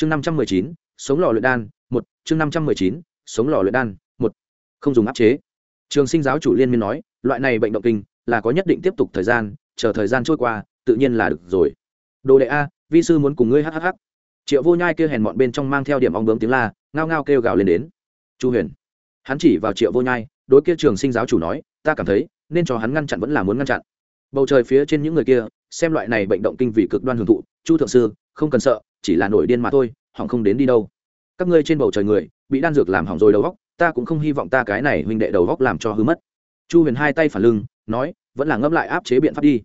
chương năm trăm mười chín, sống lò luyện đan, một. Chương năm trăm mười chín, sống lò luyện đan, một. Không dùng áp chế. Trường sinh giáo chủ liên miên nói, loại này bệnh động kinh, là có nhất định tiếp tục thời gian, chờ thời gian trôi qua, tự nhiên là được rồi. Đồ đệ a, vi sư muốn cùng ngươi hhh triệu vô nhai kia hèn mọn bên trong mang theo điểm ong bướm tiếng la, ngao ngao kêu gào lên đến. Chu huyền. Hắn chỉ vào triệu vô nhai, đối kia trường sinh giáo chủ nói, ta cảm thấy, nên cho hắn ngăn chặn vẫn là muốn ngăn chặn. Bầu trời phía trên những người kia, xem loại này bệnh động kinh vì cực đoan hưởng thụ, chu thượng sư, không cần sợ chỉ là nổi điên mà thôi, hỏng không đến đi đâu. Các ngươi trên bầu trời người, bị đan dược làm hỏng rồi đầu góc ta cũng không hy vọng ta cái này huynh đệ đầu góc làm cho hư mất. Chu huyền hai tay phản lưng, nói, vẫn là ngẫm lại áp chế biện pháp đi.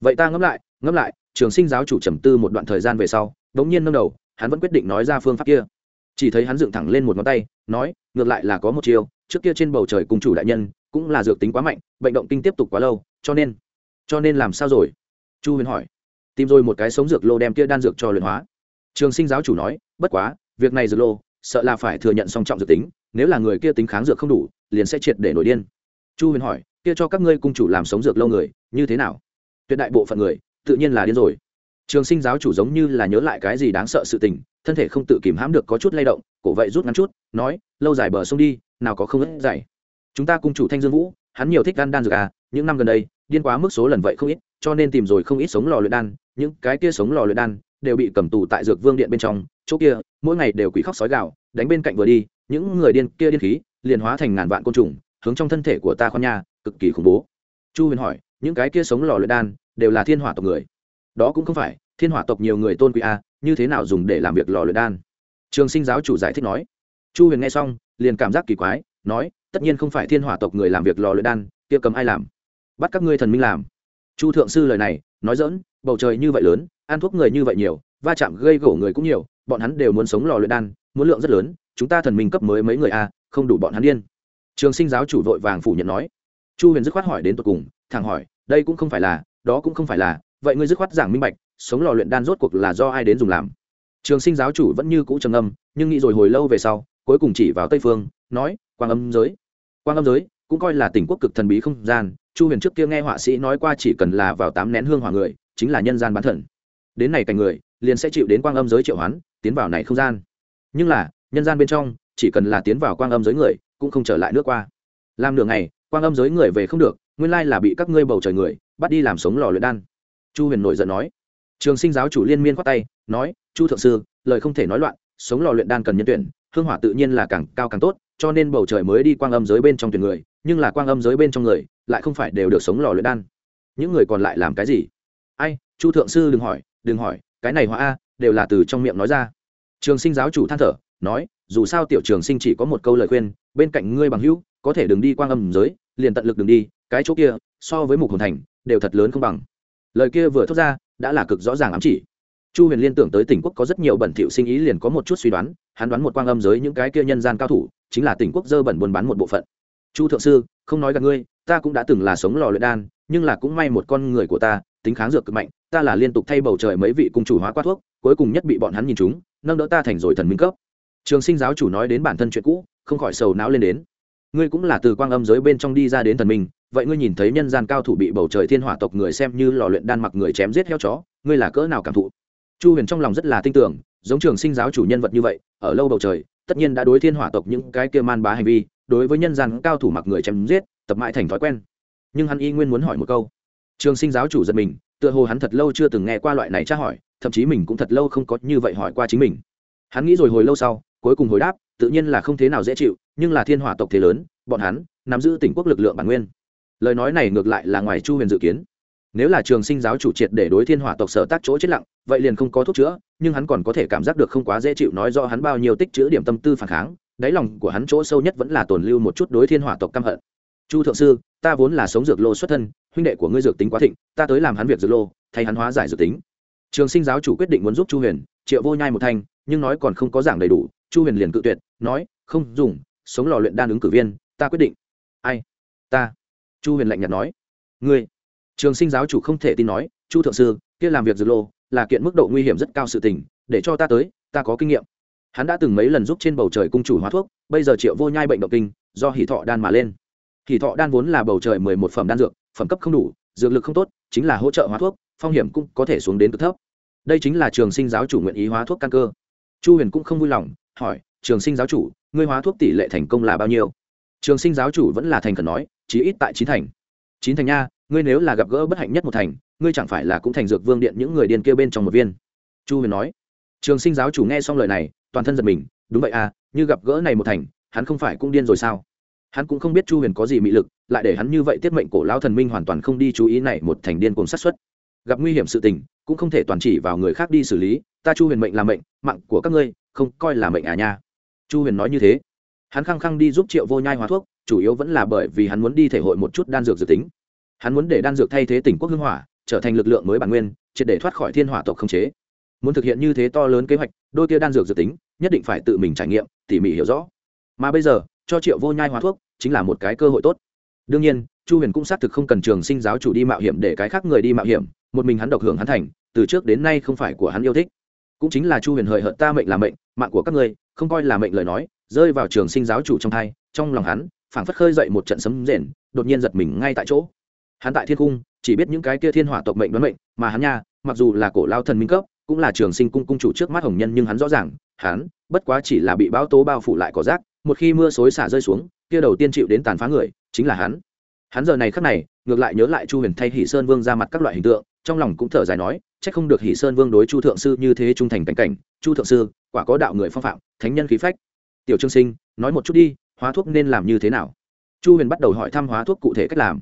Vậy ta ngẫm lại ngẫm lại, trường sinh giáo chủ trầm tư một đoạn thời gian về sau, đống nhiên nâng đầu, hắn vẫn quyết định nói ra phương pháp kia. Chỉ thấy hắn dựng thẳng lên một ngón tay, nói, ngược lại là có một chiều. trước kia trên bầu trời cùng chủ đại nhân, cũng là dược tính quá mạnh, bệnh động kinh tiếp tục quá lâu, cho nên cho nên làm sao rồi? Chu huyền hỏi. Tìm rồi một cái sống dược lô đem kia đan dược cho luyện hóa trường sinh giáo chủ nói, bất quá, việc này dược lô, sợ là phải thừa nhận song trọng dược tính, nếu là người kia tính kháng dược không đủ, liền sẽ triệt để nổi điên. Chu huyền hỏi, kia cho các ngươi cung chủ làm sống dược lâu người, như thế nào? Tuyệt đại bộ phận người, tự nhiên là điên rồi. Trường sinh giáo chủ giống như là nhớ lại cái gì đáng sợ sự tình, thân thể không tự kìm hãm được có chút lay động, cổ vậy rút ngắn chút, nói, lâu dài bờ sông đi, nào có không ít dày chúng ta cung chủ thanh dương vũ, hắn nhiều thích gan đan dược à những năm gần đây, điên quá mức số lần vậy không ít, cho nên tìm rồi không ít sống lò luyện đan, những cái kia sống lò luyện đan đều bị cầm tù tại dược vương điện bên trong, chỗ kia, mỗi ngày đều quỷ khóc sói gạo đánh bên cạnh vừa đi, những người điên kia điên khí, liền hóa thành ngàn vạn côn trùng, hướng trong thân thể của ta khoan nha, cực kỳ khủng bố. Chu huyền hỏi, những cái kia sống lò luyện đan, đều là thiên hỏa tộc người? Đó cũng không phải, thiên hỏa tộc nhiều người tôn quý a, như thế nào dùng để làm việc lò luyện đan? Trường sinh giáo chủ giải thích nói. Chu huyền nghe xong, liền cảm giác kỳ quái, nói, tất nhiên không phải thiên hỏa tộc người làm việc lò luyện đan, kia cầm ai làm? Bắt các ngươi thần minh làm. Chu thượng sư lời này, nói dỡn bầu trời như vậy lớn ăn thuốc người như vậy nhiều, va chạm gây gỗ người cũng nhiều, bọn hắn đều muốn sống lò luyện đan, muốn lượng rất lớn, chúng ta thần minh cấp mới mấy người a không đủ bọn hắn điên. Trường sinh giáo chủ vội vàng phủ nhận nói. Chu huyền dứt khoát hỏi đến tột cùng thẳng hỏi, đây cũng không phải là, đó cũng không phải là, vậy ngươi dứt khoát giảng minh bạch, sống lò luyện đan rốt cuộc là do ai đến dùng làm? Trường sinh giáo chủ vẫn như cũ trầm âm nhưng nghĩ rồi hồi lâu về sau, cuối cùng chỉ vào tây phương, nói, quang âm giới, quang âm giới, cũng coi là tỉnh quốc cực thần bí không gian. Chu huyền trước kia nghe họa sĩ nói qua chỉ cần là vào tám nén hương hỏa người, chính là nhân gian bán thần đến này cảnh người, liền sẽ chịu đến quang âm giới triệu hoán, tiến vào này không gian. Nhưng là, nhân gian bên trong, chỉ cần là tiến vào quang âm giới người, cũng không trở lại nước qua. Làm nửa ngày, quang âm giới người về không được, nguyên lai là bị các ngươi bầu trời người, bắt đi làm sống lò luyện đan. Chu huyền nổi giận nói. Trường sinh giáo chủ liên miên khoát tay, nói, chu thượng sư, lời không thể nói loạn, sống lò luyện đan cần nhân tuyển, hương hỏa tự nhiên là càng cao càng tốt, cho nên bầu trời mới đi quang âm giới bên trong tuyển người, nhưng là quang âm giới bên trong người, lại không phải đều được sống lò luyện đan. Những người còn lại làm cái gì? Ai, chu thượng sư đừng hỏi đừng hỏi, cái này hóa a, đều là từ trong miệng nói ra. Trường sinh giáo chủ than thở, nói, dù sao tiểu trường sinh chỉ có một câu lời khuyên, bên cạnh ngươi bằng hữu, có thể đừng đi quang âm giới, liền tận lực đừng đi, cái chỗ kia, so với mục hồn thành, đều thật lớn không bằng. Lời kia vừa thốt ra, đã là cực rõ ràng ám chỉ. Chu huyền liên tưởng tới tỉnh quốc có rất nhiều bẩn thỉu sinh ý liền có một chút suy đoán, hắn đoán một quang âm giới những cái kia nhân gian cao thủ, chính là tỉnh quốc dơ bẩn buôn bán một bộ phận. Chu thượng sư, không nói gặp ngươi, ta cũng đã từng là sống lò luyện đan, nhưng là cũng may một con người của ta tính kháng dược cực mạnh, ta là liên tục thay bầu trời mấy vị cung chủ hóa qua thuốc, cuối cùng nhất bị bọn hắn nhìn chúng, nâng đỡ ta thành rồi thần minh cấp. Trường sinh giáo chủ nói đến bản thân chuyện cũ, không khỏi sầu não lên đến. Ngươi cũng là từ quang âm giới bên trong đi ra đến thần minh, vậy ngươi nhìn thấy nhân gian cao thủ bị bầu trời thiên hỏa tộc người xem như lò luyện đan mặc người chém giết heo chó, ngươi là cỡ nào cảm thụ? Chu huyền trong lòng rất là tin tưởng, giống trường sinh giáo chủ nhân vật như vậy, ở lâu bầu trời, tất nhiên đã đối thiên hỏa tộc những cái kia man bá hành vi, đối với nhân gian cao thủ mặc người chém giết, tập mãi thành thói quen. Nhưng hắn y nguyên muốn hỏi một câu trường sinh giáo chủ giật mình, tựa hồ hắn thật lâu chưa từng nghe qua loại này tra hỏi, thậm chí mình cũng thật lâu không có như vậy hỏi qua chính mình. Hắn nghĩ rồi hồi lâu sau, cuối cùng hồi đáp, tự nhiên là không thế nào dễ chịu, nhưng là thiên hỏa tộc thế lớn, bọn hắn nắm giữ tỉnh quốc lực lượng bản nguyên. Lời nói này ngược lại là ngoài chu huyền dự kiến. Nếu là trường sinh giáo chủ triệt để đối thiên hỏa tộc sở tác chỗ chết lặng, vậy liền không có thuốc chữa, nhưng hắn còn có thể cảm giác được không quá dễ chịu nói do hắn bao nhiêu tích chữa điểm tâm tư phản kháng, đáy lòng của hắn chỗ sâu nhất vẫn là tồn lưu một chút đối thiên hỏa tộc căm hận. Chu thượng sư ta vốn là sống dược lô xuất thân, huynh đệ của ngươi dược tính quá thịnh, ta tới làm hắn việc dược lô, thay hắn hóa giải dược tính. Trường sinh giáo chủ quyết định muốn giúp chu huyền, triệu vô nhai một thanh, nhưng nói còn không có giảng đầy đủ, chu huyền liền cự tuyệt, nói, không dùng, sống lò luyện đan ứng cử viên, ta quyết định. Ai? Ta? Chu huyền lạnh nhạt nói. Ngươi? Trường sinh giáo chủ không thể tin nói, chu thượng sư, kia làm việc dược lô là kiện mức độ nguy hiểm rất cao sự tình, để cho ta tới, ta có kinh nghiệm. Hắn đã từng mấy lần giúp trên bầu trời cung chủ hóa thuốc, bây giờ triệu vô nhai bệnh động kinh, do hỷ thọ đan mà lên thì thọ đan vốn là bầu trời mười một phẩm đan dược, phẩm cấp không đủ, dược lực không tốt, chính là hỗ trợ hóa thuốc, phong hiểm cũng có thể xuống đến cực thấp. Đây chính là trường sinh giáo chủ nguyện ý hóa thuốc căn cơ. Chu huyền cũng không vui lòng, hỏi, trường sinh giáo chủ, ngươi hóa thuốc tỷ lệ thành công là bao nhiêu? Trường sinh giáo chủ vẫn là thành cần nói, chí ít tại chín thành. Chín thành nha, ngươi nếu là gặp gỡ bất hạnh nhất một thành, ngươi chẳng phải là cũng thành dược vương điện những người điên kia bên trong một viên? Chu huyền nói. Trường sinh giáo chủ nghe xong lời này, toàn thân giật mình, đúng vậy à như gặp gỡ này một thành, hắn không phải cũng điên rồi sao? Hắn cũng không biết chu huyền có gì mị lực, lại để hắn như vậy tiết mệnh cổ lao thần minh hoàn toàn không đi chú ý này một thành điên cùng sát xuất. Gặp nguy hiểm sự tình, cũng không thể toàn chỉ vào người khác đi xử lý, ta chu huyền mệnh là mệnh, mạng của các ngươi, không coi là mệnh à nha. Chu huyền nói như thế. Hắn khăng khăng đi giúp triệu vô nhai hóa thuốc, chủ yếu vẫn là bởi vì hắn muốn đi thể hội một chút đan dược dự tính. Hắn muốn để đan dược thay thế tỉnh quốc hưng hỏa, trở thành lực lượng mới bản nguyên, triệt để thoát khỏi thiên hỏa tộc không chế. Muốn thực hiện như thế to lớn kế hoạch, đôi kia đan dược dự tính, nhất định phải tự mình trải nghiệm, tỉ mỉ hiểu rõ. Mà bây giờ, cho triệu vô nhai hóa thuốc chính là một cái cơ hội tốt. Đương nhiên, chu huyền cũng xác thực không cần trường sinh giáo chủ đi mạo hiểm để cái khác người đi mạo hiểm, một mình hắn độc hưởng hắn thành, từ trước đến nay không phải của hắn yêu thích. Cũng chính là chu huyền hời hợt ta mệnh là mệnh, mạng của các ngươi, không coi là mệnh lời nói, rơi vào trường sinh giáo chủ trong thai, trong lòng hắn, phảng phất khơi dậy một trận sấm rền, đột nhiên giật mình ngay tại chỗ. Hắn tại thiên cung, chỉ biết những cái kia thiên hỏa tộc mệnh đoán mệnh, mà hắn nha, mặc dù là cổ lao thần minh cấp, cũng là trường sinh cung cung chủ trước mắt hồng nhân nhưng hắn rõ ràng, hắn, bất quá chỉ là bị bão tố bao phủ lại cỏ rác một khi mưa xối xả rơi xuống, kia đầu tiên chịu đến tàn phá người, chính là hắn. Hắn giờ này khắc này, ngược lại nhớ lại chu huyền thay hỷ sơn vương ra mặt các loại hình tượng, trong lòng cũng thở dài nói c h ắ c không được hỷ sơn vương đối chu thượng sư như thế trung thành cảnh cảnh. Chu thượng sư, quả có đạo người phong phạm, thánh nhân khí phách. Tiểu trương sinh, nói một chút đi, hóa thuốc nên làm như thế nào? Chu huyền bắt đầu hỏi thăm hóa thuốc cụ thể cách làm.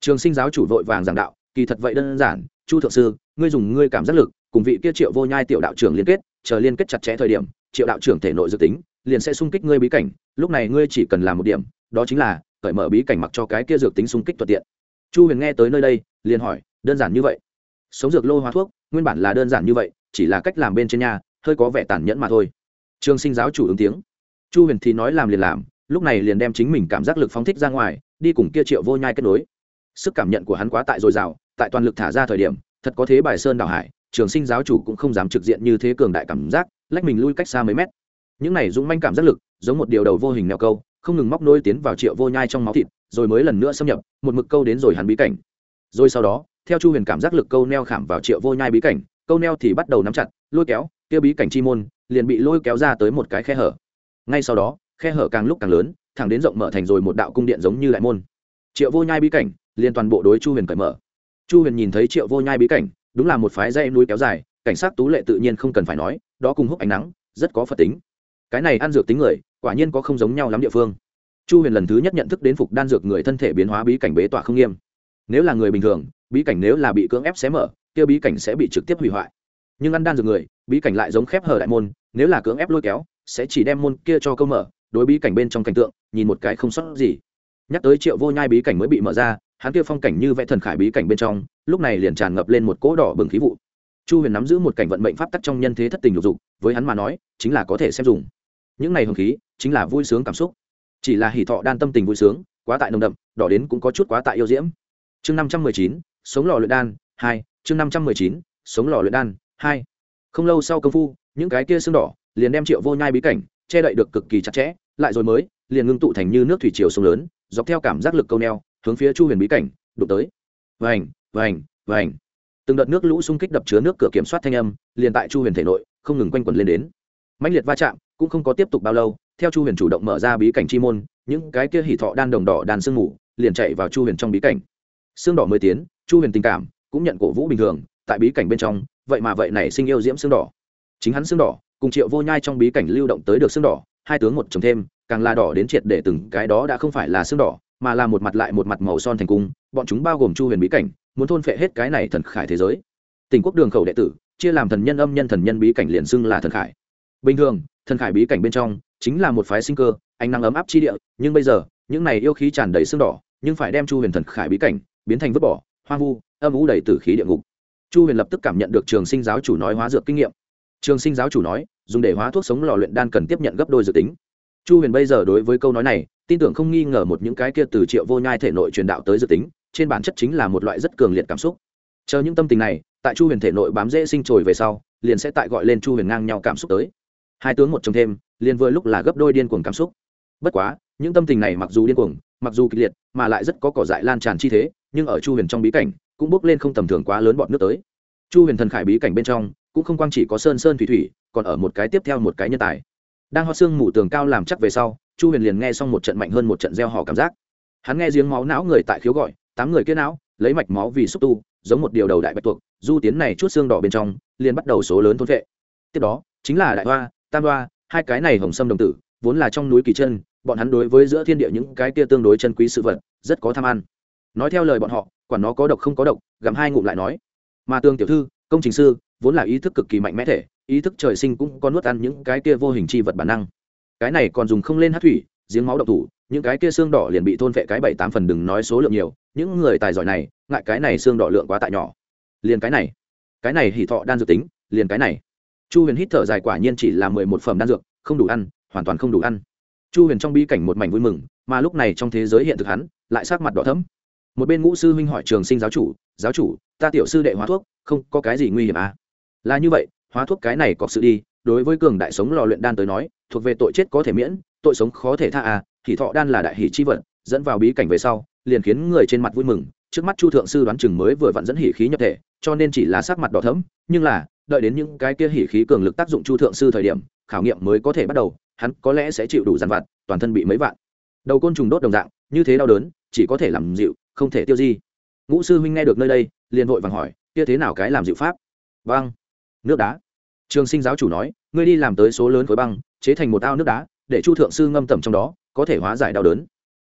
Trường sinh giáo chủ vội vàng giảng đạo, kỳ thật vậy đơn giản, chu thượng sư, ngươi dùng ngươi cảm giác lực, cùng vị kia triệu vô nhai tiểu đạo trưởng liên kết, chờ liên kết chặt chẽ thời điểm, triệu đạo trưởng thể nội dự tính liền sẽ xung kích ngươi bí cảnh, lúc này ngươi chỉ cần làm một điểm, đó chính là, cởi mở bí cảnh mặc cho cái kia dược tính xung kích thuận tiện. Chu huyền nghe tới nơi đây, liền hỏi, đơn giản như vậy? Sống dược lô hóa thuốc, nguyên bản là đơn giản như vậy, chỉ là cách làm bên trên nhà, hơi có vẻ tàn nhẫn mà thôi. Trường sinh giáo chủ ứng tiếng. Chu huyền thì nói làm liền làm, lúc này liền đem chính mình cảm giác lực phóng thích ra ngoài, đi cùng kia triệu vô nhai kết nối. Sức cảm nhận của hắn quá tại dồi dào, tại toàn lực thả ra thời điểm, thật có thế bài sơn đảo hải, trường sinh giáo chủ cũng không dám trực diện như thế cường đại cảm giác, lách mình lui cách xa mấy mét những này dũng manh cảm giác lực, giống một điều đầu vô hình neo câu, không ngừng móc nôi tiến vào triệu vô nhai trong máu thịt, rồi mới lần nữa xâm nhập, một mực câu đến rồi hắn bí cảnh. Rồi sau đó, theo chu huyền cảm giác lực câu neo khảm vào triệu vô nhai bí cảnh, câu neo thì bắt đầu nắm chặt, lôi kéo, kia bí cảnh chi môn, liền bị lôi kéo ra tới một cái khe hở. Ngay sau đó, khe hở càng lúc càng lớn, thẳng đến rộng mở thành rồi một đạo cung điện giống như đại môn. Triệu vô nhai bí cảnh, liền toàn bộ đối chu huyền cởi mở. Chu huyền nhìn thấy triệu vô nhai bí cảnh, đúng là một phái dây núi kéo dài, cảnh sát tú lệ tự nhiên không cần phải nói, đó cùng hút ánh nắng, rất có phật tính cái này ăn dược tính người, quả nhiên có không giống nhau lắm địa phương. Chu huyền lần thứ nhất nhận thức đến phục đan dược người thân thể biến hóa bí cảnh bế tỏa không nghiêm. Nếu là người bình thường, bí cảnh nếu là bị cưỡng ép xé mở, kia bí cảnh sẽ bị trực tiếp hủy hoại. Nhưng ăn đan dược người, bí cảnh lại giống khép hở đại môn, nếu là cưỡng ép lôi kéo, sẽ chỉ đem môn kia cho câu mở, đối bí cảnh bên trong cảnh tượng, nhìn một cái không sót gì. Nhắc tới triệu vô nhai bí cảnh mới bị mở ra, hắn kia phong cảnh như vẽ thần khải bí cảnh bên trong, lúc này liền tràn ngập lên một cỗ đỏ bừng khí vụ. Chu huyền nắm giữ một cảnh vận mệnh pháp tắc trong nhân thế thất tình lục dục, với hắn mà nói, chính là có thể xem dùng những này hồng khí chính là vui sướng cảm xúc. Chỉ là hỉ thọ đan tâm tình vui sướng, quá tại nồng đậm, đỏ đến cũng có chút quá tại yêu diễm. Chương năm trăm mười chín, sống lò luyện đan, hai. Chương năm trăm mười chín, sống lò luyện đan, hai. Không lâu sau công phu, những cái kia xương đỏ liền đem triệu vô nhai bí cảnh che đậy được cực kỳ chặt chẽ, lại rồi mới liền ngưng tụ thành như nước thủy triều sông lớn, dọc theo cảm giác lực câu neo, hướng phía chu huyền bí cảnh đụng tới. Vành vành vành. Từng đợt nước lũ xung kích đập chứa nước cửa kiểm soát thanh âm, liền tại chu huyền thể nội, không ngừng quanh quẩn lên đến mạnh liệt va chạm cũng không có tiếp tục bao lâu, theo chu huyền chủ động mở ra bí cảnh chi môn, những cái kia hỉ thọ đan đồng đỏ đàn sương mù liền chạy vào chu huyền trong bí cảnh. Xương đỏ mới tiến, chu huyền tình cảm cũng nhận cổ vũ bình thường, tại bí cảnh bên trong, vậy mà vậy này sinh yêu diễm xương đỏ. Chính hắn xương đỏ, cùng triệu vô nhai trong bí cảnh lưu động tới được xương đỏ, hai tướng một chồng thêm, càng là đỏ đến triệt để từng cái đó đã không phải là xương đỏ, mà là một mặt lại một mặt màu son thành cung, bọn chúng bao gồm chu huyền bí cảnh, muốn thôn phệ hết cái này thần khải thế giới. Tỉnh quốc đường khẩu đệ tử, chia làm thần nhân âm nhân thần nhân bí cảnh liền xưng là thần khải bình thường, thần khải bí cảnh bên trong chính là một phái sinh cơ, ánh nắng ấm áp chi địa, nhưng bây giờ, những này yêu khí tràn đầy xương đỏ, nhưng phải đem chu huyền thần khải bí cảnh biến thành vứt bỏ, hoang vu, âm vũ đầy tử khí địa ngục. Chu huyền lập tức cảm nhận được trường sinh giáo chủ nói hóa dược kinh nghiệm. Trường sinh giáo chủ nói, dùng để hóa thuốc sống lò luyện đan cần tiếp nhận gấp đôi dự tính. Chu huyền bây giờ đối với câu nói này, tin tưởng không nghi ngờ một những cái kia từ triệu vô nhai thể nội truyền đạo tới dự tính, trên bản chất chính là một loại rất cường liệt cảm xúc. Chờ những tâm tình này, tại chu huyền thể nội bám dễ sinh trồi về sau, liền sẽ tại gọi lên chu huyền ngang nhau cảm xúc tới hai tướng một chồng thêm, liền vừa lúc là gấp đôi điên cuồng cảm xúc. Bất quá, những tâm tình này mặc dù điên cuồng, mặc dù kịch liệt, mà lại rất có cỏ dại lan tràn chi thế, nhưng ở chu huyền trong bí cảnh, cũng bước lên không tầm thường quá lớn bọn nước tới. Chu huyền thần khải bí cảnh bên trong, cũng không quang chỉ có sơn sơn thủy thủy, còn ở một cái tiếp theo một cái nhân tài. Đang ho xương mù tường cao làm chắc về sau, chu huyền liền nghe xong một trận mạnh hơn một trận gieo hò cảm giác. Hắn nghe giếng máu não người tại khiếu gọi, tám người kia não, lấy mạch máu vì xúc tu, giống một điều đầu đại bạch tuộc, du tiến này chút xương đỏ bên trong, liền bắt đầu số lớn thôn vệ. Tiếp đó, chính là đại hoa tam đoa, hai cái này hồng sâm đồng tử, vốn là trong núi kỳ chân, bọn hắn đối với giữa thiên địa những cái kia tương đối chân quý sự vật, rất có tham ăn. Nói theo lời bọn họ, quản nó có độc không có độc, gặm hai ngụm lại nói. Mà tương tiểu thư, công trình sư, vốn là ý thức cực kỳ mạnh mẽ thể, ý thức trời sinh cũng có nuốt ăn những cái kia vô hình chi vật bản năng. Cái này còn dùng không lên hát thủy, giếng máu độc thủ, những cái kia xương đỏ liền bị thôn vệ cái bảy tám phần đừng nói số lượng nhiều, những người tài giỏi này, ngại cái này xương đỏ lượng quá tại nhỏ. Liền cái này cái này hỉ thọ đan dược tính, liền cái này chu huyền hít thở dài quả nhiên chỉ là mười một phẩm đan dược, không đủ ăn, hoàn toàn không đủ ăn. Chu huyền trong bi cảnh một mảnh vui mừng, mà lúc này trong thế giới hiện thực hắn, lại sát mặt đỏ thấm một bên ngũ sư huynh hỏi trường sinh giáo chủ giáo chủ, ta tiểu sư đệ hóa thuốc, không có cái gì nguy hiểm à? Là như vậy, hóa thuốc cái này có sự đi, đối với cường đại sống lò luyện đan tới nói, thuộc về tội chết có thể miễn, tội sống khó thể tha à thì thọ đan là đại hỷ chi vật, dẫn vào bí cảnh về sau, liền khiến người trên mặt vui mừng. Trước mắt chu thượng sư đoán chừng mới vừa vặn dẫn hỉ khí nhập thể, cho nên chỉ là sắc mặt đỏ thẫm, nhưng là đợi đến những cái kia hỉ khí cường lực tác dụng chu thượng sư thời điểm, khảo nghiệm mới có thể bắt đầu, hắn có lẽ sẽ chịu đủ dằn vặt, toàn thân bị mấy vạn. Đầu côn trùng đốt đồng dạng, như thế đau đớn, chỉ có thể làm dịu, không thể tiêu di. Ngũ sư huynh nghe được nơi đây, liền vội vàng hỏi, kia thế nào cái làm dịu pháp? Băng, nước đá. Trường sinh giáo chủ nói, ngươi đi làm tới số lớn khối băng, chế thành một ao nước đá, để chu thượng sư ngâm tẩm trong đó, có thể hóa giải đau đớn.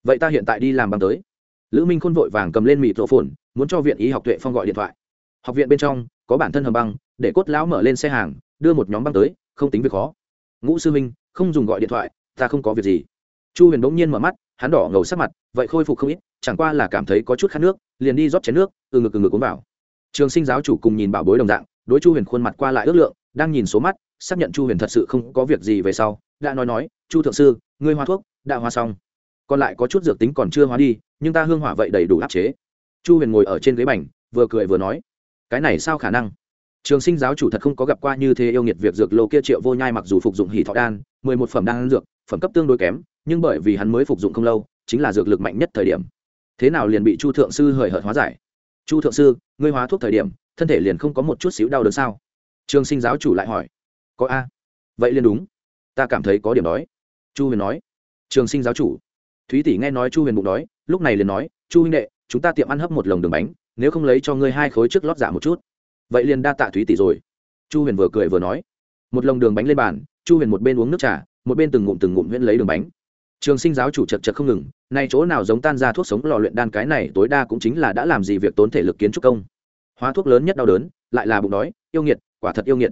Vậy ta hiện tại đi làm băng tới. Lữ minh khôn vội vàng cầm lên mịt rộ phồn, muốn cho viện y học tuệ phong gọi điện thoại. Học viện bên trong, có bản thân hầm băng để cốt lão mở lên xe hàng, đưa một nhóm băng tới, không tính việc khó. Ngũ sư minh không dùng gọi điện thoại, ta không có việc gì. Chu huyền bỗng nhiên mở mắt, hắn đỏ ngầu sắc mặt, vậy khôi phục không ít, chẳng qua là cảm thấy có chút khát nước, liền đi rót chén nước, từ ngực từ ngực uống vào. Trường sinh giáo chủ cùng nhìn bảo bối đồng dạng, đối chu huyền khuôn mặt qua lại ước lượng, đang nhìn số mắt, xác nhận chu huyền thật sự không có việc gì về sau, đã nói nói, chu thượng sư, ngươi hoa thuốc, đã hoa xong. Còn lại có chút dược tính còn chưa hóa đi, nhưng ta hương hỏa vậy đầy đủ áp chế. Chu huyền ngồi ở trên ghế bành, vừa cười vừa nói, cái này sao khả năng? Trường sinh giáo chủ thật không có gặp qua như thế yêu nghiệt việc dược lô kia triệu vô nhai mặc dù phục dụng hỉ thọ đan, mười một phẩm đan dược, phẩm cấp tương đối kém, nhưng bởi vì hắn mới phục dụng không lâu, chính là dược lực mạnh nhất thời điểm. Thế nào liền bị chu thượng sư hời hợt hóa giải? Chu thượng sư, ngươi hóa thuốc thời điểm, thân thể liền không có một chút xíu đau đớn sao? Trường sinh giáo chủ lại hỏi. Có a. Vậy liền đúng. Ta cảm thấy có điểm đói. Chu huyền nói. Trường sinh giáo chủ. Thúy tỷ nghe nói chu huyền bụng đói, lúc này liền nói, chu huynh đệ, chúng ta tiệm ăn hấp một lồng đường bánh, nếu không lấy cho ngươi hai khối trước lót giả một chút vậy liền đa tạ thúy tỷ rồi. Chu huyền vừa cười vừa nói. Một lồng đường bánh lên bàn, chu huyền một bên uống nước trà, một bên từng ngụm từng ngụm huyễn lấy đường bánh. Trường sinh giáo chủ chật chật không ngừng, nay chỗ nào giống tan ra thuốc sống lò luyện đan cái này, tối đa cũng chính là đã làm gì việc tốn thể lực kiến trúc công. Hóa thuốc lớn nhất đau đớn, lại là bụng đói, yêu nghiệt, quả thật yêu nghiệt.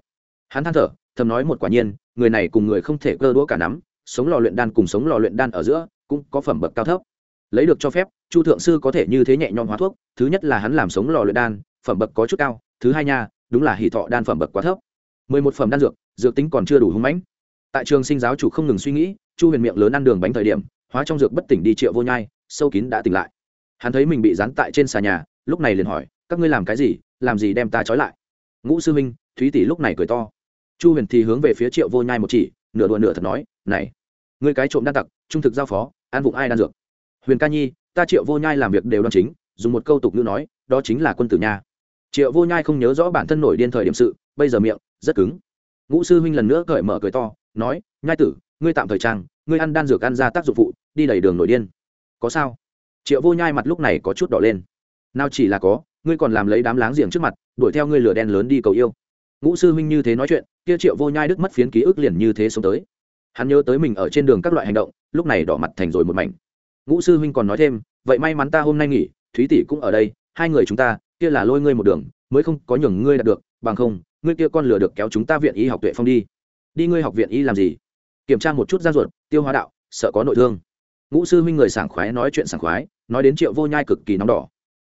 Hắn than thở, thầm nói một quả nhiên, người này cùng người không thể cơ đũa cả nắm, sống lò luyện đan cùng sống lò luyện đan ở giữa, cũng có phẩm bậc cao thấp. Lấy được cho phép, chu thượng sư có thể như thế nhẹ nhõm hóa thuốc, thứ nhất là hắn làm sống lò luyện đan, phẩm bậc có chút cao thứ hai nha, đúng là hỷ thọ đan phẩm bậc quá thấp. Mười một phẩm đan dược dược tính còn chưa đủ hung mãnh. Tại trường sinh giáo chủ không ngừng suy nghĩ, chu huyền miệng lớn ăn đường bánh thời điểm, hóa trong dược bất tỉnh đi triệu vô nhai, sâu kín đã tỉnh lại. Hắn thấy mình bị dán tại trên xà nhà, lúc này liền hỏi, các ngươi làm cái gì? Làm gì đem ta trói lại? Ngũ sư minh thúy tỷ lúc này cười to. Chu huyền thì hướng về phía triệu vô nhai một chỉ, nửa đùa nửa thật nói, này, ngươi cái trộm đan tặc, trung thực giao phó an vụng ai đan dược? Huyền ca nhi, ta triệu vô nhai làm việc đều đ chính, dùng một câu tục ngữ nói, đó chính là quân tử nha triệu vô nhai không nhớ rõ bản thân nổi điên thời điểm sự, bây giờ miệng rất cứng. Ngũ sư huynh lần nữa cởi mở cười to, nói, nhai tử, ngươi tạm thời trang, ngươi ăn đan dược ăn ra tác dụng phụ, đi đầy đường nổi điên. Có sao? Triệu vô nhai mặt lúc này có chút đỏ lên. Nào chỉ là có, ngươi còn làm lấy đám láng giềng trước mặt, đuổi theo ngươi lửa đen lớn đi cầu yêu. Ngũ sư huynh như thế nói chuyện, kia triệu vô nhai đức mất phiến ký ức liền như thế xuống tới. Hắn nhớ tới mình ở trên đường các loại hành động, lúc này đỏ mặt thành rồi một mảnh. Ngũ sư huynh còn nói thêm, vậy may mắn ta hôm nay nghỉ, thúy tỷ cũng ở đây, hai người chúng ta kia là lôi ngươi một đường, mới không có nhường ngươi đạt được, bằng không, ngươi kia con lừa được kéo chúng ta viện y học tuệ phong đi. Đi ngươi học viện y làm gì? Kiểm tra một chút ra ruột, tiêu hóa đạo, sợ có nội thương. Ngũ sư huynh người sảng khoái nói chuyện sảng khoái, nói đến triệu vô nhai cực kỳ nóng đỏ.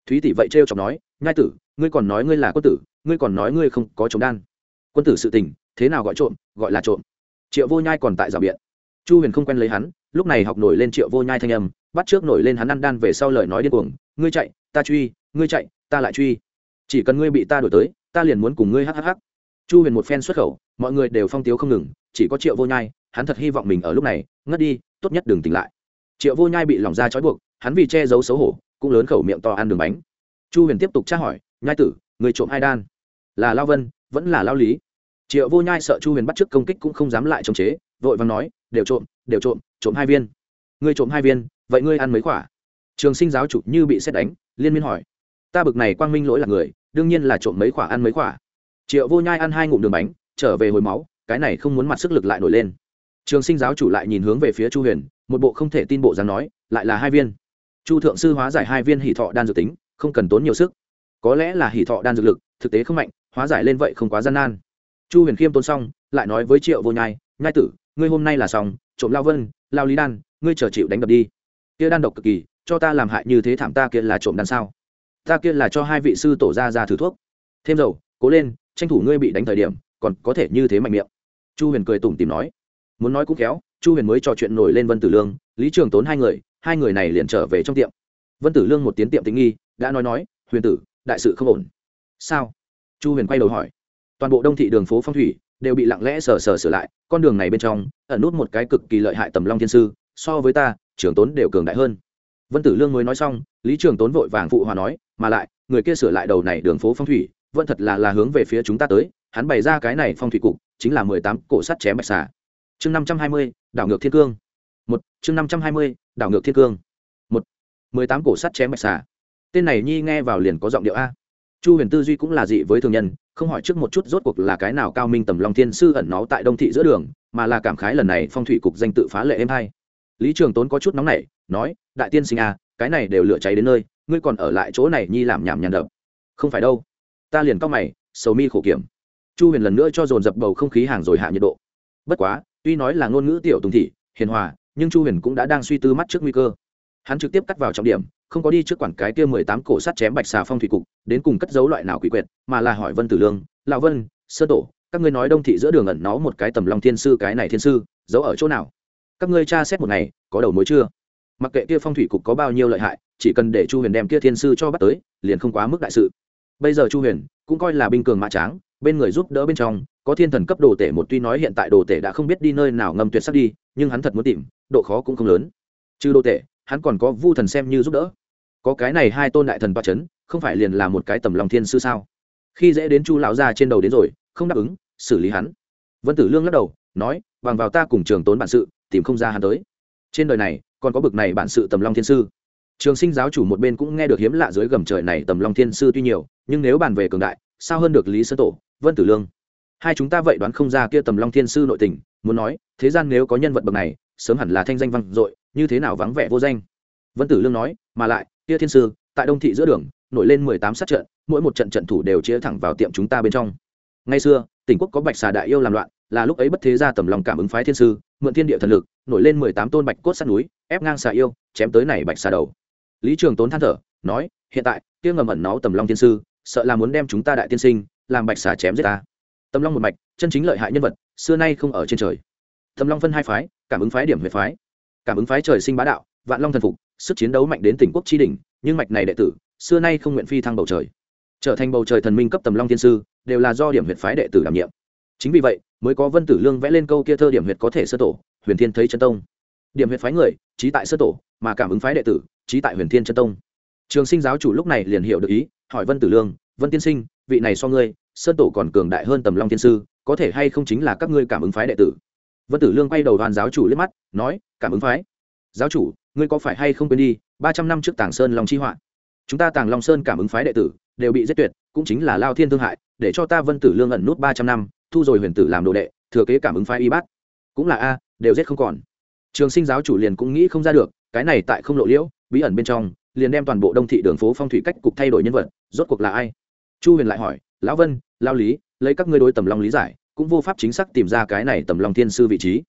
Thúy tỷ vậy trêu chọc nói, nhai tử, ngươi còn nói ngươi là quân tử, ngươi còn nói ngươi không có chống đan. Quân tử sự tình, thế nào gọi trộm, gọi là trộm. Triệu vô nhai còn tại rào biện. Chu huyền không quen lấy hắn, lúc này học nổi lên triệu vô nhai thanh âm, bắt trước nổi lên hắn ăn đan về sau lời nói điên cuồng, ngươi chạy, ta truy, ngươi chạy ta lại truy. Chỉ cần ngươi bị ta đổi tới, ta liền muốn cùng ngươi hhh chu huyền một phen xuất khẩu, mọi người đều phong tiếu không ngừng, chỉ có triệu vô nhai, hắn thật hy vọng mình ở lúc này, ngất đi, tốt nhất đừng tỉnh lại. Triệu vô nhai bị lỏng ra trói buộc, hắn vì che giấu xấu hổ, cũng lớn khẩu miệng to ăn đường bánh. Chu huyền tiếp tục tra hỏi, nhai tử, người trộm hai đan, là lao vân, vẫn là lao lý? Triệu vô nhai sợ chu huyền bắt t công kích cũng không dám lại chống chế, vội vàng nói, đều trộm đều trộm trộm hai viên. Ngươi trộm hai viên, vậy ngươi ăn mấy quả? Trường sinh giáo chủ như bị xét đánh, liên miên hỏi ta bực này quang minh lỗi là người, đương nhiên là trộm mấy quả ăn mấy quả. Triệu vô nhai ăn hai ngụm đường bánh, trở về hồi máu, cái này không muốn mặt sức lực lại nổi lên. Trường sinh giáo chủ lại nhìn hướng về phía chu huyền, một bộ không thể tin bộ dám nói, lại là hai viên. Chu thượng sư hóa giải hai viên hỷ thọ đan dược tính, không cần tốn nhiều sức. Có lẽ là hỷ thọ đan dược lực, thực tế không mạnh, hóa giải lên vậy không quá gian nan. Chu huyền khiêm tôn xong, lại nói với triệu vô nhai nhai tử, ngươi hôm nay là xong, trộm lao vân, lao lý đan, ngươi chờ chịu đánh đập đi. Kia đan độc cực kỳ, cho ta làm hại như thế thảm ta kia là trộm đan sao? Ta kia là cho hai vị sư tổ ra ra thử thuốc. Thêm dầu, cố lên, tranh thủ ngươi bị đánh thời điểm, còn có thể như thế mạnh miệng. Chu huyền cười tủm tìm nói. Muốn nói cũng kéo chu huyền mới trò chuyện nổi lên vân tử lương, lý trường tốn hai người hai người này liền trở về trong tiệm. Vân tử lương một tiếng tiệm tính nghi, đã nói nói, huyền tử, đại sự không ổn. Sao? Chu huyền quay đầu hỏi. Toàn bộ đông thị đường phố phong thủy đều bị lặng lẽ sờ sờ sửa lại, con đường này bên trong ẩn nút một cái cực kỳ lợi hại tầm long thiên sư, so với ta, trường tốn đều cường đại hơn vân tử lương mới nói xong, lý trường tốn vội vàng phụ hòa nói, mà lại, người kia sửa lại đầu này đường phố phong thủy, vẫn thật là là hướng về phía chúng ta tới, hắn bày ra cái này phong thủy cục, chính là mười tám cổ sắt chém bạch xà. Chương năm trăm hai mươi, đảo ngược thiên cương. Một, chương năm trăm hai mươi, đảo ngược thiên cương. Một, mười tám cổ sắt chém bạch xà. Tên này nhi nghe vào liền có giọng điệu a. Chu huyền tư duy cũng là dị với thường nhân, không hỏi trước một chút rốt cuộc là cái nào cao minh tầm long thiên sư ẩn nó tại đông thị giữa đường, mà là cảm khái lần này phong thủy cục danh tự phá lệ êm hay? lý trường tốn có chút nóng nảy, nói đại tiên sinh a cái này đều lửa cháy đến nơi, ngươi còn ở lại chỗ này nhi làm nhảm nhàn đập. Không phải đâu. Ta liền cao mày, sầu mi khổ kiểm. Chu huyền lần nữa cho dồn dập bầu không khí hàng rồi hạ nhiệt độ. Bất quá, tuy nói là ngôn ngữ tiểu tùng thị, hiền hòa, nhưng chu huyền cũng đã đang suy tư mắt trước nguy cơ. Hắn trực tiếp cắt vào trọng điểm, không có đi trước quản cái kia mười tám cổ sắt chém bạch xà phong thủy cục, đến cùng cất dấu loại nào quỷ quyệt, mà là hỏi vân tử lương, lão vân, sơ tổ, các ngươi nói đông thị giữa đường ẩn nó một cái tầm long thiên sư, cái này thiên sư, giấu ở chỗ nào? Các ngươi tra xét một ngày, có đầu mối chưa? Mặc kệ kia phong thủy cục có bao nhiêu lợi hại, chỉ cần để chu huyền đem kia thiên sư cho bắt tới, liền không quá mức đại sự. Bây giờ chu huyền cũng coi là binh cường mã tráng, bên người giúp đỡ bên trong, có thiên thần cấp đồ tể một tuy nói hiện tại đồ tể đã không biết đi nơi nào ngầm tuyệt sắc đi, nhưng hắn thật muốn tìm, độ khó cũng không lớn. Trừ đồ tể, hắn còn có vu thần xem như giúp đỡ. Có cái này hai tôn đại thần ba chấn, không phải liền là một cái tầm lòng thiên sư sao? Khi dễ đến chu lão gia trên đầu đến rồi, không đáp ứng, xử lý hắn. Vân tử lương lắc đầu, nói, bằng vào ta cùng trường tốn bản sự, tìm không ra hắn tới. Trên đời này còn có bực này bản sự tầm long thiên sư. Trường sinh giáo chủ một bên cũng nghe được hiếm lạ dưới gầm trời này tầm long thiên sư tuy nhiều, nhưng nếu bàn về cường đại, sao hơn được lý sơn tổ, vân tử lương? Hai chúng ta vậy đoán không ra kia tầm long thiên sư nội tình, muốn nói, thế gian nếu có nhân vật bậc này, sớm hẳn là thanh danh văn dội, như thế nào vắng vẻ vô danh? Vân tử lương nói, mà lại, kia thiên sư, tại đông thị giữa đường, nổi lên mười tám sát trận, mỗi một trận trận thủ đều chia thẳng vào tiệm chúng ta bên trong. Ngay xưa, tỉnh quốc có bạch xà đại yêu làm loạn, là lúc ấy bất thế ra tầm lòng cảm ứng phái thiên sư, mượn thiên địa thần lực, nổi lên mười tám tôn bạch cốt sắt núi ép ngang xà yêu, chém tới này bạch xà đầu. Lý trường tốn than thở, nói, hiện tại, kia ngầm ẩn náu tầm long thiên sư, sợ là muốn đem chúng ta đại tiên sinh làm bạch xà chém giết ta. Tầm long một mạch, chân chính lợi hại nhân vật, xưa nay không ở trên trời. Tầm long phân hai phái, cảm ứng phái điểm huyệt phái. Cảm ứng phái trời sinh bá đạo, vạn long thần phục, sức chiến đấu mạnh đến tỉnh quốc tri đình nhưng mạch này đệ tử, xưa nay không nguyện phi thăng bầu trời. Trở thành bầu trời thần minh cấp tầm long thiên sư, đều là do điểm huyệt phái đệ tử đảm nhiệm. Chính vì vậy, mới có vân tử lương vẽ lên câu kia thơ điểm huyệt có thể sơ tổ, huyền thiên thấy chân tông điểm huyệt phái người, trí tại sơ tổ, mà cảm ứng phái đệ tử, trí tại huyền thiên chân tông. Trường sinh giáo chủ lúc này liền hiểu được ý, hỏi vân tử lương, vân tiên sinh, vị này so ngươi sơn tổ còn cường đại hơn tầm long thiên sư, có thể hay không chính là các ngươi cảm ứng phái đệ tử? Vân tử lương quay đầu đoàn giáo chủ liếc mắt, nói, cảm ứng phái? Giáo chủ, ngươi có phải hay không quên đi, ba trăm năm trước tàng sơn long chi họa? Chúng ta tàng long sơn cảm ứng phái đệ tử, đều bị giết tuyệt, cũng chính là lao thiên thương hại, để cho ta vân tử lương ẩn nút ba trăm năm, thu rồi huyền tử làm đồ đệ, thừa kế cảm ứng phái y bát. Cũng là a, đều giết không còn trường sinh giáo chủ liền cũng nghĩ không ra được, cái này tại không lộ liễu, bí ẩn bên trong, liền đem toàn bộ đông thị đường phố phong thủy cách cục thay đổi nhân vật, rốt cuộc là ai? Chu huyền lại hỏi, lão vân lao lý, lấy các ngươi đối tầm long lý giải, cũng vô pháp chính xác tìm ra cái này tầm long thiên sư vị trí.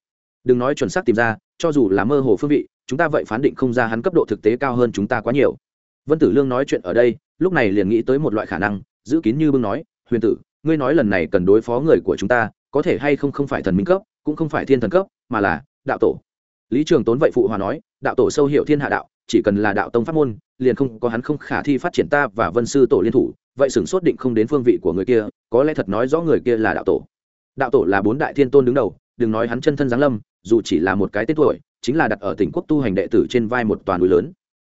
Đừng nói chuẩn xác tìm ra, cho dù là mơ hồ phương vị, chúng ta vậy phán định không ra hắn cấp độ thực tế cao hơn chúng ta quá nhiều. Vân tử lương nói chuyện ở đây, lúc này liền nghĩ tới một loại khả năng, giữ kín như bưng nói, huyền tử, ngươi nói lần này cần đối phó người của chúng ta, có thể hay không không phải thần minh cấp, cũng không phải thiên thần cấp, mà là đạo tổ lý trường tốn vậy phụ hòa nói, đạo tổ sâu hiệu thiên hạ đạo, chỉ cần là đạo tông pháp môn, liền không, có hắn không khả thi phát triển ta và vân sư tổ liên thủ, vậy sửng sốt định không đến phương vị của người kia, có lẽ thật nói rõ người kia là đạo tổ. Đạo tổ là bốn đại thiên tôn đứng đầu, đừng nói hắn chân thân giáng lâm, dù chỉ là một cái tên tuổi, chính là đặt ở tỉnh quốc tu hành đệ tử trên vai một toàn núi lớn.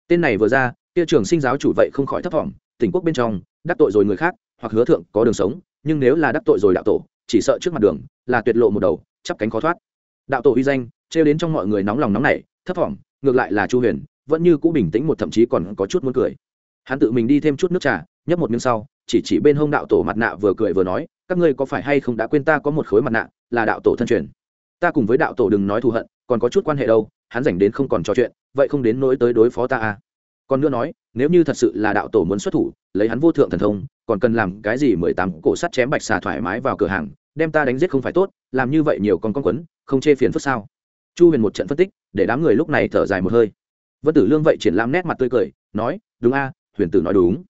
Tên này vừa ra, kia trường sinh giáo chủ vậy không khỏi thất vọng, tỉnh quốc bên trong, đắc tội rồi người khác, hoặc hứa thượng có đường sống, nhưng nếu là đắc tội rồi đạo tổ, chỉ sợ trước mặt đường là tuyệt lộ một đầu, chắp cánh khó thoát đạo tổ uy danh, trêu đến trong mọi người nóng lòng nóng này. thấp thỏm, ngược lại là chu huyền, vẫn như cũ bình tĩnh một thậm chí còn có chút muốn cười hắn tự mình đi thêm chút nước trà, nhấp một miếng sau, chỉ chỉ bên hông đạo tổ mặt nạ vừa cười vừa nói, các ngươi có phải hay không đã quên ta có một khối mặt nạ, là đạo tổ thân truyền ta cùng với đạo tổ đừng nói thù hận, còn có chút quan hệ đâu, hắn dành đến không còn trò chuyện, vậy không đến nỗi tới đối phó ta à còn nữa nói, nếu như thật sự là đạo tổ muốn xuất thủ, lấy hắn vô thượng thần thông, còn cần làm cái gì mười tám cổ sắt chém bạch xà thoải mái vào cửa hàng đem ta đánh giết không phải tốt, làm như vậy nhiều con con quấn, không chê phiền phức sao? Chu huyền một trận phân tích, để đám người lúc này thở dài một hơi. Vân tử lương vậy triển lãm nét mặt tươi cười, nói, đúng a, huyền tử nói đúng.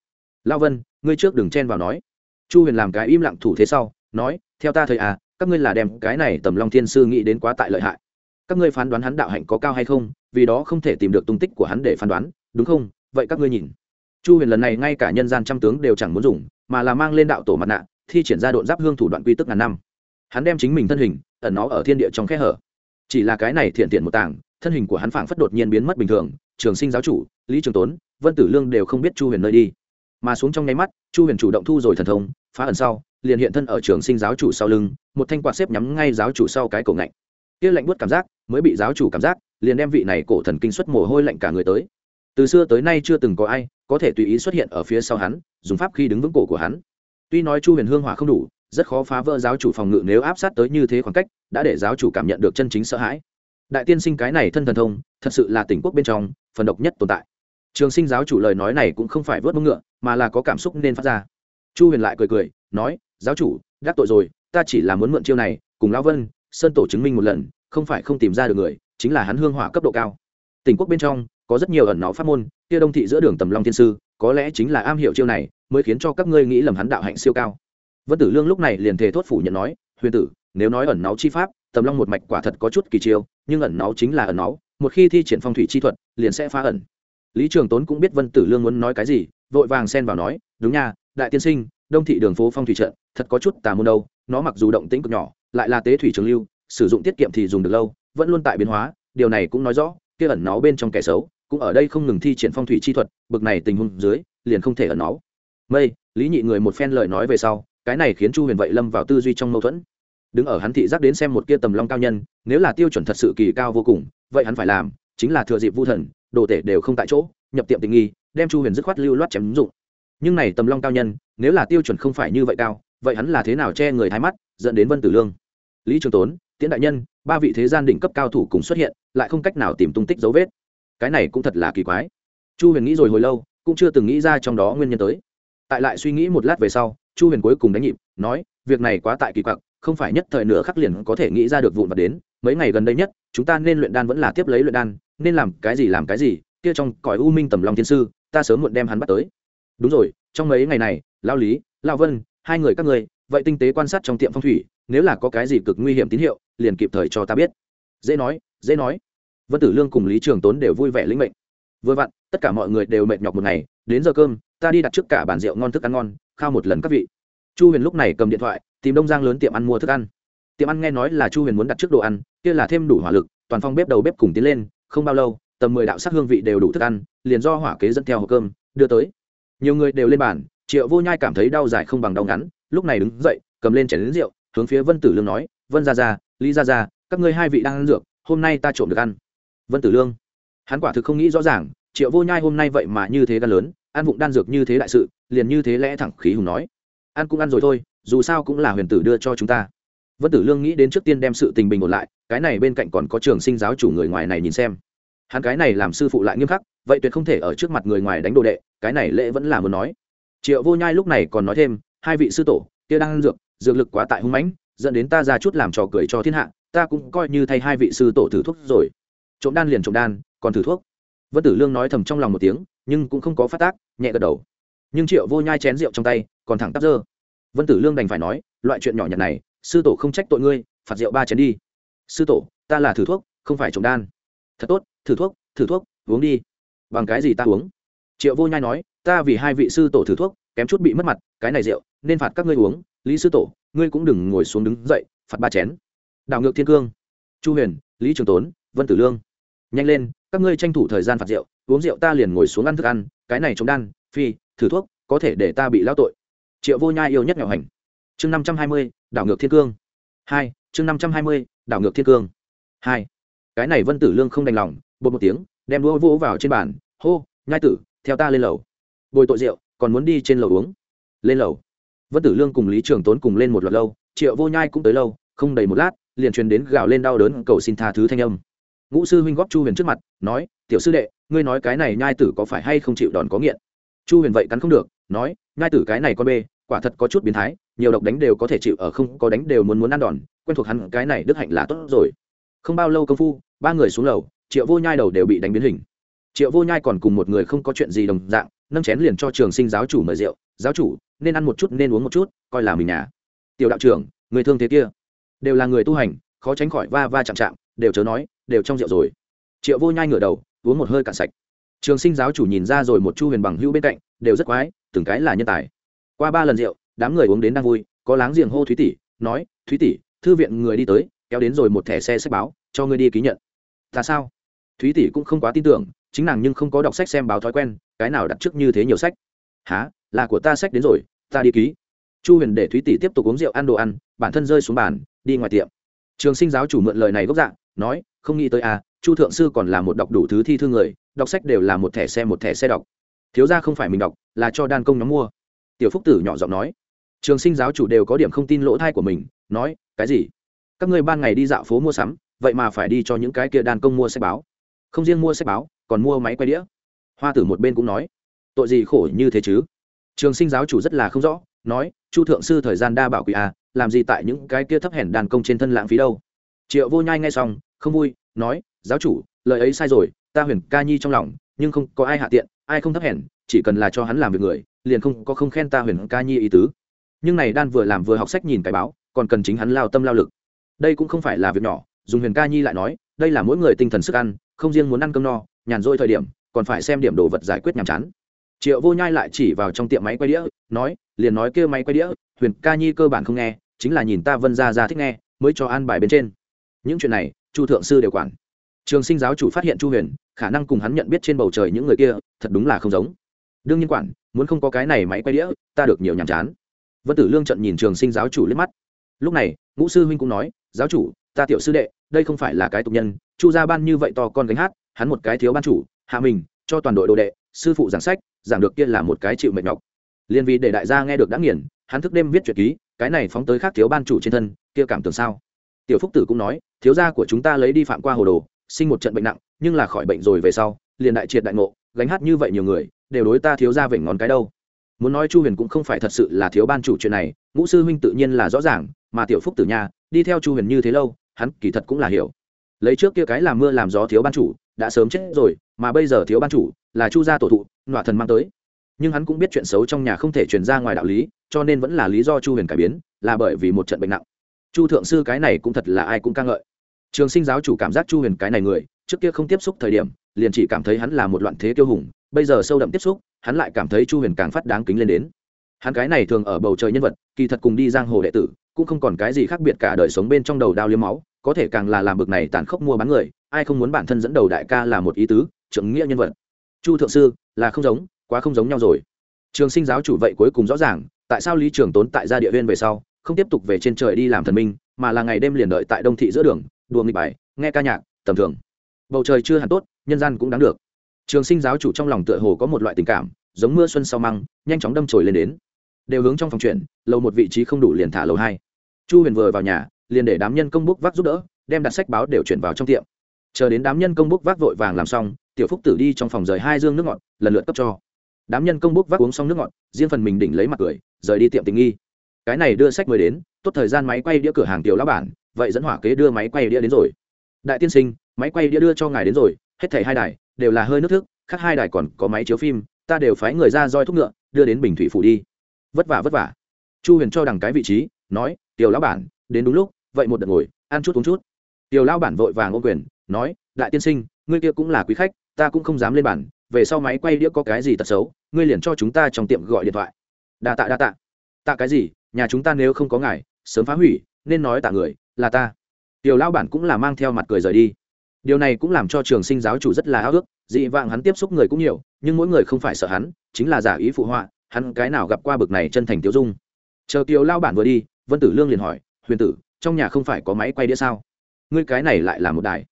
Lao vân, ngươi trước đừng chen vào nói. Chu huyền làm cái im lặng thủ thế sau, nói, theo ta thời à các ngươi là đem cái này tầm long thiên sư nghĩ đến quá tại lợi hại. Các ngươi phán đoán hắn đạo hạnh có cao hay không, vì đó không thể tìm được tung tích của hắn để phán đoán, đúng không? Vậy các ngươi nhìn. Chu huyền lần này ngay cả nhân gian trăm tướng đều chẳng muốn dùng, mà là mang lên đạo tổ mặt nạ thi triển ra độn giáp hương thủ đoạn quy tức ngàn năm. Hắn đem chính mình thân hình, ẩn nó ở thiên địa trong khe hở. Chỉ là cái này thiện tiện một tảng, thân hình của hắn phảng phất đột nhiên biến mất bình thường, trường sinh giáo chủ, lý trường tốn, vân tử lương đều không biết chu huyền nơi đi. Mà xuống trong nháy mắt, chu huyền chủ động thu rồi thần thông, phá ẩn sau, liền hiện thân ở trường sinh giáo chủ sau lưng, một thanh quạt xếp nhắm ngay giáo chủ sau cái cổ ngạnh. Kia lạnh buốt cảm giác, mới bị giáo chủ cảm giác, liền đem vị này cổ thần kinh xuất mồ hôi lạnh cả người tới. Từ xưa tới nay chưa từng có ai có thể tùy ý xuất hiện ở phía sau hắn, dùng pháp khi đứng vững cổ của hắn tuy nói chu huyền hương hỏa không đủ, rất khó phá vỡ giáo chủ phòng ngự nếu áp sát tới như thế khoảng cách, đã để giáo chủ cảm nhận được chân chính sợ hãi. Đại tiên sinh cái này thân thần thông, thật sự là tỉnh quốc bên trong, phần độc nhất tồn tại. Trường sinh giáo chủ lời nói này cũng không phải vớt mông ngựa, mà là có cảm xúc nên phát ra. Chu huyền lại cười cười, nói, giáo chủ gác tội rồi, ta chỉ là muốn mượn chiêu này, cùng lão vân, sơn tổ chứng minh một lần, không phải không tìm ra được người, chính là hắn hương hỏa cấp độ cao. Tỉnh quốc bên trong có rất nhiều ẩn nó pháp môn, kia đông thị giữa đường tầm long thiên sư, có lẽ chính là am hiểu chiêu này, mới khiến cho các ngươi nghĩ lầm hắn đạo hạnh siêu cao. Vân tử lương lúc này liền thề thốt phủ nhận nói, huyền tử, nếu nói ẩn náu chi pháp, tầm long một mạch quả thật có chút kỳ chiêu, nhưng ẩn náu chính là ẩn náu, một khi thi triển phong thủy chi thuật, liền sẽ phá ẩn. Lý trường tốn cũng biết vân tử lương muốn nói cái gì, vội vàng xen vào nói, đúng nha, đại tiên sinh, đông thị đường phố phong thủy trận, thật có chút tà môn đâu, nó mặc dù động tĩnh cực nhỏ, lại là tế thủy trường lưu, sử dụng tiết kiệm thì dùng được lâu, vẫn luôn tại biến hóa, điều này cũng nói rõ, kia ẩn náu bên trong kẻ xấu cũng ở đây không ngừng thi triển phong thủy chi thuật, bực này tình huống dưới, liền không thể ẩn náu. Mây, lý nhị người một phen lời nói về sau, cái này khiến chu huyền vậy lâm vào tư duy trong mâu thuẫn. Đứng ở hắn thị giác đến xem một kia tầm long cao nhân, nếu là tiêu chuẩn thật sự kỳ cao vô cùng, vậy hắn phải làm chính là thừa dịp vu thần, đồ tể đều không tại chỗ, nhập tiệm tình nghi, đem chu huyền dứt khoát lưu loát chém ứng dụng. Nhưng này tầm long cao nhân, nếu là tiêu chuẩn không phải như vậy cao, vậy hắn là thế nào che người thái mắt, dẫn đến vân tử lương? Lý trường tốn, tiễn đại nhân, ba vị thế gian đỉnh cấp cao thủ cùng xuất hiện, lại không cách nào tìm tung tích dấu vết cái này cũng thật là kỳ quái. Chu huyền nghĩ rồi hồi lâu, cũng chưa từng nghĩ ra trong đó nguyên nhân tới. Tại lại suy nghĩ một lát về sau, chu huyền cuối cùng đánh nhịp, nói, việc này quá tại kỳ quặc, không phải nhất thời nửa khắc liền có thể nghĩ ra được vụn vặt đến. Mấy ngày gần đây nhất, chúng ta nên luyện đan vẫn là tiếp lấy luyện đan, nên làm cái gì làm cái gì, kia trong cõi u minh tầm long thiên sư, ta sớm muộn đem hắn bắt tới. Đúng rồi, trong mấy ngày này lao lý lao vân, hai người các người vậy tinh tế quan sát trong tiệm phong thủy, nếu là có cái gì cực nguy hiểm tín hiệu, liền kịp thời cho ta biết. Dễ nói dễ nói vân tử lương cùng lý trường tốn đều vui vẻ lĩnh mệnh. Vừa vặn, tất cả mọi người đều mệt nhọc một ngày, đến giờ cơm, ta đi đặt trước cả bàn rượu ngon thức ăn ngon, khao một lần các vị. Chu huyền lúc này cầm điện thoại, tìm đông giang lớn tiệm ăn mua thức ăn. Tiệm ăn nghe nói là chu huyền muốn đặt trước đồ ăn, kia là thêm đủ hỏa lực, toàn phong bếp đầu bếp cùng tiến lên, không bao lâu, tầm mười đạo sắc hương vị đều đủ thức ăn, liền do hỏa kế dẫn theo hộp cơm, đưa tới. Nhiều người đều lên bàn, triệu vô nhai cảm thấy đau dài không bằng đau ngắn, lúc này đứng dậy, cầm lên chén đến rượu, hướng phía vân tử lương nói, vân ra ra lý ra ra các ngươi hai vị đang ăn dược, hôm nay ta trộm được ăn vân tử lương. Hắn quả thực không nghĩ rõ ràng, triệu vô nhai hôm nay vậy mà như thế gan lớn, ăn vụng đan dược như thế đại sự, liền như thế lẽ thẳng khí hùng nói. Ăn cũng ăn rồi thôi, dù sao cũng là huyền tử đưa cho chúng ta. Vân tử lương nghĩ đến trước tiên đem sự tình bình ổn lại, cái này bên cạnh còn có trường sinh giáo chủ người ngoài này nhìn xem. Hắn cái này làm sư phụ lại nghiêm khắc, vậy tuyệt không thể ở trước mặt người ngoài đánh đồ đệ, cái này lễ vẫn là muốn nói. Triệu vô nhai lúc này còn nói thêm, hai vị sư tổ, kia đang ăn dược dược lực quá tại hung mãnh, dẫn đến ta ra chút làm trò cười cho thiên hạ, ta cũng coi như thay hai vị sư tổ thử thuốc rồi trộm đan liền trộm đan, còn thử thuốc. Vân tử lương nói thầm trong lòng một tiếng, nhưng cũng không có phát tác, nhẹ gật đầu. Nhưng triệu vô nhai chén rượu trong tay, còn thẳng tắp dơ. Vân tử lương đành phải nói, loại chuyện nhỏ nhặt này, sư tổ không trách tội ngươi, phạt rượu ba chén đi. Sư tổ, ta là thử thuốc, không phải trộm đan. Thật tốt, thử thuốc thử thuốc, uống đi. Bằng cái gì ta uống? Triệu vô nhai nói, ta vì hai vị sư tổ thử thuốc, kém chút bị mất mặt, cái này rượu, nên phạt các ngươi uống. Lý sư tổ, ngươi cũng đừng ngồi xuống đứng dậy, phạt ba chén. Đảo ngược thiên cương. Chu huyền, lý trường tốn, vân tử lương nhanh lên, các ngươi tranh thủ thời gian phạt rượu, uống rượu ta liền ngồi xuống ăn thức ăn, cái này chống đan, phi, thử thuốc, có thể để ta bị lao tội. Triệu vô nhai yêu nhất nghèo hành. Chương năm trăm hai mươi, đảo ngược thiên cương. Hai, chương năm trăm hai mươi, đảo ngược thiên cương. Hai, cái này vân tử lương không đành lòng, bột một tiếng, đem đũa vỗ vào trên bàn, hô, nhai tử, theo ta lên lầu. Bồi tội rượu, còn muốn đi trên lầu uống. Lên lầu. Vân tử lương cùng lý trường tốn cùng lên một loạt lâu, triệu vô nhai cũng tới lâu, không đầy một lát, liền truyền đến gào lên đau đớn, cầu xin tha thứ thanh âm ngũ sư huynh góp chu huyền trước mặt, nói, tiểu sư đệ, ngươi nói cái này nhai tử có phải hay không chịu đòn có nghiện? Chu huyền vậy cắn không được, nói, nhai tử cái này con bê, quả thật có chút biến thái, nhiều độc đánh đều có thể chịu, ở không có đánh đều muốn muốn ăn đòn, quen thuộc hắn cái này đức hạnh là tốt rồi. Không bao lâu công phu, ba người xuống lầu, triệu vô nhai đầu đều bị đánh biến hình. Triệu vô nhai còn cùng một người không có chuyện gì đồng dạng, nâng chén liền cho trường sinh giáo chủ mời rượu, giáo chủ, nên ăn một chút, nên uống một chút, coi là mình nhà. Tiểu đạo trưởng, người thương thế kia. Đều là người tu hành, khó tránh khỏi va va chạm chạm, đều chớ nói đều trong rượu rồi. Triệu vô nhai ngửa đầu, uống một hơi cạn sạch. Trường sinh giáo chủ nhìn ra rồi một chu huyền bằng hữu bên cạnh, đều rất quái, từng cái là nhân tài. Qua ba lần rượu, đám người uống đến đang vui, có láng giềng hô thúy tỷ, nói, thúy tỷ, thư viện người đi tới, kéo đến rồi một thẻ xe sách báo, cho ngươi đi ký nhận. Ta sao? Thúy tỷ cũng không quá tin tưởng, chính nàng nhưng không có đọc sách xem báo thói quen, cái nào đặt trước như thế nhiều sách. Há là của ta sách đến rồi, ta đi ký. Chu huyền để thúy tỷ tiếp tục uống rượu ăn đồ ăn, bản thân rơi xuống bàn, đi ngoài tiệm. Trường sinh giáo chủ mượn lời này gốc dạng nói không nghĩ tới à chu thượng sư còn là một đọc đủ thứ thi thư người, đọc sách đều là một thẻ xe một thẻ xe đọc. Thiếu ra không phải mình đọc, là cho đan công nhóm mua. Tiểu phúc tử nhỏ giọng nói. Trường sinh giáo chủ đều có điểm không tin lỗ thai của mình, nói, cái gì? Các ngươi ban ngày đi dạo phố mua sắm, vậy mà phải đi cho những cái kia đàn công mua sách báo. Không riêng mua sách báo, còn mua máy quay đĩa. Hoa tử một bên cũng nói. Tội gì khổ như thế chứ? Trường sinh giáo chủ rất là không rõ, nói, chu thượng sư thời gian đa bảo quỷ à làm gì tại những cái kia thấp hèn đàn công trên thân lãng phí đâu? Triệu vô nhai nghe xong không vui, nói, giáo chủ, lời ấy sai rồi, ta huyền ca nhi trong lòng, nhưng không có ai hạ tiện, ai không thấp hèn, chỉ cần là cho hắn làm việc người, liền không có không khen ta huyền ca nhi ý tứ. Nhưng này đan vừa làm vừa học sách nhìn cái báo, còn cần chính hắn lao tâm lao lực. Đây cũng không phải là việc nhỏ, dùng huyền ca nhi lại nói, đây là mỗi người tinh thần sức ăn, không riêng muốn ăn cơm no, nhàn rỗi thời điểm, còn phải xem điểm đồ vật giải quyết nhàm chán. Triệu vô nhai lại chỉ vào trong tiệm máy quay đĩa, nói, liền nói kêu máy quay đĩa, huyền ca nhi cơ bản không nghe, chính là nhìn ta vân ra ra thích nghe, mới cho an bài bên trên. Những chuyện này chu thượng sư đều quản. Trường sinh giáo chủ phát hiện chu huyền, khả năng cùng hắn nhận biết trên bầu trời những người kia, thật đúng là không giống. Đương nhiên quản, muốn không có cái này máy quay đĩa, ta được nhiều nhàm chán. Vân tử lương trận nhìn trường sinh giáo chủ liếc mắt. Lúc này, ngũ sư huynh cũng nói, giáo chủ, ta tiểu sư đệ, đây không phải là cái tục nhân, chu gia ban như vậy to con gánh hát, hắn một cái thiếu ban chủ, hạ mình, cho toàn đội đồ đệ, sư phụ giảng sách, giảng được kia là một cái chịu mệt nhọc. Liên vì để đại gia nghe được đã nghiền, hắn thức đêm viết truyện ký, cái này phóng tới khác thiếu ban chủ trên thân, kia cảm tưởng sao? Tiểu phúc tử cũng nói thiếu gia của chúng ta lấy đi phạm qua hồ đồ, sinh một trận bệnh nặng, nhưng là khỏi bệnh rồi về sau, liền đại triệt đại ngộ, gánh hát như vậy nhiều người, đều đối ta thiếu gia vểnh ngón cái đâu. Muốn nói chu huyền cũng không phải thật sự là thiếu ban chủ chuyện này, ngũ sư huynh tự nhiên là rõ ràng, mà tiểu phúc tử nha, đi theo chu huyền như thế lâu, hắn kỳ thật cũng là hiểu. Lấy trước kia cái làm mưa làm gió thiếu ban chủ, đã sớm chết rồi, mà bây giờ thiếu ban chủ, là chu gia tổ thụ, nọa thần mang tới. Nhưng hắn cũng biết chuyện xấu trong nhà không thể truyền ra ngoài đạo lý, cho nên vẫn là lý do chu huyền cải biến, là bởi vì một trận bệnh nặng. Chu thượng sư cái này cũng thật là ai cũng ca ngợi trường sinh giáo chủ cảm giác chu huyền cái này người, trước kia không tiếp xúc thời điểm, liền chỉ cảm thấy hắn là một loạn thế kiêu hùng, bây giờ sâu đậm tiếp xúc, hắn lại cảm thấy chu huyền càng phát đáng kính lên đến. Hắn cái này thường ở bầu trời nhân vật, kỳ thật cùng đi giang hồ đệ tử, cũng không còn cái gì khác biệt cả đời sống bên trong đầu đao liếm máu, có thể càng là làm bực này tàn khốc mua bán người, ai không muốn bản thân dẫn đầu đại ca là một ý tứ, trưởng nghĩa nhân vật. Chu thượng sư, là không giống, quá không giống nhau rồi. Trường sinh giáo chủ vậy cuối cùng rõ ràng, tại sao lý trường tốn tại gia địa viên về sau, không tiếp tục về trên trời đi làm thần minh, mà là ngày đêm liền đợi tại đông thị giữa đường đùa nghịch bài, nghe ca nhạc, tầm thường. Bầu trời chưa hẳn tốt, nhân gian cũng đáng được. Trường sinh giáo chủ trong lòng tựa hồ có một loại tình cảm, giống mưa xuân sau măng, nhanh chóng đâm trồi lên đến. Đều hướng trong phòng chuyển lầu một vị trí không đủ liền thả lầu hai. Chu huyền vừa vào nhà, liền để đám nhân công bốc vác giúp đỡ, đem đặt sách báo đều chuyển vào trong tiệm. Chờ đến đám nhân công bốc vác vội vàng làm xong, tiểu phúc tử đi trong phòng rời hai dương nước ngọt, lần lượt cấp cho. Đám nhân công bốc vác uống xong nước ngọt, riêng phần mình đỉnh lấy mặt cười, rời đi tiệm tình nghi. Cái này đưa sách mới đến, tốt thời gian máy quay đĩa cửa hàng tiểu lão bản vậy dẫn hỏa kế đưa máy quay đĩa đến rồi. Đại tiên sinh, máy quay đĩa đưa cho ngài đến rồi, hết thảy hai đài đều là hơi nước thức, khác hai đài còn có máy chiếu phim, ta đều phái người ra roi thúc ngựa, đưa đến bình thủy phủ đi. Vất vả vất vả. Chu huyền cho đằng cái vị trí, nói, tiểu lão bản, đến đúng lúc, vậy một đợt ngồi, ăn chút uống chút. Tiểu lão bản vội vàng ô quyền, nói, đại tiên sinh, ngươi kia cũng là quý khách, ta cũng không dám lên bản về sau máy quay đĩa có cái gì tật xấu, ngươi liền cho chúng ta trong tiệm gọi điện thoại. Đa tạ đa tạ. Tạ cái gì? Nhà chúng ta nếu không có ngài, sớm phá hủy, nên nói tạ người là ta. Tiểu lão bản cũng là mang theo mặt cười rời đi. Điều này cũng làm cho trường sinh giáo chủ rất là háo ước dị vạng hắn tiếp xúc người cũng nhiều, nhưng mỗi người không phải sợ hắn, chính là giả ý phụ họa, hắn cái nào gặp qua bực này chân thành tiêu dung. Chờ kiều lao bản vừa đi, vân tử lương liền hỏi, huyền tử, trong nhà không phải có máy quay đĩa sao? Ngươi cái này lại là một đài.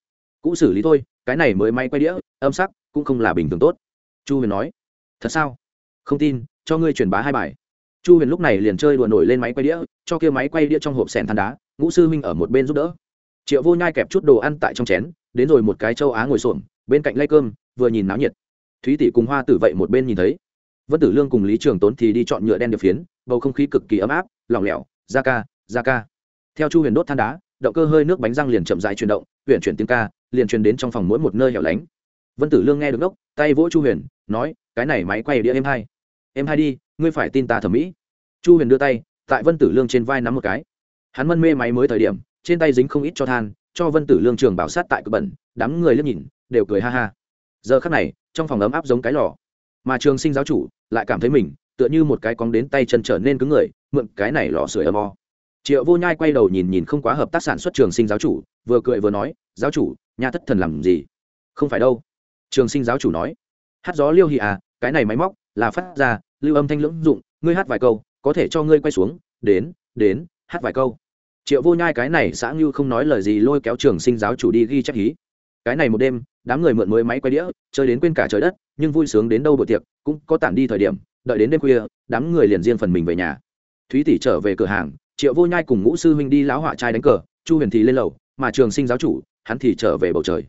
Cũ xử lý thôi, cái này mới máy quay đĩa, âm sắc cũng không là bình thường tốt. Chu huyền nói. Thật sao? Không tin, cho ngươi truyền bá hai bài. Chu huyền lúc này liền chơi đùa nổi lên máy quay đĩa, cho kia máy quay đĩa trong hộp sèn than đá ngũ sư huynh ở một bên giúp đỡ. Triệu vô nhai kẹp chút đồ ăn tại trong chén đến rồi một cái châu á ngồi xổm bên cạnh lay cơm vừa nhìn náo nhiệt. Thúy tỷ cùng hoa tử vậy một bên nhìn thấy. Vân tử lương cùng lý trường tốn thì đi chọn nhựa đen điệp phiến bầu không khí cực kỳ ấm áp lỏng lẻo da ca da ca. Theo chu huyền đốt than đá động cơ hơi nước bánh răng liền chậm dài chuyển động huyện chuyển tiếng ca liền truyền đến trong phòng mỗi một nơi hẻo lánh. Vân tử lương nghe được đốc, tay vỗ chu huyền nói cái này máy quay đĩa em hai. Em hai đi ngươi phải tin ta thẩm mỹ. Chu huyền đưa tay tại vân tử lương trên vai nắm một cái hắn mân mê máy mới thời điểm, trên tay dính không ít cho than, cho vân tử lương trường bảo sát tại cực bẩn, đám người liếc nhìn, đều cười ha ha. Giờ khắc này, trong phòng ấm áp giống cái lò. Mà trường sinh giáo chủ lại cảm thấy mình, tựa như một cái cóng đến tay chân trở nên cứng người, mượn cái này lò sưởi ấm o. Triệu vô nhai quay đầu nhìn nhìn không quá hợp tác sản xuất trường sinh giáo chủ, vừa cười vừa nói, giáo chủ, nhà thất thần làm gì? Không phải đâu. Trường sinh giáo chủ nói, hát gió liêu hì à cái này máy móc là phát ra, lưu âm thanh lưỡng dụng, ngươi hát vài câu, có thể cho ngươi quay xuống, đến đến, hát vài câu triệu vô nhai cái này xã ngưu không nói lời gì, lôi kéo trường sinh giáo chủ đi ghi chép hí. Cái này một đêm, đám người mượn mới máy quay đĩa, chơi đến quên cả trời đất, nhưng vui sướng đến đâu bữa tiệc, cũng có tản đi thời điểm, đợi đến đêm khuya, đám người liền riêng phần mình về nhà. Thúy tỷ trở về cửa hàng, triệu vô nhai cùng ngũ sư huynh đi lão họa trai đánh cờ, chu huyền thì lên lầu, mà trường sinh giáo chủ, hắn thì trở về bầu trời.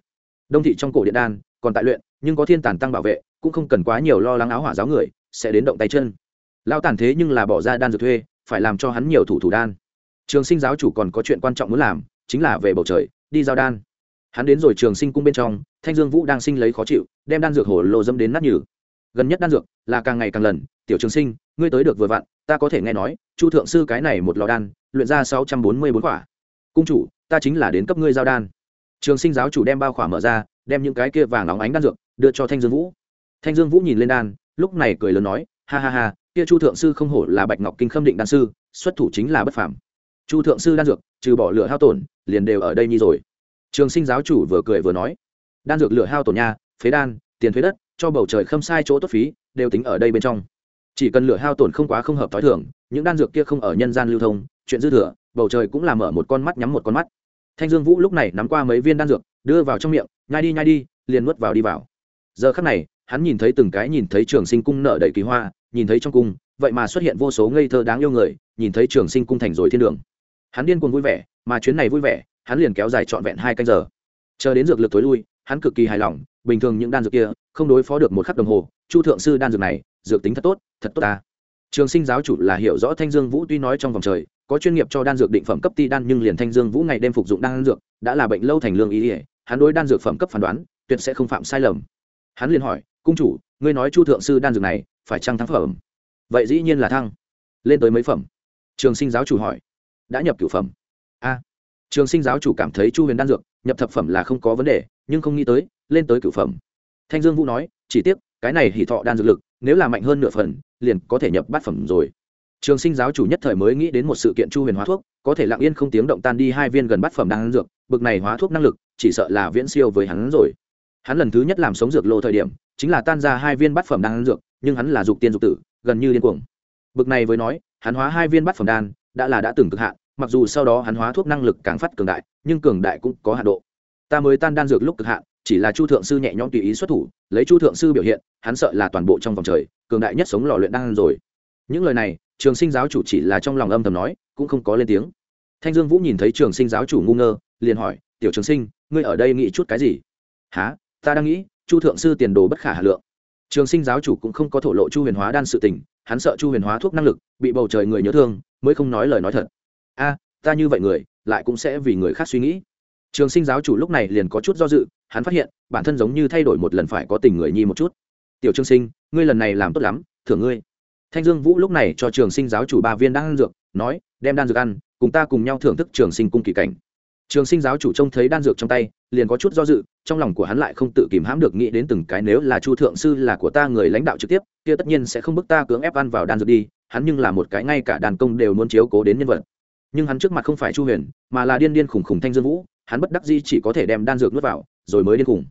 Đông thị trong cổ điện đan, còn tại luyện, nhưng có thiên tàn tăng bảo vệ, cũng không cần quá nhiều lo lắng áo hỏa giáo người, sẽ đến động tay chân. Lao tàn thế nhưng là bỏ ra đan dược thuê, phải làm cho hắn nhiều thủ thủ đan trường sinh giáo chủ còn có chuyện quan trọng muốn làm, chính là về bầu trời, đi giao đan. Hắn đến rồi trường sinh cung bên trong, thanh dương vũ đang sinh lấy khó chịu, đem đan dược hổ lộ dâm đến nát nhừ. Gần nhất đan dược là càng ngày càng lần, tiểu trường sinh, ngươi tới được vừa vặn, ta có thể nghe nói, chu thượng sư cái này một lò đan, luyện ra sáu trăm bốn mươi bốn quả. Cung chủ, ta chính là đến cấp ngươi giao đan. Trường sinh giáo chủ đem bao khỏa mở ra, đem những cái kia vàng óng ánh đan dược, đưa cho thanh dương vũ. Thanh dương vũ nhìn lên đan, lúc này cười lớn nói, ha ha ha, kia chu thượng sư không hổ là bạch ngọc kinh khâm định đan sư, xuất thủ chính là bất phàm chu thượng sư đan dược, trừ bỏ lửa hao tổn, liền đều ở đây nhi rồi. Trường sinh giáo chủ vừa cười vừa nói, đan dược lửa hao tổn nha, phế đan, tiền thuế đất, cho bầu trời khâm sai chỗ tốt phí, đều tính ở đây bên trong. Chỉ cần lửa hao tổn không quá không hợp t h o i thưởng những đan dược kia không ở nhân gian lưu thông, chuyện dư thừa, bầu trời cũng làm mở một con mắt nhắm một con mắt. Thanh dương vũ lúc này nắm qua mấy viên đan dược, đưa vào trong miệng, nhai đi nhai đi, liền nuốt vào đi vào. Giờ khắc này, hắn nhìn thấy từng cái nhìn thấy trường sinh cung nở đầy kỳ hoa, nhìn thấy trong cung, vậy mà xuất hiện vô số ngây thơ đáng yêu người, nhìn thấy trường sinh cung thành rồi thiên đường hắn điên cuồng vui vẻ, mà chuyến này vui vẻ, hắn liền kéo dài trọn vẹn hai canh giờ. Chờ đến dược lực tối lui, hắn cực kỳ hài lòng, bình thường những đan dược kia, không đối phó được một khắc đồng hồ, chu thượng sư đan dược này, dược tính thật tốt thật tốt ta. Trường sinh giáo chủ là hiểu rõ thanh dương vũ tuy nói trong vòng trời, có chuyên nghiệp cho đan dược định phẩm cấp ti đan nhưng liền thanh dương vũ ngày đêm phục dụng đan dược, đã là bệnh lâu thành lương ý ỉa hắn đối đan dược phẩm cấp phán đoán, tuyệt sẽ không phạm sai lầm. Hắn liền hỏi, cung chủ, ngươi nói chu thượng sư đan dược này, phải trăng thắng phẩm? Vậy dĩ nhiên là thăng lên tới mấy phẩm? Trường sinh giáo chủ hỏi đã nhập cửu phẩm. A, trường sinh giáo chủ cảm thấy chu huyền đan dược nhập thập phẩm là không có vấn đề, nhưng không nghĩ tới, lên tới cửu phẩm. Thanh dương vũ nói, chỉ tiếc, cái này hỉ thọ đan dược lực, nếu là mạnh hơn nửa phần, liền có thể nhập bát phẩm rồi. Trường sinh giáo chủ nhất thời mới nghĩ đến một sự kiện chu huyền hóa thuốc, có thể lặng yên không tiếng động tan đi hai viên gần bát phẩm đan dược, bực này hóa thuốc năng lực, chỉ sợ là viễn siêu với hắn rồi. Hắn lần thứ nhất làm sống dược lô thời điểm, chính là tan ra hai viên bát phẩm đan dược, nhưng hắn là dục tiên dục tử, gần như điên cuồng. Bực này với nói, hắn hóa hai viên bát phẩm đan đã là đã từng cực hạn, mặc dù sau đó hắn hóa thuốc năng lực càng phát cường đại, nhưng cường đại cũng có hạn độ. Ta mới tan đan dược lúc cực hạn, chỉ là chu thượng sư nhẹ nhõm tùy ý xuất thủ, lấy chu thượng sư biểu hiện, hắn sợ là toàn bộ trong vòng trời, cường đại nhất sống lò luyện đan rồi. Những lời này, trường sinh giáo chủ chỉ là trong lòng âm thầm nói, cũng không có lên tiếng. Thanh dương vũ nhìn thấy trường sinh giáo chủ ngu ngơ, liền hỏi, tiểu trường sinh, ngươi ở đây nghĩ chút cái gì? Há ta đang nghĩ, chu thượng sư tiền đồ bất khả hà lượng. Trường sinh giáo chủ cũng không có thổ lộ chu huyền hóa đan sự tình, hắn sợ chu huyền hóa thuốc năng lực, bị bầu trời người nhớ thương mới không nói lời nói thật. A, ta như vậy người, lại cũng sẽ vì người khác suy nghĩ. Trường sinh giáo chủ lúc này liền có chút do dự, hắn phát hiện, bản thân giống như thay đổi một lần phải có tình người nhi một chút. Tiểu trương sinh, ngươi lần này làm tốt lắm, thưởng ngươi. Thanh dương vũ lúc này cho trường sinh giáo chủ ba viên đan dược, nói, đem đan dược ăn, cùng ta cùng nhau thưởng thức trường sinh cung kỳ cảnh. Trường sinh giáo chủ trông thấy đan dược trong tay, liền có chút do dự, trong lòng của hắn lại không tự kìm hãm được nghĩ đến từng cái nếu là chu thượng sư là của ta người lãnh đạo trực tiếp, kia tất nhiên sẽ không bức ta cưỡng ép ăn vào đan dược đi hắn nhưng là một cái ngay cả đàn công đều muốn chiếu cố đến nhân vật. Nhưng hắn trước mặt không phải chu huyền, mà là điên điên khủng khủng thanh dương vũ, hắn bất đắc di chỉ có thể đem đan dược nuốt vào, rồi mới điên khủng.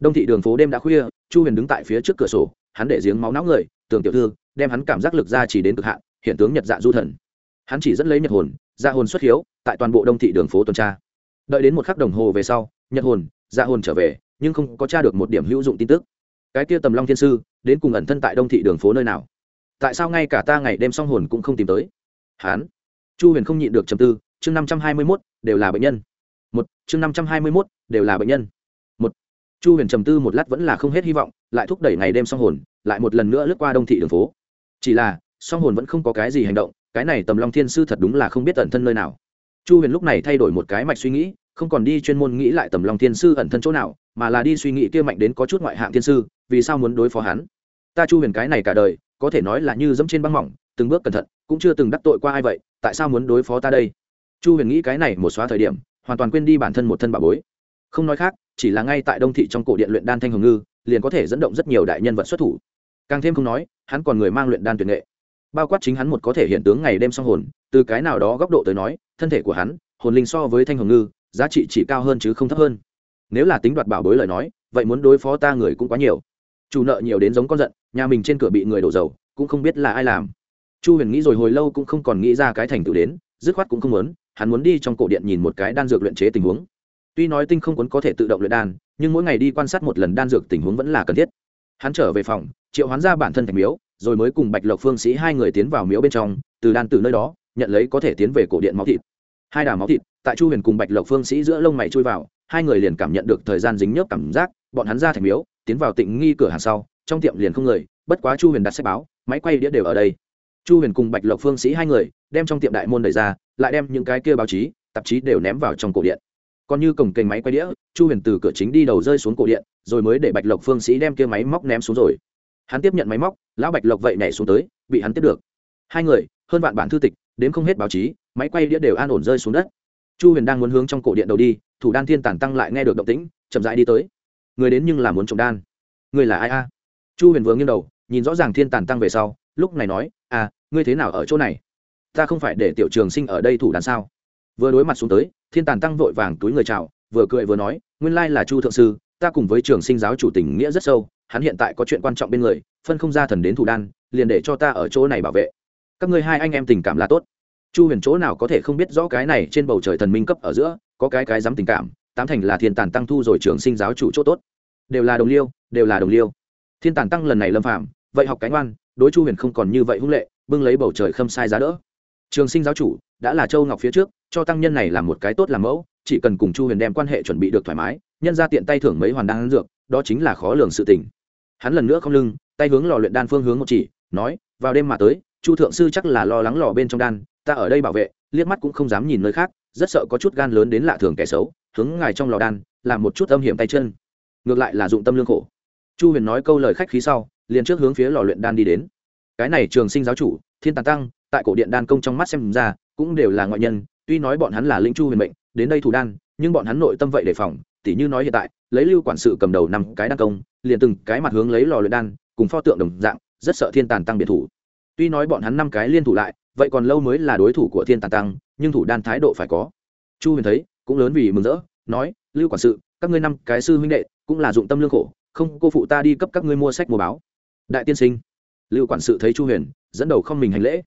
Đông thị đường phố đêm đã khuya, chu huyền đứng tại phía trước cửa sổ, hắn để giếng máu não người tường tiểu thư, đem hắn cảm giác lực ra chỉ đến cực hạn, hiện tướng nhật dạ du thần. Hắn chỉ dẫn lấy nhật hồn dạ hồn xuất hiếu, tại toàn bộ đông thị đường phố tuần tra. Đợi đến một khắc đồng hồ về sau, nhật hồn dạ hồn trở về, nhưng không có tra được một điểm hữu dụng tin tức. Cái kia tầm long thiên sư, đến cùng ẩn thân tại đông thị đường phố nơi nào? Tại sao ngay cả ta ngày đêm song hồn cũng không tìm tới? Hán. Chu huyền không nhịn được trầm tư, chương năm trăm hai mươi mốt, đều là bệnh nhân. Một, chương năm trăm hai mươi mốt, đều là bệnh nhân. Một, chu huyền trầm tư một lát vẫn là không hết hy vọng, lại thúc đẩy ngày đêm song hồn, lại một lần nữa lướt qua đông thị đường phố. Chỉ là, song hồn vẫn không có cái gì hành động, cái này tầm long thiên sư thật đúng là không biết ẩn thân nơi nào. Chu huyền lúc này thay đổi một cái mạch suy nghĩ, không còn đi chuyên môn nghĩ lại tầm long thiên sư ẩn thân chỗ nào, mà là đi suy nghĩ kia mạnh đến có chút ngoại hạng thiên sư, vì sao muốn đối phó hắn? Ta chu huyền cái này cả đời có thể nói là như dẫm trên băng mỏng, từng bước cẩn thận, cũng chưa từng đắc tội qua ai vậy, tại sao muốn đối phó ta đây? Chu huyền nghĩ cái này một xóa thời điểm, hoàn toàn quên đi bản thân một thân bà bối. Không nói khác, chỉ là ngay tại đông thị trong cổ điện luyện đan thanh hồng ngư, liền có thể dẫn động rất nhiều đại nhân vật xuất thủ. Càng thêm không nói, hắn còn người mang luyện đan tuyệt nghệ. Bao quát chính hắn một có thể hiện tướng ngày đêm song hồn, từ cái nào đó góc độ tới nói, thân thể của hắn, hồn linh so với thanh hồng ngư, giá trị chỉ cao hơn chứ không thấp hơn. Nếu là tính đoạt bảo bối lời nói, vậy muốn đối phó ta người cũng quá nhiều chủ nợ nhiều đến giống con giận, nhà mình trên cửa bị người đổ dầu, cũng không biết là ai làm. Chu huyền nghĩ rồi hồi lâu cũng không còn nghĩ ra cái thành tựu đến, dứt khoát cũng không muốn, hắn muốn đi trong cổ điện nhìn một cái đan dược luyện chế tình huống. Tuy nói tinh không quấn có thể tự động luyện đan, nhưng mỗi ngày đi quan sát một lần đan dược tình huống vẫn là cần thiết. Hắn trở về phòng, triệu hoán ra bản thân thành miếu, rồi mới cùng bạch lộc phương sĩ hai người tiến vào miếu bên trong, từ đan từ nơi đó, nhận lấy có thể tiến về cổ điện máu thịt. Hai đà máu thịt, tại chu huyền cùng bạch lộc phương sĩ giữa lông mày chui vào, hai người liền cảm nhận được thời gian dính nhớp cảm giác bọn hắn ra thành miếu, tiến vào tịnh nghi cửa hàng sau, trong tiệm liền không người, bất quá chu huyền đặt sách báo, máy quay đĩa đều ở đây. Chu huyền cùng bạch lộc phương sĩ hai người, đem trong tiệm đại môn đẩy ra, lại đem những cái kia báo chí, tạp chí đều ném vào trong cổ điện. Còn như cổng kênh máy quay đĩa, chu huyền từ cửa chính đi đầu rơi xuống cổ điện, rồi mới để bạch lộc phương sĩ đem kia máy móc ném xuống rồi. Hắn tiếp nhận máy móc, lão bạch lộc vậy nhảy xuống tới, bị hắn tiếp được. Hai người, hơn vạn bản thư tịch đến không hết báo chí, máy quay đĩa đều an ổn rơi xuống đất. Chu huyền đang muốn hướng trong cổ điện đầu đi, thủ đan thiên tản tăng lại nghe được động tĩnh, chậm rãi đi tới người đến nhưng là muốn trộm đan. Người là ai a? Chu huyền vừa nghiêng đầu, nhìn rõ ràng thiên Tàn tăng về sau, lúc này nói à ngươi thế nào ở chỗ này? Ta không phải để tiểu trường sinh ở đây thủ đàn sao? Vừa đối mặt xuống tới, thiên tàn tăng vội vàng túi người chào, vừa cười vừa nói, nguyên lai là chu thượng sư, ta cùng với trường sinh giáo chủ tình nghĩa rất sâu, hắn hiện tại có chuyện quan trọng bên người, phân không ra thần đến thủ đan, liền để cho ta ở chỗ này bảo vệ. Các ngươi hai anh em tình cảm là tốt. Chu huyền chỗ nào có thể không biết rõ cái này trên bầu trời thần minh cấp ở giữa, có cái cái dám tình cảm, tám thành là thiên tàn tăng thu rồi trường sinh giáo chủ chỗ tốt đều là đồng liêu, đều là đồng liêu. Thiên tàn tăng lần này lâm phạm vậy học cánh oan, đối chu huyền không còn như vậy hung lệ, bưng lấy bầu trời khâm sai giá đỡ. Trường sinh giáo chủ, đã là châu ngọc phía trước, cho tăng nhân này làm một cái tốt làm mẫu, chỉ cần cùng chu huyền đem quan hệ chuẩn bị được thoải mái, nhân ra tiện tay thưởng mấy hoàn đan dược, đó chính là khó lường sự tình. Hắn lần nữa không lưng, tay hướng lò luyện đan phương hướng một chỉ, nói, vào đêm mà tới, chu thượng sư chắc là lo lắng lò bên trong đan, ta ở đây bảo vệ, liếc mắt cũng không dám nhìn nơi khác, rất sợ có chút gan lớn đến lạ thường kẻ xấu, hướng ngài trong lò đan, làm một chút âm hiểm tay chân ngược lại là dụng tâm lương khổ. Chu huyền nói câu lời khách khí sau, liền trước hướng phía lò luyện đan đi đến. Cái này trường sinh giáo chủ, thiên tàn tăng, tại cổ điện đan công trong mắt xem ra, cũng đều là ngoại nhân, tuy nói bọn hắn là linh chu huyền mệnh, đến đây thủ đan, nhưng bọn hắn nội tâm vậy đề phòng, tỉ như nói hiện tại, lấy lưu quản sự cầm đầu năm cái đan công, liền từng cái mặt hướng lấy lò luyện đan, cùng pho tượng đồng dạng, rất sợ thiên tàn tăng biệt thủ. Tuy nói bọn hắn năm cái liên thủ lại, vậy còn lâu mới là đối thủ của thiên tàn tăng, nhưng thủ đan thái độ phải có. Chu huyền thấy, cũng lớn vì mừng rỡ, nói, lưu quản sự các ngươi năm cái sư huynh đệ cũng là dụng tâm lương khổ, không, cô phụ ta đi cấp các ngươi mua sách mua báo. Đại tiên sinh, lưu quản sự thấy chu huyền, dẫn đầu không mình hành lễ.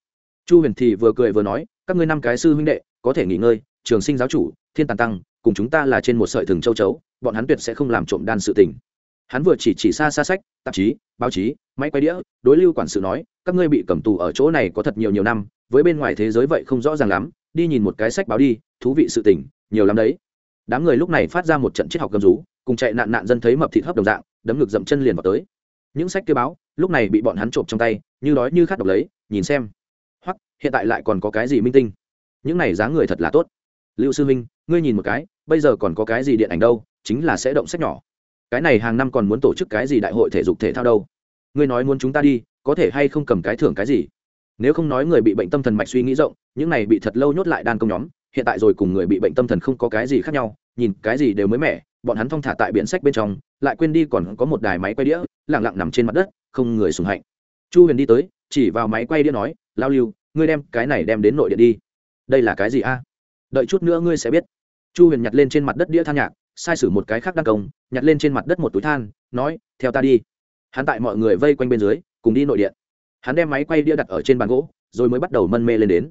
Chu huyền thì vừa cười vừa nói, các ngươi năm cái sư huynh đệ có thể nghỉ ngơi, trường sinh giáo chủ, thiên tàn tăng, cùng chúng ta là trên một sợi thừng châu chấu, bọn hắn tuyệt sẽ không làm trộm đan sự tình. Hắn vừa chỉ chỉ xa xa sách, tạp chí, báo chí, máy quay đĩa, đối lưu quản sự nói, các ngươi bị cầm tù ở chỗ này có thật nhiều nhiều năm, với bên ngoài thế giới vậy không rõ ràng lắm, đi nhìn một cái sách báo đi, thú vị sự tình, nhiều lắm đấy đám người lúc này phát ra một trận triết học gầm rú, cùng chạy nạn nạn dân thấy mập thịt hấp đồng dạng, đấm ngực dậm chân liền vào tới. Những sách kia báo, lúc này bị bọn hắn trộm trong tay, như đói như khát đọc lấy, nhìn xem. Hoặc hiện tại lại còn có cái gì minh tinh? Những này giá người thật là tốt. Lưu sư minh, ngươi nhìn một cái, bây giờ còn có cái gì điện ảnh đâu, chính là sẽ động sách nhỏ. Cái này hàng năm còn muốn tổ chức cái gì đại hội thể dục thể thao đâu? Ngươi nói muốn chúng ta đi, có thể hay không cầm cái thưởng cái gì? Nếu không nói người bị bệnh tâm thần mạch suy nghĩ rộng, những này bị thật lâu nhốt lại đan công nhóm hiện tại rồi cùng người bị bệnh tâm thần không có cái gì khác nhau, nhìn cái gì đều mới mẻ, bọn hắn thong thả tại biển sách bên trong, lại quên đi còn có một đài máy quay đĩa lẳng lặng nằm trên mặt đất, không người sùng hạnh. Chu huyền đi tới, chỉ vào máy quay đĩa nói, lao lưu, ngươi đem cái này đem đến nội địa đi. Đây là cái gì a? Đợi chút nữa ngươi sẽ biết. Chu huyền nhặt lên trên mặt đất đĩa than nhạc, sai sử một cái khác đăng công, nhặt lên trên mặt đất một túi than, nói, theo ta đi. Hắn tại mọi người vây quanh bên dưới, cùng đi nội điện hắn đem máy quay đĩa đặt ở trên bàn gỗ, rồi mới bắt đầu mân mê lên đến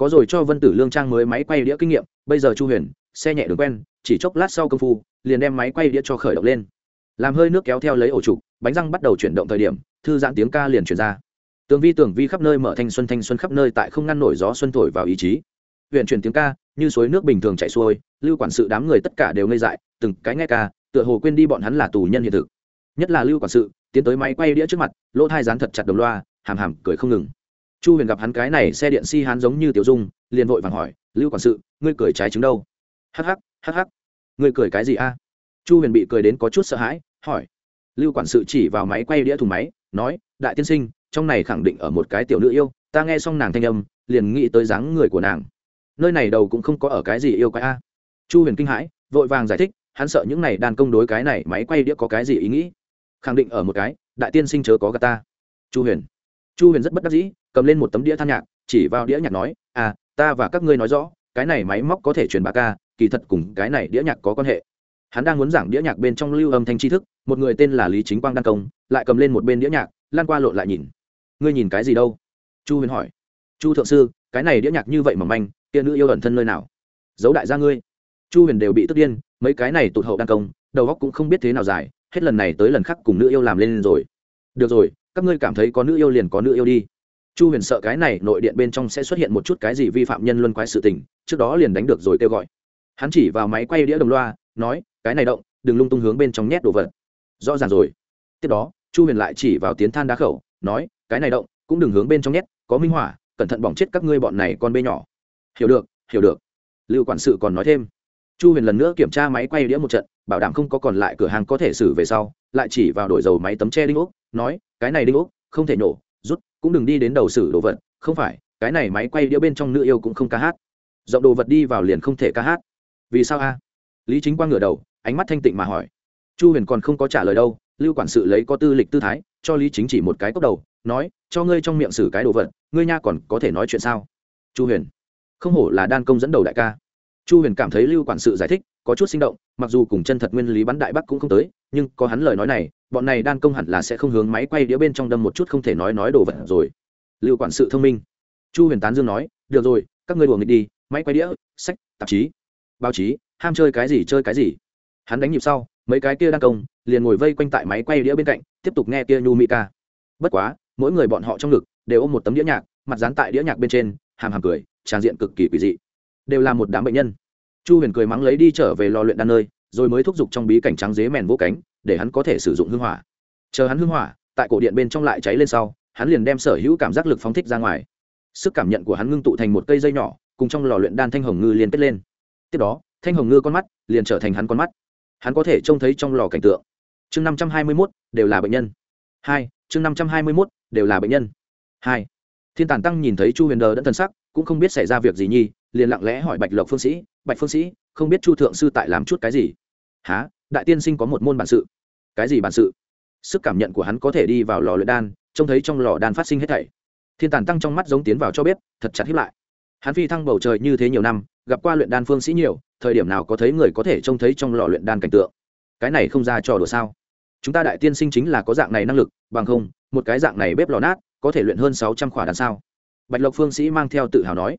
có rồi cho vân tử lương trang mới máy quay đĩa kinh nghiệm, bây giờ chu huyền, xe nhẹ đường quen, chỉ chốc lát sau công phu, liền đem máy quay đĩa cho khởi động lên. Làm hơi nước kéo theo lấy ổ trục, bánh răng bắt đầu chuyển động thời điểm, thư giãn tiếng ca liền chuyển ra. Tường vi tường vi khắp nơi mở thanh xuân thanh xuân khắp nơi tại không ngăn nổi gió xuân thổi vào ý chí. Huyện chuyển tiếng ca, như suối nước bình thường chạy xuôi, lưu quản sự đám người tất cả đều ngây dại, từng cái nghe ca, tựa hồ quên đi bọn hắn là tù nhân hiện thực. Nhất là lưu quản sự, tiến tới máy quay đĩa trước mặt, lỗ thai dán thật chặt đồng loa, hàm hàm cười không ngừng chu huyền gặp hắn cái này xe điện si hắn giống như tiểu dung, liền vội vàng hỏi, lưu quản sự, ngươi cười trái trứng đâu? Hắc hắc hắc hắc. Ngươi cười cái gì a? Chu huyền bị cười đến có chút sợ hãi, hỏi. Lưu quản sự chỉ vào máy quay đĩa thùng máy, nói, đại tiên sinh, trong này khẳng định ở một cái tiểu nữ yêu, ta nghe xong nàng thanh âm, liền nghĩ tới dáng người của nàng. Nơi này đầu cũng không có ở cái gì yêu cái a. Chu huyền kinh hãi, vội vàng giải thích, hắn sợ những này đàn công đối cái này máy quay đĩa có cái gì ý nghĩ. Khẳng định ở một cái, đại tiên sinh chớ có gà ta. Chu huyền. Chu huyền rất bất đắc dĩ cầm lên một tấm đĩa than nhạc, chỉ vào đĩa nhạc nói à ta và các ngươi nói rõ, cái này máy móc có thể truyền bá ca, kỳ thật cùng cái này đĩa nhạc có quan hệ. Hắn đang muốn giảng đĩa nhạc bên trong lưu âm thanh tri thức, một người tên là lý chính quang đăng công, lại cầm lên một bên đĩa nhạc lan qua lộn lại nhìn. Ngươi nhìn cái gì đâu? Chu huyền hỏi. Chu thượng sư, cái này đĩa nhạc như vậy mà manh, kia nữ yêu ẩn thân nơi nào? Giấu đại gia ngươi. Chu huyền đều bị tức điên, mấy cái này tụt hậu đăng công, đầu góc cũng không biết thế nào dài, hết lần này tới lần khác cùng nữ yêu làm lên rồi. Được rồi, các ngươi cảm thấy có nữ yêu liền có nữ yêu đi chu huyền sợ cái này nội điện bên trong sẽ xuất hiện một chút cái gì vi phạm nhân luân quái sự tình, trước đó liền đánh được rồi kêu gọi. Hắn chỉ vào máy quay đĩa đồng loa, nói, cái này động, đừng lung tung hướng bên trong nhét đồ vật. Rõ ràng rồi. Tiếp đó, chu huyền lại chỉ vào tiến than đá khẩu, nói, cái này động, cũng đừng hướng bên trong nhét, có minh hỏa cẩn thận bỏng chết các ngươi bọn này con bê nhỏ. Hiểu được hiểu được. Lưu quản sự còn nói thêm. Chu huyền lần nữa kiểm tra máy quay đĩa một trận, bảo đảm không có còn lại cửa hàng có thể xử về sau, lại chỉ vào đổi dầu máy tấm tre đinh ốc, nói, cái này đinh ốc, không thể nổ rút, cũng đừng đi đến đầu xử đồ vật, không phải, cái này máy quay đĩa bên trong nữ yêu cũng không ca hát. Giọng đồ vật đi vào liền không thể ca hát. Vì sao a? Lý chính quang ngửa đầu, ánh mắt thanh tịnh mà hỏi. Chu huyền còn không có trả lời đâu, lưu quản sự lấy có tư lịch tư thái, cho lý chính chỉ một cái cốc đầu, nói, cho ngươi trong miệng xử cái đồ vật, ngươi nha còn có thể nói chuyện sao? Chu huyền. Không hổ là đan công dẫn đầu đại ca. Chu huyền cảm thấy lưu quản sự giải thích, có chút sinh động, mặc dù cùng chân thật nguyên lý bắn đại bắc cũng không tới, nhưng có hắn lời nói này bọn này đan công hẳn là sẽ không hướng máy quay đĩa bên trong đâm một chút không thể nói nói đồ vật rồi. Lưu quản sự thông minh. Chu huyền tán dương nói, được rồi, các ngươi đùa nghịch đi, máy quay đĩa, sách, tạp chí, báo chí, ham chơi cái gì, chơi cái gì? Hắn đánh nhịp sau, mấy cái kia đan công liền ngồi vây quanh tại máy quay đĩa bên cạnh, tiếp tục nghe kia nhu mỹ ca. Bất quá, mỗi người bọn họ trong ngực đều ôm một tấm đĩa nhạc, mặt dán tại đĩa nhạc bên trên, hàm hàm cười, tràn diện cực kỳ quỷ dị. Đều là một đám bệnh nhân. Chu huyền cười mắng lấy đi trở về lò luyện đan nơi, rồi mới thúc giục trong bí cảnh trắng dế mèn vỗ cánh để hắn có thể sử dụng hương hỏa. Chờ hắn hương hỏa, tại cổ điện bên trong lại cháy lên sau, hắn liền đem sở hữu cảm giác lực phóng thích ra ngoài. Sức cảm nhận của hắn ngưng tụ thành một cây dây nhỏ, cùng trong lò luyện đan thanh hồng ngư liên kết lên. Tiếp đó, thanh hồng ngư con mắt liền trở thành hắn con mắt. Hắn có thể trông thấy trong lò cảnh tượng. Chương năm trăm hai mươi mốt, đều là bệnh nhân. Hai, chương năm trăm hai mươi mốt, đều là bệnh nhân. Hai, thiên tản tăng nhìn thấy chu huyền đờ đẫn thân sắc, cũng không biết xảy ra việc gì nhi, liền lặng lẽ hỏi bạch lộc phương sĩ, bạch phương sĩ, không biết chu thượng sư tại làm chút cái gì? Há đại tiên sinh có một môn bản sự. Cái gì bản sự? Sức cảm nhận của hắn có thể đi vào lò luyện đan, trông thấy trong lò đan phát sinh hết thảy. Thiên tàn tăng trong mắt giống tiến vào cho biết thật chặt hiếp lại. Hắn phi thăng bầu trời như thế nhiều năm, gặp qua luyện đan phương sĩ nhiều, thời điểm nào có thấy người có thể trông thấy trong lò luyện đan cảnh tượng? Cái này không ra trò đùa sao? Chúng ta đại tiên sinh chính là có dạng này năng lực, bằng không, một cái dạng này bếp lò nát, có thể luyện hơn sáu trăm khỏa đàn sao? Bạch lộc phương sĩ mang theo tự hào nói.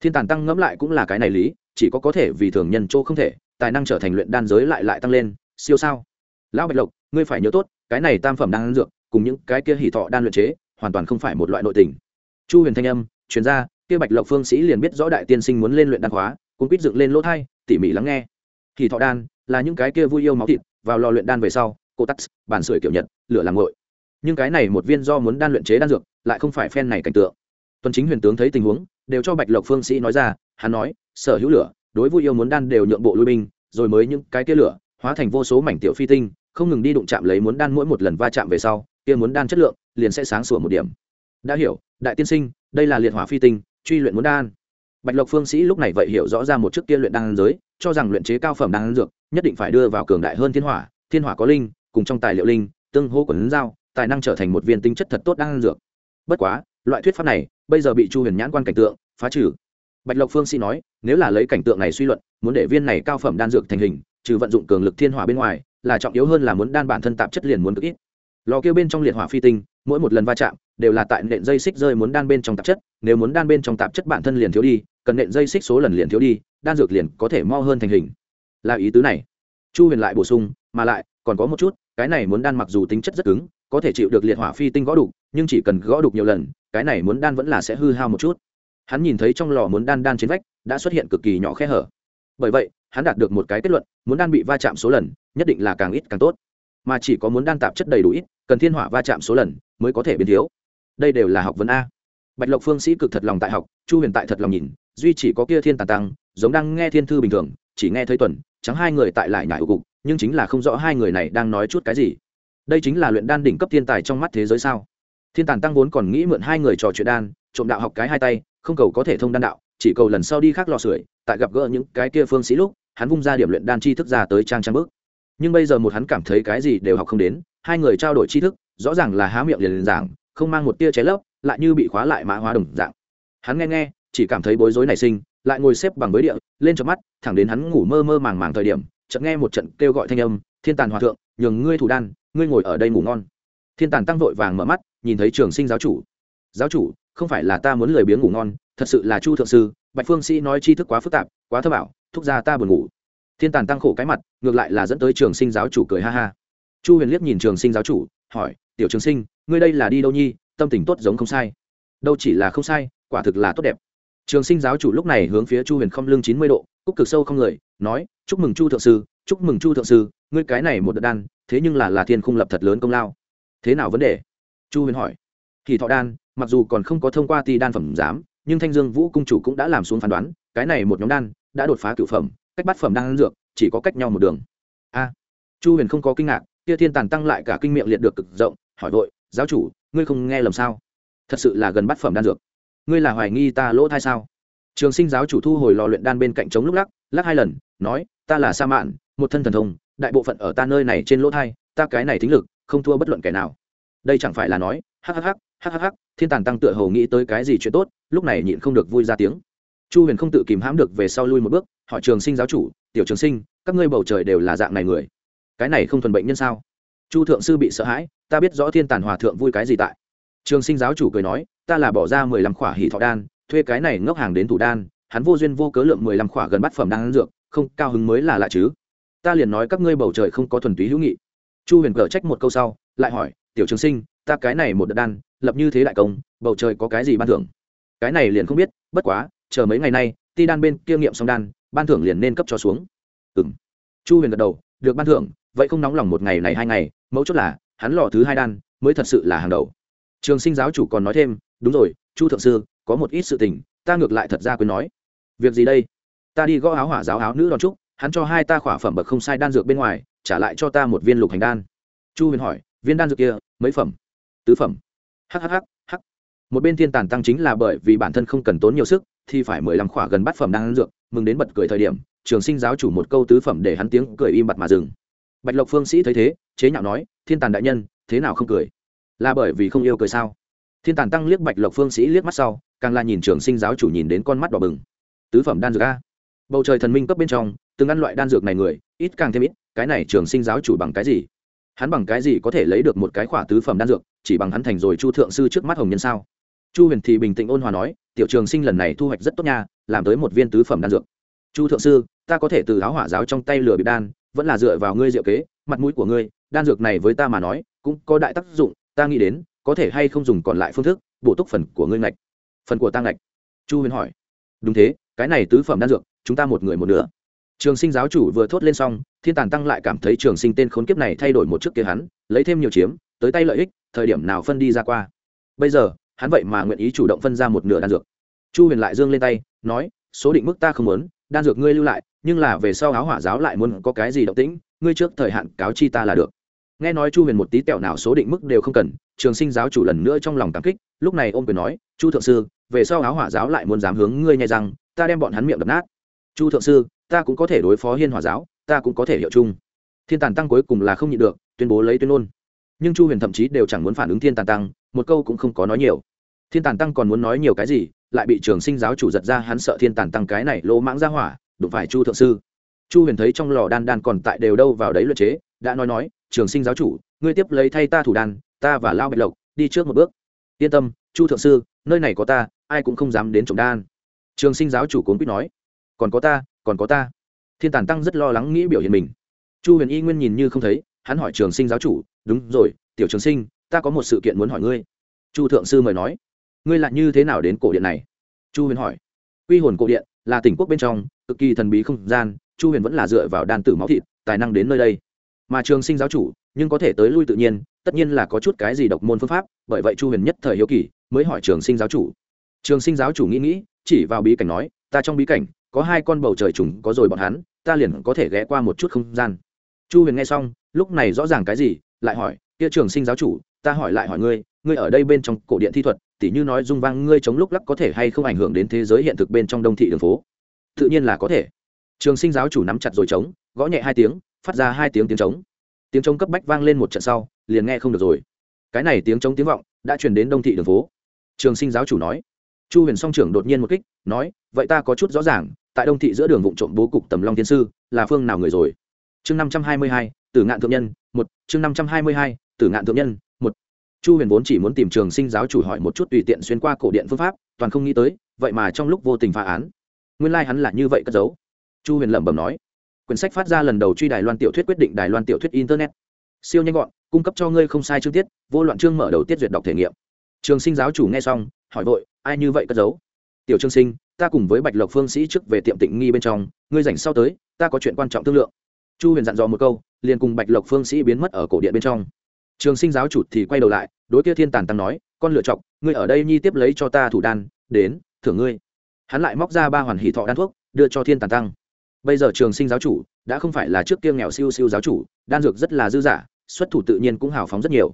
Thiên tàn tăng ngẫm lại cũng là cái này lý, chỉ có có thể vì thường nhân chỗ không thể tài năng trở thành luyện đan giới lại lại tăng lên, siêu sao? Lão bạch lộc, ngươi phải nhớ tốt, cái này tam phẩm đan dược, cùng những cái kia hỉ thọ đan luyện chế, hoàn toàn không phải một loại nội tình. Chu huyền thanh âm chuyên gia kia bạch lộc phương sĩ liền biết rõ đại tiên sinh muốn lên luyện đan hóa, cũng quýt dựng lên lỗ thai, tỉ mỉ lắng nghe. Hỉ thọ đan, là những cái kia vui yêu máu thịt, vào lò luyện đan về sau, cô tắt bản sưởi kiểu nhật, lửa làm ngội nhưng cái này một viên do muốn đan luyện chế đan dược, lại không phải phen này cảnh tượng. Tuần chính huyền tướng thấy tình huống, đều cho bạch lộc phương sĩ nói ra, hắn nói, sở hữu lửa đối vui yêu muốn đan đều nhượng bộ lui binh, rồi mới những cái tia lửa, hóa thành vô số mảnh tiểu phi tinh, không ngừng đi đụng chạm lấy muốn đan mỗi một lần va chạm về sau, kia muốn đan chất lượng liền sẽ sáng sủa một điểm. Đã hiểu, đại tiên sinh, đây là liệt hỏa phi tinh, truy luyện muốn đan. Bạch lộc phương sĩ lúc này vậy hiểu rõ ra một trước kia luyện đan giới, cho rằng luyện chế cao phẩm đan dược, nhất định phải đưa vào cường đại hơn thiên hỏa thiên hỏa có linh, cùng trong tài liệu linh, tương hô quần giao, tài năng trở thành một viên tinh chất thật tốt đan dược. Bất quá, loại thuyết pháp này, bây giờ bị chu huyền nhãn quan cảnh tượng, phá trừ bạch lộc phương sĩ nói, nếu là lấy cảnh tượng này suy luận, muốn để viên này cao phẩm đan dược thành hình, trừ vận dụng cường lực thiên hỏa bên ngoài, là trọng yếu hơn là muốn đan bản thân tạp chất liền muốn cực ít. Lò kêu bên trong liệt hỏa phi tinh, mỗi một lần va chạm, đều là tại nện dây xích rơi muốn đan bên trong tạp chất, nếu muốn đan bên trong tạp chất bản thân liền thiếu đi, cần nện dây xích số lần liền thiếu đi, đan dược liền có thể mo hơn thành hình. Là ý tứ này. Chu huyền lại bổ sung, mà lại, còn có một chút, cái này muốn đan mặc dù tính chất rất cứng, có thể chịu được liệt hỏa phi tinh gõ đục, nhưng chỉ cần gõ đục nhiều lần, cái này muốn đan vẫn là sẽ hư hao một chút hắn nhìn thấy trong lò muốn đan đan trên vách, đã xuất hiện cực kỳ nhỏ khe hở. Bởi vậy, hắn đạt được một cái kết luận, muốn đan bị va chạm số lần, nhất định là càng ít càng tốt. Mà chỉ có muốn đan tạp chất đầy đủ ít, cần thiên hỏa va chạm số lần, mới có thể biến thiếu. Đây đều là học vấn a. Bạch lộc phương sĩ cực thật lòng tại học, chu huyền tại thật lòng nhìn, duy chỉ có kia thiên tàn tăng, giống đang nghe thiên thư bình thường, chỉ nghe thấy tuần, chẳng hai người tại lại nhải ưu cục, nhưng chính là không rõ hai người này đang nói chút cái gì. Đây chính là luyện đan đỉnh cấp thiên tài trong mắt thế giới sao? Thiên tàn tăng vốn còn nghĩ mượn hai người trò chuyện đan, trộm đạo học cái hai tay, không cầu có thể thông đan đạo, chỉ cầu lần sau đi khác lò sưởi, tại gặp gỡ những cái kia phương sĩ lúc, hắn vung ra điểm luyện đan chi thức ra tới trang trang bước. Nhưng bây giờ một hắn cảm thấy cái gì đều học không đến, hai người trao đổi tri thức, rõ ràng là há miệng liền liền giảng, không mang một tia cháy lấp, lại như bị khóa lại mã hóa đồng dạng. Hắn nghe nghe, chỉ cảm thấy bối rối nảy sinh, lại ngồi xếp bằng với địa, lên cho mắt, thẳng đến hắn ngủ mơ mơ màng màng thời điểm, chợt nghe một trận kêu gọi thanh âm, thiên tàn hòa thượng, nhường ngươi thủ đan, ngươi ngồi ở đây ngủ ngon thiên tàn tăng vội vàng mở mắt, nhìn thấy trường sinh giáo chủ. Giáo chủ, không phải là ta muốn lười biếng ngủ ngon, thật sự là chu thượng sư, bạch phương sĩ nói tri thức quá phức tạp, quá thơ bảo thúc ra ta buồn ngủ. Thiên tàn tăng khổ cái mặt, ngược lại là dẫn tới trường sinh giáo chủ cười ha ha. Chu huyền liếc nhìn trường sinh giáo chủ, hỏi, tiểu trường sinh, ngươi đây là đi đâu nhi, tâm tình tốt giống không sai? Đâu chỉ là không sai, quả thực là tốt đẹp. Trường sinh giáo chủ lúc này hướng phía chu huyền không lưng chín mươi độ, cúc cực sâu không người, nói, chúc mừng chu thượng sư, chúc mừng chu thượng sư, ngươi cái này một đợt đan, thế nhưng là là thiên khung lập thật lớn công lao thế nào vấn đề? Chu huyền hỏi. Thì thọ đan, mặc dù còn không có thông qua ti đan phẩm giám, nhưng thanh dương vũ cung chủ cũng đã làm xuống phán đoán, cái này một nhóm đan đã đột phá cửu phẩm, cách bắt phẩm đan dược, chỉ có cách nhau một đường. A. Chu huyền không có kinh ngạc, kia thiên tàn tăng lại cả kinh miệng liệt được cực rộng, hỏi vội, giáo chủ, ngươi không nghe lầm sao? Thật sự là gần bắt phẩm đan dược. Ngươi là hoài nghi ta lỗ thai sao? Trường sinh giáo chủ thu hồi lò luyện đan bên cạnh trống lúc lắc lắc hai lần, nói, ta là sa mạn, một thân thần thông, đại bộ phận ở ta nơi này trên lỗ thai, ta cái này thính lực không thua bất luận kẻ nào. Đây chẳng phải là nói hhh hhh thiên tàn tăng tựa hầu nghĩ tới cái gì chuyện tốt, lúc này nhịn không được vui ra tiếng. Chu huyền không tự kìm hãm được về sau lui một bước, hỏi trường sinh giáo chủ, tiểu trường sinh, các ngươi bầu trời đều là dạng này người? Cái này không thuần bệnh nhân sao? Chu thượng sư bị sợ hãi, ta biết rõ thiên tàn hòa thượng vui cái gì tại. Trường sinh giáo chủ cười nói, ta là bỏ ra mười lăm khỏa hỷ thọ đan, thuê cái này ngốc hàng đến thủ đan, hắn vô duyên vô cớ lượng mười lăm khỏa gần bát phẩm đan dược, không cao hứng mới là lạ chứ. Ta liền nói các ngươi bầu trời không có thuần túy hữu nghị chu huyền cờ trách một câu sau, lại hỏi, tiểu trường sinh, ta cái này một đợt đan, lập như thế đại công, bầu trời có cái gì ban thưởng? Cái này liền không biết, bất quá, chờ mấy ngày nay, ti đan bên kia nghiệm xong đan, ban thưởng liền nên cấp cho xuống. Ừng chu huyền gật đầu, được ban thưởng, vậy không nóng lòng một ngày này hai ngày, mấu chốt là, hắn lò thứ hai đan, mới thật sự là hàng đầu. Trường sinh giáo chủ còn nói thêm, đúng rồi, chu thượng sư, có một ít sự tình, ta ngược lại thật ra quên nói. Việc gì đây? Ta đi gõ áo hỏa giáo áo nữ đòn trúc hắn cho hai ta khỏa phẩm bậc không sai đan dược bên ngoài trả lại cho ta một viên lục hành đan. Chu huyền hỏi, viên đan dược kia, mấy phẩm? Tứ phẩm. Hhh h một bên thiên tàn tăng chính là bởi vì bản thân không cần tốn nhiều sức, thì phải mười lăm khỏa gần bát phẩm đan dược, mừng đến bật cười thời điểm, trường sinh giáo chủ một câu tứ phẩm để hắn tiếng cười im bặt mà dừng. Bạch lộc phương sĩ thấy thế, chế nhạo nói, thiên tàn đại nhân, thế nào không cười? Là bởi vì không yêu cười sao? Thiên tàn tăng liếc bạch lộc phương sĩ liếc mắt sau, càng là nhìn trường sinh giáo chủ nhìn đến con mắt đỏ bừng. Tứ phẩm đan dược a. Bầu trời thần minh cấp bên trong, từng ăn loại đan dược này người, ít càng thêm ít cái này trường sinh giáo chủ bằng cái gì? Hắn bằng cái gì có thể lấy được một cái khỏa tứ phẩm đan dược, chỉ bằng hắn thành rồi chu thượng sư trước mắt hồng nhân sao? Chu huyền thì bình tĩnh ôn hòa nói, tiểu trường sinh lần này thu hoạch rất tốt nha, làm tới một viên tứ phẩm đan dược. Chu thượng sư, ta có thể từ áo hỏa giáo trong tay lửa bị đan, vẫn là dựa vào ngươi diệu kế, mặt mũi của ngươi, đan dược này với ta mà nói, cũng có đại tác dụng, ta nghĩ đến, có thể hay không dùng còn lại phương thức, bổ túc phần của ngươi ngạch. Phần của ta ngạch. Chu huyền hỏi. Đúng thế, cái này tứ phẩm đan dược, chúng ta một người một nửa trường sinh giáo chủ vừa thốt lên xong, thiên tàn tăng lại cảm thấy trường sinh tên khốn kiếp này thay đổi một chút kia hắn, lấy thêm nhiều chiếm, tới tay lợi ích, thời điểm nào phân đi ra qua. Bây giờ, hắn vậy mà nguyện ý chủ động phân ra một nửa đan dược. Chu huyền lại dương lên tay, nói, số định mức ta không muốn, đan dược ngươi lưu lại, nhưng là về sau áo hỏa giáo lại muốn có cái gì động tĩnh, ngươi trước thời hạn cáo chi ta là được. Nghe nói chu huyền một tí tẹo nào số định mức đều không cần, trường sinh giáo chủ lần nữa trong lòng cảm kích, lúc này ôm quyền nói, chu thượng sư, về sau áo hỏa giáo lại muốn dám hướng ngươi nhai rằng ta đem bọn hắn miệng đập nát. Chu thượng sư ta cũng có thể đối phó hiên hòa giáo, ta cũng có thể hiệu chung. Thiên tàn tăng cuối cùng là không nhịn được, tuyên bố lấy tuyên ngôn. Nhưng chu huyền thậm chí đều chẳng muốn phản ứng thiên tàn tăng, một câu cũng không có nói nhiều. Thiên tàn tăng còn muốn nói nhiều cái gì, lại bị trường sinh giáo chủ giật ra hắn sợ thiên tàn tăng cái này lỗ mãng ra hỏa, đụng phải chu thượng sư. Chu huyền thấy trong lò đan đan còn tại đều đâu vào đấy luật chế, đã nói nói, trường sinh giáo chủ, ngươi tiếp lấy thay ta thủ đan, ta và lao bạch lộc đi trước một bước. Yên tâm, chu thượng sư, nơi này có ta, ai cũng không dám đến trộm đan. Trường sinh giáo chủ cuốn quýt nói còn có ta, còn có ta. Thiên tàn tăng rất lo lắng nghĩ biểu hiện mình. Chu huyền y nguyên nhìn như không thấy, hắn hỏi trường sinh giáo chủ, đúng rồi, tiểu trường sinh, ta có một sự kiện muốn hỏi ngươi. Chu thượng sư mời nói, ngươi lại như thế nào đến cổ điện này? Chu huyền hỏi, quy hồn cổ điện là tỉnh quốc bên trong, cực kỳ thần bí không gian, chu huyền vẫn là dựa vào đan tử máu thịt, tài năng đến nơi đây. Mà trường sinh giáo chủ, nhưng có thể tới lui tự nhiên, tất nhiên là có chút cái gì độc môn phương pháp, bởi vậy chu huyền nhất thời hiếu kỳ, mới hỏi trường sinh giáo chủ. Trường sinh giáo chủ nghĩ nghĩ, chỉ vào bí cảnh nói, ta trong bí cảnh có hai con bầu trời trùng có rồi bọn hắn, ta liền có thể ghé qua một chút không gian. Chu huyền nghe xong, lúc này rõ ràng cái gì, lại hỏi, kia trường sinh giáo chủ, ta hỏi lại hỏi ngươi ngươi ở đây bên trong cổ điện thi thuật, tỉ như nói dung vang ngươi chống lúc lắc có thể hay không ảnh hưởng đến thế giới hiện thực bên trong đông thị đường phố? Tự nhiên là có thể. Trường sinh giáo chủ nắm chặt rồi trống, gõ nhẹ hai tiếng, phát ra hai tiếng tiếng trống. Tiếng trống cấp bách vang lên một trận sau, liền nghe không được rồi. Cái này tiếng trống tiếng vọng đã truyền đến đông thị đường phố. Trường sinh giáo chủ nói chu huyền song trưởng đột nhiên một kích, nói, vậy ta có chút rõ ràng, tại đông thị giữa đường vụ trộm bố cục tầm long Thiên sư, là phương nào người rồi? Chương năm trăm hai mươi hai, tử ngạn thượng nhân, một. Chương năm trăm hai mươi hai, tử ngạn thượng nhân, một. Chu huyền vốn chỉ muốn tìm trường sinh giáo chủ hỏi một chút tùy tiện xuyên qua cổ điện phương pháp, toàn không nghĩ tới, vậy mà trong lúc vô tình phá án. Nguyên lai、like、hắn là như vậy cất giấu. Chu huyền lẩm bẩm nói. Quyển sách phát ra lần đầu truy đài loan tiểu thuyết quyết định đài loan tiểu thuyết internet. Siêu nhanh gọn, cung cấp cho ngươi không sai chương tiết, vô loạn chương mở đầu tiết duyệt đọc thể nghiệm. Trường sinh giáo chủ nghe xong hỏi vội, ai như vậy cất giấu? Tiểu trương sinh, ta cùng với bạch lộc phương sĩ trước về tiệm tịnh nghi bên trong, ngươi rảnh sau tới, ta có chuyện quan trọng thương lượng. Chu huyền dặn dò một câu, liền cùng bạch lộc phương sĩ biến mất ở cổ điện bên trong. Trường sinh giáo chủ thì quay đầu lại, đối kia thiên tàn tăng nói, con lựa chọc ngươi ở đây nhi tiếp lấy cho ta thủ đan, đến, thưởng ngươi. Hắn lại móc ra ba hoàn hỷ thọ đan thuốc, đưa cho thiên tàn tăng. Bây giờ trường sinh giáo chủ đã không phải là trước kia nghèo siêu siêu giáo chủ, đan dược rất là dư giả xuất thủ tự nhiên cũng hào phóng rất nhiều.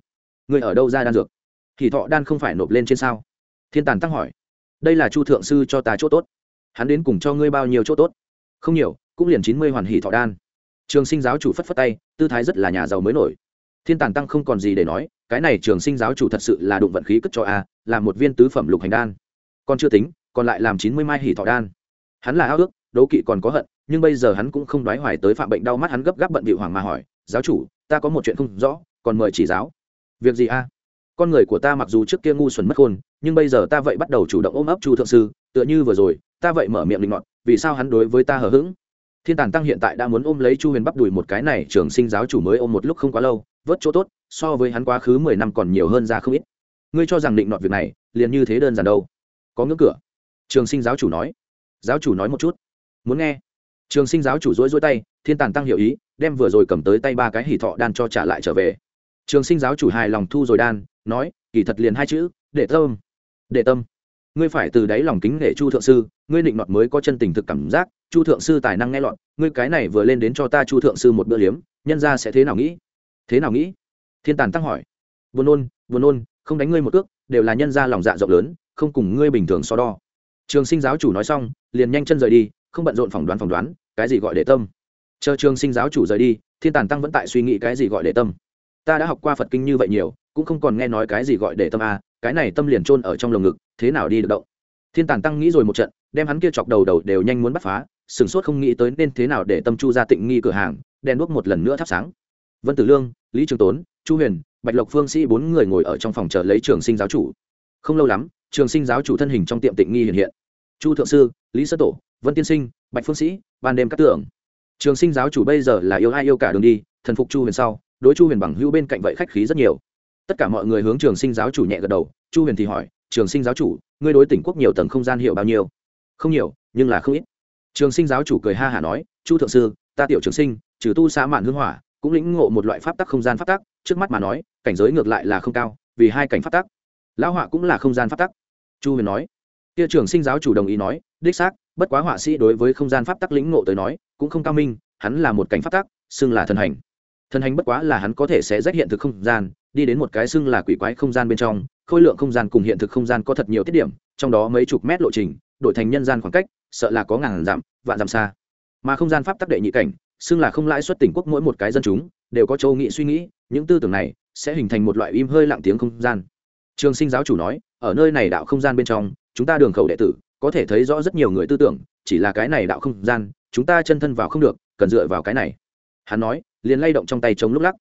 Ngươi ở đâu ra đan dược? Thì thọ đan không phải nộp lên trên sao? Thiên tàn tăng hỏi, đây là chu thượng sư cho ta chỗ tốt. Hắn đến cùng cho ngươi bao nhiêu chỗ tốt? Không nhiều, cũng liền chín mươi hoàn hỷ thọ đan. Trường sinh giáo chủ phất phất tay, tư thái rất là nhà giàu mới nổi. Thiên tàn tăng không còn gì để nói, cái này trường sinh giáo chủ thật sự là đụng vận khí cất cho a, là một viên tứ phẩm lục hành đan. Còn chưa tính, còn lại làm chín mươi mai hỷ thọ đan. Hắn là ao ước đố kỵ còn có hận, nhưng bây giờ hắn cũng không đoái hoài tới phạm bệnh đau mắt, hắn gấp gáp bận bị hoàng mà hỏi, giáo chủ, ta có một chuyện không rõ, còn mời chỉ giáo. Việc gì a? Con người của ta mặc dù trước kia ngu xuẩn mất khôn, nhưng bây giờ ta vậy bắt đầu chủ động ôm ấp chu thượng sư, tựa như vừa rồi, ta vậy mở miệng linh ngọn vì sao hắn đối với ta hờ hững? Thiên tàn tăng hiện tại đã muốn ôm lấy chu huyền bắp đùi một cái này, trường sinh giáo chủ mới ôm một lúc không quá lâu, vớt chỗ tốt, so với hắn quá khứ mười năm còn nhiều hơn ra không ít. Ngươi cho rằng định nọt việc này, liền như thế đơn giản đâu? Có ngưỡng cửa. Trường sinh giáo chủ nói. Giáo chủ nói một chút. Muốn nghe. Trường sinh giáo chủ rối rối tay, thiên tàn tăng hiểu ý, đem vừa rồi cầm tới tay ba cái hỉ thọ đan cho trả lại trở về. Trường sinh giáo chủ hài lòng thu rồi đan nói, kỳ thật liền hai chữ, để tâm. Để tâm. Ngươi phải từ đáy lòng kính để chu thượng sư, ngươi định nọt mới có chân tình thực cảm giác, chu thượng sư tài năng nghe lọt, ngươi cái này vừa lên đến cho ta chu thượng sư một bữa liếm, nhân ra sẽ thế nào nghĩ? Thế nào nghĩ? Thiên tàn tăng hỏi. Buồn nôn buồn nôn, không đánh ngươi một cước, đều là nhân ra lòng dạ rộng lớn, không cùng ngươi bình thường so đo. Trường sinh giáo chủ nói xong, liền nhanh chân rời đi, không bận rộn phỏng đoán phỏng đoán, cái gì gọi để tâm? Chờ trường sinh giáo chủ rời đi, thiên tàn tăng vẫn tại suy nghĩ cái gì gọi để tâm. Ta đã học qua phật kinh như vậy nhiều cũng không còn nghe nói cái gì gọi để tâm a, cái này tâm liền chôn ở trong lồng ngực, thế nào đi được động. Thiên tàn tăng nghĩ rồi một trận, đem hắn kia chọc đầu đầu đều nhanh muốn bắt phá sửng sốt không nghĩ tới nên thế nào để tâm chu ra tịnh nghi cửa hàng, đèn đuốc một lần nữa thắp sáng. Vân tử lương, lý trường tốn, chu huyền, bạch lộc phương sĩ bốn người ngồi ở trong phòng chờ lấy trường sinh giáo chủ. Không lâu lắm, trường sinh giáo chủ thân hình trong tiệm tịnh nghi hiện hiện. Chu thượng sư, lý sơ tổ, vân tiên sinh, bạch phương sĩ, ban đêm các tưởng trường sinh giáo chủ bây giờ là yêu ai yêu cả đường đi, thần phục chu huyền sau, đối chu huyền bằng hữu bên cạnh vậy khách khí rất nhiều tất cả mọi người hướng trường sinh giáo chủ nhẹ gật đầu, chu huyền thì hỏi, trường sinh giáo chủ, ngươi đối tỉnh quốc nhiều tầng không gian hiệu bao nhiêu? Không nhiều, nhưng là không ít. Trường sinh giáo chủ cười ha hả nói, chu thượng sư, ta tiểu trường sinh, trừ tu xã mạn hương hỏa, cũng lĩnh ngộ một loại pháp tắc không gian pháp tắc, trước mắt mà nói, cảnh giới ngược lại là không cao, vì hai cảnh pháp tắc. Lão họa cũng là không gian pháp tắc? Chu huyền nói. Kia trường sinh giáo chủ đồng ý nói, đích xác, bất quá họa sĩ đối với không gian pháp tắc lĩnh ngộ tới nói, cũng không cao minh, hắn là một cảnh pháp tắc, xưng là thần hành thần hành bất quá là hắn có thể sẽ rách hiện thực không gian, đi đến một cái xưng là quỷ quái không gian bên trong khối lượng không gian cùng hiện thực không gian có thật nhiều tiết điểm, trong đó mấy chục mét lộ trình, đổi thành nhân gian khoảng cách, sợ là có ngàn dặm, vạn dặm xa. Mà không gian pháp tắc đệ nhị cảnh, xưng là không lãi suất tỉnh quốc mỗi một cái dân chúng, đều có châu nghị suy nghĩ, những tư tưởng này sẽ hình thành một loại im hơi lặng tiếng không gian. Trường sinh giáo chủ nói, ở nơi này đạo không gian bên trong, chúng ta đường khẩu đệ tử, có thể thấy rõ rất nhiều người tư tưởng, chỉ là cái này đạo không gian, chúng ta chân thân vào không được, cần dựa vào cái này. Hắn nói liền lay động trong tay chống lúc lắc.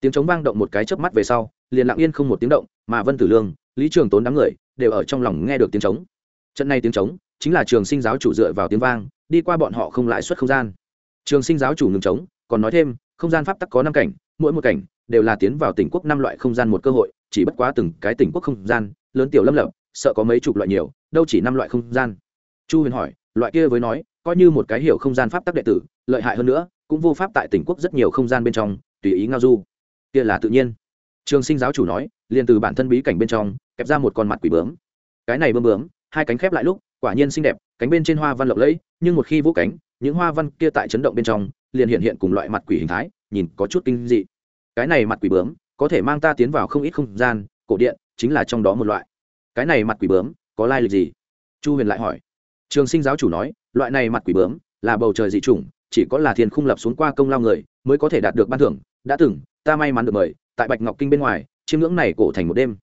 Tiếng chống vang động một cái chớp mắt về sau, liền lặng yên không một tiếng động, mà vân tử lương, lý trường tốn đám người đều ở trong lòng nghe được tiếng trống trận này tiếng trống chính là trường sinh giáo chủ dựa vào tiếng vang, đi qua bọn họ không lãi suất không gian. Trường sinh giáo chủ ngừng trống còn nói thêm, không gian pháp tắc có năm cảnh, mỗi một cảnh đều là tiến vào tỉnh quốc năm loại không gian một cơ hội, chỉ bất quá từng cái tỉnh quốc không gian, lớn tiểu lâm lập, sợ có mấy chục loại nhiều, đâu chỉ năm loại không gian. Chu huyền hỏi, loại kia với nói, coi như một cái hiểu không gian pháp tắc đệ tử, lợi hại hơn nữa cũng vô pháp tại tỉnh quốc rất nhiều không gian bên trong, tùy ý ngao du. Kia là tự nhiên. Trường sinh giáo chủ nói, liền từ bản thân bí cảnh bên trong, kẹp ra một con mặt quỷ bướm. Cái này bướm bướm, hai cánh khép lại lúc, quả nhiên xinh đẹp, cánh bên trên hoa văn lộng lẫy, nhưng một khi vũ cánh, những hoa văn kia tại chấn động bên trong, liền hiện hiện cùng loại mặt quỷ hình thái, nhìn có chút kinh dị. Cái này mặt quỷ bướm, có thể mang ta tiến vào không ít không gian, cổ điện, chính là trong đó một loại. Cái này mặt quỷ bướm, có lai lịch gì? Chu huyền lại hỏi. Trường sinh giáo chủ nói, loại này mặt quỷ bướm, là bầu trời dị chủng chỉ có là thiên khung lập xuống qua công lao người mới có thể đạt được ban thưởng. Đã từng, ta may mắn được mời, tại bạch ngọc kinh bên ngoài, chiêm ngưỡng này cổ thành một đêm.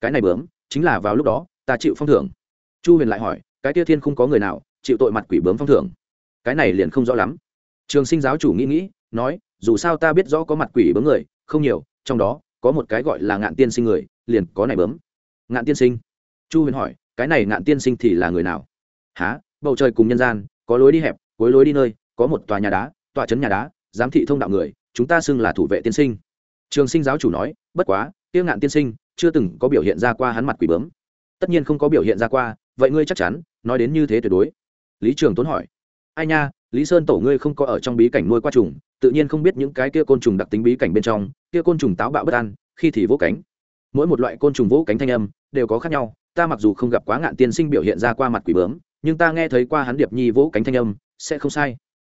Cái này bướm, chính là vào lúc đó, ta chịu phong thưởng. Chu huyền lại hỏi, cái tia thiên không có người nào, chịu tội mặt quỷ bướm phong thưởng? Cái này liền không rõ lắm. Trường sinh giáo chủ nghĩ nghĩ, nói, dù sao ta biết rõ có mặt quỷ bướm người, không nhiều, trong đó, có một cái gọi là ngạn tiên sinh người, liền có này bướm. Ngạn tiên sinh? Chu huyền hỏi, cái này ngạn tiên sinh thì là người nào? Há bầu trời cùng nhân gian, có lối đi hẹp, cuối lối đi nơi có một tòa nhà đá, tòa trấn nhà đá, giám thị thông đạo người, chúng ta xưng là thủ vệ tiên sinh. Trường sinh giáo chủ nói, bất quá, tiêu ngạn tiên sinh, chưa từng có biểu hiện ra qua hắn mặt quỷ bướm. Tất nhiên không có biểu hiện ra qua, vậy ngươi chắc chắn, nói đến như thế tuyệt đối. Lý trường tốn hỏi. Ai nha, lý sơn tổ ngươi không có ở trong bí cảnh nuôi qua trùng, tự nhiên không biết những cái kia côn trùng đặc tính bí cảnh bên trong, kia côn trùng táo bạo bất an, khi thì vỗ cánh. Mỗi một loại côn trùng vỗ cánh thanh âm đều có khác nhau, ta mặc dù không gặp quá ngạn tiên sinh biểu hiện ra qua mặt quỷ bướm, nhưng ta nghe thấy qua hắn điệp nhi vỗ cánh thanh âm, sẽ không sai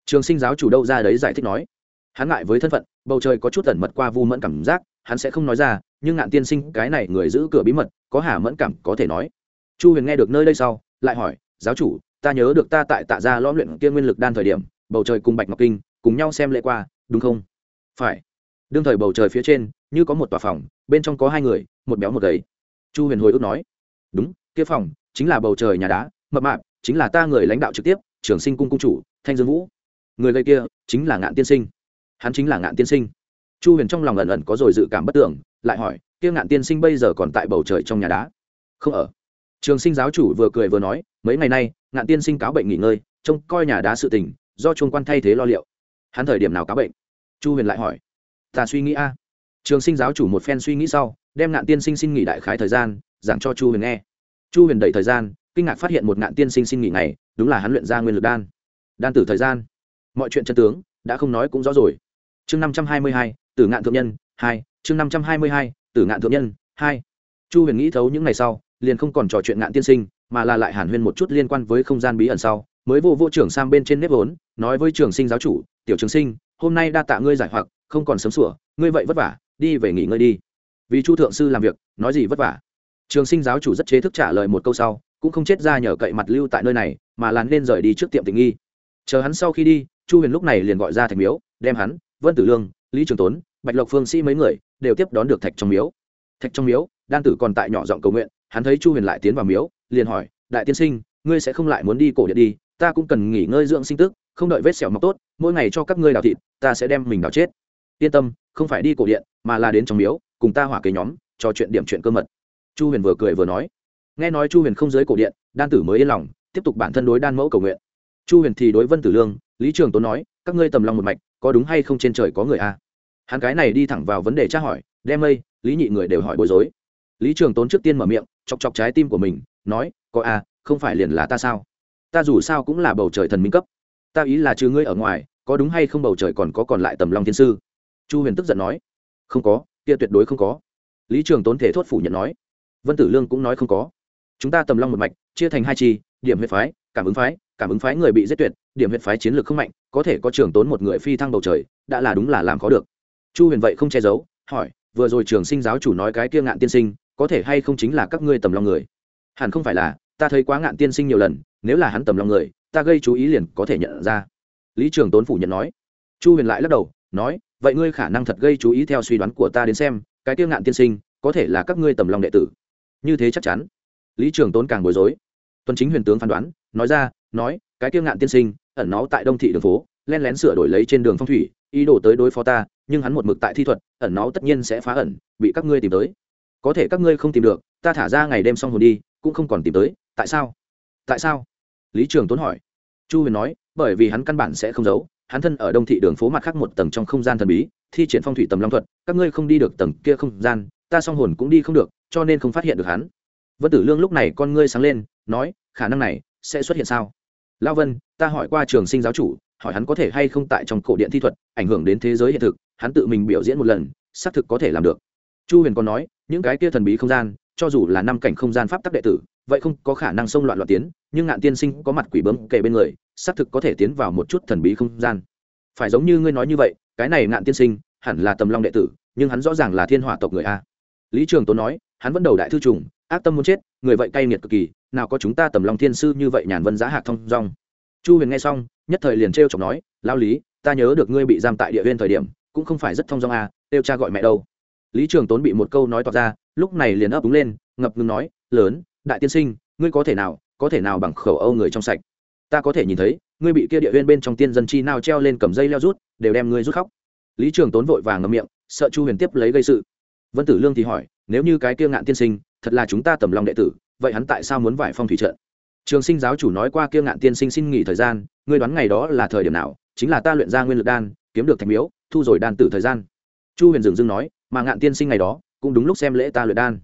trường sinh giáo chủ đâu ra đấy giải thích nói. Hắn ngại với thân phận, bầu trời có chút tẩn mật qua vu mẫn cảm giác, hắn sẽ không nói ra, nhưng ngạn tiên sinh, cái này người giữ cửa bí mật, có hà mẫn cảm có thể nói. Chu huyền nghe được nơi đây sau, lại hỏi, giáo chủ, ta nhớ được ta tại tạ gia lõm luyện kia nguyên lực đan thời điểm, bầu trời cùng bạch ngọc kinh, cùng nhau xem lễ qua, đúng không? Phải. Đương thời bầu trời phía trên, như có một tòa phòng, bên trong có hai người, một béo một gầy. Chu huyền hồi ức nói, đúng, kia phòng chính là bầu trời nhà đá, mập mạp, chính là ta người lãnh đạo trực tiếp, trường sinh cung cung chủ, thanh dương vũ người gây kia chính là ngạn tiên sinh. Hắn chính là ngạn tiên sinh. Chu huyền trong lòng ẩn ẩn có rồi dự cảm bất tưởng lại hỏi kia ngạn tiên sinh bây giờ còn tại bầu trời trong nhà đá? Không ở. Trường sinh giáo chủ vừa cười vừa nói mấy ngày nay ngạn tiên sinh cáo bệnh nghỉ ngơi trông coi nhà đá sự tình do chuông quan thay thế lo liệu. Hắn thời điểm nào cáo bệnh? Chu huyền lại hỏi. Ta suy nghĩ a. Trường sinh giáo chủ một phen suy nghĩ sau đem ngạn tiên sinh xin nghỉ đại khái thời gian giảng cho chu huyền nghe. Chu huyền đẩy thời gian kinh ngạc phát hiện một ngạn tiên sinh xin nghỉ này, đúng là hắn luyện ra nguyên lực đan. Đan tử thời gian mọi chuyện chân tướng, đã không nói cũng rõ rồi. Chương năm trăm hai mươi hai, tử ngạn thượng nhân, hai. Chương năm trăm hai mươi hai, tử ngạn thượng nhân, hai. Chu huyền nghĩ thấu những ngày sau, liền không còn trò chuyện ngạn tiên sinh, mà là lại hàn huyên một chút liên quan với không gian bí ẩn sau, mới vô vô trưởng sang bên trên nếp vốn, nói với trường sinh giáo chủ, tiểu trường sinh, hôm nay đa tạ ngươi giải hoặc, không còn sớm sủa, ngươi vậy vất vả, đi về nghỉ ngơi đi. Vì chu thượng sư làm việc, nói gì vất vả? Trường sinh giáo chủ rất chế thức trả lời một câu sau, cũng không chết ra nhờ cậy mặt lưu tại nơi này, mà làn nên rời đi trước tiệm tình nghi. Chờ hắn sau khi đi chu huyền lúc này liền gọi ra thạch miếu, đem hắn, vân tử lương, lý trường tốn, bạch lộc phương sĩ mấy người đều tiếp đón được thạch trong miếu. Thạch trong miếu, đan tử còn tại nhỏ giọng cầu nguyện, hắn thấy chu huyền lại tiến vào miếu, liền hỏi, đại tiên sinh, ngươi sẽ không lại muốn đi cổ điện đi? Ta cũng cần nghỉ ngơi dưỡng sinh tức, không đợi vết sẹo mọc tốt, mỗi ngày cho các ngươi đào thịt, ta sẽ đem mình đào chết. Yên tâm, không phải đi cổ điện, mà là đến trong miếu, cùng ta hỏa kế nhóm, trò chuyện điểm chuyện cơ mật. Chu huyền vừa cười vừa nói. Nghe nói chu huyền không dưới cổ điện, đan tử mới yên lòng, tiếp tục bản thân đối đan mẫu cầu nguyện. Chu huyền thì đối vân tử lương lý trường tốn nói, các ngươi tầm lòng một mạch, có đúng hay không trên trời có người a? Hắn cái này đi thẳng vào vấn đề tra hỏi, đem mây, lý nhị người đều hỏi bối rối. Lý trường tốn trước tiên mở miệng, chọc chọc trái tim của mình, nói, có a, không phải liền là ta sao? Ta dù sao cũng là bầu trời thần minh cấp. Ta ý là trừ ngươi ở ngoài, có đúng hay không bầu trời còn có còn lại tầm long thiên sư? Chu huyền tức giận nói, không có, kia tuyệt đối không có. Lý trường tốn thể thốt phủ nhận nói, vân tử lương cũng nói không có. Chúng ta tầm long một mạch, chia thành hai chi, điểm huyệt phái, cảm ứng phái cảm ứng phái người bị giết tuyệt, điểm huyện phái chiến lược không mạnh, có thể có trường tốn một người phi thăng bầu trời, đã là đúng là làm khó được. Chu huyền vậy không che giấu, hỏi, vừa rồi trường sinh giáo chủ nói cái kia ngạn tiên sinh, có thể hay không chính là các ngươi tầm lòng người? Hẳn không phải là, ta thấy quá ngạn tiên sinh nhiều lần, nếu là hắn tầm lòng người, ta gây chú ý liền có thể nhận ra. Lý trường tốn phủ nhận nói. Chu huyền lại lắc đầu, nói, vậy ngươi khả năng thật gây chú ý theo suy đoán của ta đến xem, cái tiêu ngạn tiên sinh, có thể là các ngươi tầm lòng đệ tử. Như thế chắc chắn. Lý trường tốn càng bối rối. Tuần chính huyền tướng phán đoán nói ra, nói, cái tiêu ngạn tiên sinh, ẩn nó tại đông thị đường phố, len lén sửa đổi lấy trên đường phong thủy, ý đồ tới đối phó ta, nhưng hắn một mực tại thi thuật, ẩn nó tất nhiên sẽ phá ẩn, bị các ngươi tìm tới. Có thể các ngươi không tìm được, ta thả ra ngày đêm xong hồn đi, cũng không còn tìm tới, tại sao? Tại sao? Lý trường tốn hỏi. Chu huyền nói, bởi vì hắn căn bản sẽ không giấu, hắn thân ở đông thị đường phố mặt khác một tầng trong không gian thần bí, thi triển phong thủy tầm long thuật, các ngươi không đi được tầng kia không gian, ta song hồn cũng đi không được, cho nên không phát hiện được hắn. Vân tử lương lúc này con ngươi sáng lên, nói, khả năng này sẽ xuất hiện sao? Lao vân, ta hỏi qua trường sinh giáo chủ, hỏi hắn có thể hay không tại trong cổ điện thi thuật, ảnh hưởng đến thế giới hiện thực, hắn tự mình biểu diễn một lần, xác thực có thể làm được. Chu huyền còn nói, những cái kia thần bí không gian, cho dù là năm cảnh không gian pháp tắc đệ tử, vậy không có khả năng xông loạn loạn tiến, nhưng ngạn tiên sinh có mặt quỷ bấm kề bên người, xác thực có thể tiến vào một chút thần bí không gian. Phải giống như ngươi nói như vậy, cái này ngạn tiên sinh hẳn là tầm long đệ tử, nhưng hắn rõ ràng là thiên hỏa tộc người a. Lý trường tốn nói, hắn vẫn đầu đại thư trùng, ác tâm muốn chết, người vậy cay nghiệt cực kỳ nào có chúng ta tầm long thiên sư như vậy nhàn vân giá hạc thông rong chu huyền nghe xong, nhất thời liền trêu chọc nói lao lý, ta nhớ được ngươi bị giam tại địa viên thời điểm, cũng không phải rất thông dong à têu cha gọi mẹ đâu. Lý trường tốn bị một câu nói tỏ ra, lúc này liền ấp úng lên, ngập ngừng nói, lớn, đại tiên sinh, ngươi có thể nào, có thể nào bằng khẩu âu người trong sạch? Ta có thể nhìn thấy, ngươi bị kia địa viên bên trong tiên dân chi nào treo lên cầm dây leo rút, đều đem ngươi rút khóc. Lý trường tốn vội vàng ngậm miệng, sợ chu huyền tiếp lấy gây sự. Vân tử lương thì hỏi, nếu như cái kia ngạn tiên sinh, thật là chúng ta tầm lòng đệ tử vậy hắn tại sao muốn vải phong thủy trận? Trường sinh giáo chủ nói qua kia ngạn tiên sinh xin nghỉ thời gian, ngươi đoán ngày đó là thời điểm nào? Chính là ta luyện ra nguyên lực đan, kiếm được thành miếu, thu rồi đan tử thời gian. Chu huyền dừng dưng nói, mà ngạn tiên sinh ngày đó, cũng đúng lúc xem lễ ta luyện đan.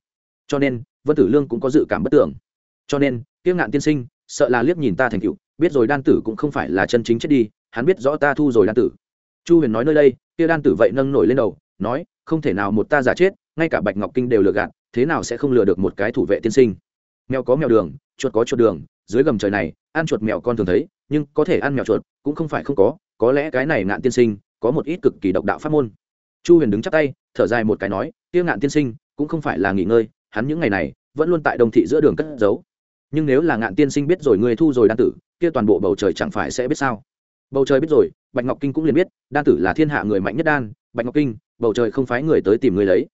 Cho nên, vân tử lương cũng có dự cảm bất tưởng. Cho nên, kia ngạn tiên sinh, sợ là liếc nhìn ta thành cựu biết rồi đan tử cũng không phải là chân chính chết đi, hắn biết rõ ta thu rồi đan tử. Chu huyền nói nơi đây, kia đan tử vậy nâng nổi lên đầu, nói, không thể nào một ta giả chết, ngay cả bạch ngọc kinh đều lừa gạt, thế nào sẽ không lừa được một cái thủ vệ tiên sinh? Mèo có mèo đường, chuột có chuột đường, dưới gầm trời này, ăn chuột mèo con thường thấy, nhưng có thể ăn mèo chuột cũng không phải không có có lẽ cái này ngạn tiên sinh có một ít cực kỳ độc đạo pháp môn. Chu huyền đứng chắp tay, thở dài một cái nói tiêu ngạn tiên sinh cũng không phải là nghỉ ngơi, hắn những ngày này vẫn luôn tại đồng thị giữa đường cất giấu. Nhưng nếu là ngạn tiên sinh biết rồi người thu rồi đan tử, kia toàn bộ bầu trời chẳng phải sẽ biết sao? Bầu trời biết rồi, bạch ngọc kinh cũng liền biết, đan tử là thiên hạ người mạnh nhất đan, bạch ngọc kinh, bầu trời không phái người tới tìm người lấy.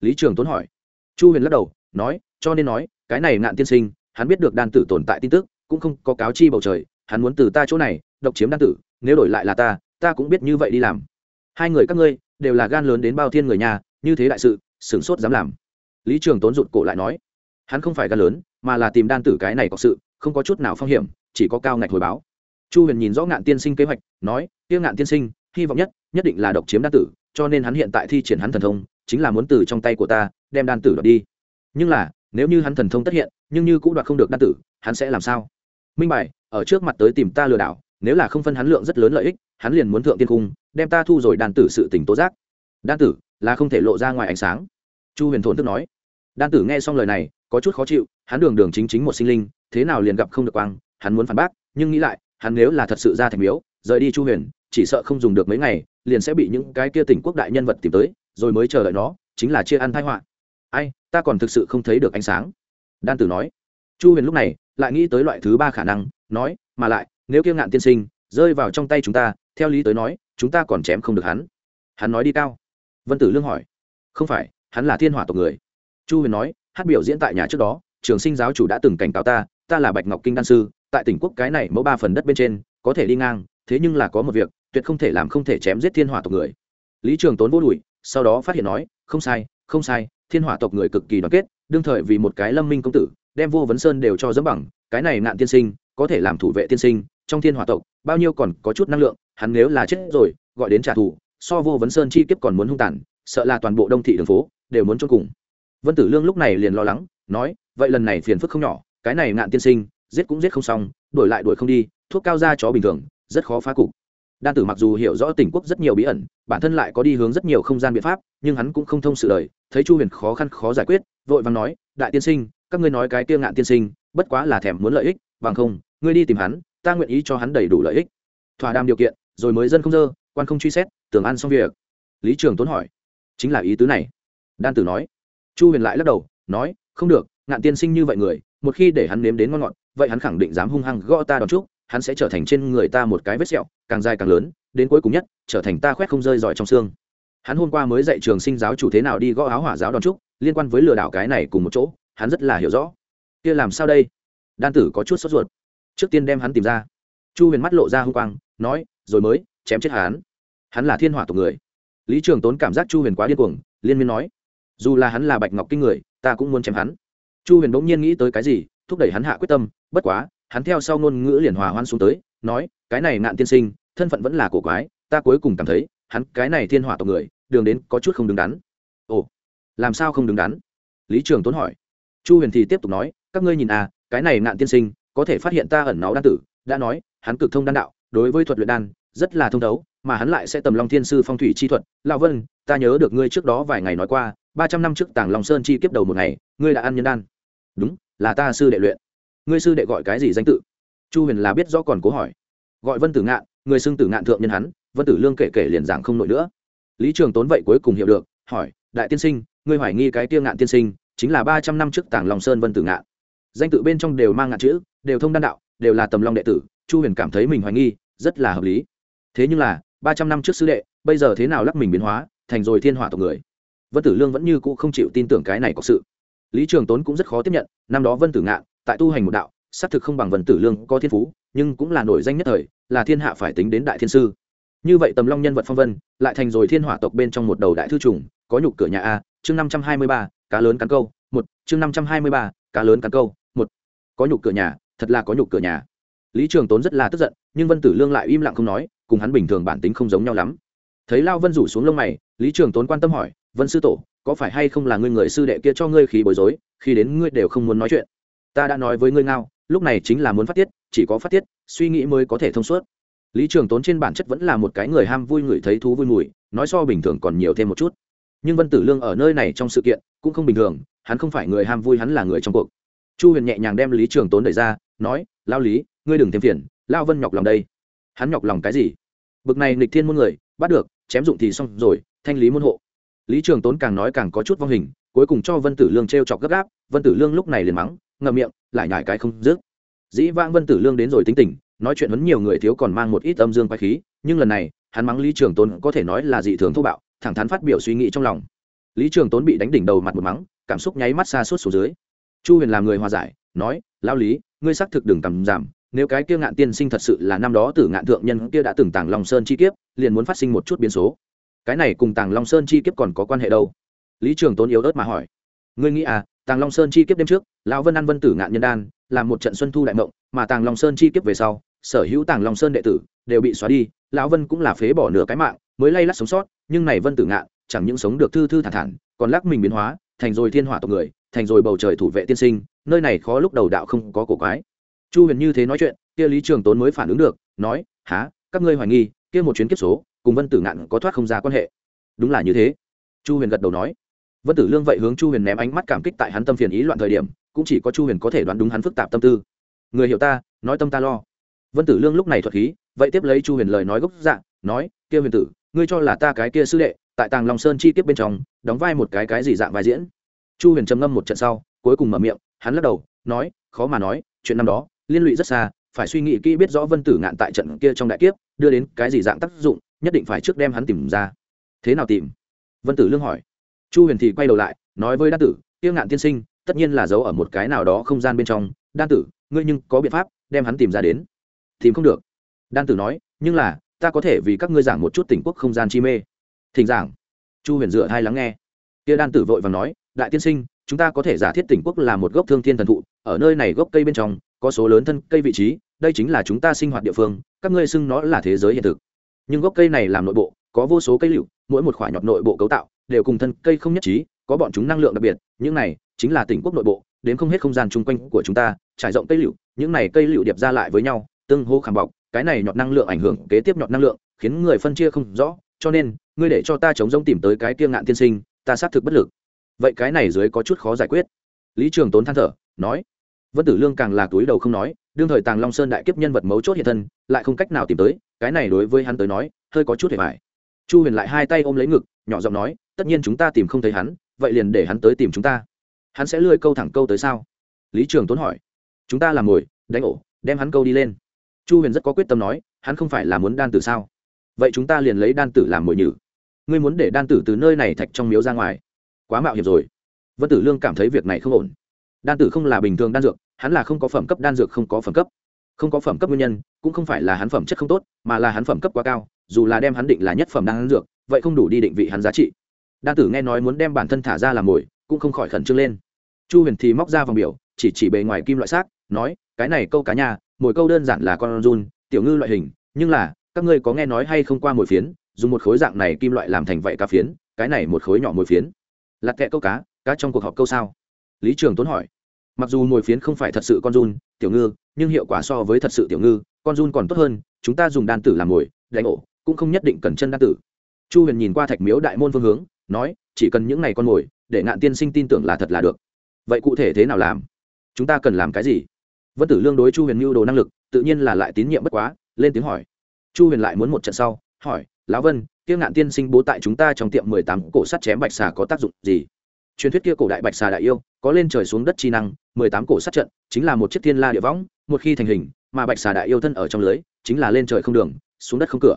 Lý trường tốn hỏi. Chu huyền lắc đầu, nói, cho nên nói cái này ngạn tiên sinh, hắn biết được đan tử tồn tại tin tức, cũng không có cáo chi bầu trời, hắn muốn từ ta chỗ này, độc chiếm đan tử, nếu đổi lại là ta ta cũng biết như vậy đi làm. Hai người các ngươi, đều là gan lớn đến bao thiên người nhà, như thế đại sự, sửng sốt dám làm. Lý trường tốn rụt cổ lại nói, hắn không phải gan lớn, mà là tìm đan tử cái này có sự, không có chút nào phong hiểm, chỉ có cao ngạch hồi báo. Chu huyền nhìn rõ ngạn tiên sinh kế hoạch, nói tiêu ngạn tiên sinh, hy vọng nhất nhất định là độc chiếm đan tử, cho nên hắn hiện tại thi triển hắn thần thông, chính là muốn từ trong tay của ta, đem đan tử đoạt đi. Nhưng là nếu như hắn thần thông tất hiện, nhưng như cũng đoạt không được đan tử, hắn sẽ làm sao? Minh bài, ở trước mặt tới tìm ta lừa đảo, nếu là không phân hắn lượng rất lớn lợi ích, hắn liền muốn thượng tiên cung, đem ta thu rồi đan tử sự tình tố giác. Đan tử, là không thể lộ ra ngoài ánh sáng. Chu huyền thổn tức nói. Đan tử nghe xong lời này, có chút khó chịu, hắn đường đường chính chính một sinh linh, thế nào liền gặp không được quang, hắn muốn phản bác, nhưng nghĩ lại, hắn nếu là thật sự ra thành miếu, rời đi chu huyền, chỉ sợ không dùng được mấy ngày, liền sẽ bị những cái kia tỉnh quốc đại nhân vật tìm tới, rồi mới chờ đợi nó, chính là chia ăn thái họa. Ai ta còn thực sự không thấy được ánh sáng. Đan tử nói. Chu huyền lúc này lại nghĩ tới loại thứ ba khả năng, nói, mà lại, nếu kiêng ngạn tiên sinh rơi vào trong tay chúng ta, theo lý tới nói, chúng ta còn chém không được hắn. Hắn nói đi cao. Vân tử lương hỏi. Không phải, hắn là thiên hỏa tộc người. Chu huyền nói, hát biểu diễn tại nhà trước đó, trường sinh giáo chủ đã từng cảnh cáo ta ta là bạch ngọc kinh đan sư, tại tỉnh quốc cái này mẫu ba phần đất bên trên, có thể đi ngang, thế nhưng là có một việc, tuyệt không thể làm không thể chém giết thiên hỏa tộc người. Lý trường tốn vô đùi sau đó phát hiện nói, không sai không sai thiên hỏa tộc người cực kỳ đoàn kết, đương thời vì một cái lâm minh công tử, đem vô vấn sơn đều cho dẫm bằng, cái này nạn tiên sinh, có thể làm thủ vệ tiên sinh, trong thiên hỏa tộc, bao nhiêu còn có chút năng lượng, hắn nếu là chết rồi, gọi đến trả thù, so vô vấn sơn chi kiếp còn muốn hung tàn, sợ là toàn bộ đông thị đường phố đều muốn chôn cùng. Vân tử lương lúc này liền lo lắng, nói, vậy lần này phiền phức không nhỏ, cái này nạn tiên sinh, giết cũng giết không xong, đổi lại đuổi không đi, thuốc cao ra chó bình thường, rất khó phá cục đan tử mặc dù hiểu rõ tỉnh quốc rất nhiều bí ẩn, bản thân lại có đi hướng rất nhiều không gian biện pháp, nhưng hắn cũng không thông sự đời thấy chu huyền khó khăn khó giải quyết, vội vàng nói, đại tiên sinh, các ngươi nói cái tiêu ngạn tiên sinh, bất quá là thèm muốn lợi ích, bằng không, ngươi đi tìm hắn, ta nguyện ý cho hắn đầy đủ lợi ích. Thỏa đàm điều kiện, rồi mới dân không dơ, quan không truy xét, tưởng ăn xong việc. Lý trường tốn hỏi, chính là ý tứ này? Đan tử nói. Chu huyền lại lắc đầu, nói, không được, ngạn tiên sinh như vậy người, một khi để hắn nếm đến ngon ngọt, vậy hắn khẳng định dám hung hăng gõ ta đón chúc, hắn sẽ trở thành trên người ta một cái vết sẹo càng dài càng lớn, đến cuối cùng nhất, trở thành ta khoét không rơi giỏi trong xương. Hắn hôm qua mới dạy trường sinh giáo chủ thế nào đi gõ áo hỏa giáo đón trúc liên quan với lừa đảo cái này cùng một chỗ, hắn rất là hiểu rõ. Kia làm sao đây? Đan tử có chút sốt ruột. Trước tiên đem hắn tìm ra. Chu huyền mắt lộ ra h u n g quang, nói, rồi mới, chém chết hắn. Hắn là thiên hỏa tộc người. Lý trường tốn cảm giác chu huyền quá điên cuồng, liên miên nói, dù là hắn là bạch ngọc kinh người, ta cũng muốn chém hắn. Chu huyền bỗng nhiên nghĩ tới cái gì, thúc đẩy hắn hạ quyết tâm, bất quá, hắn theo sau ngôn ngữ liền hòa hoan xuống tới nói, cái này ngạn tiên sinh, thân phận vẫn là cổ quái, ta cuối cùng cảm thấy, hắn cái này thiên hỏa tộc người, đường đến có chút không đứng đắn. Ồ, làm sao không đứng đắn? Lý trường tốn hỏi. Chu huyền thì tiếp tục nói, các ngươi nhìn à cái này ngạn tiên sinh, có thể phát hiện ta ẩn náu đan tử, đã nói, hắn cực thông đan đạo, đối với thuật luyện đan, rất là thông thấu, mà hắn lại sẽ tầm long thiên sư phong thủy chi thuật. Lão vân, ta nhớ được ngươi trước đó vài ngày nói qua, ba trăm năm trước tàng long sơn chi kiếp đầu một ngày, ngươi đã ăn nhân đan. Đúng, là ta sư đệ luyện. Ngươi sư đệ gọi cái gì danh tự? Chu huyền là biết rõ còn cố hỏi. Gọi vân tử ngạn, người xưng tử ngạn thượng nhân hắn, vân tử lương kể kể liền giảng không nổi nữa. Lý trường tốn vậy cuối cùng hiểu được, hỏi, đại tiên sinh, ngươi hoài nghi cái tiêu ngạn tiên sinh chính là ba trăm năm trước tảng long sơn vân tử ngạn. Danh tự bên trong đều mang ngạn chữ, đều thông đan đạo, đều là tầm long đệ tử. Chu huyền cảm thấy mình hoài nghi, rất là hợp lý. Thế nhưng là, ba trăm năm trước sư đệ, bây giờ thế nào lắc mình biến hóa, thành rồi thiên hỏa tộc người? Vân tử lương vẫn như cũ không chịu tin tưởng cái này có sự. Lý trường tốn cũng rất khó tiếp nhận, năm đó vân tử ngạn tại tu hành một đạo xác thực không bằng vân tử lương có thiên phú, nhưng cũng là nổi danh nhất thời, là thiên hạ phải tính đến đại thiên sư. Như vậy tầm long nhân vật phong vân, lại thành rồi thiên hỏa tộc bên trong một đầu đại thư trùng, có nhục cửa nhà a, chương năm trăm hai mươi ba, cá lớn cắn câu, một, chương năm trăm hai mươi ba, cá lớn cắn câu, một. Có nhục cửa nhà, thật là có nhục cửa nhà. Lý trường tốn rất là tức giận, nhưng vân tử lương lại im lặng không nói, cùng hắn bình thường bản tính không giống nhau lắm. Thấy lao vân rủ xuống lông mày, lý trường tốn quan tâm hỏi, vân sư tổ, có phải hay không là ngươi người sư đệ kia cho ngươi khí bối rối, khi đến ngươi đều không muốn nói chuyện? Ta đã nói với ngươi ngao lúc này chính là muốn phát tiết, chỉ có phát tiết, suy nghĩ mới có thể thông suốt. Lý trường tốn trên bản chất vẫn là một cái người ham vui, người thấy thú vui mùi, nói so bình thường còn nhiều thêm một chút. Nhưng vân tử lương ở nơi này trong sự kiện cũng không bình thường, hắn không phải người ham vui, hắn là người trong cuộc. Chu huyền nhẹ nhàng đem lý trường tốn đẩy ra, nói lao lý, ngươi đừng thêm phiền lao vân nhọc lòng đây. Hắn nhọc lòng cái gì? Bực này nịch thiên muôn người, bắt được, chém dụng thì xong rồi, thanh lý môn hộ. Lý trường tốn càng nói càng có chút vong hình, cuối cùng cho vân tử lương t r e o chọc gấp gáp, vân tử lương lúc này liền mắng ngậm miệng, lại nhải cái không dứt. Dĩ vãng vân tử lương đến rồi tính tình, nói chuyện vẫn nhiều người thiếu còn mang một ít âm dương quái khí, nhưng lần này, hắn mắng lý trường Tôn có thể nói là dị thường thô bạo, thẳng thắn phát biểu suy nghĩ trong lòng. Lý trường tốn bị đánh đỉnh đầu mặt một mắng, cảm xúc nháy mắt xa suốt xuống dưới. Chu huyền làm người hòa giải, nói lao lý, ngươi xác thực đừng cầm giảm, nếu cái kia ngạn tiên sinh thật sự là năm đó từ ngạn thượng nhân kia đã từng tàng long sơn chi kiếp, liền muốn phát sinh một chút biến số. Cái này cùng tàng long sơn chi kiếp còn có quan hệ đâu? Lý trường tốn yếu ớt mà hỏi, ngươi nghĩ à tàng long sơn chi kiếp đêm trước, lão vân an vân tử ngạn nhân đan, làm một trận xuân thu đại mộng, mà tàng long sơn chi kiếp về sau, sở hữu tàng long sơn đệ tử đều bị xóa đi, lão vân cũng là phế bỏ nửa cái mạng, mới lay lắc sống sót, nhưng này vân tử ngạn chẳng những sống được thư thư thản thản, còn lắc mình biến hóa, thành rồi thiên hỏa tộc người, thành rồi bầu trời thủ vệ tiên sinh, nơi này khó lúc đầu đạo không có cổ quái. Chu huyền như thế nói chuyện, kia lý trường tốn mới phản ứng được, nói há các ngươi hoài nghi, kia một chuyến kiếp số, cùng vân tử ngạn có thoát không ra quan hệ? Đúng là như thế. Chu huyền gật đầu nói vân tử lương vậy hướng chu huyền ném ánh mắt cảm kích tại hắn tâm phiền ý loạn thời điểm, cũng chỉ có chu huyền có thể đoán đúng hắn phức tạp tâm tư. Người hiểu ta, nói tâm ta lo. Vân tử lương lúc này thuật khí, vậy tiếp lấy chu huyền lời nói gốc dạng nói, kia huyền tử, ngươi cho là ta cái kia sư đệ, tại tàng long sơn chi tiết bên trong, đóng vai một cái cái gì dạng vai diễn? Chu huyền trầm ngâm một trận sau, cuối cùng mở miệng, hắn lắc đầu, nói, khó mà nói, chuyện năm đó, liên lụy rất xa, phải suy nghĩ kỹ biết rõ vân tử ngạn tại trận kia trong đại kiếp, đưa đến cái gì dạng tác dụng, nhất định phải trước đem hắn tìm ra. Thế nào tìm? Vân tử lương hỏi chu huyền thì quay đầu lại, nói với đan tử, tiêu ngạn tiên sinh, tất nhiên là giấu ở một cái nào đó không gian bên trong. Đan tử, ngươi nhưng có biện pháp đem hắn tìm ra đến. Tìm không được. Đan tử nói, nhưng là, ta có thể vì các ngươi giảng một chút tỉnh quốc không gian chi mê. Thỉnh giảng. Chu huyền dựa hai lắng nghe. Kia đan tử vội và nói, đại tiên sinh, chúng ta có thể giả thiết tỉnh quốc là một gốc thương thiên thần thụ, ở nơi này gốc cây bên trong, có số lớn thân cây vị trí, đây chính là chúng ta sinh hoạt địa phương, các ngươi xưng nó là thế giới hiện thực. Nhưng gốc cây này làm nội bộ, có vô số cây liệu, mỗi một khoả nhọt nội bộ cấu tạo đều cùng thân cây không nhất trí, có bọn chúng năng lượng đặc biệt, những này chính là tỉnh quốc nội bộ, đến không hết không gian chung quanh của chúng ta, trải rộng cây liệu những này cây liệu điệp ra lại với nhau, tương hô khảm bọc, cái này nhọt năng lượng ảnh hưởng kế tiếp nhọt năng lượng, khiến người phân chia không rõ, cho nên, ngươi để cho ta chống giống tìm tới cái kia ngạn tiên sinh, ta xác thực bất lực. Vậy cái này dưới có chút khó giải quyết. Lý trường tốn than thở, nói, vân tử lương càng là túi đầu không nói, đương thời tàng long sơn đại kiếp nhân vật mấu chốt hiện thân, lại không cách nào tìm tới, cái này đối với hắn tới nói, hơi có chút hề mải chu huyền lại hai tay ôm lấy ngực, nhỏ giọng nói tất nhiên chúng ta tìm không thấy hắn, vậy liền để hắn tới tìm chúng ta. Hắn sẽ lươi câu thẳng câu tới sao? Lý trường tốn hỏi. Chúng ta làm mồi đánh ổ, đem hắn câu đi lên. Chu huyền rất có quyết tâm nói, hắn không phải là muốn đan tử sao? Vậy chúng ta liền lấy đan tử làm mồi nhử. Ngươi muốn để đan tử từ nơi này thạch trong miếu ra ngoài. Quá mạo hiểm rồi. Vân tử lương cảm thấy việc này không ổn. Đan tử không là bình thường đan dược, hắn là không có phẩm cấp đan dược, không có phẩm cấp. Không có phẩm cấp nguyên nhân, cũng không phải là hắn phẩm chất không tốt, mà là hắn phẩm cấp quá cao, dù là đem hắn định là nhất phẩm đan dược, vậy không đủ đi định vị hắn giá trị đan tử nghe nói muốn đem bản thân thả ra làm mồi, cũng không khỏi khẩn trương lên. Chu huyền thì móc ra vòng biểu, chỉ chỉ bề ngoài kim loại xác, nói, cái này câu cá nhà, mồi câu đơn giản là con run, tiểu ngư loại hình, nhưng là, các ngươi có nghe nói hay không qua mồi phiến, dùng một khối dạng này kim loại làm thành vậy cá phiến, cái này một khối nhỏ mồi phiến. Lặt kẹ câu cá cá trong cuộc họp câu sao? Lý trường tốn hỏi. Mặc dù mồi phiến không phải thật sự con run, tiểu ngư, nhưng hiệu quả so với thật sự tiểu ngư, con run còn tốt hơn, chúng ta dùng đan tử làm mồi, đánh ổ, cũng không nhất định cần chân đan tử. Chu huyền nhìn qua thạch miếu đại môn phương hướng nói, chỉ cần những ngày con mồi, để ngạn tiên sinh tin tưởng là thật là được. Vậy cụ thể thế nào làm? Chúng ta cần làm cái gì? Vân tử lương đối chu huyền mưu đồ năng lực, tự nhiên là lại tín nhiệm bất quá, lên tiếng hỏi. Chu huyền lại muốn một trận sau, hỏi, lão vân, kia ngạn tiên sinh bố tại chúng ta trong tiệm mười tám cổ sắt chém bạch xà có tác dụng gì? Truyền thuyết kia cổ đại bạch xà đại yêu, có lên trời xuống đất chi năng, mười tám cổ sắt trận, chính là một chiếc thiên la địa võng, một khi thành hình, mà bạch xà đại yêu thân ở trong lưới, chính là lên trời không đường, xuống đất không cửa.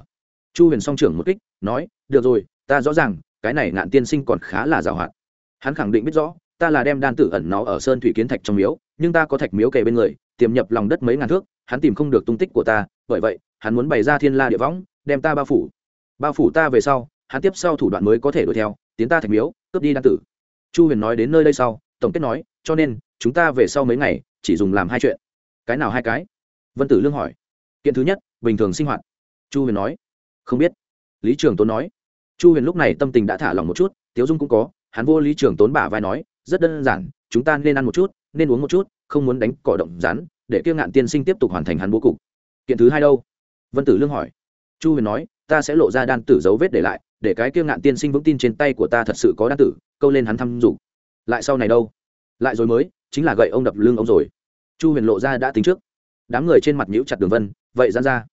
Chu huyền song trưởng một kích, nói, được rồi, ta rõ ràng cái này ngạn tiên sinh còn khá là giàu hoạt hắn khẳng định biết rõ, ta là đem đan tử ẩn nó ở sơn thủy kiến thạch trong miếu, nhưng ta có thạch miếu kề bên người, tiềm nhập lòng đất mấy ngàn thước, hắn tìm không được tung tích của ta, bởi vậy, hắn muốn bày ra thiên la địa võng, đem ta bao phủ. Bao phủ ta về sau, hắn tiếp sau thủ đoạn mới có thể đuổi theo, tiến ta thạch miếu, cướp đi đan tử. Chu huyền nói đến nơi đây sau, tổng kết nói, cho nên, chúng ta về sau mấy ngày, chỉ dùng làm hai chuyện. Cái nào hai cái? Vân tử lương hỏi. Kiện thứ nhất, bình thường sinh hoạt. Chu huyền nói. Không biết. Lý trường tốn nói chu huyền lúc này tâm tình đã thả lỏng một chút, tiếu dung cũng có, hắn vô lý trường tốn bả vai nói, rất đơn giản, chúng ta nên ăn một chút, nên uống một chút, không muốn đánh cỏ động rắn, để kiêng ngạn tiên sinh tiếp tục hoàn thành hắn bố cục. Kiện thứ hai đâu? Vân tử lương hỏi. Chu huyền nói, ta sẽ lộ ra đan tử dấu vết để lại, để cái kiêng ngạn tiên sinh vững tin trên tay của ta thật sự có đan tử, câu lên hắn thăm dục lại sau này đâu? Lại rồi mới, chính là gậy ông đập lưng ông rồi. Chu huyền lộ ra đã tính trước. Đám người trên mặt nhũ chặt đường vân, vậy dán ra.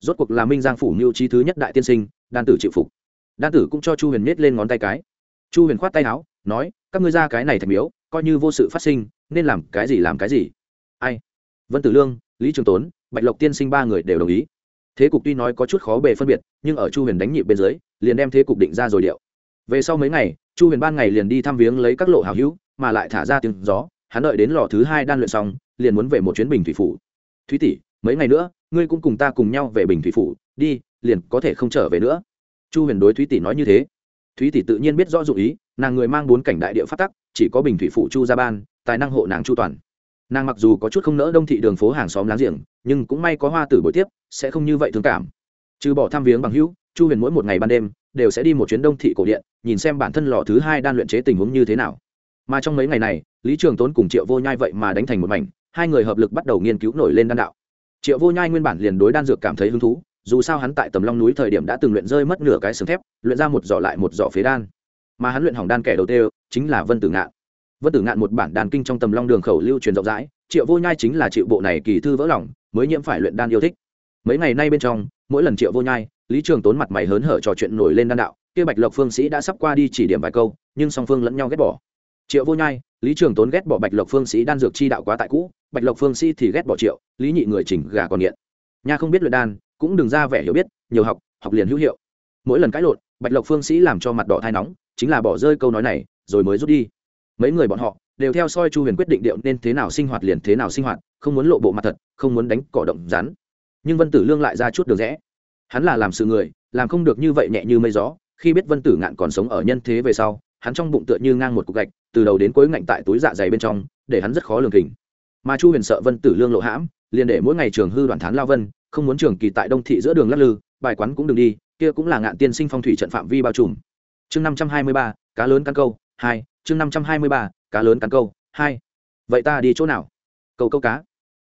Rốt cuộc là minh giang phủ mưu trí thứ nhất đại tiên sinh, đan tử chịu phục đan tử cũng cho chu huyền miết lên ngón tay cái. Chu huyền khoát tay áo, nói, các ngươi ra cái này thật miếu, coi như vô sự phát sinh, nên làm cái gì làm cái gì. Ai? Vân tử lương, lý trường tốn, bạch lộc tiên sinh ba người đều đồng ý. Thế cục tuy nói có chút khó bề phân biệt, nhưng ở chu huyền đánh nhịp bên dưới, liền đem thế cục định ra rồi điệu. Về sau mấy ngày, chu huyền ban ngày liền đi thăm viếng lấy các lộ hào hữu, mà lại thả ra tiếng gió, hắn đợi đến lò thứ hai đan luyện xong, liền muốn về một chuyến bình thủy phủ. Thúy tỷ, mấy ngày nữa, ngươi cũng cùng ta cùng nhau về bình thủy phủ, đi, liền có thể không trở về nữa chu huyền đối thúy tỷ nói như thế. Thúy tỷ tự nhiên biết rõ dụng ý, nàng người mang bốn cảnh đại địa phát tắc, chỉ có bình thủy phụ chu gia ban, tài năng hộ nàng chu toàn. Nàng mặc dù có chút không nỡ đông thị đường phố hàng xóm láng giềng, nhưng cũng may có hoa tử buổi tiếp, sẽ không như vậy thương cảm. Trừ bỏ thăm viếng bằng hữu, chu huyền mỗi một ngày ban đêm, đều sẽ đi một chuyến đông thị cổ điện, nhìn xem bản thân lò thứ hai đang luyện chế tình huống như thế nào. Mà trong mấy ngày này, lý trường tốn cùng triệu vô nhai vậy mà đánh thành một mảnh, hai người hợp lực bắt đầu nghiên cứu nổi lên đan đạo. Triệu vô nhai nguyên bản liền đối đan dược cảm thấy hứng thú dù sao hắn tại tầm long núi thời điểm đã từng luyện rơi mất nửa cái sừng thép luyện ra một giỏ lại một giỏ phế đan. Mà hắn luyện hỏng đan kẻ đầu tiên chính là vân tử ngạn. Vân tử ngạn một bản đàn kinh trong tầm long đường khẩu lưu truyền rộng rãi triệu vô nhai chính là triệu bộ này kỳ thư vỡ lỏng, mới nhiễm phải luyện đan yêu thích. Mấy ngày nay bên trong mỗi lần triệu vô nhai lý trường tốn mặt mày hớn hở trò chuyện nổi lên đan đạo kia bạch lộc phương sĩ đã sắp qua đi chỉ điểm vài câu nhưng song phương lẫn nhau ghét bỏ. Triệu vô nhai lý trường tốn ghét bỏ bạch lộc phương sĩ đan dược chi đạo quá tại cũ bạch lộc phương sĩ thì ghét bỏ triệu lý nhị người chỉnh gà còn nghiện. Nha không biết luyện đan cũng đừng ra vẻ hiểu biết, nhiều học học liền hữu hiệu. Mỗi lần cãi lộn, bạch lộc phương sĩ làm cho mặt đỏ thai nóng, chính là bỏ rơi câu nói này, rồi mới rút đi. Mấy người bọn họ đều theo soi chu huyền quyết định điệu nên thế nào sinh hoạt liền thế nào sinh hoạt, không muốn lộ bộ mặt thật, không muốn đánh cỏ động rắn. Nhưng vân tử lương lại ra chút được rẽ. Hắn là làm sự người, làm không được như vậy nhẹ như mây gió, khi biết vân tử ngạn còn sống ở nhân thế về sau, hắn trong bụng tựa như ngang một cục gạch, từ đầu đến cuối ngạnh tại túi dạ dày bên trong, để hắn rất khó lường kình. Mà chu huyền sợ vân tử lương lộ hãm, liền để mỗi ngày trường hư đoàn thán lao vân không muốn trường kỳ tại đông thị giữa đường lắc lư, bài quán cũng đừng đi, kia cũng là ngạn tiên sinh phong thủy trận phạm vi bao trùm. Chương năm trăm hai mươi ba, cá lớn cắn câu, hai, chương năm trăm hai mươi ba, cá lớn cắn câu, hai. Vậy ta đi chỗ nào? Câu câu cá.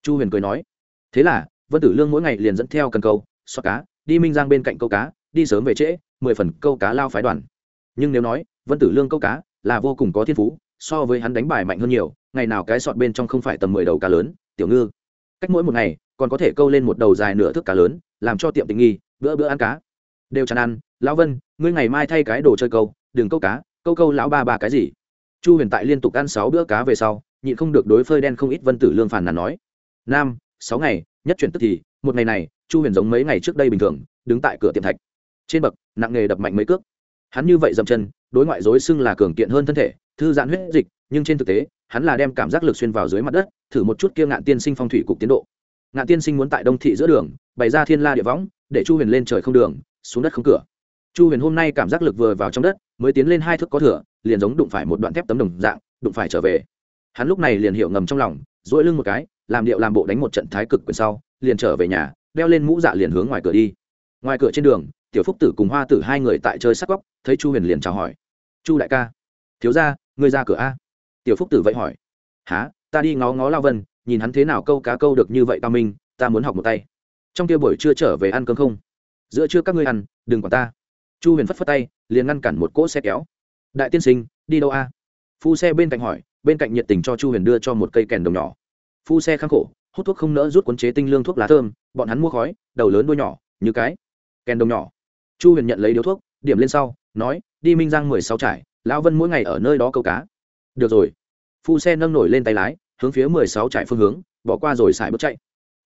Chu huyền cười nói. Thế là, vân tử lương mỗi ngày liền dẫn theo cần câu, xoa cá, đi minh giang bên cạnh câu cá, đi sớm về trễ, mười phần câu cá lao phái đoàn. Nhưng nếu nói, vân tử lương câu cá là vô cùng có thiên phú, so với hắn đánh bài mạnh hơn nhiều, ngày nào cái sọt bên trong không phải tầm mười đầu cá lớn, tiểu ngư. Cách mỗi một ngày còn có thể câu lên một đầu dài nửa thước cá lớn, làm cho tiệm tình nghi, bữa bữa ăn cá. Đều chán ăn, lão vân, ngươi ngày mai thay cái đồ chơi câu, đừng câu cá, câu câu lão ba ba cái gì? Chu huyền tại liên tục ăn sáu bữa cá về sau, nhịn không được đối phơi đen không ít vân tử lương phản là nói, nam, sáu ngày, nhất chuyển tức thì, một ngày này, chu huyền giống mấy ngày trước đây bình thường, đứng tại cửa tiệm thạch. Trên bậc, nặng nghề đập mạnh mấy cước. Hắn như vậy dậm chân, đối ngoại dối xưng là cường kiện hơn thân thể, thư giãn huyết dịch, nhưng trên thực tế, hắn là đem cảm giác lực xuyên vào dưới mặt đất, thử một chút kia ngạn tiên sinh phong thủy cục tiến độ ngạn tiên sinh muốn tại đông thị giữa đường, bày ra thiên la địa võng, để chu huyền lên trời không đường, xuống đất không cửa. Chu huyền hôm nay cảm giác lực vừa vào trong đất, mới tiến lên hai thước có thửa liền giống đụng phải một đoạn thép tấm đồng dạng, đụng phải trở về. Hắn lúc này liền hiểu ngầm trong lòng dỗi lưng một cái, làm điệu làm bộ đánh một trận thái cực quyền sau, liền trở về nhà, đeo lên mũ dạ liền hướng ngoài cửa đi. Ngoài cửa trên đường, tiểu phúc tử cùng hoa tử hai người tại chơi sắc góc, thấy chu huyền liền chào hỏi. Chu đại ca. Thiếu ra ngươi ra cửa a? Tiểu phúc tử vậy hỏi. Há ta đi ngó ngó lao vân nhìn hắn thế nào câu cá câu được như vậy cao minh, ta muốn học một tay. Trong kia buổi trưa trở về ăn cơm không? Giữa trưa các ngươi ăn, đừng quản ta. Chu huyền phất phất tay, liền ngăn cản một cỗ xe kéo. Đại tiên sinh, đi đâu a? Phu xe bên cạnh hỏi, bên cạnh nhiệt tình cho chu huyền đưa cho một cây kèn đồng nhỏ. Phu xe khang khổ, hút thuốc không nỡ rút cuốn chế tinh lương thuốc lá thơm, bọn hắn mua khói, đầu lớn đuôi nhỏ, như cái kèn đồng nhỏ. Chu huyền nhận lấy điếu thuốc, điểm lên sau, nói, đi minh giang mười sáu trải, lão vân mỗi ngày ở nơi đó câu cá. Được rồi. Phu xe nâng nổi lên tay lái hướng phía mười sáu trải phương hướng, bỏ qua rồi xài bước chạy.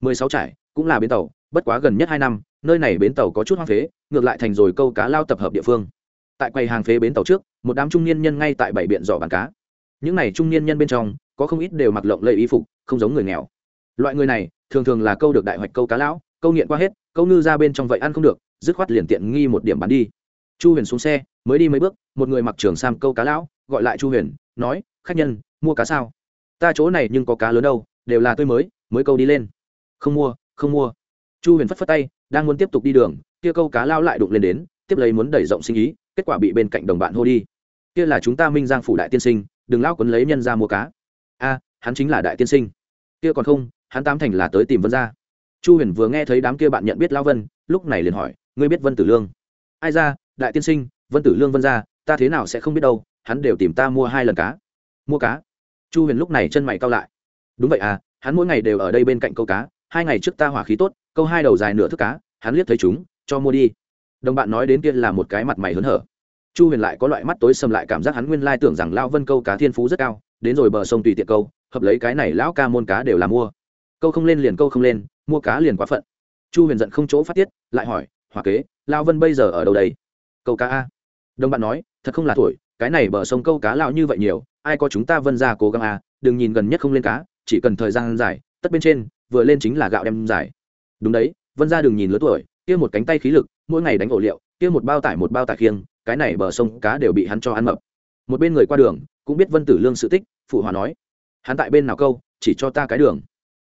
Mười sáu trải cũng là bến tàu, bất quá gần nhất hai năm, nơi này bến tàu có chút hoang phế, ngược lại thành rồi câu cá lao tập hợp địa phương. Tại quầy hàng phế bến tàu trước, một đám trung niên nhân ngay tại bảy biện giỏ bàn cá. Những n à y trung niên nhân bên trong, có không ít đều mặc lộng lẫy y phục, không giống người nghèo. Loại người này, thường thường là câu được đại hoạch câu cá lão, câu nghiện qua hết, câu ngư ra bên trong vậy ăn không được, dứt khoát liền tiện nghi một điểm bán đi. Chu huyền xuống xe, mới đi mấy bước, một người mặc trường sam câu cá lão, gọi lại chu huyền, nói, khách nhân, mua cá sao? Ta chỗ này nhưng có cá lớn đâu, đều là tươi mới mới câu đi lên. Không mua không mua. Chu huyền phất phất tay, đang muốn tiếp tục đi đường, kia câu cá lao lại đụng lên đến, tiếp lấy muốn đẩy rộng sinh ý kết quả bị bên cạnh đồng bạn hô đi. Kia là chúng ta minh giang phủ đại tiên sinh, đừng lao quấn lấy nhân ra mua cá. A, hắn chính là đại tiên sinh. Kia còn không, hắn tám thành là tới tìm vân ra chu huyền vừa nghe thấy đám kia bạn nhận biết lao vân, lúc này liền hỏi, ngươi biết vân tử lương? Ai ra, đại tiên sinh, vân tử lương vân ra ta thế nào sẽ không biết đâu, hắn đều tìm ta mua hai lần cá. Mua cá? Chu huyền lúc này chân mày cao lại. Đúng vậy à hắn mỗi ngày đều ở đây bên cạnh câu cá, hai ngày trước ta hỏa khí tốt, câu hai đầu dài nửa thức cá, hắn liếc thấy chúng, cho mua đi. Đồng bạn nói đến kia là một cái mặt mày hớn hở. Chu huyền lại có loại mắt tối sầm lại cảm giác hắn nguyên lai tưởng rằng lao vân câu cá thiên phú rất cao, đến rồi bờ sông tùy tiện câu, hợp lấy cái này lão ca môn cá đều là mua. Câu không lên liền câu không lên, mua cá liền quá phận. Chu huyền giận không chỗ phát tiết, lại hỏi hòa kế lao vân bây giờ ở đâu đây? Câu cá a. Đồng bạn nói, thật không là tuổi, cái này bờ sông câu cá lao như vậy nhiều ai có chúng ta vân ra cố gắng à? đừng nhìn gần nhất không lên cá, chỉ cần thời gian dài, tất bên trên, vừa lên chính là gạo đem dài. Đúng đấy, vân ra đừng nhìn lứa tuổi, kia một cánh tay khí lực, mỗi ngày đánh ổ liệu, kia một bao tải một bao tải khiêng, cái này bờ sông cá đều bị hắn cho ăn mập. Một bên người qua đường, cũng biết vân tử lương sự tích, phụ hòa nói, hắn tại bên nào câu, chỉ cho ta cái đường.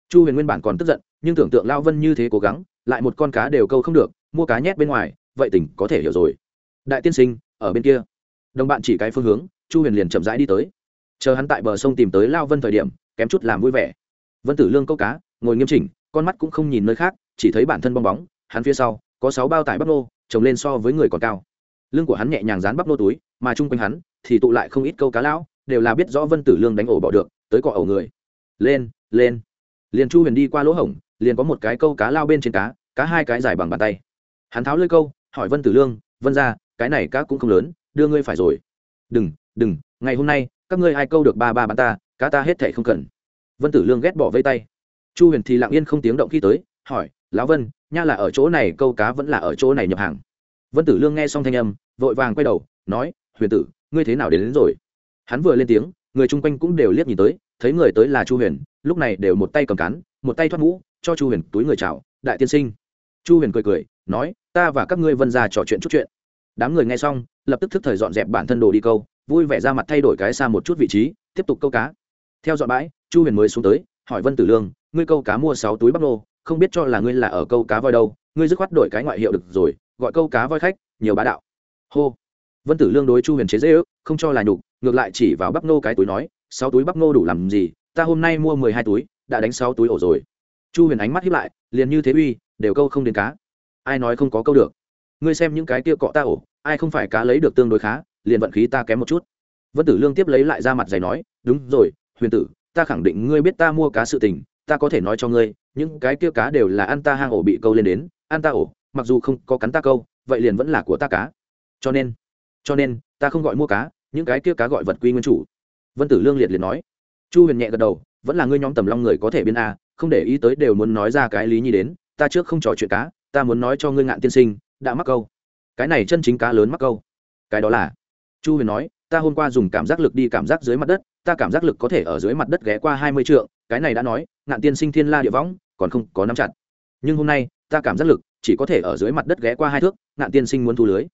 Chu huyền nguyên bản còn tức giận, nhưng tưởng tượng lao vân như thế cố gắng, lại một con cá đều câu không được, mua cá nhét bên ngoài, vậy tỉnh có thể hiểu rồi. Đại tiên sinh, ở bên kia. Đồng bạn chỉ cái phương hướng, chu huyền liền chậm rãi đi tới chờ hắn tại bờ sông tìm tới lao vân thời điểm, kém chút làm vui vẻ. Vân tử lương câu cá, ngồi nghiêm chỉnh, con mắt cũng không nhìn nơi khác, chỉ thấy bản thân bong bóng, hắn phía sau, có sáu bao tải bắp nô, trồng lên so với người còn cao. Lưng của hắn nhẹ nhàng dán bắp nô túi, mà chung quanh hắn, thì tụ lại không ít câu cá lão, đều là biết rõ vân tử lương đánh ổ bỏ được, tới cọ ổ người. Lên lên. Liền chu huyền đi qua lỗ hổng, liền có một cái câu cá lao bên trên cá cá hai cái dài bằng bàn tay. Hắn tháo lơi câu, hỏi vân tử lương, vân ra cái này cá cũng không lớn, đưa ngươi phải rồi. Đừng đừng, ngày hôm nay các ngươi ai câu được ba ba bán ta cá ta hết thệ không cần. Vân tử lương ghét bỏ vây tay. Chu huyền thì lặng yên không tiếng động khi tới hỏi lão vân nha là ở chỗ này câu cá vẫn là ở chỗ này nhập hàng? Vân tử lương nghe xong thanh âm vội vàng quay đầu nói huyền tử ngươi thế nào đến, đến rồi? Hắn vừa lên tiếng người chung quanh cũng đều liếc nhìn tới thấy người tới là chu huyền lúc này đều một tay cầm cán một tay thoát mũ cho chu huyền túi người chào đại tiên sinh. Chu huyền cười cười nói ta và các ngươi vân ra trò chuyện chút chuyện. Đám người nghe xong lập tức thức thời dọn dẹp bản thân đồ đi câu, vui vẻ ra mặt thay đổi cái xa một chút vị trí, tiếp tục câu cá. Theo dọn bãi, chu huyền mới xuống tới, hỏi vân tử lương, ngươi câu cá mua sáu túi bắp nô, không biết cho là ngươi là ở câu cá voi đâu, ngươi dứt khoát đổi cái ngoại hiệu được rồi, gọi câu cá voi khách, nhiều bá đạo. Hô. Vân tử lương đối chu huyền chế dễ ước, không cho là nhục, ngược lại chỉ vào bắp nô cái túi nói, sáu túi bắp nô đủ làm gì, ta hôm nay mua mười hai túi, đã đánh sáu túi ổ rồi. Chu huyền ánh mắt hiếp lại, liền như thế uy, đều câu không đến cá. Ai nói không có câu được. Ngươi xem những cái kia cọ ta ổ ai không phải cá lấy được tương đối khá, liền vận khí ta kém một chút. Vân tử lương tiếp lấy lại ra mặt giày nói, đúng rồi, huyền tử, ta khẳng định ngươi biết ta mua cá sự tình, ta có thể nói cho ngươi, những cái kia cá đều là ăn ta hang ổ bị câu lên đến, ăn ta ổ, mặc dù không có cắn ta câu, vậy liền vẫn là của ta cá. Cho nên cho nên, ta không gọi mua cá, những cái kia cá gọi vật quy nguyên chủ. Vân tử lương liệt liệt nói. Chu huyền nhẹ gật đầu, vẫn là ngươi nhóm tầm long người có thể biên a, không để ý tới đều muốn nói ra cái lý nhi đến, ta trước không trò chuyện cá, ta muốn nói cho ngươi ngạn tiên sinh, đã mắc câu cái này chân chính cá lớn mắc câu. Cái đó là, chu huyền nói, ta hôm qua dùng cảm giác lực đi cảm giác dưới mặt đất, ta cảm giác lực có thể ở dưới mặt đất ghé qua hai mươi trượng, cái này đã nói, ngạn tiên sinh thiên la địa võng, còn không có nắm chặt. Nhưng hôm nay, ta cảm giác lực chỉ có thể ở dưới mặt đất ghé qua hai thước, ngạn tiên sinh muốn thu lưới.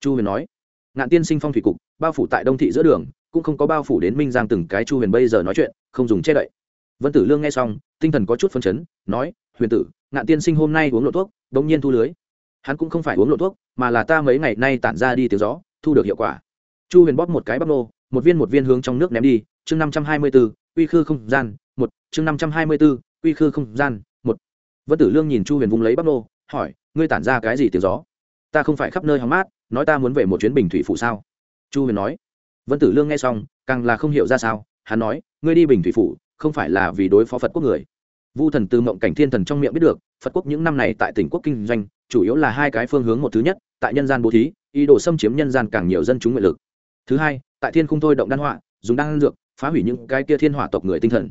Chu huyền nói, ngạn tiên sinh phong thủy cục, bao phủ tại đông thị giữa đường, cũng không có bao phủ đến minh giang từng cái chu huyền bây giờ nói chuyện, không dùng che đậy. Vân tử lương nghe xong, tinh thần có chút phân chấn, nói, huyền tử, ngạn tiên sinh hôm nay uống lộ thuốc đ ỗ n g nhiên thu lưới hắn cũng không phải uống lộn thuốc, mà là ta mấy ngày nay tản ra đi tiếng gió, thu được hiệu quả. Chu huyền bóp một cái bắp nô, một viên một viên hướng trong nước ném đi, chương năm trăm hai mươi b ố uy khư không gian, một, chương năm trăm hai mươi b ố uy khư không gian, một. Vân tử lương nhìn chu huyền vung lấy bắp nô, hỏi, ngươi tản ra cái gì tiếng gió? Ta không phải khắp nơi hóng mát, nói ta muốn về một chuyến bình thủy phủ sao? Chu huyền nói. Vân tử lương nghe xong, càng là không hiểu ra sao, hắn nói, ngươi đi bình thủy phủ, không phải là vì đối phó phật quốc người. Vu thần từ mộng cảnh thiên thần trong miệng biết được, phật quốc những năm này tại tỉnh quốc kinh doanh chủ yếu là hai cái phương hướng một thứ nhất, tại nhân gian bố thí, ý đồ xâm chiếm nhân gian càng nhiều dân chúng nguyện lực. Thứ hai, tại thiên khung thôi động đan họa, dùng đan dược, phá hủy những cái kia thiên hỏa tộc người tinh thần.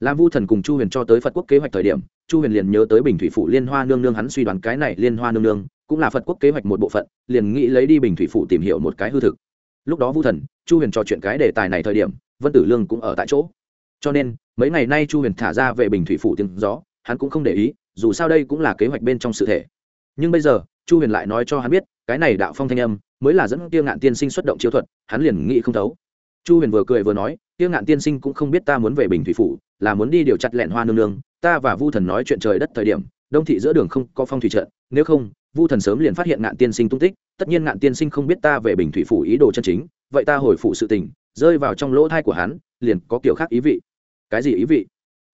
Làm vu thần cùng chu huyền cho tới phật quốc kế hoạch thời điểm, chu huyền liền nhớ tới bình thủy phủ liên hoa nương nương hắn suy đoán cái này liên hoa nương nương, cũng là phật quốc kế hoạch một bộ phận, liền nghĩ lấy đi bình thủy phủ tìm hiểu một cái hư thực. Lúc đó vu thần, chu huyền trò chuyện cái đề tài này thời điểm, vân tử lương cũng ở tại chỗ. Cho nên, mấy ngày nay chu huyền thả ra về bình thủy phủ tiếng gió, hắn cũng không để ý, dù sao đây cũng là kế hoạch bên trong sự thể nhưng bây giờ, chu huyền lại nói cho hắn biết, cái này đạo phong thanh âm mới là dẫn tiêu ngạn tiên sinh xuất động chiêu thuật, hắn liền nghĩ không thấu. Chu huyền vừa cười vừa nói, tiêu ngạn tiên sinh cũng không biết ta muốn về bình thủy phủ, là muốn đi điều chặt lẹn hoa nương nương. Ta và vu thần nói chuyện trời đất thời điểm, đông thị giữa đường không có phong thủy trận, nếu không, vu thần sớm liền phát hiện ngạn tiên sinh tung tích, tất nhiên ngạn tiên sinh không biết ta về bình thủy phủ ý đồ chân chính, vậy ta hồi phụ sự tình, rơi vào trong lỗ thai của hắn, liền có kiểu khác ý vị. Cái gì ý vị?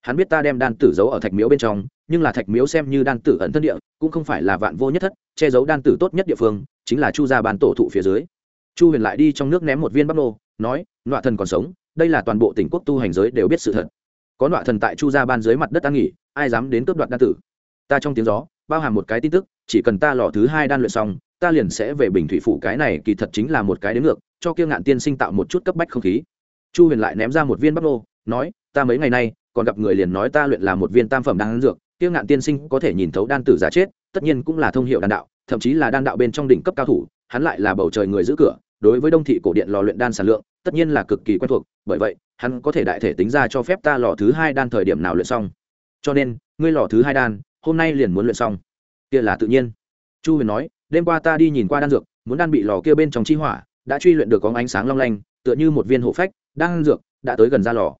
Hắn biết ta đem đan tử giấu ở thạch miếu bên trong nhưng là thạch miếu xem như đan tử ẩn thân địa, cũng không phải là vạn vô nhất thất, che giấu đan tử tốt nhất địa phương, chính là chu gia bàn tổ thụ phía dưới. Chu huyền lại đi trong nước ném một viên bắp nô, nói, nọa thần còn sống, đây là toàn bộ tỉnh quốc tu hành giới đều biết sự thật. Có nọa thần tại chu gia ban dưới mặt đất an nghỉ, ai dám đến cướp đoạt đan tử? Ta trong tiếng gió, bao hàm một cái tin tức, chỉ cần ta lò thứ hai đan luyện xong, ta liền sẽ về bình thủy phủ. Cái này kỳ thật chính là một cái đến ngược, cho kia ngạn tiên sinh tạo một chút cấp bách không khí. Chu huyền lại ném ra một viên bắp nô, nói, ta mấy ngày nay, còn gặp người liền nói ta luyện là một viên tam phẩm đan dược Tiêu ngạn tiên sinh có thể nhìn thấu đan tử giả chết, tất nhiên cũng là thông hiệu đan đạo, thậm chí là đan đạo bên trong đỉnh cấp cao thủ, hắn lại là bầu trời người giữ cửa, đối với đông thị cổ điện lò luyện đan sản lượng, tất nhiên là cực kỳ quen thuộc, bởi vậy, hắn có thể đại thể tính ra cho phép ta lò thứ hai đan thời điểm nào luyện xong. Cho nên, ngươi lò thứ hai đan, hôm nay liền muốn luyện xong. Kia là tự nhiên. Chu huyền nói, đêm qua ta đi nhìn qua đan dược, muốn đan bị lò kia bên trong chi hỏa, đã truy luyện được có ánh sáng long lanh, tựa như một viên hộ phách, đan dược đã tới gần ra lò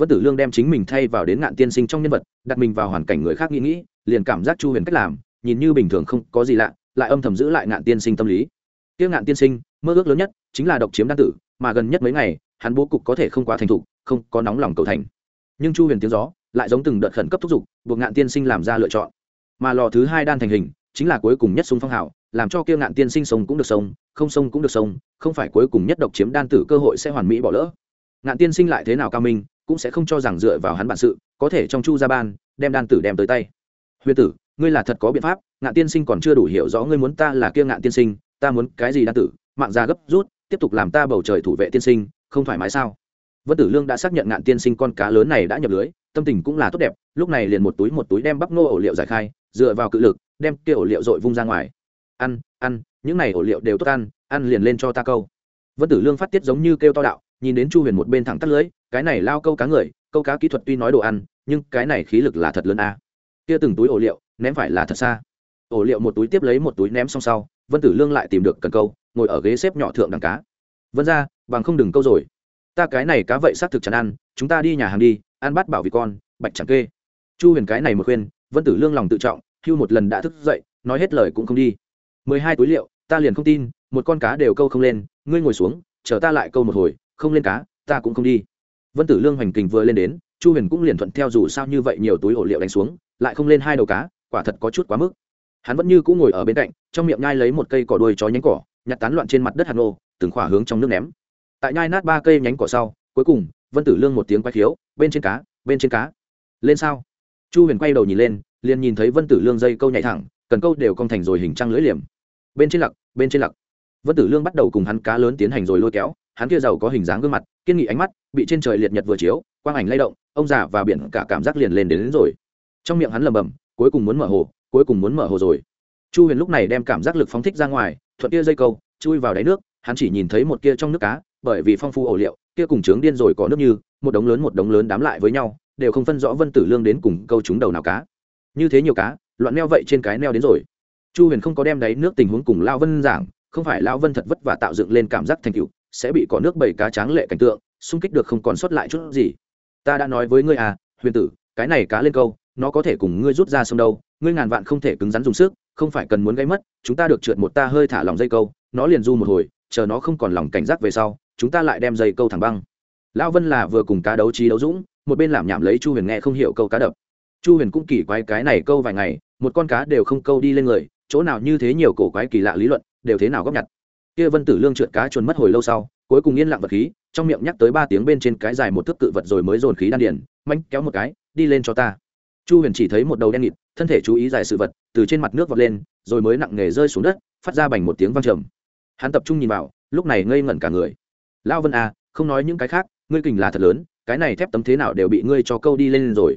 vân tử lương đem chính mình thay vào đến ngạn tiên sinh trong nhân vật, đặt mình vào hoàn cảnh người khác nghĩ nghĩ, liền cảm giác chu huyền cách làm, nhìn như bình thường không có gì lạ, lại âm thầm giữ lại ngạn tiên sinh tâm lý. Tiêu ngạn tiên sinh, mơ ước lớn nhất chính là độc chiếm đan tử, mà gần nhất mấy ngày, hắn bố cục có thể không quá thành thục, không có nóng lòng cầu thành. Nhưng chu huyền tiếng gió, lại giống từng đợt khẩn cấp thúc giục, buộc ngạn tiên sinh làm ra lựa chọn. Mà lò thứ hai đan thành hình, chính là cuối cùng nhất sung phong hảo làm cho kia ngạn tiên sinh sống cũng được sống, không sông cũng được sông không phải cuối cùng nhất độc chiếm đan tử cơ hội sẽ hoàn mỹ bỏ lỡ. Ngạn tiên sinh lại thế nào cao minh cũng sẽ không cho rằng dựa vào hắn bản sự, có thể trong chu gia ban, đem đan tử đem tới tay. Huyền tử, ngươi là thật có biện pháp, ngạn tiên sinh còn chưa đủ hiểu rõ ngươi muốn ta là kia ngạn tiên sinh, ta muốn cái gì đan tử, mạng ra gấp rút, tiếp tục làm ta bầu trời thủ vệ tiên sinh, không thoải mái sao? Vân tử lương đã xác nhận ngạn tiên sinh con cá lớn này đã nhập lưới, tâm tình cũng là tốt đẹp, lúc này liền một túi một túi đem bắp ngô ổ liệu giải khai, dựa vào cự lực, đem kia ổ liệu dội vung ra ngoài. Ăn ăn, những này ổ liệu đều tốt ăn ăn liền lên cho ta câu. Vân tử lương phát tiết giống như kêu to đạo, nhìn đến chu huyền một bên thẳng tắt lưới cái này lao câu cá người, câu cá kỹ thuật tuy nói đồ ăn, nhưng cái này khí lực là thật lớn a. À. kia từng túi ổ liệu, ném phải là thật xa. Ổ liệu một túi tiếp lấy một túi ném xong sau, vân tử lương lại tìm được cần câu, ngồi ở ghế xếp nhỏ thượng đằng cá. Vân ra bằng không đừng câu rồi. Ta cái này cá vậy xác thực chẳng ăn, chúng ta đi nhà hàng đi, ăn bắt bảo vì con, bạch chẳng kê. Chu huyền cái này một khuyên, vân tử lương lòng tự trọng, hưu một lần đã thức dậy, nói hết lời cũng không đi. Mười hai túi liệu, ta liền không tin, một con cá đều câu không lên, ngươi ngồi xuống, chờ ta lại câu một hồi, không lên cá, ta cũng không đi vân tử lương hoành kình vừa lên đến, chu huyền cũng liền thuận theo dù sao như vậy nhiều túi ổ liệu đánh xuống, lại không lên hai đầu cá, quả thật có chút quá mức. Hắn vẫn như cũng ngồi ở bên cạnh, trong miệng nhai lấy một cây cỏ đuôi chó nhánh cỏ, nhặt tán loạn trên mặt đất hạt nô, từng khỏa hướng trong nước ném. Tại nhai nát ba cây nhánh cỏ sau, cuối cùng, vân tử lương một tiếng quay khiếu, bên trên cá, bên trên cá. Lên sao? Chu huyền quay đầu nhìn lên, liền nhìn thấy vân tử lương dây câu nhảy thẳng, cần câu đều cong thành rồi hình trăng lưỡi liềm. Bên trên lặc, bên trên lặc vân tử lương bắt đầu cùng hắn cá lớn tiến hành rồi lôi kéo hắn kia giàu có hình dáng gương mặt kiên nghị ánh mắt bị trên trời liệt nhật vừa chiếu quang ảnh lay động ông già và biển cả cảm giác liền lên đến, đến rồi. Trong miệng hắn lầm bầm cuối cùng muốn mở hồ cuối cùng muốn mở hồ rồi. Chu huyền lúc này đem cảm giác lực phóng thích ra ngoài thuận kia dây câu chui vào đáy nước hắn chỉ nhìn thấy một kia trong nước cá bởi vì phong phu ổ liệu kia cùng trướng điên rồi có nước như một đống lớn một đống lớn đám lại với nhau đều không phân rõ vân tử lương đến cùng câu chúng đầu nào cá. Như thế nhiều cá loạn neo vậy trên cái neo đến rồi. Chu huyền không có đem đáy nước tình huống cùng lao vân giảng không phải Lão vân thật vất vả tạo dựng lên cảm giác thành tựu, sẽ bị cỏ nước bầy cá tráng lệ cảnh tượng, xung kích được không còn sót lại chút gì. Ta đã nói với ngươi à huyền tử, cái này cá lên câu, nó có thể cùng ngươi rút ra sông đâu, ngươi ngàn vạn không thể cứng rắn dùng sức, không phải cần muốn gây mất, chúng ta được trượt một ta hơi thả lòng dây câu, nó liền du một hồi, chờ nó không còn lòng cảnh giác về sau, chúng ta lại đem dây câu thẳng băng. Lão vân là vừa cùng cá đấu trí đấu dũng, một bên làm nhảm lấy chu huyền nghe không hiểu câu cá đập. Chu huyền cũng kỳ quái cái này câu vài ngày, một con cá đều không câu đi lên người, chỗ nào như thế nhiều cổ quái kỳ lạ lý luận đều thế nào góp nhặt. Kia vân tử lương trượt cá chuồn mất hồi lâu sau, cuối cùng yên lặng vật khí, trong miệng nhắc tới ba tiếng bên trên cái dài một thước cự vật rồi mới dồn khí đan điền mạnh kéo một cái, đi lên cho ta. Chu huyền chỉ thấy một đầu đen nghịt, thân thể chú ý dài sự vật, từ trên mặt nước vọt lên, rồi mới nặng nề rơi xuống đất, phát ra bành một tiếng vang trầm. Hắn tập trung nhìn vào, lúc này ngây ngẩn cả người. Lão vân à không nói những cái khác, ngươi kình là thật lớn, cái này thép tấm thế nào đều bị ngươi cho câu đi lên rồi.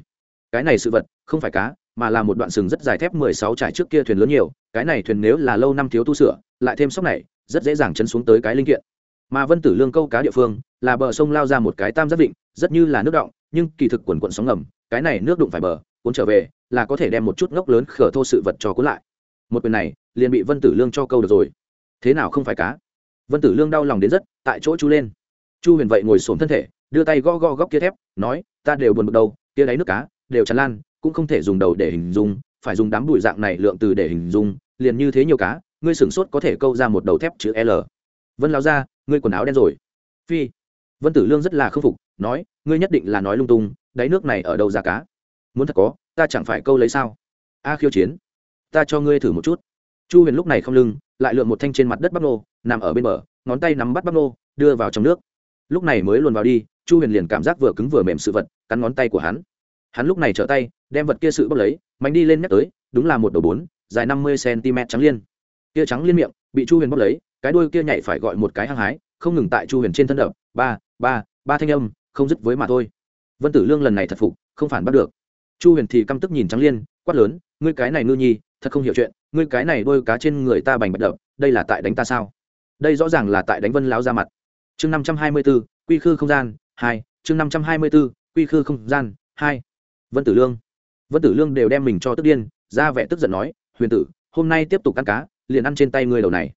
Cái này sự vật, không phải cá mà là một đoạn sừng rất dài thép mười sáu trải trước kia thuyền lớn nhiều, cái này thuyền nếu là lâu năm thiếu tu sửa, lại thêm sóc này, rất dễ dàng chấn xuống tới cái linh kiện. Mà vân tử lương câu cá địa phương, là bờ sông lao ra một cái tam giác vịnh rất như là nước động, nhưng kỳ thực quần quần sóng ngầm, cái này nước đụng phải bờ, cuốn trở về, là có thể đem một chút ngốc lớn khở thô sự vật cho cuốn lại. Một quyền này, liền bị vân tử lương cho câu được rồi. Thế nào không phải cá? Vân tử lương đau lòng đến rất, tại chỗ chú lên. Chu huyền vậy ngồi xổm thân thể, đưa tay gõ gõ góc kia thép, nói, ta đều buồn bực đầu kia đáy nước cá, đều tràn lan cũng không thể dùng đầu để hình dung, phải dùng đám bụi dạng này lượng từ để hình dung, liền như thế nhiều cá, ngươi sửng sốt có thể câu ra một đầu thép chữ l. Vân lao ra, ngươi quần áo đen rồi. Phi. Vân tử lương rất là k phục, nói, ngươi nhất định là nói lung tung, đáy nước này ở đâu ra cá? Muốn thật có, ta chẳng phải câu lấy sao? A khiêu chiến. Ta cho ngươi thử một chút. Chu huyền lúc này không lưng, lại lượn một thanh trên mặt đất bắp nô, nằm ở bên bờ, ngón tay nắm bắt bắp nô, đưa vào trong nước. Lúc này mới luồn vào đi, chu huyền liền cảm giác vừa cứng vừa mềm sự vật, cắn ngón tay của hắn hắn lúc này trở tay, đem vật kia sự bốc lấy, mạnh đi lên nhắc tới, đúng là một đầu bốn, dài năm mươi cm trắng liên. Kia trắng liên miệng, bị chu huyền bốc lấy, cái đuôi kia nhảy phải gọi một cái hăng hái, không ngừng tại chu huyền trên thân đập, ba ba ba thanh âm, không dứt với mà thôi. Vân tử lương lần này thật phục, không phản bắt được. Chu huyền thì căm tức nhìn trắng liên, quát lớn, ngươi cái này ngư nhi, thật không hiểu chuyện, ngươi cái này đôi cá trên người ta bành bật đập, đây là tại đánh ta sao? Đây rõ ràng là tại đánh vân láo ra mặt. Chương năm trăm hai mươi b ố quy khư không gian, hai, chương năm trăm hai mươi b ố quy khư không gian, hai vân tử lương. Vân tử lương đều đem mình cho tức điên, ra vẻ tức giận nói, huyền tử, hôm nay tiếp tục ăn cá, liền ăn trên tay ngươi đầu này.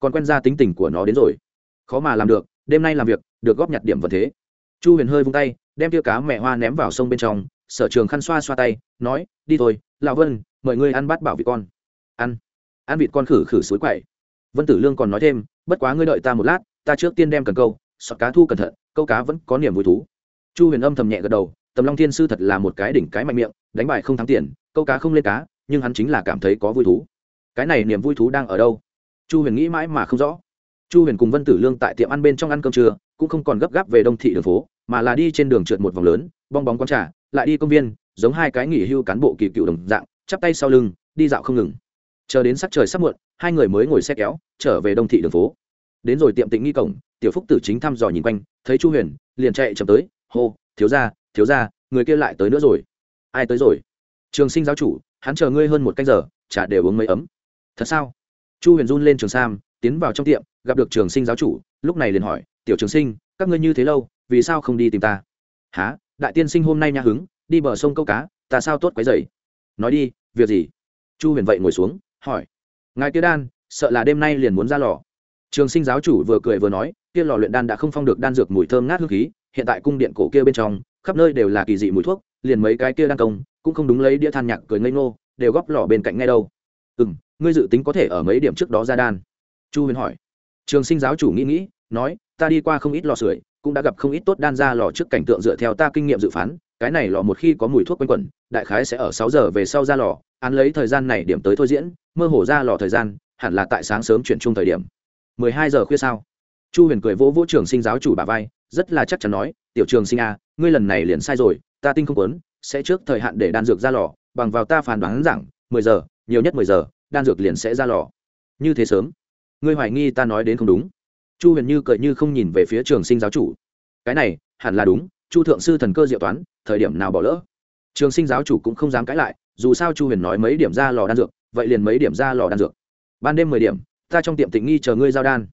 Còn quen ra tính tình của nó đến rồi. Khó mà làm được, đêm nay làm việc, được góp nhặt điểm vật thế. Chu huyền hơi vung tay, đem tia cá mẹ hoa ném vào sông bên trong, sở trường khăn xoa xoa tay, nói, đi thôi, lão vân, mời ngươi ăn bát bảo vịt con. Ăn. Ăn vịt con khử khử suối quậy. Vân tử lương còn nói thêm, bất quá ngươi đợi ta một lát, ta trước tiên đem cần câu, sọt cá thu cẩn thận, câu cá vẫn có niềm vui thú. Chu huyền âm thầm nhẹ gật đầu tầm long thiên sư thật là một cái đỉnh cái mạnh miệng, đánh bài không thắng tiền, câu cá không lên cá, nhưng hắn chính là cảm thấy có vui thú. Cái này niềm vui thú đang ở đâu? Chu huyền nghĩ mãi mà không rõ. Chu huyền cùng vân tử lương tại tiệm ăn bên trong ăn cơm trưa, cũng không còn gấp gáp về đông thị đường phố, mà là đi trên đường trượt một vòng lớn, bong bóng quán trà, lại đi công viên, giống hai cái nghỉ hưu cán bộ kỳ cựu đồng dạng, chắp tay sau lưng, đi dạo không ngừng. Chờ đến sắc trời sắp muộn, hai người mới ngồi xe kéo, trở về đông thị đường phố. Đến rồi tiệm tịnh nghi cổng, tiểu phúc tử chính thăm dò nhìn quanh, thấy chu huyền, liền chạy chậm tới, hô, thiếu ra thiếu ra, người kia lại tới nữa rồi. Ai tới rồi? Trường sinh giáo chủ, hắn chờ ngươi hơn một canh giờ, chả đều uống mấy ấm. Thật sao? Chu huyền run lên trường sam, tiến vào trong tiệm, gặp được trường sinh giáo chủ, lúc này liền hỏi, tiểu trường sinh, các ngươi như thế lâu, vì sao không đi tìm ta? Há đại tiên sinh hôm nay nhà hứng, đi bờ sông câu cá, ta sao tốt quấy dày nói đi, việc gì? Chu huyền vậy ngồi xuống, hỏi, ngài kia đan, sợ là đêm nay liền muốn ra lò. Trường sinh giáo chủ vừa cười vừa nói, kia lò luyện đan đã không phong được đan dược mùi thơm ngát hương khí hiện tại cung điện cổ kia bên trong, khắp nơi đều là kỳ dị mùi thuốc, liền mấy cái kia đang công, cũng không đúng lấy đĩa than nhạc cười ngây ngô, đều góp lò bên cạnh ngay đâu. Ừ m ngươi dự tính có thể ở mấy điểm trước đó ra đan? Chu huyền hỏi. Trường sinh giáo chủ nghĩ nghĩ, nói, ta đi qua không ít lò sưởi, cũng đã gặp không ít tốt đan ra lò trước cảnh tượng dựa theo ta kinh nghiệm dự phán, cái này lò một khi có mùi thuốc quanh quẩn, đại khái sẽ ở sáu giờ về sau ra lò, án lấy thời gian này điểm tới thôi diễn, mơ hồ ra lò thời gian, hẳn là tại sáng sớm chuyển chung thời điểm. Mười hai giờ khuya sao? Chu huyền cười vỗ vỗ trường sinh giáo chủ bà vai rất là chắc chắn nói tiểu trường sinh a à, ngươi lần này liền sai rồi ta tinh không quấn sẽ trước thời hạn để đan dược ra lò bằng vào ta phán đoán rằng mười giờ nhiều nhất mười giờ đan dược liền sẽ ra lò. Như thế sớm? Ngươi hoài nghi ta nói đến không đúng? Chu huyền như cười như không nhìn về phía trường sinh giáo chủ. Cái này hẳn là đúng chu thượng sư thần cơ diệu toán thời điểm nào bỏ lỡ? Trường sinh giáo chủ cũng không dám cãi lại dù sao chu huyền nói mấy điểm ra lò đan dược vậy liền mấy điểm ra lò đan dược. Ban đêm mười điểm ta trong tiệm tịnh nghi chờ ngươi giao đan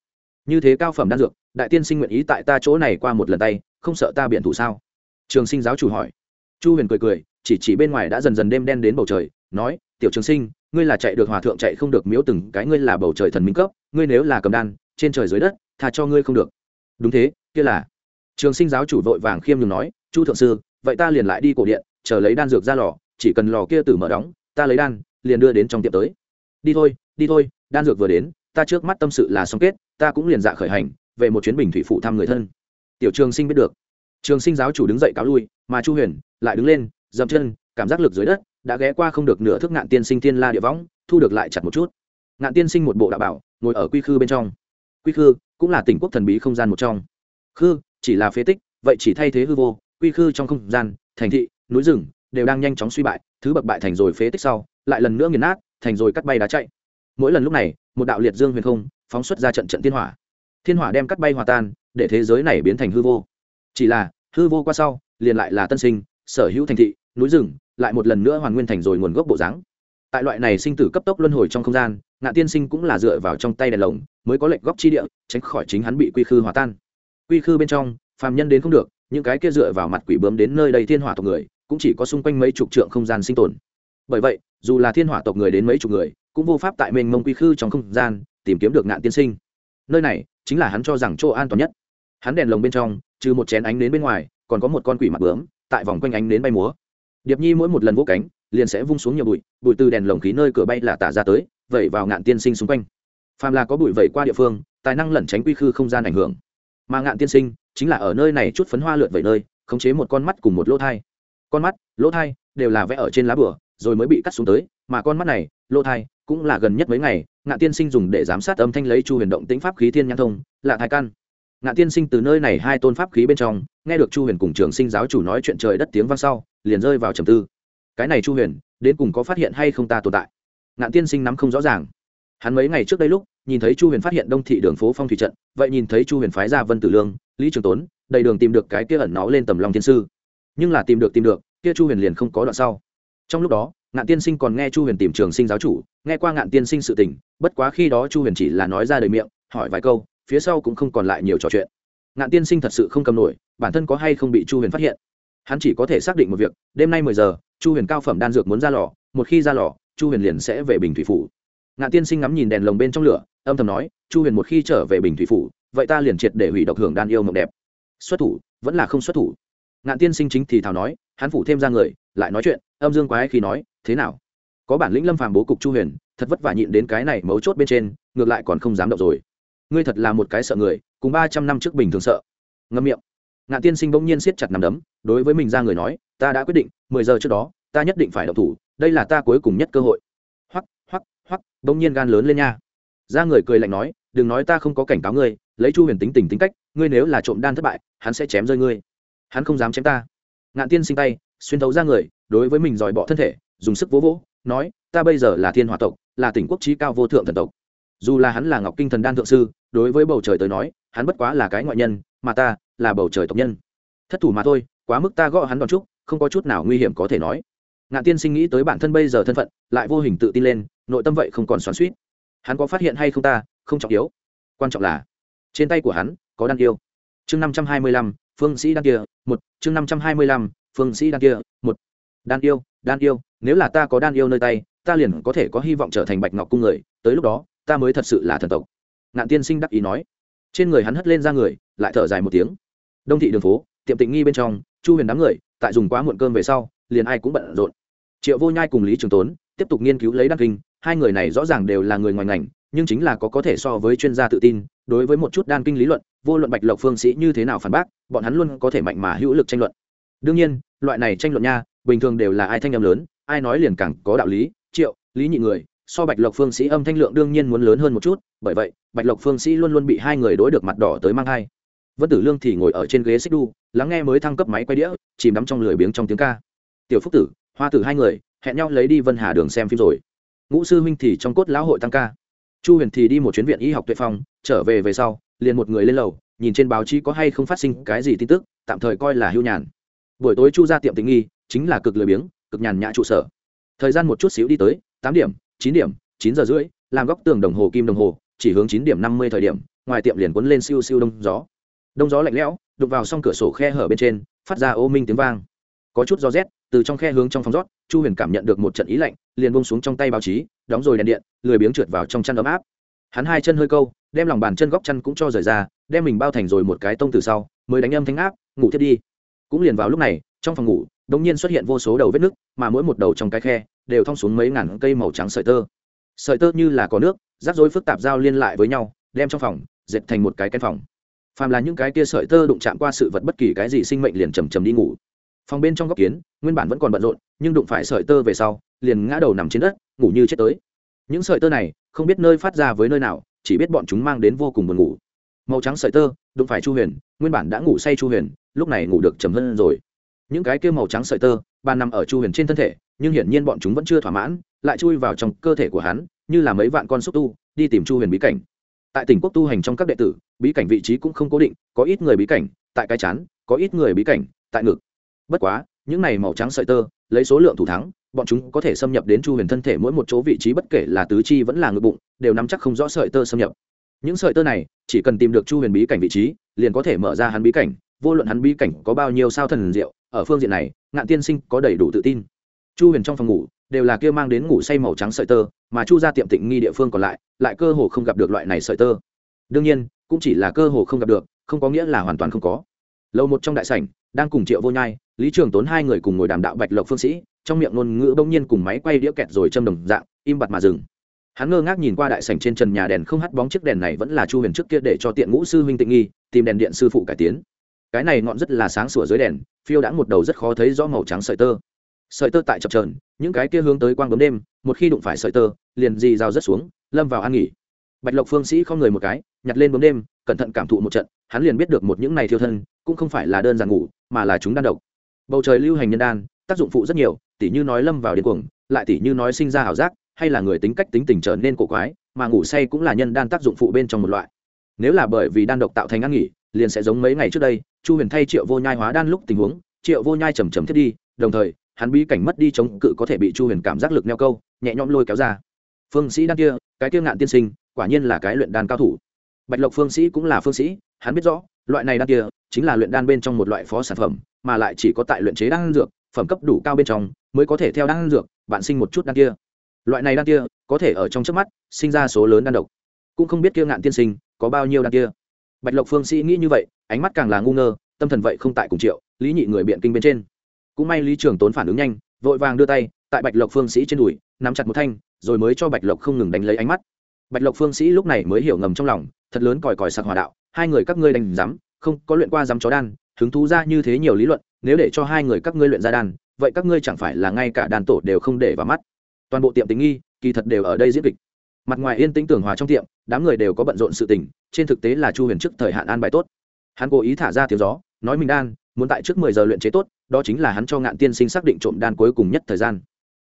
như thế cao phẩm đan dược, đại tiên sinh nguyện ý tại ta chỗ này qua một lần tay, không sợ ta biện thủ sao? Trường sinh giáo chủ hỏi. Chu huyền cười cười, chỉ chỉ bên ngoài đã dần dần đêm đen đến bầu trời, nói, tiểu trường sinh, ngươi là chạy được hòa thượng chạy không được miếu từng cái, ngươi là bầu trời thần minh cấp, ngươi nếu là cầm đan, trên trời dưới đất, tha cho ngươi không được. Đúng thế, kia là. Trường sinh giáo chủ vội vàng khiêm nhường nói, chu thượng sư, vậy ta liền lại đi cổ điện, chờ lấy đan dược ra lò, chỉ cần lò kia tử mở đóng, ta lấy đan, liền đưa đến trong tiệm tới. Đi thôi đi thôi, đan dược vừa đến, ta trước mắt tâm sự là xong kết ta cũng liền dạ khởi hành, về một chuyến bình thủy phụ thăm người thân. Tiểu trường sinh biết được. Trường sinh giáo chủ đứng dậy cáo lui, mà chu huyền lại đứng lên, dậm chân, cảm giác lực dưới đất đã ghé qua không được nửa thước ngạn tiên sinh tiên la địa võng, thu được lại chặt một chút. Ngạn tiên sinh một bộ đạo bảo, ngồi ở quy khư bên trong. Quy khư cũng là tỉnh quốc thần bí không gian một trong. Khư, chỉ là phế tích, vậy chỉ thay thế hư vô, quy khư trong không gian, thành thị, núi rừng đều đang nhanh chóng suy bại, thứ bậc bại thành rồi phế tích sau, lại lần nữa nghiền nát, thành rồi cắt bay đá chạy. Mỗi lần lúc này, một đạo liệt dương huyền không phóng xuất ra trận trận thiên hỏa. Thiên hỏa đem cắt bay hòa tan, để thế giới này biến thành hư vô. Chỉ là, hư vô qua sau, liền lại là tân sinh, sở hữu thành thị, núi rừng, lại một lần nữa hoàn nguyên thành rồi nguồn gốc bộ dáng. Tại loại này sinh tử cấp tốc luân hồi trong không gian, ngạn tiên sinh cũng là dựa vào trong tay đèn lồng, mới có lệnh góc chi địa, tránh khỏi chính hắn bị quy khư hòa tan. Quy khư bên trong, phàm nhân đến không được, những cái kia dựa vào mặt quỷ bướm đến nơi đây thiên hỏa tộc người, cũng chỉ có xung quanh mấy chục trượng không gian sinh tồn. Bởi vậy, dù là thiên hỏa tộc người đến mấy chục người, cũng vô pháp tại mình mông quy khư trong không gian tìm kiếm được ngạn tiên sinh. Nơi này chính là hắn cho rằng chỗ an toàn nhất. Hắn đèn lồng bên trong, trừ một chén ánh nến bên ngoài, còn có một con quỷ mặt bướm, tại vòng quanh ánh nến bay múa. Điệp nhi mỗi một lần vỗ cánh, liền sẽ vung xuống nhiều bụi bụi từ đèn lồng khí nơi cửa bay là tả ra tới, vẩy vào ngạn tiên sinh xung quanh. Phàm là có bụi vẩy qua địa phương, tài năng lẩn tránh quy khư không gian ảnh hưởng. Mà ngạn tiên sinh chính là ở nơi này chút phấn hoa lượn vẩy nơi, khống chế một con mắt cùng một lỗ thai. Con mắt, lỗ thai đều là vẽ ở trên lá bửa, rồi mới bị cắt xuống tới, mà con mắt này, lỗ thai cũng là gần nhất mấy ngày ngạn tiên sinh dùng để giám sát âm thanh lấy chu huyền động tính pháp khí thiên nhãn thông, là thai căn. Ngạn tiên sinh từ nơi này hai tôn pháp khí bên trong, nghe được chu huyền cùng trường sinh giáo chủ nói chuyện trời đất tiếng vang sau, liền rơi vào trầm tư. Cái này chu huyền, đến cùng có phát hiện hay không ta tồn tại? Ngạn tiên sinh nắm không rõ ràng. Hắn mấy ngày trước đây lúc, nhìn thấy chu huyền phát hiện đông thị đường phố phong thủy trận, vậy nhìn thấy chu huyền phái ra vân tử lương, lý trường tốn, đầy đường tìm được cái kia ẩn nó lên tầm lòng thiên sư. Nhưng là tìm được tìm được, kia chu huyền liền không có đoạn sau. Trong lúc đó ngạn tiên sinh còn nghe chu huyền tìm trường sinh giáo chủ, nghe qua ngạn tiên sinh sự tình, bất quá khi đó chu huyền chỉ là nói ra đời miệng, hỏi vài câu, phía sau cũng không còn lại nhiều trò chuyện. Ngạn tiên sinh thật sự không cầm nổi, bản thân có hay không bị chu huyền phát hiện? Hắn chỉ có thể xác định một việc, đêm nay mười giờ, chu huyền cao phẩm đan dược muốn ra lò, một khi ra lò, chu huyền liền sẽ về bình thủy phủ. Ngạn tiên sinh ngắm nhìn đèn lồng bên trong lửa, âm thầm nói, chu huyền một khi trở về bình thủy phủ, vậy ta liền triệt để hủy độc hưởng đan yêu mộng đẹp. Xuất thủ, vẫn là không xuất thủ. Ngạn tiên sinh chính thì thảo nói, hắn phủ thêm ra người, lại nói chuyện, âm dương quái khi nói thế nào? Có bản lĩnh lâm phàm bố cục chu huyền, thật vất vả nhịn đến cái này mấu chốt bên trên, ngược lại còn không dám động rồi. Ngươi thật là một cái sợ người, cùng ba trăm năm trước bình thường sợ. Ngâm miệng. Ngạn tiên sinh bỗng nhiên siết chặt nằm đấm, đối với mình ra người nói, ta đã quyết định, mười giờ trước đó, ta nhất định phải động thủ, đây là ta cuối cùng nhất cơ hội. Hoắc hoắc hoắc, bỗng nhiên gan lớn lên nha. Ra người cười lạnh nói, đừng nói ta không có cảnh cáo ngươi, lấy chu huyền tính tình tính cách, ngươi nếu là trộm đan thất bại, hắn sẽ chém rơi ngươi. Hắn không dám chém ta. Ngạn tiên sinh tay, xuyên thấu ra người, đối với mình dòi bỏ thân thể dùng sức vỗ vỗ, nói, ta bây giờ là thiên hòa tộc, là tỉnh quốc trí cao vô thượng thần tộc. Dù là hắn là ngọc kinh thần đan thượng sư, đối với bầu trời tới nói, hắn bất quá là cái ngoại nhân, mà ta là bầu trời tộc nhân. Thất thủ mà thôi, quá mức ta gõ hắn đòn trúc không có chút nào nguy hiểm có thể nói. Ngạn tiên sinh nghĩ tới bản thân bây giờ thân phận, lại vô hình tự tin lên, nội tâm vậy không còn xoắn suýt hắn có phát hiện hay không ta, không trọng yếu. Quan trọng là, trên tay của hắn có đan yêu. Chương năm trăm hai mươi lăm, phương sĩ đan kia, một. Chương năm trăm hai mươi lăm, phương sĩ đan kia, một đan yêu đan yêu, nếu là ta có đan yêu nơi tay, ta liền có thể có hy vọng trở thành bạch ngọc cung người, tới lúc đó, ta mới thật sự là thần tộc. Ngạn tiên sinh đắc ý nói. Trên người hắn hất lên ra người, lại thở dài một tiếng. Đông thị đường phố, tiệm tịnh nghi bên trong, chu huyền đám người, tại dùng quá muộn cơm về sau, liền ai cũng bận rộn. Triệu vô nhai cùng lý trường tốn, tiếp tục nghiên cứu lấy đan kinh, hai người này rõ ràng đều là người ngoài ngành, nhưng chính là có có thể so với chuyên gia tự tin, đối với một chút đan kinh lý luận, vô luận bạch lộc phương sĩ như thế nào phản bác, bọn hắn luôn có thể mạnh mà hữu lực tranh luận. Đương nhiên, loại này tranh luận nha bình thường đều là ai thanh âm lớn, ai nói liền càng có đạo lý, triệu, lý nhị người, so bạch lộc phương sĩ âm thanh lượng đương nhiên muốn lớn hơn một chút, bởi vậy, bạch lộc phương sĩ luôn luôn bị hai người đối được mặt đỏ tới mang hai vân tử lương thì ngồi ở trên ghế xích đu, lắng nghe mới thăng cấp máy quay đĩa, chìm đắm trong lười biếng trong tiếng ca. Tiểu phúc tử, hoa tử hai người, hẹn nhau lấy đi vân hà đường xem phim rồi. Ngũ sư huynh thì trong cốt lão hội tăng ca. Chu huyền thì đi một chuyến viện y học tuệ phong trở về về sau, liền một người lên lầu, nhìn trên báo chí có hay không phát sinh cái gì tin tức, tạm thời coi là hưu nhàn. Buổi tối chu ra tiệm tình nghi chính là cực lười biếng, cực nhàn nhã trụ sở. Thời gian một chút xíu đi tới, tám điểm, chín điểm, chín giờ rưỡi, làm góc tường đồng hồ kim đồng hồ, chỉ hướng chín điểm năm mươi thời điểm, ngoài tiệm liền cuốn lên siêu siêu đông gió. Đông gió lạnh lẽo đục vào xong cửa sổ khe hở bên trên, phát ra ô minh tiếng vang. Có chút gió rét, từ trong khe hướng trong phòng rót, chu huyền cảm nhận được một trận ý lạnh, liền bông xuống trong tay báo chí, đóng rồi đèn điện, lười biếng trượt vào trong chăn ấm áp. Hắn hai chân hơi câu, đem lòng bàn chân góc chăn cũng cho rời ra, đem mình bao thành rồi một cái tông từ sau, mới đánh âm thanh áp, ngủ thiết đi. Cũng liền vào lúc này, trong phòng ngủ đột nhiên xuất hiện vô số đầu vết nứt, mà mỗi một đầu trong cái khe đều thong xuống mấy ngàn cây màu trắng sợi tơ. Sợi tơ như là có nước, rắc rối phức tạp giao liên lại với nhau, đem trong phòng dệt thành một cái căn phòng. Phàm là những cái kia sợi tơ đụng chạm qua sự vật bất kỳ cái gì sinh mệnh liền chầm chậm đi ngủ. Phòng bên trong góc kiến, nguyên bản vẫn còn bận rộn, nhưng đụng phải sợi tơ về sau, liền ngã đầu nằm trên đất, ngủ như chết tới. Những sợi tơ này, không biết nơi phát ra với nơi nào, chỉ biết bọn chúng mang đến vô cùng buồn ngủ. Màu trắng sợi tơ, đụng phải chu huyền, nguyên bản đã ngủ say chu huyền, lúc này ngủ được trầm hơn rồi những cái kia màu trắng sợi tơ ban nằm ở chu huyền trên thân thể, nhưng hiển nhiên bọn chúng vẫn chưa thỏa mãn, lại chui vào trong cơ thể của hắn, như là mấy vạn con xúc tu, đi tìm chu huyền bí cảnh. Tại tỉnh quốc tu hành trong các đệ tử, bí cảnh vị trí cũng không cố định, có ít người bí cảnh, tại cái chán, có ít người bí cảnh, tại ngực. Bất quá, những này màu trắng sợi tơ, lấy số lượng thủ thắng, bọn chúng có thể xâm nhập đến chu huyền thân thể mỗi một chỗ vị trí bất kể là tứ chi vẫn là ngực bụng, đều nắm chắc không rõ sợi tơ xâm nhập. Những sợi tơ này, chỉ cần tìm được chu huyền bí cảnh vị trí, liền có thể mở ra hắn bí cảnh, vô luận hắn bí cảnh có bao nhiêu sao thần diệu ở phương diện này, ngạn tiên sinh có đầy đủ tự tin. Chu huyền trong phòng ngủ đều là kia mang đến ngủ say màu trắng sợi tơ, mà chu ra tiệm tịnh nghi địa phương còn lại lại cơ hồ không gặp được loại này sợi tơ. Đương nhiên, cũng chỉ là cơ hồ không gặp được, không có nghĩa là hoàn toàn không có. Lâu một trong đại sảnh, đang cùng triệu vô nhai, lý trường tốn hai người cùng ngồi đàm đạo bạch lộc phương sĩ, trong miệng ngôn ngữ bỗng nhiên cùng máy quay đĩa kẹt rồi châm đồng dạng, im bặt mà dừng. Hắn ngơ ngác nhìn qua đại sảnh trên trần nhà đèn không hắt bóng chiếc đèn này vẫn là chu huyền trước kia để cho tiện ngũ sư huynh tịnh nghi, tìm đèn điện sư phụ cải tiến. Cái này ngọn rất là sáng sủa dưới đèn phiêu đã một đầu rất khó thấy rõ màu trắng sợi tơ. Sợi tơ tại chập trờn những cái kia hướng tới quang bấm đêm, một khi đụng phải sợi tơ, liền dì rào rất xuống, lâm vào an nghỉ. Bạch lộc phương sĩ không người một cái, nhặt lên bấm đêm, cẩn thận cảm thụ một trận, hắn liền biết được một những này thiêu thân, cũng không phải là đơn giản ngủ, mà là chúng đan độc. Bầu trời lưu hành nhân đan, tác dụng phụ rất nhiều, tỉ như nói lâm vào điên cuồng, lại tỉ như nói sinh ra ảo giác, hay là người tính cách tính tình trở nên cổ quái, mà ngủ say cũng là nhân đan tác dụng phụ bên trong một loại. Nếu là bởi vì đan độc tạo thành ăn nghỉ liền sẽ giống mấy ngày trước đây, chu huyền thay triệu vô nhai hóa đan lúc tình huống, triệu vô nhai chầm chầm thiết đi, đồng thời, hắn bí cảnh mất đi chống cự có thể bị chu huyền cảm giác lực neo câu, nhẹ nhõm lôi kéo ra. Phương sĩ đan kia, cái kia ngạn tiên sinh, quả nhiên là cái luyện đan cao thủ. Bạch lộc phương sĩ cũng là phương sĩ, hắn biết rõ, loại này đan kia, chính là luyện đan bên trong một loại phó sản phẩm, mà lại chỉ có tại luyện chế đan dược, phẩm cấp đủ cao bên trong, mới có thể theo đan dược, bạn sinh một chút đan kia. Loại này đan kia, có thể ở trong trước mắt, sinh ra số lớn đan độc. Cũng không biết kia ngạn tiên sinh, có bao nhiêu đan kia bạch lộc phương sĩ nghĩ như vậy, ánh mắt càng là ngu ngơ, tâm thần vậy không tại cùng triệu, lý nhị người biện kinh bên trên. Cũng may lý trường tốn phản ứng nhanh, vội vàng đưa tay, tại bạch lộc phương sĩ trên đùi, nắm chặt một thanh, rồi mới cho bạch lộc không ngừng đánh lấy ánh mắt. Bạch lộc phương sĩ lúc này mới hiểu ngầm trong lòng, thật lớn còi còi sặc hòa đạo, hai người các ngươi đánh rắm không, có luyện qua rắm chó đan, hứng thú ra như thế nhiều lý luận, nếu để cho hai người các ngươi luyện ra đan, vậy các ngươi chẳng phải là ngay cả đàn tổ đều không để vào mắt. Toàn bộ tiệm tính nghi, kỳ thật đều ở đây diễn kịch mặt ngoài yên tĩnh tưởng hòa trong tiệm, đám người đều có bận rộn sự tình, trên thực tế là chu huyền trước thời hạn an bài tốt. Hắn cố ý thả ra tiếng gió, nói mình đan, muốn tại trước mười giờ luyện chế tốt, đó chính là hắn cho ngạn tiên sinh xác định trộm đan cuối cùng nhất thời gian.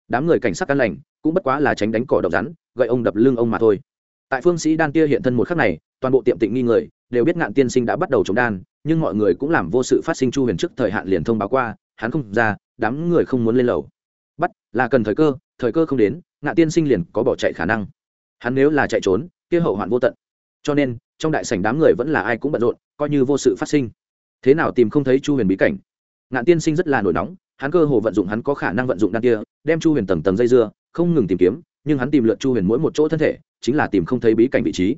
Đám người cảnh sát căn lành, cũng bất quá là tránh đánh cỏ độc rắn, gậy ông đập lưng ông mà thôi. Tại phương sĩ đan kia hiện thân một khắc này, toàn bộ tiệm tịnh nghi người, đều biết ngạn tiên sinh đã bắt đầu trộm đan, nhưng mọi người cũng làm vô sự phát sinh chu huyền trước thời hạn liền thông báo qua, hắn không ra, đám người không muốn lên lầu. Bắt, là cần thời cơ thời cơ không đến, ngạn tiên sinh liền có bỏ chạy khả năng hắn nếu là chạy trốn, kia hậu hoạn vô tận. Cho nên, trong đại sảnh đám người vẫn là ai cũng bận rộn, coi như vô sự phát sinh. Thế nào tìm không thấy chu huyền bí cảnh? Ngạn tiên sinh rất là nổi nóng, hắn cơ hồ vận dụng hắn có khả năng vận dụng đan kia, đem chu huyền tầng tầng dây dưa, không ngừng tìm kiếm, nhưng hắn tìm lượt chu huyền mỗi một chỗ thân thể, chính là tìm không thấy bí cảnh vị trí.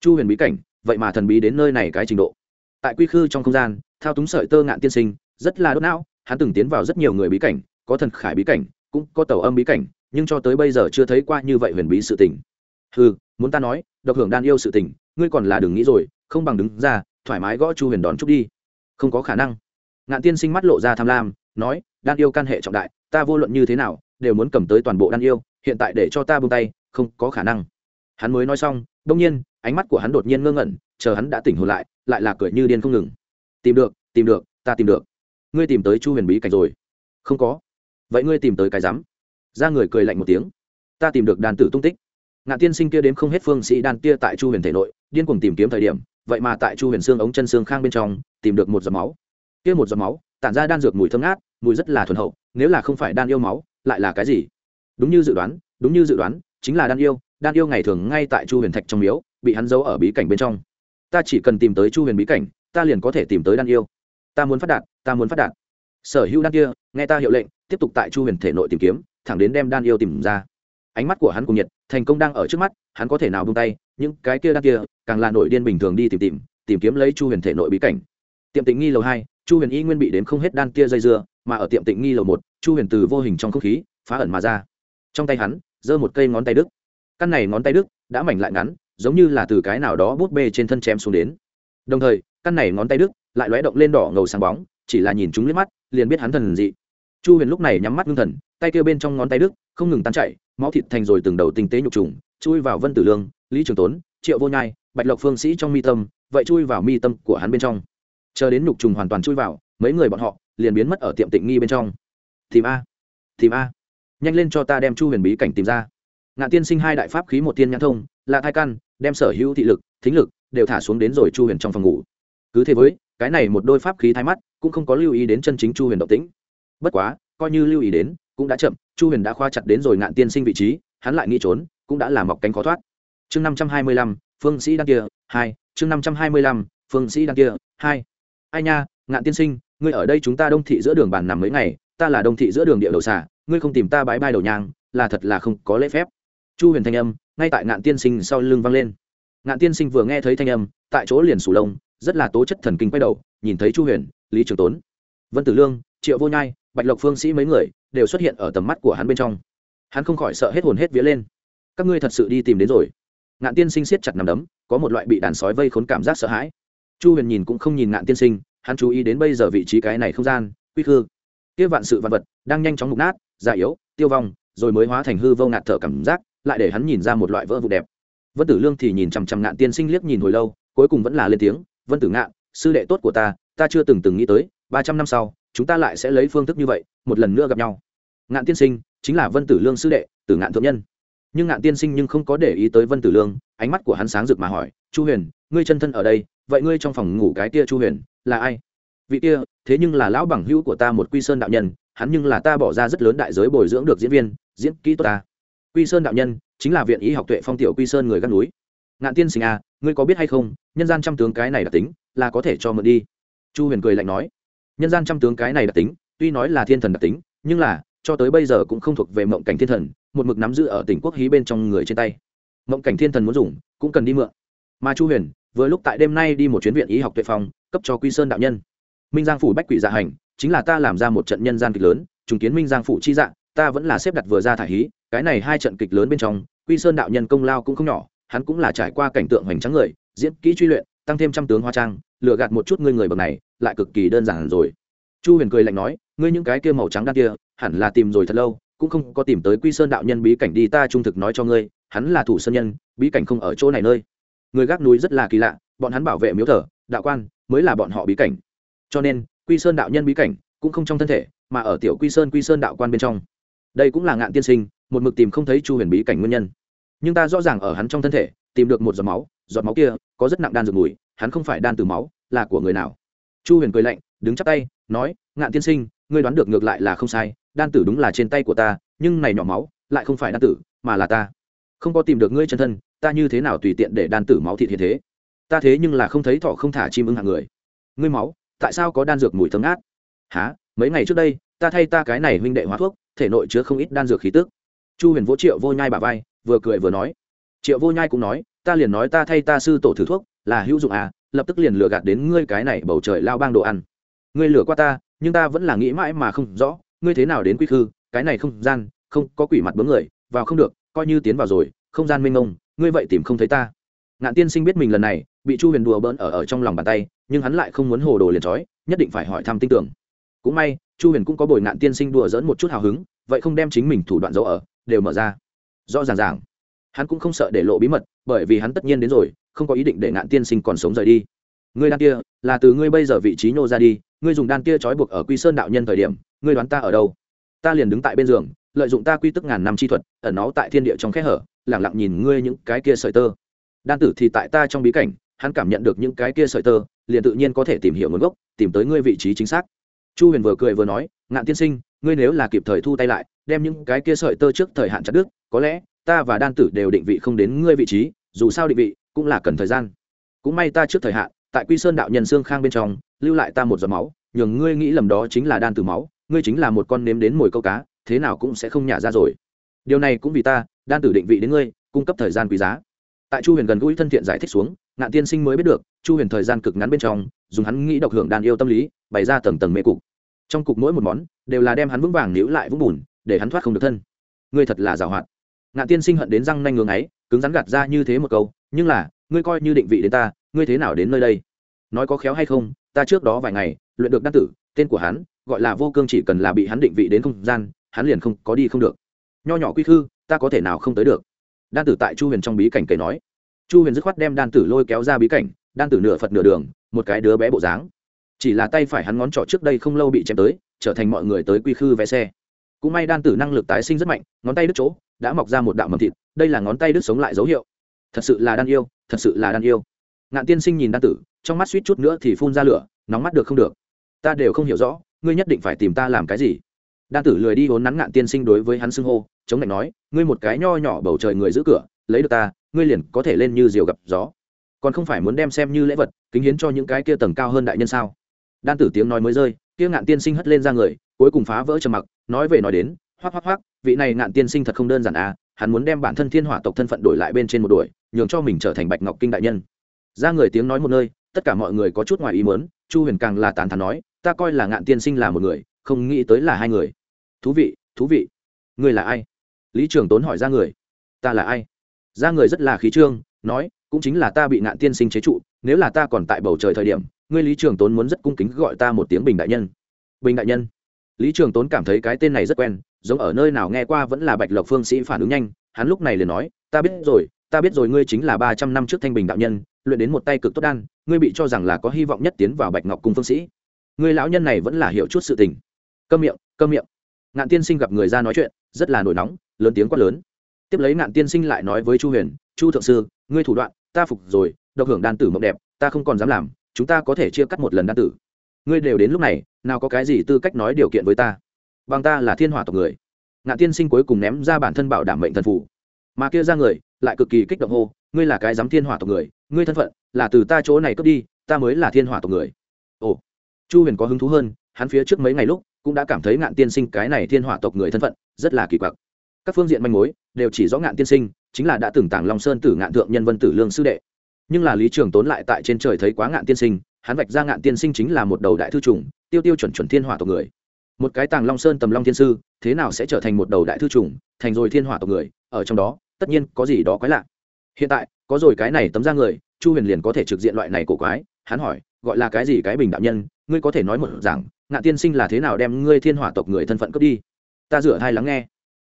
Chu huyền bí cảnh, vậy mà thần bí đến nơi này cái trình độ. Tại quy khư trong không gian, thao túng sợi tơ ngạn tiên sinh, rất là đốt não, hắn từng tiến vào rất nhiều người bí cảnh, có thần khải bí cảnh, cũng có tàu âm bí cảnh, nhưng cho tới bây giờ chưa thấy qua như vậy huyền bí sự tình ừ muốn ta nói, độc hưởng đan yêu sự tình, ngươi còn là đừng nghĩ rồi, không bằng đứng ra, thoải mái gõ chu huyền đón chút đi. Không có khả năng. Ngạn tiên sinh mắt lộ ra tham lam, nói, đan yêu can hệ trọng đại, ta vô luận như thế nào, đều muốn cầm tới toàn bộ đan yêu, hiện tại để cho ta buông tay, không có khả năng. Hắn mới nói xong, đông nhiên, ánh mắt của hắn đột nhiên ngơ ngẩn, chờ hắn đã tỉnh hồn lại lại là cười như điên không ngừng. Tìm được tìm được, ta tìm được. Ngươi tìm tới chu huyền bí cảnh rồi. Không có. Vậy ngươi tìm tới cái rắm ra người cười lạnh một tiếng. Ta tìm được đàn tử tung tích ngạn tiên sinh kia đến không hết phương sĩ đan kia tại chu huyền thể nội, điên cuồng tìm kiếm thời điểm, vậy mà tại chu huyền xương ống chân xương khang bên trong, tìm được một giọt máu. Kia một giọt máu, tản ra đan dược mùi thơm ngát, mùi rất là thuần hậu, nếu là không phải đan yêu máu, lại là cái gì? Đúng như dự đoán, đúng như dự đoán, chính là đan yêu đan yêu ngày thường ngay tại chu huyền thạch trong miếu, bị hắn giấu ở bí cảnh bên trong. Ta chỉ cần tìm tới chu huyền bí cảnh, ta liền có thể tìm tới đan yêu. Ta muốn phát đạt, ta muốn phát đạt. Sở hữu đan kia, nghe ta hiệu lệnh, tiếp tục tại chu huyền thể nội tìm kiếm, thẳng đến đem đan yêu tìm ra ánh mắt của hắn cùng nhiệt, thành công đang ở trước mắt, hắn có thể nào bung tay, những cái kia đan kia, càng là nội điên bình thường đi tìm tìm tìm kiếm lấy chu huyền thể nội bí cảnh. Tiệm tịnh nghi lầu hai, chu huyền y nguyên bị đến không hết đan tia dây dưa, mà ở tiệm tịnh nghi lầu một, chu huyền từ vô hình trong không khí, phá ẩn mà ra. Trong tay hắn, giơ một cây ngón tay đức căn này ngón tay đức đã mảnh lại ngắn, giống như là từ cái nào đó bút bê trên thân chém xuống đến. Đồng thời, căn này ngón tay đức lại lóe động lên đỏ ngầu sáng bóng, chỉ là nhìn chúng liếc mắt, liền biết hắn thần dị. Chu huyền lúc này nhắm mắt ngưng thần, tay kia bên trong ngón tay đức không ngừng tan chạy máu thịt thành rồi từng đầu tinh tế nhục trùng, chui vào vân tử lương, lý trường tốn, triệu vô nhai, bạch lộc phương sĩ trong mi tâm, vậy chui vào mi tâm của hắn bên trong. Chờ đến nhục trùng hoàn toàn chui vào, mấy người bọn họ liền biến mất ở tiệm tịnh nghi bên trong. Tìm a tìm a, nhanh lên cho ta đem chu huyền bí cảnh tìm ra. Ngạn tiên sinh hai đại pháp khí một tiên nhãn thông là thai căn, đem sở hữu thị lực, thính lực đều thả xuống đến rồi chu huyền trong phòng ngủ. Cứ thế với, cái này một đôi pháp khí thái mắt cũng không có lưu ý đến chân chính chu huyền động tĩnh. Bất quá, coi như lưu ý đến cũng đã chậm, chu huyền đã khoa chặt đến rồi ngạn tiên sinh vị trí, hắn lại nghĩ trốn, cũng đã làm mọc cánh khó thoát. Chương năm trăm hai mươi lăm, phương sĩ đăng kia, hai, chương năm trăm hai mươi lăm, phương sĩ đăng kia, hai. Ai nha, ngạn tiên sinh, ngươi ở đây chúng ta đông thị giữa đường bàn nằm mấy ngày, ta là đông thị giữa đường địa đầu xả ngươi không tìm ta bãi bai đầu nhang, là thật là không có lễ phép. Chu huyền thanh âm, ngay tại ngạn tiên sinh sau lưng vang lên. Ngạn tiên sinh vừa nghe thấy thanh âm, tại chỗ liền sủ lông, rất là tố chất thần kinh quay đầu, nhìn thấy chu huyền, lý trường tốn. Vân tử lương, triệu vô nhai, bạch lộc phương sĩ mấy người đều xuất hiện ở tầm mắt của hắn bên trong. Hắn không khỏi sợ hết hồn hết vía lên. Các ngươi thật sự đi tìm đến rồi. Ngạn tiên sinh siết chặt nằm đấm, có một loại bị đàn sói vây khốn cảm giác sợ hãi. Chu huyền nhìn cũng không nhìn ngạn tiên sinh, hắn chú ý đến bây giờ vị trí cái này không gian, quy khư. Kia vạn sự vạn vật đang nhanh chóng mục nát, già yếu, tiêu vong, rồi mới hóa thành hư vô ngạt thở cảm giác, lại để hắn nhìn ra một loại vỡ vụ đẹp. Vân tử lương thì nhìn chằm chằm ngạn tiên sinh liếc nhìn hồi lâu, cuối cùng vẫn là lên tiếng, vân tử ngạn, sư đệ tốt của ta ta chưa từng từng nghĩ tới, ba trăm năm sau chúng ta lại sẽ lấy phương thức như vậy, một lần nữa gặp nhau. Ngạn tiên sinh, chính là vân tử lương sư đệ, tử ngạn thượng nhân. Nhưng ngạn tiên sinh nhưng không có để ý tới vân tử lương, ánh mắt của hắn sáng rực mà hỏi, chu huyền, ngươi chân thân ở đây, vậy ngươi trong phòng ngủ cái kia chu huyền, là ai? Vị kia, thế nhưng là lão bằng hữu của ta một quy sơn đạo nhân, hắn nhưng là ta bỏ ra rất lớn đại giới bồi dưỡng được diễn viên, diễn kỹ tốt ta. Quy sơn đạo nhân, chính là viện ý học tuệ phong tiểu quy sơn người gác núi. Ngạn tiên sinh à ngươi có biết hay không, nhân gian trăm tướng cái này đặc tính, là có thể cho mượn đi. Chu huyền cười lạnh nói nhân gian trăm tướng cái này đặc tính, tuy nói là thiên thần đặc tính, nhưng là, cho tới bây giờ cũng không thuộc về mộng cảnh thiên thần, một mực nắm giữ ở tỉnh quốc hí bên trong người trên tay. Mộng cảnh thiên thần muốn dùng, cũng cần đi mượn. Mà chu huyền, vừa lúc tại đêm nay đi một chuyến viện y học tuệ phong cấp cho quy sơn đạo nhân. Minh giang phủ bách quỷ dạ hành, chính là ta làm ra một trận nhân gian kịch lớn, trùng kiến minh giang phủ chi dạng ta vẫn là xếp đặt vừa ra thải hí, cái này hai trận kịch lớn bên trong, quy sơn đạo nhân công lao cũng không nhỏ, hắn cũng là trải qua cảnh tượng hoành tráng người, diễn kỹ truy luyện, tăng thêm trăm tướng hoa trang lừa gạt một chút ngươi người bậc này, lại cực kỳ đơn giản rồi. Chu huyền cười lạnh nói, ngươi những cái kia màu trắng đan kia, hẳn là tìm rồi thật lâu, cũng không có tìm tới quy sơn đạo nhân bí cảnh đi ta trung thực nói cho ngươi, hắn là thủ sơn nhân, bí cảnh không ở chỗ này nơi. Người gác núi rất là kỳ lạ, bọn hắn bảo vệ miếu thờ, đạo quan, mới là bọn họ bí cảnh. Cho nên, quy sơn đạo nhân bí cảnh, cũng không trong thân thể, mà ở tiểu quy sơn quy sơn đạo quan bên trong. Đây cũng là ngạn tiên sinh, một mực tìm không thấy chu huyền bí cảnh nguyên nhân. Nhưng ta rõ ràng ở hắn trong thân thể, tìm được một giọt máu giọt máu kia, có rất nặng đan dược mùi hắn không phải đan từ máu, là của người nào? Chu huyền cười lạnh, đứng chắp tay, nói, ngạn tiên sinh, ngươi đoán được ngược lại là không sai, đan tử đúng là trên tay của ta, nhưng này nhỏ máu lại không phải đan tử, mà là ta. Không có tìm được ngươi chân thân, ta như thế nào tùy tiện để đan tử máu thịt hiện thế? Ta thế nhưng là không thấy thọ không thả chim ưng hạng người. Ngươi máu, tại sao có đan dược mùi thơm ngát? Há mấy ngày trước đây, ta thay ta cái này huynh đệ hóa thuốc, thể nội chứa không ít đan dược khí tức. Chu huyền vỗ triệu vô nhai bà vai, vừa cười vừa nói. Triệu vô nhai cũng nói, ta liền nói ta thay ta sư tổ thử thuốc là hữu dụng à lập tức liền lừa gạt đến ngươi cái này bầu trời lao bang đồ ăn. Ngươi lừa qua ta, nhưng ta vẫn là nghĩ mãi mà không rõ, ngươi thế nào đến quy khư, cái này không gian, không có quỷ mặt bướm người, vào không được, coi như tiến vào rồi, không gian mênh mông, ngươi vậy tìm không thấy ta. Ngạn tiên sinh biết mình lần này, bị chu huyền đùa bỡn ở ở trong lòng bàn tay, nhưng hắn lại không muốn hồ đồ liền trói, nhất định phải hỏi thăm tin tưởng. Cũng may, chu huyền cũng có bồi ngạn tiên sinh đùa dỡn một chút hào hứng, vậy không đem chính mình thủ đoạn dấu ở, đều mở ra. Rõ ràng ràng hắn cũng không sợ để lộ bí mật, bởi vì hắn tất nhiên đến rồi, không có ý định để ngạn tiên sinh còn sống rời đi. Ngươi đan kia, là từ ngươi bây giờ vị trí nhô ra đi, ngươi dùng đan kia trói buộc ở quy sơn đạo nhân thời điểm, ngươi đoán ta ở đâu? Ta liền đứng tại bên giường, lợi dụng ta quy tức ngàn năm chi thuật, ẩn nó tại thiên địa trong kẽ hở, lẳng lặng nhìn ngươi những cái kia sợi tơ. Đan tử thì tại ta trong bí cảnh, hắn cảm nhận được những cái kia sợi tơ, liền tự nhiên có thể tìm hiểu nguồn gốc, tìm tới ngươi vị trí chính xác. Chu huyền vừa cười vừa nói, ngạn tiên sinh, ngươi nếu là kịp thời thu tay lại, đem những cái kia sợi tơ trước thời hạn chặt đứt, có lẽ ta và đan tử đều định vị không đến ngươi vị trí, dù sao định vị cũng là cần thời gian. Cũng may ta trước thời hạn, tại quy sơn đạo nhân xương khang bên trong, lưu lại ta một giọt máu, nhường ngươi nghĩ lầm đó chính là đan tử máu, ngươi chính là một con nếm đến mồi câu cá, thế nào cũng sẽ không nhả ra rồi. Điều này cũng vì ta, đan tử định vị đến ngươi, cung cấp thời gian quý giá. Tại chu huyền gần gũi thân thiện giải thích xuống, ngạn tiên sinh mới biết được, chu huyền thời gian cực ngắn bên trong, dùng hắn nghĩ độc hưởng đàn yêu tâm lý, bày ra tầng tầng mê cục. Trong cục mỗi một món, đều là đem hắn vững vàng níu lại vũng bùn, để hắn thoát không được thân. Ngươi thật là giàu hoạt ngạn tiên sinh hận đến răng nanh ngưng ấy, cứng rắn gạt ra như thế một câu, nhưng là, ngươi coi như định vị đến ta, ngươi thế nào đến nơi đây? Nói có khéo hay không, ta trước đó vài ngày, luyện được đan tử, tên của hắn, gọi là vô cương chỉ cần là bị hắn định vị đến không gian, hắn liền không, có đi không được. Nho nhỏ quy khư, ta có thể nào không tới được? Đan tử tại chu huyền trong bí cảnh kể nói. Chu huyền dứt khoát đem đan tử lôi kéo ra bí cảnh, đan tử nửa phật nửa đường, một cái đứa bé bộ dáng. Chỉ là tay phải hắn ngón trỏ trước đây không lâu bị chém tới, trở thành mọi người tới quy khư vé xe. Cũng may đan tử năng lực tái sinh rất mạnh, ngón tay đứt chỗ đã mọc ra một đạo mầm thịt, đây là ngón tay đứt sống lại dấu hiệu. Thật sự là đan yêu, thật sự là đan yêu. Ngạn tiên sinh nhìn đan tử, trong mắt suýt chút nữa thì phun ra lửa, nóng mắt được không được. Ta đều không hiểu rõ, ngươi nhất định phải tìm ta làm cái gì? Đan tử lười đi hốn nắn ngạn tiên sinh đối với hắn xưng hô, chống lạnh nói, ngươi một cái nho nhỏ bầu trời người giữ cửa, lấy được ta, ngươi liền có thể lên như diều gặp gió. Còn không phải muốn đem xem như lễ vật, kính hiến cho những cái kia tầng cao hơn đại nhân sao? Đan tử tiếng nói mới rơi, kia ngạn tiên sinh hất lên ra người, cuối cùng phá vỡ trầm mặc, nói về nói đến hoắc hoắc hoắc, vị này ngạn tiên sinh thật không đơn giản à hắn muốn đem bản thân thiên hỏa tộc thân phận đổi lại bên trên một đuổi, nhường cho mình trở thành bạch ngọc kinh đại nhân. Ra người tiếng nói một nơi, tất cả mọi người có chút ngoài ý mớn chu huyền càng là tán thán nói, ta coi là ngạn tiên sinh là một người, không nghĩ tới là hai người. Thú vị thú vị. Người là ai? Lý trường tốn hỏi ra người. Ta là ai? Ra người rất là khí trương, nói, cũng chính là ta bị ngạn tiên sinh chế trụ, nếu là ta còn tại bầu trời thời điểm, ngươi lý trường tốn muốn rất cung kính gọi ta một tiếng bình đại nhân. Bình đại nhân? Lý trường tốn cảm thấy cái tên này rất quen giống ở nơi nào nghe qua vẫn là bạch lộc phương sĩ phản ứng nhanh, hắn lúc này liền nói, ta biết rồi, ta biết rồi, ngươi chính là ba trăm năm trước thanh bình đạo nhân, luyện đến một tay cực tốt đan, ngươi bị cho rằng là có hy vọng nhất tiến vào bạch ngọc cung phương sĩ. Ngươi lão nhân này vẫn là hiểu chút sự tình. Câm miệng câm miệng. Ngạn tiên sinh gặp người ra nói chuyện, rất là nổi nóng, lớn tiếng quát lớn. Tiếp lấy ngạn tiên sinh lại nói với chu huyền, chu thượng sư, ngươi thủ đoạn, ta phục rồi, độc hưởng đan tử mộng đẹp, ta không còn dám làm, chúng ta có thể chia cắt một lần đan tử. Ngươi đều đến lúc này, nào có cái gì tư cách nói điều kiện với ta? Bằng ta là thiên hỏa tộc người. Ngạn tiên sinh cuối cùng ném ra bản thân bảo đảm mệnh thần phủ mà kia ra người, lại cực kỳ kích động hô, ngươi là cái dám thiên hỏa tộc người, ngươi thân phận là từ ta chỗ này cướp đi, ta mới là thiên hỏa tộc người. Ồ, chu huyền có hứng thú hơn, hắn phía trước mấy ngày lúc cũng đã cảm thấy ngạn tiên sinh cái này thiên hỏa tộc người thân phận rất là kỳ quặc. Các phương diện manh mối đều chỉ rõ ngạn tiên sinh chính là đã từng tàng long sơn tử ngạn thượng nhân vân tử lương sư đệ. Nhưng là lý trường tốn lại tại trên trời thấy quá ngạn tiên sinh, hắn vạch ra ngạn tiên sinh chính là một đầu đại thư trùng, tiêu tiêu chuẩn chuẩn thiên hỏa tộc người một cái tàng long sơn tầm long thiên sư, thế nào sẽ trở thành một đầu đại thư trùng, thành rồi thiên hỏa tộc người, ở trong đó, tất nhiên có gì đó quái lạ. Hiện tại, có rồi cái này tấm ra người, chu huyền liền có thể trực diện loại này cổ quái, hắn hỏi, gọi là cái gì cái bình đạo nhân, ngươi có thể nói một rằng ngạn tiên sinh là thế nào đem ngươi thiên hỏa tộc người thân phận cướp đi? Ta rửa thai lắng nghe.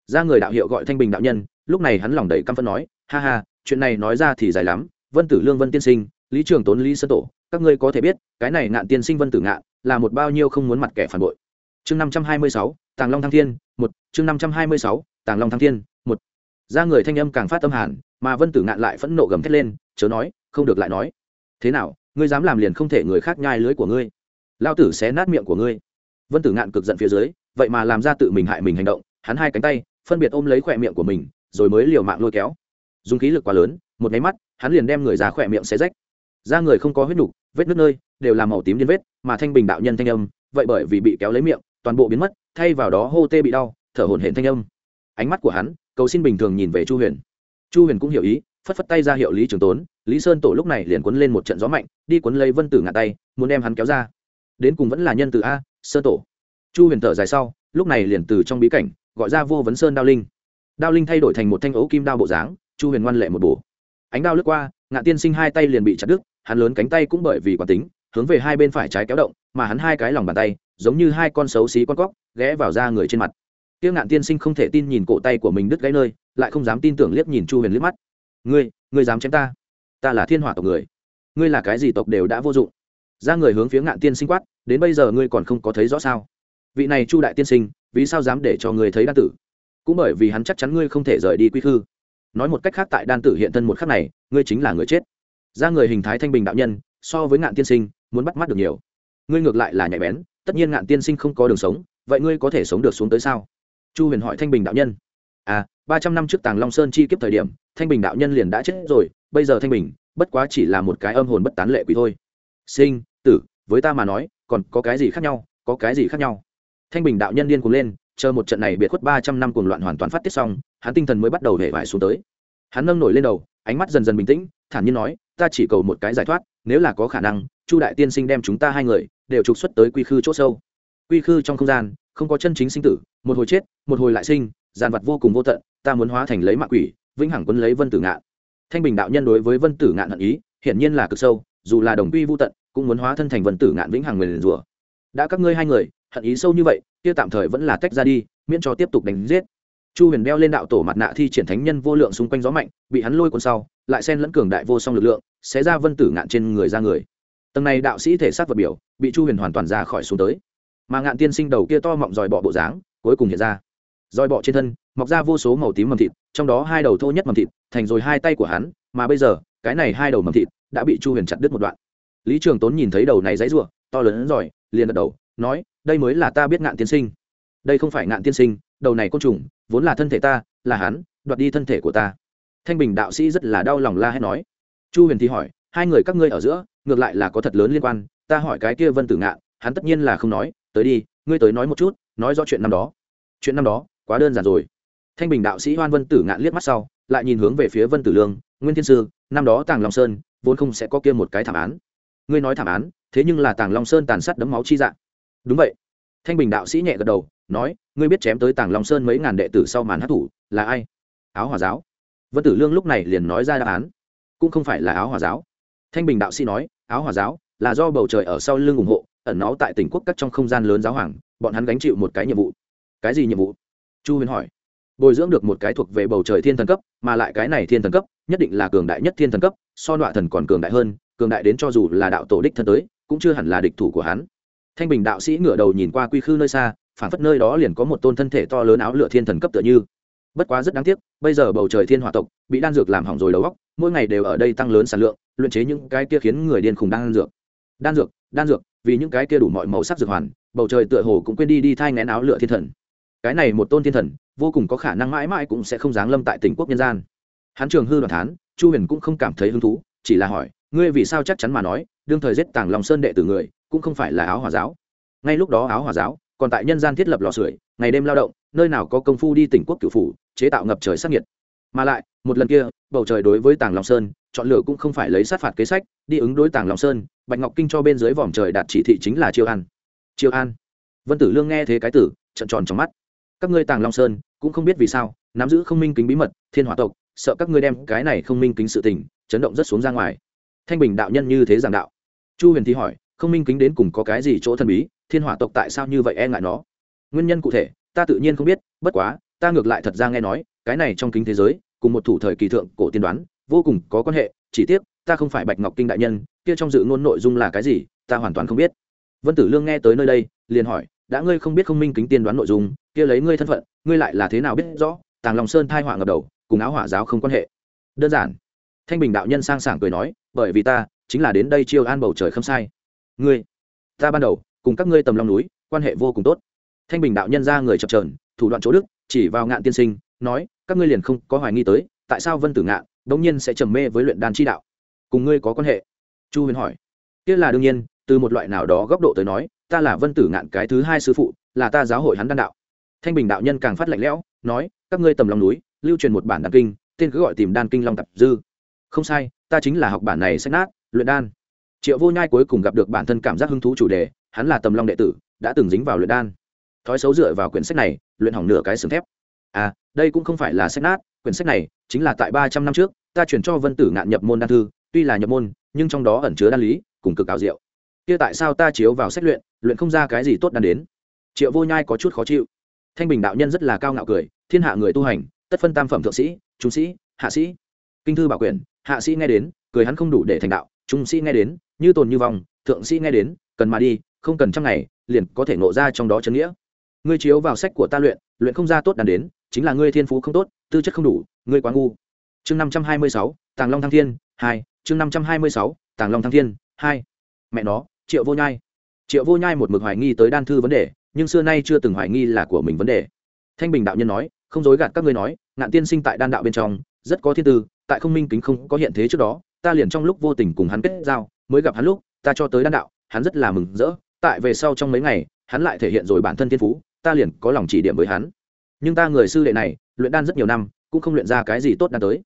Ra người đạo hiệu gọi thanh bình đạo nhân, lúc này hắn lòng đầy căm phân nói, ha ha, chuyện này nói ra thì dài lắm, vân tử lương vân tiên sinh, lý trường tốn, lý sơn tổ, các ngươi có thể biết, cái này ngạn tiên sinh vân tử ngạn, là một bao nhiêu không muốn mặt kẻ phản bội chương năm trăm hai mươi sáu, tàng long thăng thiên, một, chương năm trăm hai mươi sáu, tàng long thăng thiên, một. Ra người thanh âm càng phát tâm hàn, mà vân tử ngạn lại phẫn nộ gầm thét lên, chớ nói, không được lại nói. Thế nào, ngươi dám làm liền không thể người khác nhai lưới của ngươi. Lao tử xé nát miệng của ngươi. Vân tử ngạn cực giận phía dưới, vậy mà làm ra tự mình hại mình hành động, hắn hai cánh tay, phân biệt ôm lấy khỏe miệng của mình, rồi mới liều mạng lôi kéo. Dùng khí lực quá lớn, một máy mắt, hắn liền đem người già khỏe miệng xé rách. Da người không có huyết nục, vết nước nơi, đều là màu tím điên vết, mà thanh bình đạo nhân thanh âm, vậy bởi vì bị kéo lấy miệng toàn bộ biến mất, thay vào đó hô tê bị đau, thở hổn hển thanh âm. Ánh mắt của hắn, cầu xin bình thường nhìn về chu huyền. Chu huyền cũng hiểu ý, phất phất tay ra hiệu lý trường tốn, lý sơn tổ lúc này liền quấn lên một trận gió mạnh, đi quấn lấy vân tử ngạt tay, muốn đem hắn kéo ra. Đến cùng vẫn là nhân từ a, sơn tổ. Chu huyền thở dài sau, lúc này liền từ trong bí cảnh, gọi ra vô vấn sơn đao linh. Đao linh thay đổi thành một thanh ấu kim đao bộ dáng, chu huyền ngoan lệ một bổ. Ánh đao lướt qua ngạn tiên sinh hai tay liền bị chặt đứt, hắn lớn cánh tay cũng bởi vì quán tính, hướng về hai bên phải trái kéo động, mà hắn hai cái lòng bàn tay giống như hai con xấu xí con cóc, ghé vào da người trên mặt. Tiêu ngạn tiên sinh không thể tin nhìn cổ tay của mình đứt gãy nơi, lại không dám tin tưởng liếc nhìn chu huyền liếc mắt. Ngươi ngươi dám chém ta? Ta là thiên hỏa tộc người. Ngươi là cái gì tộc đều đã vô dụng. Ra người hướng phía ngạn tiên sinh quát, đến bây giờ ngươi còn không có thấy rõ sao? Vị này chu đại tiên sinh, vì sao dám để cho ngươi thấy đan tử? Cũng bởi vì hắn chắc chắn ngươi không thể rời đi quy khư. Nói một cách khác tại đan tử hiện thân một khắc này, ngươi chính là người chết. Ra người hình thái thanh bình đạo nhân, so với ngạn tiên sinh, muốn bắt mắt được nhiều. Ngươi ngược lại là nhạy bén tất nhiên ngạn tiên sinh không có đường sống, vậy ngươi có thể sống được xuống tới sao? Chu huyền hỏi thanh bình đạo nhân. À ba trăm năm trước tàng long sơn chi kiếp thời điểm, thanh bình đạo nhân liền đã chết rồi, bây giờ thanh bình, bất quá chỉ là một cái âm hồn bất tán lệ quỷ thôi. Sinh, tử, với ta mà nói, còn có cái gì khác nhau, có cái gì khác nhau? Thanh bình đạo nhân điên cuồng lên, chờ một trận này biệt khuất ba trăm năm cuồng loạn hoàn toàn phát tiết xong, hắn tinh thần mới bắt đầu hề vải xuống tới. Hắn nâng nổi lên đầu, ánh mắt dần dần bình tĩnh, thản nhiên nói, ta chỉ cầu một cái giải thoát, nếu là có khả năng chu đại tiên sinh đem chúng ta hai người đều trục xuất tới quy khư c h ỗ sâu. Quy khư trong không gian, không có chân chính sinh tử, một hồi chết, một hồi lại sinh, giàn vật vô cùng vô tận, ta muốn hóa thành lấy mạng quỷ, vĩnh hằng quân lấy vân tử ngạn. Thanh bình đạo nhân đối với vân tử ngạn hận ý, hiển nhiên là cực sâu, dù là đồng quy vô tận, cũng muốn hóa thân thành vân tử ngạn vĩnh hằng nguyền rủa. Đã các ngươi hai người, hận ý sâu như vậy, kia tạm thời vẫn là tách ra đi, miễn cho tiếp tục đánh giết. Chu huyền đeo lên đạo tổ mặt nạ thi triển thánh nhân vô lượng xung quanh gió mạnh, bị hắn lôi cuốn sau, lại xen lẫn cường đại vô song lực lượng sẽ ra vân tử ngạn trên người ra người tầng này đạo sĩ thể sát vật biểu bị chu huyền hoàn toàn ra khỏi xuống tới mà ngạn tiên sinh đầu kia to mọng dòi bọ bộ dáng cuối cùng hiện ra dòi bọ trên thân mọc ra vô số màu tím mầm thịt trong đó hai đầu thô nhất mầm thịt thành rồi hai tay của hắn mà bây giờ cái này hai đầu mầm thịt đã bị chu huyền chặt đứt một đoạn lý trường tốn nhìn thấy đầu này dãy r to lớn giỏi liền gật đầu nói đây mới là ta biết ngạn tiên sinh đây không phải ngạn tiên sinh đầu này côn trùng vốn là thân thể ta là hắn đoạt đi thân thể của ta thanh bình đạo sĩ rất là đau lòng la hét nói chu huyền thì hỏi hai người các ngươi ở giữa ngược lại là có thật lớn liên quan, ta hỏi cái kia vân tử ngạn, hắn tất nhiên là không nói, tới đi, ngươi tới nói một chút, nói rõ chuyện năm đó. Chuyện năm đó, quá đơn giản rồi. Thanh bình đạo sĩ hoan vân tử ngạn liếc mắt sau, lại nhìn hướng về phía vân tử lương, nguyên thiên sư, năm đó tàng long sơn, vốn không sẽ có kia một cái thảm án. Ngươi nói thảm án, thế nhưng là tàng long sơn tàn sát đấm máu chi dạng. Đúng vậy. Thanh bình đạo sĩ nhẹ gật đầu, nói, ngươi biết chém tới tàng long sơn mấy ngàn đệ tử sau màn hát thủ, là ai? Áo hòa giáo. Vân tử lương lúc này liền nói ra đáp án. Cũng không phải là áo hòa giáo thanh bình đạo sĩ nói, áo hòa giáo là do bầu trời ở sau lưng ủng hộ, ẩn náu tại tỉnh quốc các trong không gian lớn giáo hoàng, bọn hắn gánh chịu một cái nhiệm vụ. Cái gì nhiệm vụ? Chu huyền hỏi. Bồi dưỡng được một cái thuộc về bầu trời thiên thần cấp, mà lại cái này thiên thần cấp, nhất định là cường đại nhất thiên thần cấp, so đoạ thần còn cường đại hơn, cường đại đến cho dù là đạo tổ đích thân tới, cũng chưa hẳn là địch thủ của hắn. Thanh bình đạo sĩ ngửa đầu nhìn qua quy khư nơi xa phản phất nơi đó liền có một tôn thân thể to lớn áo lửa thiên thần cấp tựa như. Bất quá rất đáng tiếc, bây giờ bầu trời thiên hòa tộc bị đan dược làm hỏng rồi đầu góc mỗi ngày đều ở đây tăng lớn sản lượng, luyện chế những cái kia khiến người điên khùng đan dược. Đan dược đan dược, vì những cái kia đủ mọi màu sắc dược hoàn, bầu trời tựa hồ cũng quên đi đi thai ngén áo lửa thiên thần. Cái này một tôn thiên thần, vô cùng có khả năng mãi mãi cũng sẽ không giáng lâm tại tỉnh quốc nhân gian. Hắn trường hư đoàn thán, chu huyền cũng không cảm thấy hứng thú, chỉ là hỏi, ngươi vì sao chắc chắn mà nói, đương thời giết tàng lòng sơn đệ tử người, cũng không phải là áo hòa giáo? Ngay lúc đó áo hòa giáo còn tại nhân gian thiết lập lò sưởi, ngày đêm lao động, nơi nào có công phu đi tỉnh quốc cửu phủ, chế tạo ngập trời sắc nhiệt mà lại, một lần kia, bầu trời đối với tàng long sơn, chọn lựa cũng không phải lấy sát phạt kế sách, đi ứng đối tàng long sơn, bạch ngọc kinh cho bên dưới vòm trời đạt chỉ thị chính là chiêu an. Chiêu an. Vân tử lương nghe thế cái tử trận tròn trong mắt. Các ngươi tàng long sơn, cũng không biết vì sao, nắm giữ không minh kính bí mật, thiên hỏa tộc, sợ các ngươi đem cái này không minh kính sự tình, chấn động rất xuống ra ngoài. Thanh bình đạo nhân như thế giảng đạo. Chu huyền thì hỏi, không minh kính đến cùng có cái gì chỗ thần bí, thiên hỏa tộc tại sao như vậy e ngại nó? Nguyên nhân cụ thể, ta tự nhiên không biết, bất quá, ta ngược lại thật ra nghe nói cái này trong kính thế giới, cùng một thủ thời kỳ thượng cổ tiên đoán, vô cùng có quan hệ, chỉ tiếc, ta không phải bạch ngọc kinh đại nhân, kia trong dự ngôn nội dung là cái gì, ta hoàn toàn không biết. Vân tử lương nghe tới nơi đây, liền hỏi, đã ngươi không biết không minh kính tiên đoán nội dung, kia lấy ngươi thân phận, ngươi lại là thế nào biết rõ? Tàng lòng sơn thai họa ngập đầu, cùng áo hỏa giáo không quan hệ. Đơn giản. Thanh bình đạo nhân sang sảng cười nói, bởi vì ta, chính là đến đây chiêu an bầu trời không sai. Ngươi, ta ban đầu, cùng các ngươi tầm long núi, quan hệ vô cùng tốt. Thanh bình đạo nhân ra người chập trờn thủ đoạn chỗ đức, chỉ vào ngạn tiên sinh, nói các ngươi liền không có hoài nghi tới, tại sao vân tử ngạn đống nhiên sẽ trầm mê với luyện đan chi đạo? Cùng ngươi có quan hệ? Chu huyền hỏi. Kia là đương nhiên, từ một loại nào đó góc độ tới nói, ta là vân tử ngạn cái thứ hai sư phụ, là ta giáo hội hắn đan đạo. Thanh bình đạo nhân càng phát lạnh lẽo, nói, các ngươi tầm lòng núi, lưu truyền một bản đan kinh, tên cứ gọi tìm đan kinh long tập dư. Không sai, ta chính là học bản này sách nát, luyện đan. Triệu vô nhai cuối cùng gặp được bản thân cảm giác hứng thú chủ đề, hắn là tầm long đệ tử, đã từng dính vào luyện đan. Thói xấu dựa vào quyển sách này, luyện hỏng nửa cái sừng thép à đây cũng không phải là sách nát, quyển sách này chính là tại ba trăm năm trước, ta chuyển cho vân tử ngạn nhập môn đan thư, tuy là nhập môn, nhưng trong đó ẩn chứa đan lý, cùng cực áo diệu. Kia tại sao ta chiếu vào sách luyện luyện không ra cái gì tốt đan đến? Triệu vô nhai có chút khó chịu. Thanh bình đạo nhân rất là cao ngạo cười, thiên hạ người tu hành, tất phân tam phẩm thượng sĩ, trung sĩ, hạ sĩ. Kinh thư bảo quyển, hạ sĩ nghe đến, cười hắn không đủ để thành đạo, trung sĩ nghe đến, như tồn như vòng thượng sĩ nghe đến, cần mà đi, không cần trăm ngày, liền có thể ngộ ra trong đó chân nghĩa ngươi chiếu vào sách của ta luyện luyện không ra tốt đàn đến, chính là ngươi thiên phú không tốt, tư chất không đủ, ngươi quá ngu. Chương năm trăm hai mươi sáu, tàng long thăng thiên, hai, chương năm trăm hai mươi sáu, tàng long thăng thiên, hai. Mẹ nó, triệu vô nhai. Triệu vô nhai một mực hoài nghi tới đan thư vấn đề, nhưng xưa nay chưa từng hoài nghi là của mình vấn đề. Thanh bình đạo nhân nói, không dối gạt các ngươi nói nạn tiên sinh tại đan đạo bên trong, rất có thiên tư, tại không minh kính không có hiện thế trước đó, ta liền trong lúc vô tình cùng hắn kết giao, mới gặp hắn lúc, ta cho tới đan đạo, hắn rất là mừng rỡ, tại về sau trong mấy ngày, hắn lại thể hiện rồi bản thân thiên phú ta liền có lòng chỉ điểm với hắn. Nhưng ta người sư đệ này, luyện đan rất nhiều năm, cũng không luyện ra cái gì tốt đan tới.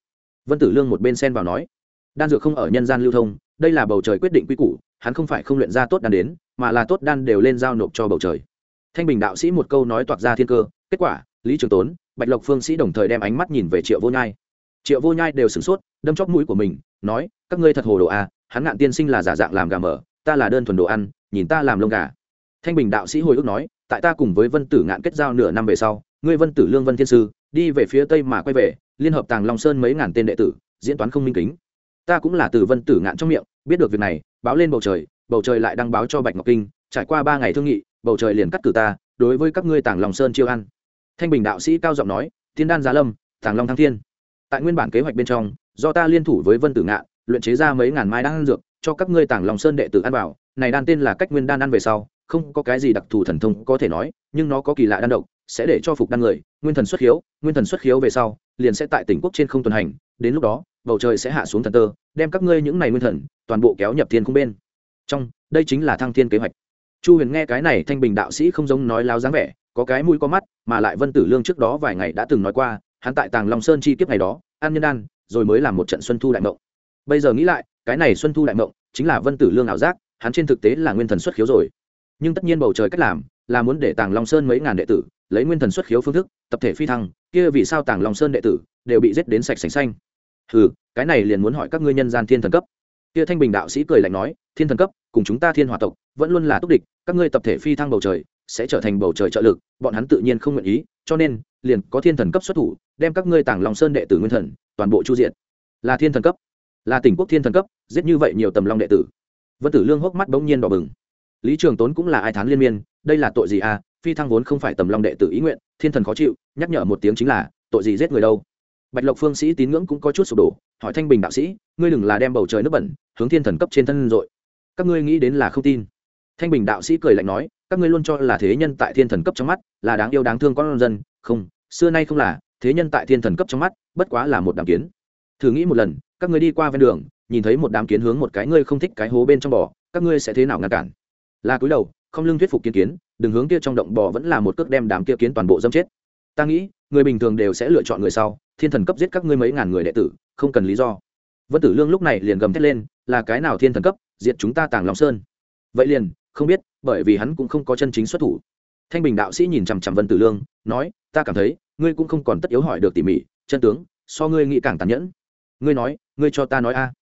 Vân tử lương một bên xen vào nói, đan dược không ở nhân gian lưu thông, đây là bầu trời quyết định quy củ, hắn không phải không luyện ra tốt đan đến, mà là tốt đan đều lên giao nộp cho bầu trời. Thanh bình đạo sĩ một câu nói toạc ra thiên cơ, kết quả, lý trường tốn, bạch lộc phương sĩ đồng thời đem ánh mắt nhìn về triệu vô nhai. Triệu vô nhai đều sửng sốt, đâm chóc mũi của mình, nói, các ngươi thật hồ đồ à hắn ngạn tiên sinh là giả dạng làm gà mở ta là đơn thuần đồ ăn, nhìn ta làm lông gà. Thanh bình đạo sĩ hồi ức nói tại ta cùng với vân tử ngạn kết giao nửa năm về sau, ngươi vân tử lương vân thiên sư, đi về phía tây mà quay về, liên hợp tàng long sơn mấy ngàn tên đệ tử, diễn toán không minh kính. Ta cũng là từ vân tử ngạn trong miệng, biết được việc này, báo lên bầu trời bầu trời lại đăng báo cho bạch ngọc kinh, trải qua ba ngày thương nghị, bầu trời liền cắt cử ta, đối với các ngươi tàng long sơn chiêu ăn. Thanh bình đạo sĩ cao giọng nói, thiên đan giá lâm, tàng long thăng thiên. Tại nguyên bản kế hoạch bên trong, do ta liên thủ với vân tử ngạn, luyện chế ra mấy ngàn mai đan dược, cho các ngươi tàng long sơn đệ tử ăn vào này đan tên là cách nguyên đan ăn về sau, không có cái gì đặc thù thần thông có thể nói, nhưng nó có kỳ lạ đan độc, sẽ để cho phục đan người, nguyên thần xuất khiếu, nguyên thần xuất khiếu về sau, liền sẽ tại tỉnh quốc trên không tuần hành, đến lúc đó, bầu trời sẽ hạ xuống thần tơ, đem các ngươi những này nguyên thần, toàn bộ kéo nhập thiên không bên. Trong, đây chính là thăng thiên kế hoạch. Chu huyền nghe cái này thanh bình đạo sĩ không giống nói láo dáng vẻ, có cái mũi có mắt, mà lại vân tử lương trước đó vài ngày đã từng nói qua, hắn tại tàng long sơn chi kiếp ngày đó an nhân đan, rồi mới làm một trận xuân thu đại mộng. Bây giờ nghĩ lại, cái này xuân thu đại mộng, chính là vân tử lương ảo giác hắn trên thực tế là nguyên thần xuất khiếu rồi. Nhưng tất nhiên bầu trời cách làm là muốn để tàng long sơn mấy ngàn đệ tử lấy nguyên thần xuất khiếu phương thức, tập thể phi thăng, kia vì sao tàng long sơn đệ tử đều bị giết đến sạch sành xanh? Ừ cái này liền muốn hỏi các ngươi nhân gian thiên thần cấp. Kia thanh bình đạo sĩ cười lạnh nói, thiên thần cấp, cùng chúng ta thiên hòa tộc, vẫn luôn là túc địch, các ngươi tập thể phi thăng bầu trời, sẽ trở thành bầu trời trợ lực, bọn hắn tự nhiên không nguyện ý, cho nên, liền có thiên thần cấp xuất thủ, đem các ngươi tàng long sơn đệ tử nguyên thần toàn bộ chu diện là thiên thần cấp, là tỉnh quốc thiên thần cấp, giết như vậy nhiều tầm long đệ tử vân tử lương hốc mắt bỗng nhiên đỏ bừng. Lý trường tốn cũng là ai thán liên miên, đây là tội gì à? Phi thăng vốn không phải tầm long đệ tử ý nguyện, thiên thần khó chịu, nhắc nhở một tiếng chính là, tội gì giết người đâu? Bạch lộc phương sĩ tín ngưỡng cũng có chút sụp đổ, hỏi thanh bình đạo sĩ, ngươi đừng là đem bầu trời nước bẩn, hướng thiên thần cấp trên thân rồi. Các ngươi nghĩ đến là không tin. Thanh bình đạo sĩ cười lạnh nói, các ngươi luôn cho là thế nhân tại thiên thần cấp trong mắt là đáng yêu đáng thương con dân. Không, xưa nay không là, thế nhân tại thiên thần cấp trong mắt bất quá là một đám kiến. Thử nghĩ một lần, các ngươi đi qua ven đường nhìn thấy một đám kiến hướng một cái ngươi không thích cái hố bên trong bò, các ngươi sẽ thế nào ngăn cản? Là cúi đầu, không lưng thuyết phục kiến kiến, đừng hướng kia trong động bò vẫn là một cước đem đám kia kiến toàn bộ dâm chết. Ta nghĩ, người bình thường đều sẽ lựa chọn người sau, thiên thần cấp giết các ngươi mấy ngàn người đệ tử, không cần lý do. Vân tử lương lúc này liền gầm thét lên, là cái nào thiên thần cấp, diệt chúng ta tàng long sơn? Vậy liền, không biết, bởi vì hắn cũng không có chân chính xuất thủ. Thanh bình đạo sĩ nhìn chằm chằm vân tử lương, nói, ta cảm thấy, ngươi cũng không còn tất yếu hỏi được tỉ mỉ, chân tướng, so ngươi nghĩ càng tàn nhẫn. Ngươi nói, ngươi cho ta nói a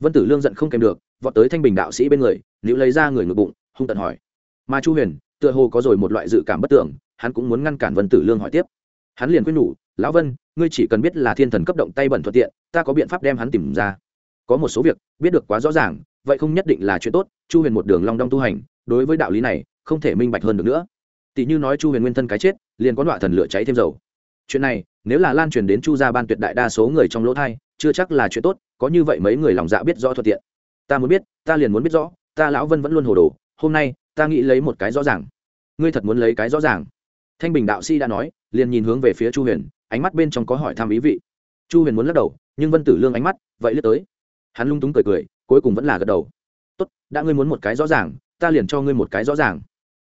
vân tử lương giận không kèm được, vọt tới thanh bình đạo sĩ bên người nữ lấy ra người ngực bụng, hung tận hỏi. Mà chu huyền, tựa hồ có rồi một loại dự cảm bất tưởng, hắn cũng muốn ngăn cản vân tử lương hỏi tiếp. Hắn liền quyết nhủ, lão vân, ngươi chỉ cần biết là thiên thần cấp động tay bẩn thuận tiện, ta có biện pháp đem hắn tìm ra. Có một số việc, biết được quá rõ ràng, vậy không nhất định là chuyện tốt, chu huyền một đường long đong tu hành, đối với đạo lý này, không thể minh bạch hơn được nữa. Tỷ như nói chu huyền nguyên thân cái chết, liền có đoạn thần lửa cháy thêm dầu. Chuyện này, nếu là lan truyền đến chu gia ban tuyệt đại đa số người trong lỗ thai chưa chắc là chuyện tốt, có như vậy mấy người lòng dạ biết rõ thuận tiện. Ta muốn biết, ta liền muốn biết rõ, ta lão vân vẫn luôn hồ đồ, hôm nay, ta nghĩ lấy một cái rõ ràng. Ngươi thật muốn lấy cái rõ ràng. Thanh bình đạo sĩ đã nói, liền nhìn hướng về phía chu huyền, ánh mắt bên trong có hỏi thăm ý vị. Chu huyền muốn lắc đầu, nhưng vân tử lương ánh mắt, vậy lướt tới. Hắn lung túng cười cười, cuối cùng vẫn là gật đầu. Tốt, đã ngươi muốn một cái rõ ràng, ta liền cho ngươi một cái rõ ràng.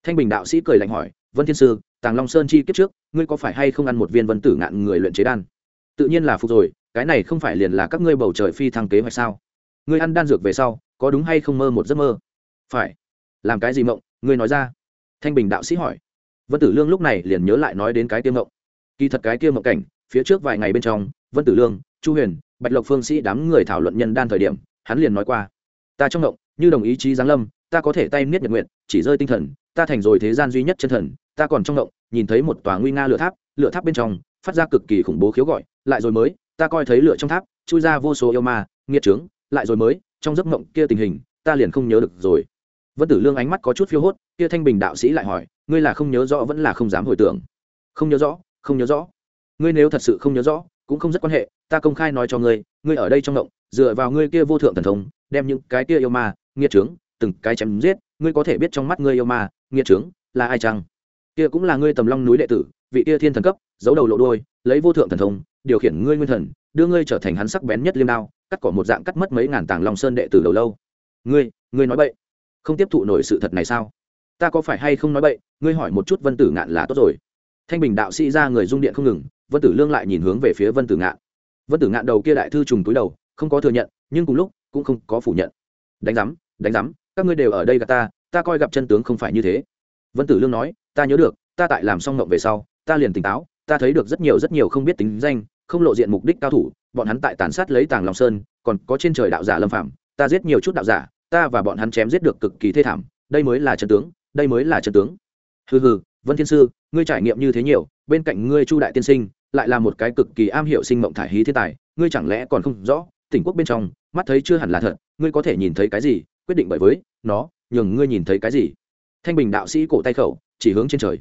Thanh bình đạo sĩ cười lạnh hỏi, vân thiên sư, tàng long sơn chi kiếp trước, ngươi có phải hay không ăn một viên vân tử ngạn người luyện chế đan? Tự nhiên là phục rồi cái này không phải liền là các ngươi bầu trời phi thăng kế hoạch sao? Ngươi ăn đan dược về sau, có đúng hay không mơ một giấc mơ? Phải. Làm cái gì mộng? Ngươi nói ra. Thanh bình đạo sĩ hỏi. Vân tử lương lúc này liền nhớ lại nói đến cái tiêu mộng. Kỳ thật cái kia mộng cảnh, phía trước vài ngày bên trong, vân tử lương, chu huyền, bạch lộc phương sĩ đám người thảo luận nhân đan thời điểm, hắn liền nói qua. Ta trong mộng, như đồng ý chí giáng lâm, ta có thể tay niết nhật nguyện, chỉ rơi tinh thần, ta thành rồi thế gian duy nhất chân thần, ta còn trong mộng, nhìn thấy một tòa nguy nga lửa tháp lửa tháp bên trong, phát ra cực kỳ khủng bố khiếu gọi, lại rồi mới ta coi thấy lửa trong tháp, chui ra vô số yêu ma, nghiệt trướng, lại rồi mới, trong giấc mộng kia tình hình, ta liền không nhớ được rồi. Vân tử lương ánh mắt có chút phiêu hốt, kia thanh bình đạo sĩ lại hỏi, ngươi là không nhớ rõ vẫn là không dám hồi tưởng? Không nhớ rõ, không nhớ rõ. Ngươi nếu thật sự không nhớ rõ, cũng không rất quan hệ, ta công khai nói cho ngươi ngươi ở đây trong động dựa vào ngươi kia vô thượng thần thống đem những cái kia yêu ma, nghiệt trướng, từng cái chém giết, ngươi có thể biết trong mắt ngươi yêu ma, nghiệt trướng, là ai chăng? Kia cũng là ngươi tầm long núi đệ tử, vị kia thiên thần cấp, giấu đầu lộ đôi lấy vô thượng thần thông điều khiển ngươi nguyên thần, đưa ngươi trở thành hắn sắc bén nhất liêm đao, cắt cỏ một dạng cắt mất mấy ngàn tàng long sơn đệ tử đầu lâu. Ngươi ngươi nói bậy. Không tiếp thụ nổi sự thật này sao? Ta có phải hay không nói bậy? Ngươi hỏi một chút vân tử ngạn là tốt rồi. Thanh bình đạo sĩ ra người dung điện không ngừng, vân tử lương lại nhìn hướng về phía vân tử ngạn. Vân tử ngạn đầu kia đại thư trùng túi đầu, không có thừa nhận, nhưng cùng lúc, cũng không có phủ nhận. Đánh giám đánh giám, các ngươi đều ở đây gặp ta ta coi gặp chân tướng không phải như thế. Vân tử lương nói, ta nhớ được, ta tại làm xong ngộng về sau, ta liền tỉnh táo ta thấy được rất nhiều rất nhiều không biết tính danh, không lộ diện mục đích cao thủ, bọn hắn tại tàn sát lấy tàng long sơn, còn có trên trời đạo giả lâm phạm ta giết nhiều chút đạo giả, ta và bọn hắn chém giết được cực kỳ thê thảm, đây mới là trận tướng, đây mới là trận tướng. Hừ hừ, vân thiên sư, ngươi trải nghiệm như thế nhiều, bên cạnh ngươi chu đại tiên sinh, lại là một cái cực kỳ am hiểu sinh mộng thải hí thiên tài, ngươi chẳng lẽ còn không rõ, tỉnh quốc bên trong, mắt thấy chưa hẳn là thật, ngươi có thể nhìn thấy cái gì, quyết định bởi với nó, nhường ngươi nhìn thấy cái gì. Thanh bình đạo sĩ cổ tay khẩu, chỉ hướng trên trời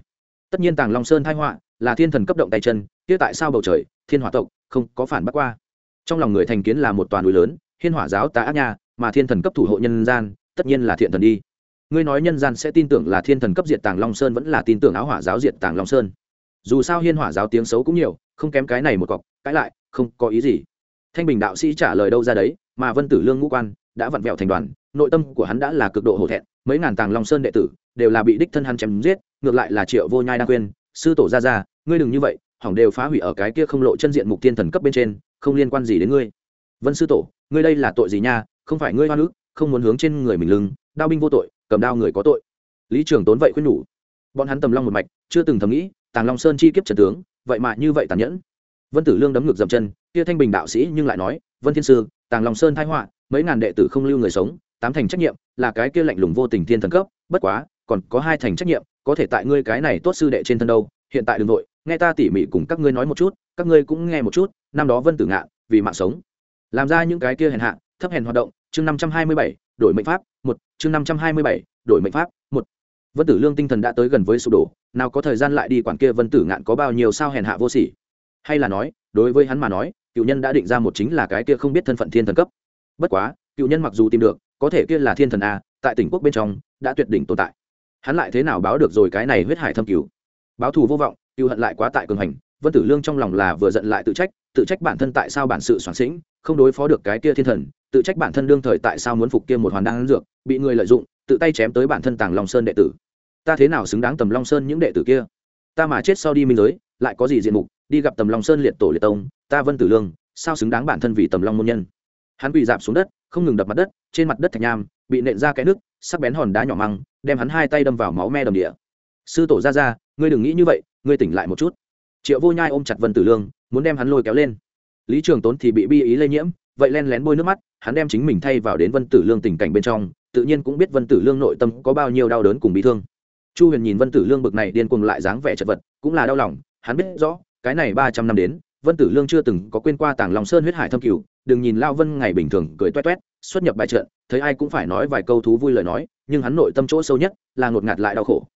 tất nhiên tàng long sơn thai họa là thiên thần cấp động tay chân, kia tại sao bầu trời, thiên hỏa tộc, không có phản bác qua? Trong lòng người thành kiến là một toàn núi lớn, hiên hỏa giáo tá ác nha, mà thiên thần cấp thủ hộ nhân gian, tất nhiên là thiện thần đi. Ngươi nói nhân gian sẽ tin tưởng là thiên thần cấp diệt tàng long sơn vẫn là tin tưởng áo hỏa giáo diệt tàng long sơn. Dù sao hiên hỏa giáo tiếng xấu cũng nhiều, không kém cái này một cọc, cãi lại, không có ý gì. Thanh bình đạo sĩ trả lời đâu ra đấy, mà vân tử lương ngũ quan đã vặn vẹo thành đoàn, nội tâm của hắn đã là cực độ hổ thẹn, mấy ngàn tàng long sơn đệ tử đều là bị đích thân hắn chém giết, ngược lại là triệu vô nhai đang quên sư tổ ra ra ngươi đừng như vậy, hỏng đều phá hủy ở cái kia không lộ chân diện mục tiên thần cấp bên trên, không liên quan gì đến ngươi. Vân sư tổ, ngươi đây là tội gì nha? Không phải ngươi hoa nữ không muốn hướng trên người mình lưng, đao binh vô tội, cầm đao người có tội. Lý trường tốn vậy khuyên nhủ. Bọn hắn tầm long một mạch, chưa từng thầm nghĩ, tàng long sơn chi kiếp trần tướng, vậy mà như vậy tàn nhẫn. Vân tử lương đấm ngược dậm chân, kia thanh bình đạo sĩ nhưng lại nói, vân thiên sư, tàng long sơn thái họa, mấy ngàn đệ tử không lưu người sống, tám thành trách nhiệm, là cái kia lạnh lùng vô tình thiên thần cấp, bất quá còn có hai thành trách nhiệm, có thể tại ngươi cái này tốt sư đệ trên thân đâu, hiện tại đường nội nghe ta tỉ mỉ cùng các ngươi nói một chút, các ngươi cũng nghe một chút, năm đó vân tử ngạn vì mạng sống. Làm ra những cái kia hèn hạ, thấp hèn hoạt động, chương năm trăm hai mươi bảy, đổi mệnh pháp, một, chương năm trăm hai mươi bảy, đổi mệnh pháp, một. Vân tử lương tinh thần đã tới gần với sụp đổ, nào có thời gian lại đi quản kia vân tử ngạn có bao nhiêu sao hèn hạ vô sỉ. Hay là nói, đối với hắn mà nói, cựu nhân đã định ra một chính là cái kia không biết thân phận thiên thần cấp. Bất quá, cựu nhân mặc dù tìm được, có thể kia là thiên thần a, tại tỉnh quốc bên trong, đã tuyệt đỉnh tồn tại hắn lại thế nào báo được rồi cái này huyết hải thâm cứu, báo thù vô vọng cựu hận lại quá tại cường hành vân tử lương trong lòng là vừa giận lại tự trách tự trách bản thân tại sao bản sự soạn sĩnh không đối phó được cái kia thiên thần tự trách bản thân đương thời tại sao muốn phục kia một hoàn đan dược bị người lợi dụng tự tay chém tới bản thân tàng long sơn đệ tử. Ta thế nào xứng đáng tầm long sơn những đệ tử kia? Ta mà chết sau đi minh giới lại có gì diện mục đi gặp tầm long sơn liệt tổ liệt tông ta vân tử lương sao xứng đáng bản thân vì tầm long môn nhân? Hắn bị dạp xuống đất không ngừng đập mặt đất trên mặt đất thạch nham bị nện ra cái nước, sắc bén hòn đá nhỏ măng, đem hắn hai tay đâm vào máu me đầm địa. Sư tổ ra ra ngươi đừng nghĩ như vậy, ngươi tỉnh lại một chút. Triệu vô nhai ôm chặt vân tử lương, muốn đem hắn lôi kéo lên. Lý trường tốn thì bị bi ý lây nhiễm, vậy len lén bôi nước mắt, hắn đem chính mình thay vào đến vân tử lương tình cảnh bên trong, tự nhiên cũng biết vân tử lương nội tâm có bao nhiêu đau đớn cùng bị thương. Chu huyền nhìn vân tử lương bực này điên cuồng lại dáng vẻ chật vật, cũng là đau lòng, hắn biết rõ, cái này ba trăm năm đến, vân tử lương chưa từng có quên qua tàng lòng sơn huyết hải thâm cửu đừng nhìn lao vân ngày bình thường cười toét toét, xuất nhập bài trận, thấy ai cũng phải nói vài câu thú vui lời nói, nhưng hắn nội tâm chỗ sâu nhất là ngột ngạt lại đau khổ.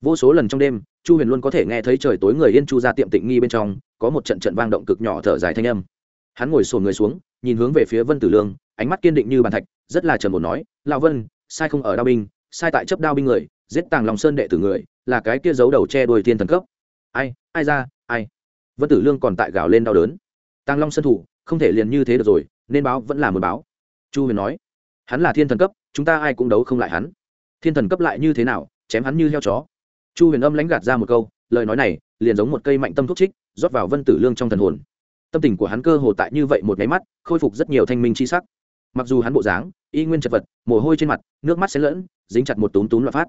Vô số lần trong đêm, chu huyền luôn có thể nghe thấy trời tối người yên chu ra tiệm tịnh nghi bên trong, có một trận trận vang động cực nhỏ thở dài thanh âm. Hắn ngồi sồn người xuống, nhìn hướng về phía vân tử lương, ánh mắt kiên định như bàn thạch, rất là trần một nói, lao vân, sai không ở đao binh, sai tại chấp đao binh người, giết tàng lòng sơn đệ tử người, là cái kia giấu đầu che đuôi thiên thần cấp. Ai ai ra, ai? Vân tử lương còn tại gào lên đau đớn. Tàng long sơn thủ không thể liền như thế được rồi, nên báo vẫn là một báo. Chu huyền nói. Hắn là thiên thần cấp, chúng ta ai cũng đấu không lại hắn. Thiên thần cấp lại như thế nào, chém hắn như heo chó. Chu huyền âm lãnh gạt ra một câu, lời nói này liền giống một cây mạnh tâm thuốc trích, rót vào vân tử lương trong thần hồn. Tâm tình của hắn cơ hồ tại như vậy một nháy mắt, khôi phục rất nhiều thanh minh chi sắc. Mặc dù hắn bộ dáng, y nguyên chật vật, mồ hôi trên mặt, nước mắt xen lẫn, dính chặt một túm túm loạn phát.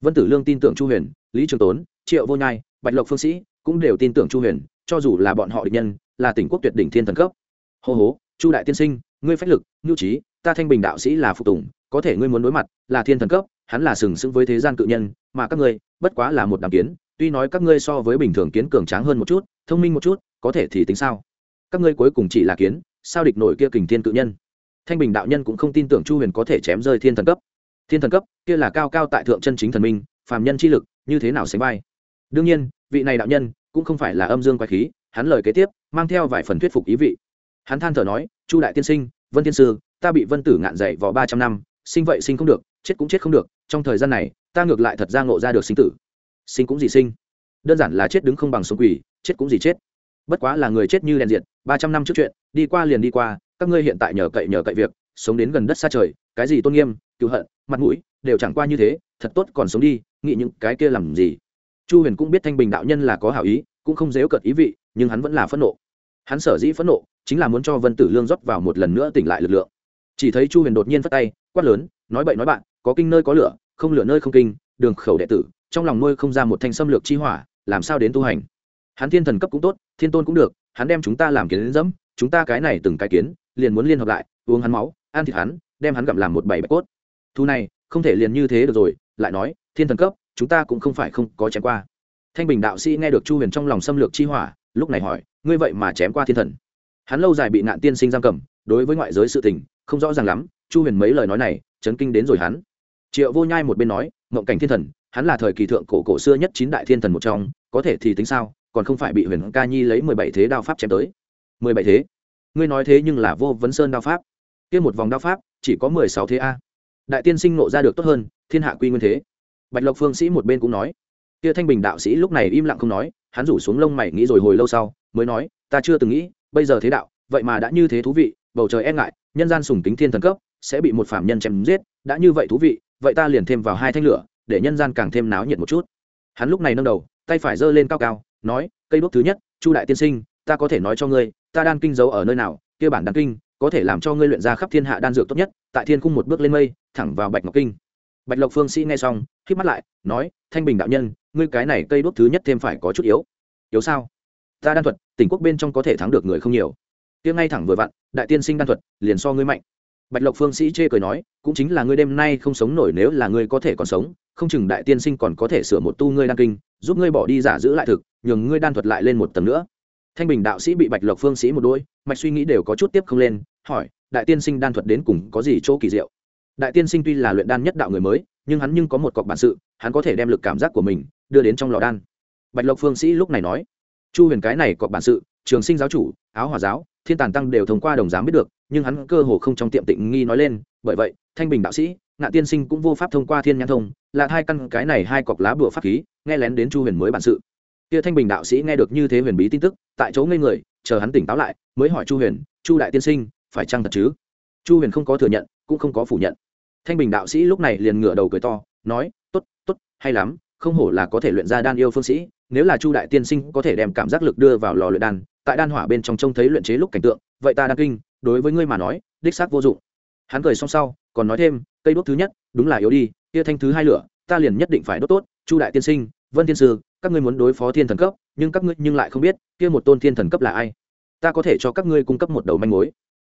Vân tử lương tin tưởng chu huyền, lý trường tốn, triệu vô nhai, bạch lộc phương sĩ cũng đều tin tưởng chu huyền, cho dù là bọn họ địch nhân, là tỉnh quốc tuyệt đỉnh thiên thần cấp hô hố, chu đại tiên sinh, ngươi phách lực, nhu trí, ta thanh bình đạo sĩ là phục tùng, có thể ngươi muốn đối mặt là thiên thần cấp, hắn là sừng sững với thế gian cự nhân, mà các ngươi, bất quá là một đàm kiến, tuy nói các ngươi so với bình thường kiến cường tráng hơn một chút, thông minh một chút, có thể thì tính sao? Các ngươi cuối cùng chỉ là kiến, sao địch nổi kia kình thiên cự nhân? Thanh bình đạo nhân cũng không tin tưởng chu huyền có thể chém rơi thiên thần cấp. Thiên thần cấp, kia là cao cao tại thượng chân chính thần minh, phàm nhân chi lực, như thế nào sánh vai? Đương nhiên, vị này đạo nhân cũng không phải là âm dương quái khí, hắn lời kế tiếp, mang theo vài phần thuyết phục ý vị hắn than thở nói, chu đại tiên sinh, vân tiên sư, ta bị vân tử ngạn dạy vào ba trăm năm, sinh vậy sinh không được, chết cũng chết không được, trong thời gian này, ta ngược lại thật ra ngộ ra được sinh tử. Sinh cũng gì sinh? Đơn giản là chết đứng không bằng sống quỷ, chết cũng gì chết. Bất quá là người chết như đèn diệt, ba trăm năm trước chuyện, đi qua liền đi qua, các ngươi hiện tại nhờ cậy nhờ cậy việc, sống đến gần đất xa trời, cái gì tôn nghiêm cựu hận, mặt mũi, đều chẳng qua như thế, thật tốt còn sống đi, nghĩ những cái kia làm gì? Chu huyền cũng biết thanh bình đạo nhân là có hảo ý, cũng không dếu cợt ý vị, nhưng hắn vẫn là phẫn nộ. Hắn sở dĩ phẫn nộ chính là muốn cho vân tử lương rót vào một lần nữa tỉnh lại lực lượng. Chỉ thấy chu huyền đột nhiên phát tay, quát lớn, nói bậy nói bạn, có kinh nơi có lửa, không lửa nơi không kinh, đường khẩu đệ tử, trong lòng nuôi không ra một thanh xâm lược chi hỏa, làm sao đến tu hành? Hắn thiên thần cấp cũng tốt, thiên tôn cũng được, hắn đem chúng ta làm kiến dẫm chúng ta cái này từng cái kiến, liền muốn liên hợp lại, uống hắn máu, ăn thịt hắn, đem hắn gặm làm một bảy bạch cốt. Thu này, không thể liền như thế được rồi, lại nói, thiên thần cấp, chúng ta cũng không phải không có chém qua. Thanh bình đạo sĩ nghe được chu huyền trong lòng xâm lược chi hỏa, lúc này hỏi, ngươi vậy mà chém qua thiên thần? Hắn lâu dài bị nạn tiên sinh giam cầm, đối với ngoại giới sự tình, không rõ ràng lắm, chu huyền mấy lời nói này, chấn kinh đến rồi hắn. Triệu vô nhai một bên nói mộng cảnh thiên thần, hắn là thời kỳ thượng cổ cổ xưa nhất chín đại thiên thần một trong, có thể thì tính sao, còn không phải bị huyền ca nhi lấy mười bảy thế đao pháp chém tới. Mười bảy thế? Ngươi nói thế nhưng là vô vấn sơn đao pháp. Kia một vòng đao pháp, chỉ có mười sáu thế a. Đại tiên sinh nộ ra được tốt hơn, thiên hạ quy nguyên thế. Bạch lộc phương sĩ một bên cũng nói. Kia thanh bình đạo sĩ lúc này im lặng không nói, hắn rủ xuống lông mày nghĩ rồi hồi lâu sau, mới nói, ta chưa từng nghĩ bây giờ thế đạo, vậy mà đã như thế thú vị, bầu trời e ngại, nhân gian sùng kính thiên thần cấp, sẽ bị một phạm nhân chém giết, đã như vậy thú vị, vậy ta liền thêm vào hai thanh lửa, để nhân gian càng thêm náo nhiệt một chút. Hắn lúc này nâng đầu, tay phải giơ lên cao cao, nói, cây đuốc thứ nhất, chu đại tiên sinh, ta có thể nói cho ngươi, ta đan kinh giấu ở nơi nào, kia bản đan kinh, có thể làm cho ngươi luyện ra khắp thiên hạ đan dược tốt nhất, tại thiên cung một bước lên mây, thẳng vào bạch ngọc kinh. Bạch lộc phương sĩ nghe xong k mắt lại, nói, thanh bình đạo nhân, ngươi cái này cây đuốc thứ nhất thêm phải có chút yếu. Yếu sao? Ta đan thuật tỉnh quốc bên trong có thể thắng được người không nhiều. Tiếng ngay thẳng vừa vặn, đại tiên sinh đan thuật, liền so ngươi mạnh. Bạch lộc phương sĩ chê cười nói, cũng chính là ngươi đêm nay không sống nổi nếu là ngươi có thể còn sống, không chừng đại tiên sinh còn có thể sửa một tu ngươi đan kinh, giúp ngươi bỏ đi giả giữ lại thực, nhường ngươi đan thuật lại lên một tầng nữa. Thanh bình đạo sĩ bị bạch lộc phương sĩ một đôi, mạch suy nghĩ đều có chút tiếp không lên, hỏi, đại tiên sinh đan thuật đến cùng có gì chỗ kỳ diệu? Đại tiên sinh tuy là luyện đan nhất đạo người mới, nhưng hắn nhưng có một cọc bản sự, hắn có thể đem lực cảm giác của mình đưa đến trong lò đan. Bạch lộc phương sĩ lúc này nói chu huyền cái này có bản sự, trường sinh giáo chủ, áo hòa giáo, thiên tàn tăng đều thông qua đồng giám biết được, nhưng hắn cơ hồ không trong tiệm tịnh nghi nói lên, bởi vậy, thanh bình đạo sĩ, ngạ tiên sinh cũng vô pháp thông qua thiên nhãn thông, là hai căn cái này hai cọc lá bùa pháp khí, nghe lén đến chu huyền mới bản sự. Kia thanh bình đạo sĩ nghe được như thế huyền bí tin tức, tại chỗ ngây người, chờ hắn tỉnh táo lại, mới hỏi chu huyền, chu đại tiên sinh, phải chăng thật chứ? Chu huyền không có thừa nhận, cũng không có phủ nhận. Thanh bình đạo sĩ lúc này liền ngửa đầu cười to, nói t ố t t ố t hay lắm, không hổ là có thể luyện ra đan yêu phương sĩ nếu là chu đại tiên sinh có thể đem cảm giác lực đưa vào lò luyện đan tại đan hỏa bên trong trông thấy luyện chế lúc cảnh tượng vậy ta đan kinh đối với ngươi mà nói đích xác vô dụng. Hắn cười xong sau còn nói thêm cây đốt thứ nhất đúng là yếu đi kia thanh thứ hai lửa ta liền nhất định phải đốt tốt chu đại tiên sinh vân thiên sư các ngươi muốn đối phó thiên thần cấp nhưng các ngươi nhưng lại không biết kia một tôn thiên thần cấp là ai. Ta có thể cho các ngươi cung cấp một đầu manh mối.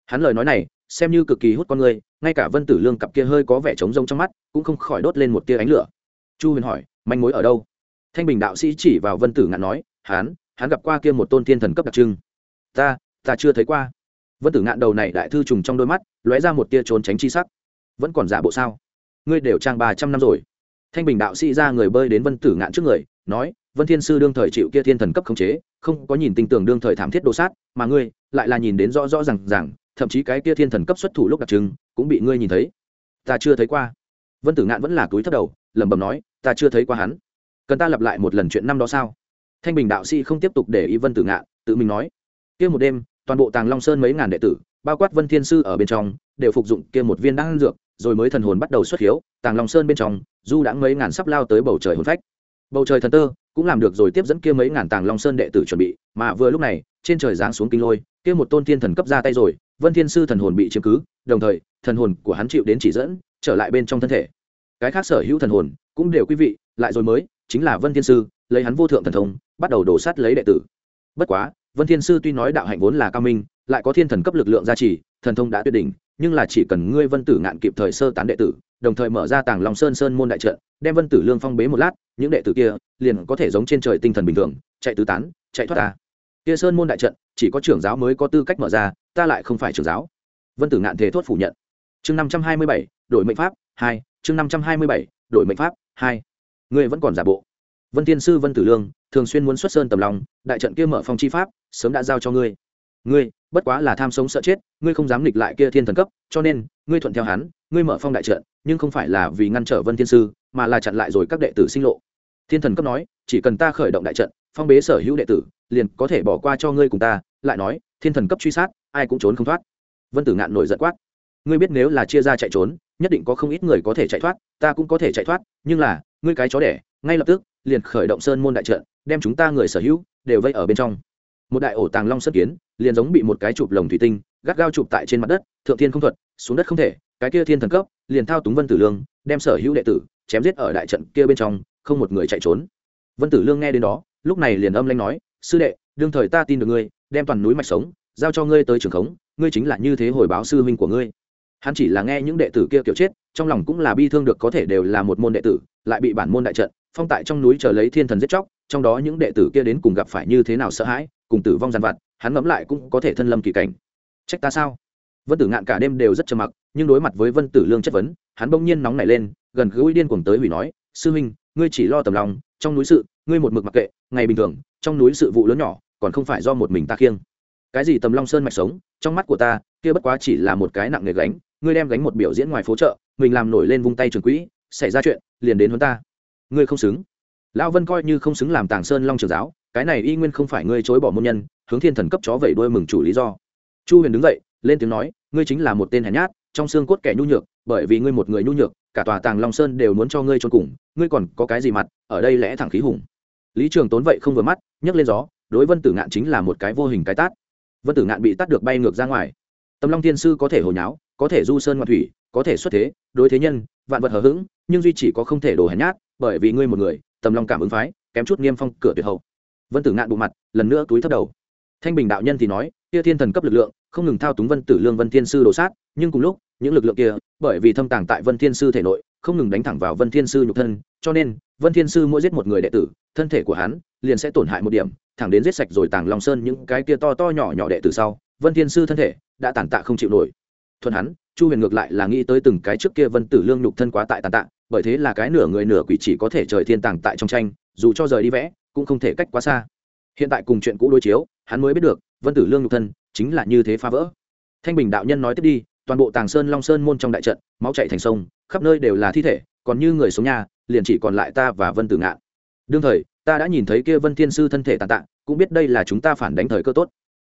Hắn lời nói này xem như cực kỳ hút con người, ngay cả vân tử lương cặp kia hơi có vẻ trống rông trong mắt cũng không khỏi đốt lên một tia ánh lửa. Chu huyền hỏi manh mối ở đâu? Thanh bình đạo sĩ chỉ vào vân tử ngạn nói hắn hắn gặp qua kia một tôn thiên thần cấp đặc trưng. Ta ta chưa thấy qua. Vân tử ngạn đầu này đại thư trùng trong đôi mắt, lóe ra một tia trốn tránh chi sắc. Vẫn còn giả bộ sao? Ngươi đều trang ba trăm năm rồi. Thanh bình đạo sĩ ra người bơi đến vân tử ngạn trước người, nói, vân thiên sư đương thời chịu kia thiên thần cấp khống chế, không có nhìn tình tưởng đương thời thảm thiết đồ sát, mà ngươi lại là nhìn đến rõ rõ rằng rằng thậm chí cái kia thiên thần cấp xuất thủ lúc đặc trưng cũng bị ngươi nhìn thấy. Ta chưa thấy qua. Vân tử ngạn vẫn là túi thấp đầu, lẩm bẩm nói, ta chưa thấy qua hắn cần ta lặp lại một lần chuyện năm đó sao? Thanh bình đạo sĩ không tiếp tục để ý vân tử ngạn, tự mình nói, kia một đêm, toàn bộ tàng long sơn mấy ngàn đệ tử, bao quát vân thiên sư ở bên trong, đều phục dụng kia một viên đan dược, rồi mới thần hồn bắt đầu xuất hiếu, tàng long sơn bên trong, du đã mấy ngàn sắp lao tới bầu trời hồn phách. Bầu trời thần tơ, cũng làm được rồi tiếp dẫn kia mấy ngàn tàng long sơn đệ tử chuẩn bị, mà vừa lúc này, trên trời giáng xuống kinh lôi, kia một tôn thiên thần cấp ra tay rồi, vân thiên sư thần hồn bị chiếm cứ, đồng thời, thần hồn của hắn chịu đến chỉ dẫn, trở lại bên trong thân thể. Cái khác sở hữu thần hồn, cũng đều quý vị, lại rồi mới chính là vân thiên sư, lấy hắn vô thượng thần thông, bắt đầu đổ sát lấy đệ tử. Bất quá, vân thiên sư tuy nói đạo hạnh vốn là cao minh, lại có thiên thần cấp lực lượng gia trì, thần thông đã tuyệt đỉnh, nhưng là chỉ cần ngươi vân tử ngạn kịp thời sơ tán đệ tử, đồng thời mở ra tàng lòng sơn sơn môn đại trận, đem vân tử lương phong bế một lát, những đệ tử kia liền có thể giống trên trời tinh thần bình thường, chạy tứ tán, chạy thoát ta. Kia sơn môn đại trận, chỉ có trưởng giáo mới có tư cách mở ra, ta lại không phải trưởng giáo. Vân tử ngạn thế thốt phủ nhận. Chương năm trăm hai mươi bảy, đổi mệnh pháp hai, chương năm trăm hai mươi bảy, đổi mệnh pháp hai ngươi vẫn còn giả bộ. Vân thiên sư vân tử lương, thường xuyên muốn xuất sơn tầm lòng, đại trận kia mở phong chi pháp, sớm đã giao cho ngươi. Ngươi, bất quá là tham sống sợ chết, ngươi không dám nghịch lại kia thiên thần cấp, cho nên, ngươi thuận theo hắn, ngươi mở phong đại trận, nhưng không phải là vì ngăn trở vân thiên sư, mà là chặn lại rồi các đệ tử sinh lộ. Thiên thần cấp nói, chỉ cần ta khởi động đại trận, phong bế sở hữu đệ tử, liền có thể bỏ qua cho ngươi cùng ta, lại nói, thiên thần cấp truy sát, ai cũng trốn không thoát. Vân tử ngạn nổi giận quát, ngươi biết nếu là chia ra chạy trốn, nhất định có không ít người có thể chạy thoát, ta cũng có thể chạy thoát, nhưng là ngươi cái chó đẻ, ngay lập tức, liền khởi động sơn môn đại trận, đem chúng ta người sở hữu, đều vây ở bên trong. Một đại ổ tàng long sất kiến, liền giống bị một cái chụp lồng thủy tinh, gắt gao chụp tại trên mặt đất, thượng thiên không thuật, xuống đất không thể, cái kia thiên thần cấp, liền thao túng vân tử lương, đem sở hữu đệ tử, chém giết ở đại trận kia bên trong, không một người chạy trốn. Vân tử lương nghe đến đó, lúc này liền âm lanh nói, sư đệ, đương thời ta tin được ngươi, đem toàn núi mạch sống, giao cho ngươi tới trường khống, ngươi chính là như thế hồi báo sư huynh của ngươi. Hắn chỉ là nghe những đệ tử kia kiểu chết, trong lòng cũng là bi thương được có thể đều là một môn đệ tử lại bị bản môn đại trận, phong tại trong núi chờ lấy thiên thần giết chóc, trong đó những đệ tử kia đến cùng gặp phải như thế nào sợ hãi, cùng tử vong dàn vặt, hắn ngẫm lại cũng có thể thân lâm kỳ cảnh. Trách ta sao? Vân tử ngạn cả đêm đều rất trầm mặc, nhưng đối mặt với vân tử lương chất vấn, hắn bỗng nhiên nóng nảy lên, gần gũi điên cuồng tới hủy nói, sư huynh, ngươi chỉ lo tầm lòng, trong núi sự, ngươi một mực mặc kệ, ngày bình thường, trong núi sự vụ lớn nhỏ, còn không phải do một mình ta khiêng. Cái gì tầm long sơn mạch sống, trong mắt của ta, kia bất quá chỉ là một cái nặng nghề gánh, ngươi đem gánh một biểu diễn ngoài phố chợ, mình làm nổi lên vung tay trường quỹ xảy ra chuyện, liền đến hơn ta. Ngươi không xứng. Lão vân coi như không xứng làm tàng sơn long trường giáo, cái này y nguyên không phải ngươi chối bỏ môn nhân, hướng thiên thần cấp chó vẩy đuôi mừng chủ lý do. Chu huyền đứng dậy, lên tiếng nói, ngươi chính là một tên hèn nhát, trong xương cốt kẻ nhu nhược, bởi vì ngươi một người nhu nhược, cả tòa tàng long sơn đều muốn cho ngươi trốn cùng, ngươi còn có cái gì mặt, ở đây lẽ thẳng khí hùng. Lý trường tốn vậy không vừa mắt, nhấc lên gió, đối vân tử ngạn chính là một cái vô hình cái tát. Vân tử ngạn bị tát được bay ngược ra ngoài. Tâm long thiên sư có thể hồi nháo, có thể du sơn ngoại thủy, có thể xuất thế, đối thế nhân vạn vật hờ hững, nhưng duy chỉ có không thể đổ hèn nhát, bởi vì ngươi một người, tầm lòng cảm ứng phái, kém chút nghiêm phong cửa tuyệt hậu. Vân tử ngạn bộ mặt, lần nữa túi thấp đầu. Thanh bình đạo nhân thì nói, kia thiên thần cấp lực lượng, không ngừng thao túng vân tử lương vân thiên sư đồ sát, nhưng cùng lúc, những lực lượng kia, bởi vì thâm tàng tại vân thiên sư thể nội, không ngừng đánh thẳng vào vân thiên sư nhục thân, cho nên, vân thiên sư mỗi giết một người đệ tử, thân thể của hắn liền sẽ tổn hại một điểm, thẳng đến giết sạch rồi tàng long sơn những cái kia to to nhỏ nhỏ đệ tử sau, vân thiên sư thân thể đã tàn tạ không chịu nổi. Thuận hắn chu huyền ngược lại là nghĩ tới từng cái trước kia vân tử lương nhục thân quá tại tàn tạ, bởi thế là cái nửa người nửa quỷ chỉ có thể trời thiên tàng tại trong tranh, dù cho rời đi vẽ, cũng không thể cách quá xa. Hiện tại cùng chuyện cũ đối chiếu, hắn mới biết được, vân tử lương nhục thân chính là như thế phá vỡ. Thanh bình đạo nhân nói tiếp đi, toàn bộ tàng sơn long sơn môn trong đại trận, máu chạy thành sông, khắp nơi đều là thi thể, còn như người sống nhà, liền chỉ còn lại ta và vân tử ngạn. Đương thời, ta đã nhìn thấy kia vân thiên sư thân thể tàn tạ, cũng biết đây là chúng ta phản đánh thời cơ tốt.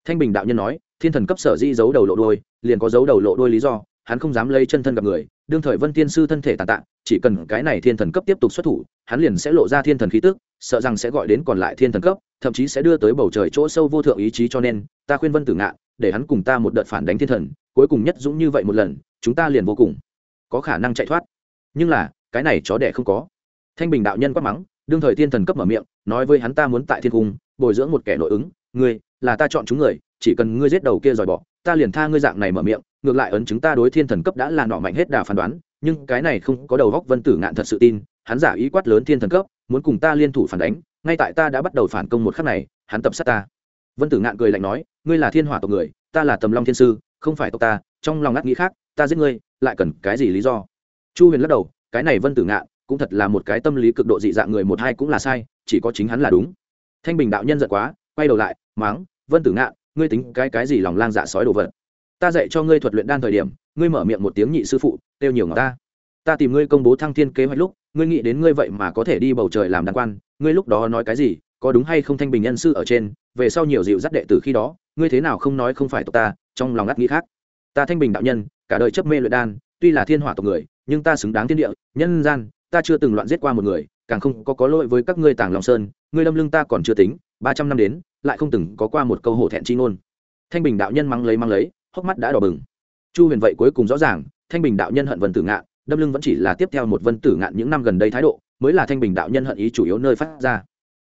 Thanh bình đạo nhân nói, thiên thần cấp sở di giấu đầu lộ đôi liền có giấu đầu lộ đôi lý do hắn không dám lấy chân thân gặp người, đương thời vân tiên sư thân thể tàn tạ, chỉ cần cái này thiên thần cấp tiếp tục xuất thủ, hắn liền sẽ lộ ra thiên thần khí tức, sợ rằng sẽ gọi đến còn lại thiên thần cấp, thậm chí sẽ đưa tới bầu trời chỗ sâu vô thượng ý chí cho nên, ta khuyên vân tử ngạn, để hắn cùng ta một đợt phản đánh thiên thần, cuối cùng nhất dũng như vậy một lần, chúng ta liền vô cùng có khả năng chạy thoát. Nhưng là, cái này chó đẻ không có. Thanh bình đạo nhân quát mắng, đương thời thiên thần cấp mở miệng, nói với hắn ta muốn tại thiên cung, bồi dưỡng một kẻ nội ứng, ngươi, là ta chọn chúng người chỉ cần ngươi giết đầu kia dòi bỏ ta liền tha ngươi dạng này mở miệng, ngược lại ấn chứng ta đối thiên thần cấp đã là nọ mạnh hết đà phán đoán, nhưng cái này không có đầu góc vân tử ngạn thật sự tin, hắn giả ý quát lớn thiên thần cấp, muốn cùng ta liên thủ phản đánh, ngay tại ta đã bắt đầu phản công một khắc này, hắn tập sát ta. Vân tử ngạn cười lạnh nói, ngươi là thiên hỏa tộc người, ta là tầm long thiên sư, không phải tộc ta, trong lòng ngắt nghĩ khác, ta giết ngươi, lại cần cái gì lý do? Chu huyền lắc đầu, cái này vân tử ngạn cũng thật là một cái tâm lý cực độ dị dạng người một hai cũng là sai, chỉ có chính hắn là đúng. Thanh bình đạo nhân giận quá, quay đầu lại máng vân tử ngạn ngươi tính cái cái gì lòng lang dạ sói đồ vật? Ta dạy cho ngươi thuật luyện đan thời điểm, ngươi mở miệng một tiếng nhị sư phụ tiêu nhiều ngọc ta. Ta tìm ngươi công bố thăng thiên kế hoạch lúc, ngươi nghĩ đến ngươi vậy mà có thể đi bầu trời làm đan quan, ngươi lúc đó nói cái gì, có đúng hay không thanh bình nhân sư ở trên, về sau nhiều dịu dắt đệ tử khi đó, ngươi thế nào không nói không phải tộc ta, trong lòng ngắt nghĩ khác. Ta thanh bình đạo nhân, cả đời chấp mê luyện đan, tuy là thiên hỏa tộc người, nhưng ta xứng đáng thiên địa, nhân gian, ta chưa từng loạn giết qua một người, càng không có có lỗi với các ngươi tàng lòng sơn, ngươi lâm lưng ta còn chưa tính ba trăm năm đến, lại không từng có qua một câu hổ thẹn chi ngôn. Thanh bình đạo nhân mắng lấy mắng lấy, hốc mắt đã đỏ bừng. Chu huyền vậy cuối cùng rõ ràng, thanh bình đạo nhân hận vân tử ngạn, đâm lưng vẫn chỉ là tiếp theo một vân tử ngạn những năm gần đây thái độ, mới là thanh bình đạo nhân hận ý chủ yếu nơi phát ra.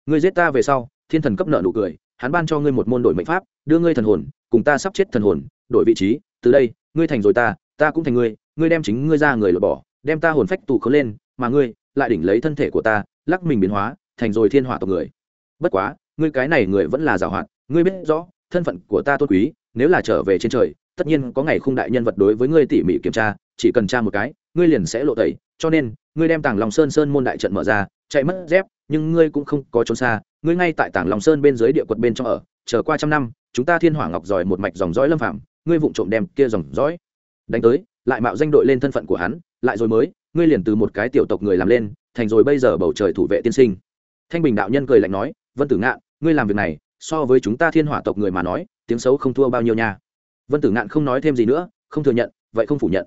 Ngươi giết ta về sau, thiên thần cấp nợ nụ cười, hắn ban cho ngươi một môn đổi mệnh pháp, đưa ngươi thần hồn, cùng ta sắp chết thần hồn, đổi vị trí, từ đây, ngươi thành rồi ta ta cũng thành ngươi ngươi đem chính ngươi ra người lột bỏ, đem ta hồn phách tù khớ lên, mà ngươi lại đỉnh lấy thân thể của ta, lắc mình biến hóa, thành rồi thiên hỏa tộc người. Bất quá ngươi cái này người vẫn là giàu hoạt, ngươi biết rõ, thân phận của ta tôn quý, nếu là trở về trên trời, tất nhiên có ngày khung đại nhân vật đối với ngươi tỉ mỉ kiểm tra, chỉ cần tra một cái, ngươi liền sẽ lộ tẩy, cho nên, ngươi đem tàng lòng sơn sơn môn đại trận mở ra, chạy mất dép, nhưng ngươi cũng không có trốn xa, ngươi ngay tại tảng lòng sơn bên dưới địa quật bên trong ở, chờ qua trăm năm, chúng ta thiên hỏa ngọc giỏi một mạch dòng dõi lâm phạm ngươi vụng trộm đem kia dòng dõi đánh tới, lại mạo danh đội lên thân phận của hắn, lại rồi mới, ngươi liền từ một cái tiểu tộc người làm lên, thành rồi bây giờ bầu trời thủ vệ tiên sinh. Thanh bình đạo nhân cười lạnh nói, vân tử ngạn ngươi làm việc này, so với chúng ta thiên hỏa tộc người mà nói, tiếng xấu không thua bao nhiêu nha. Vân tử ngạn không nói thêm gì nữa, không thừa nhận, vậy không phủ nhận.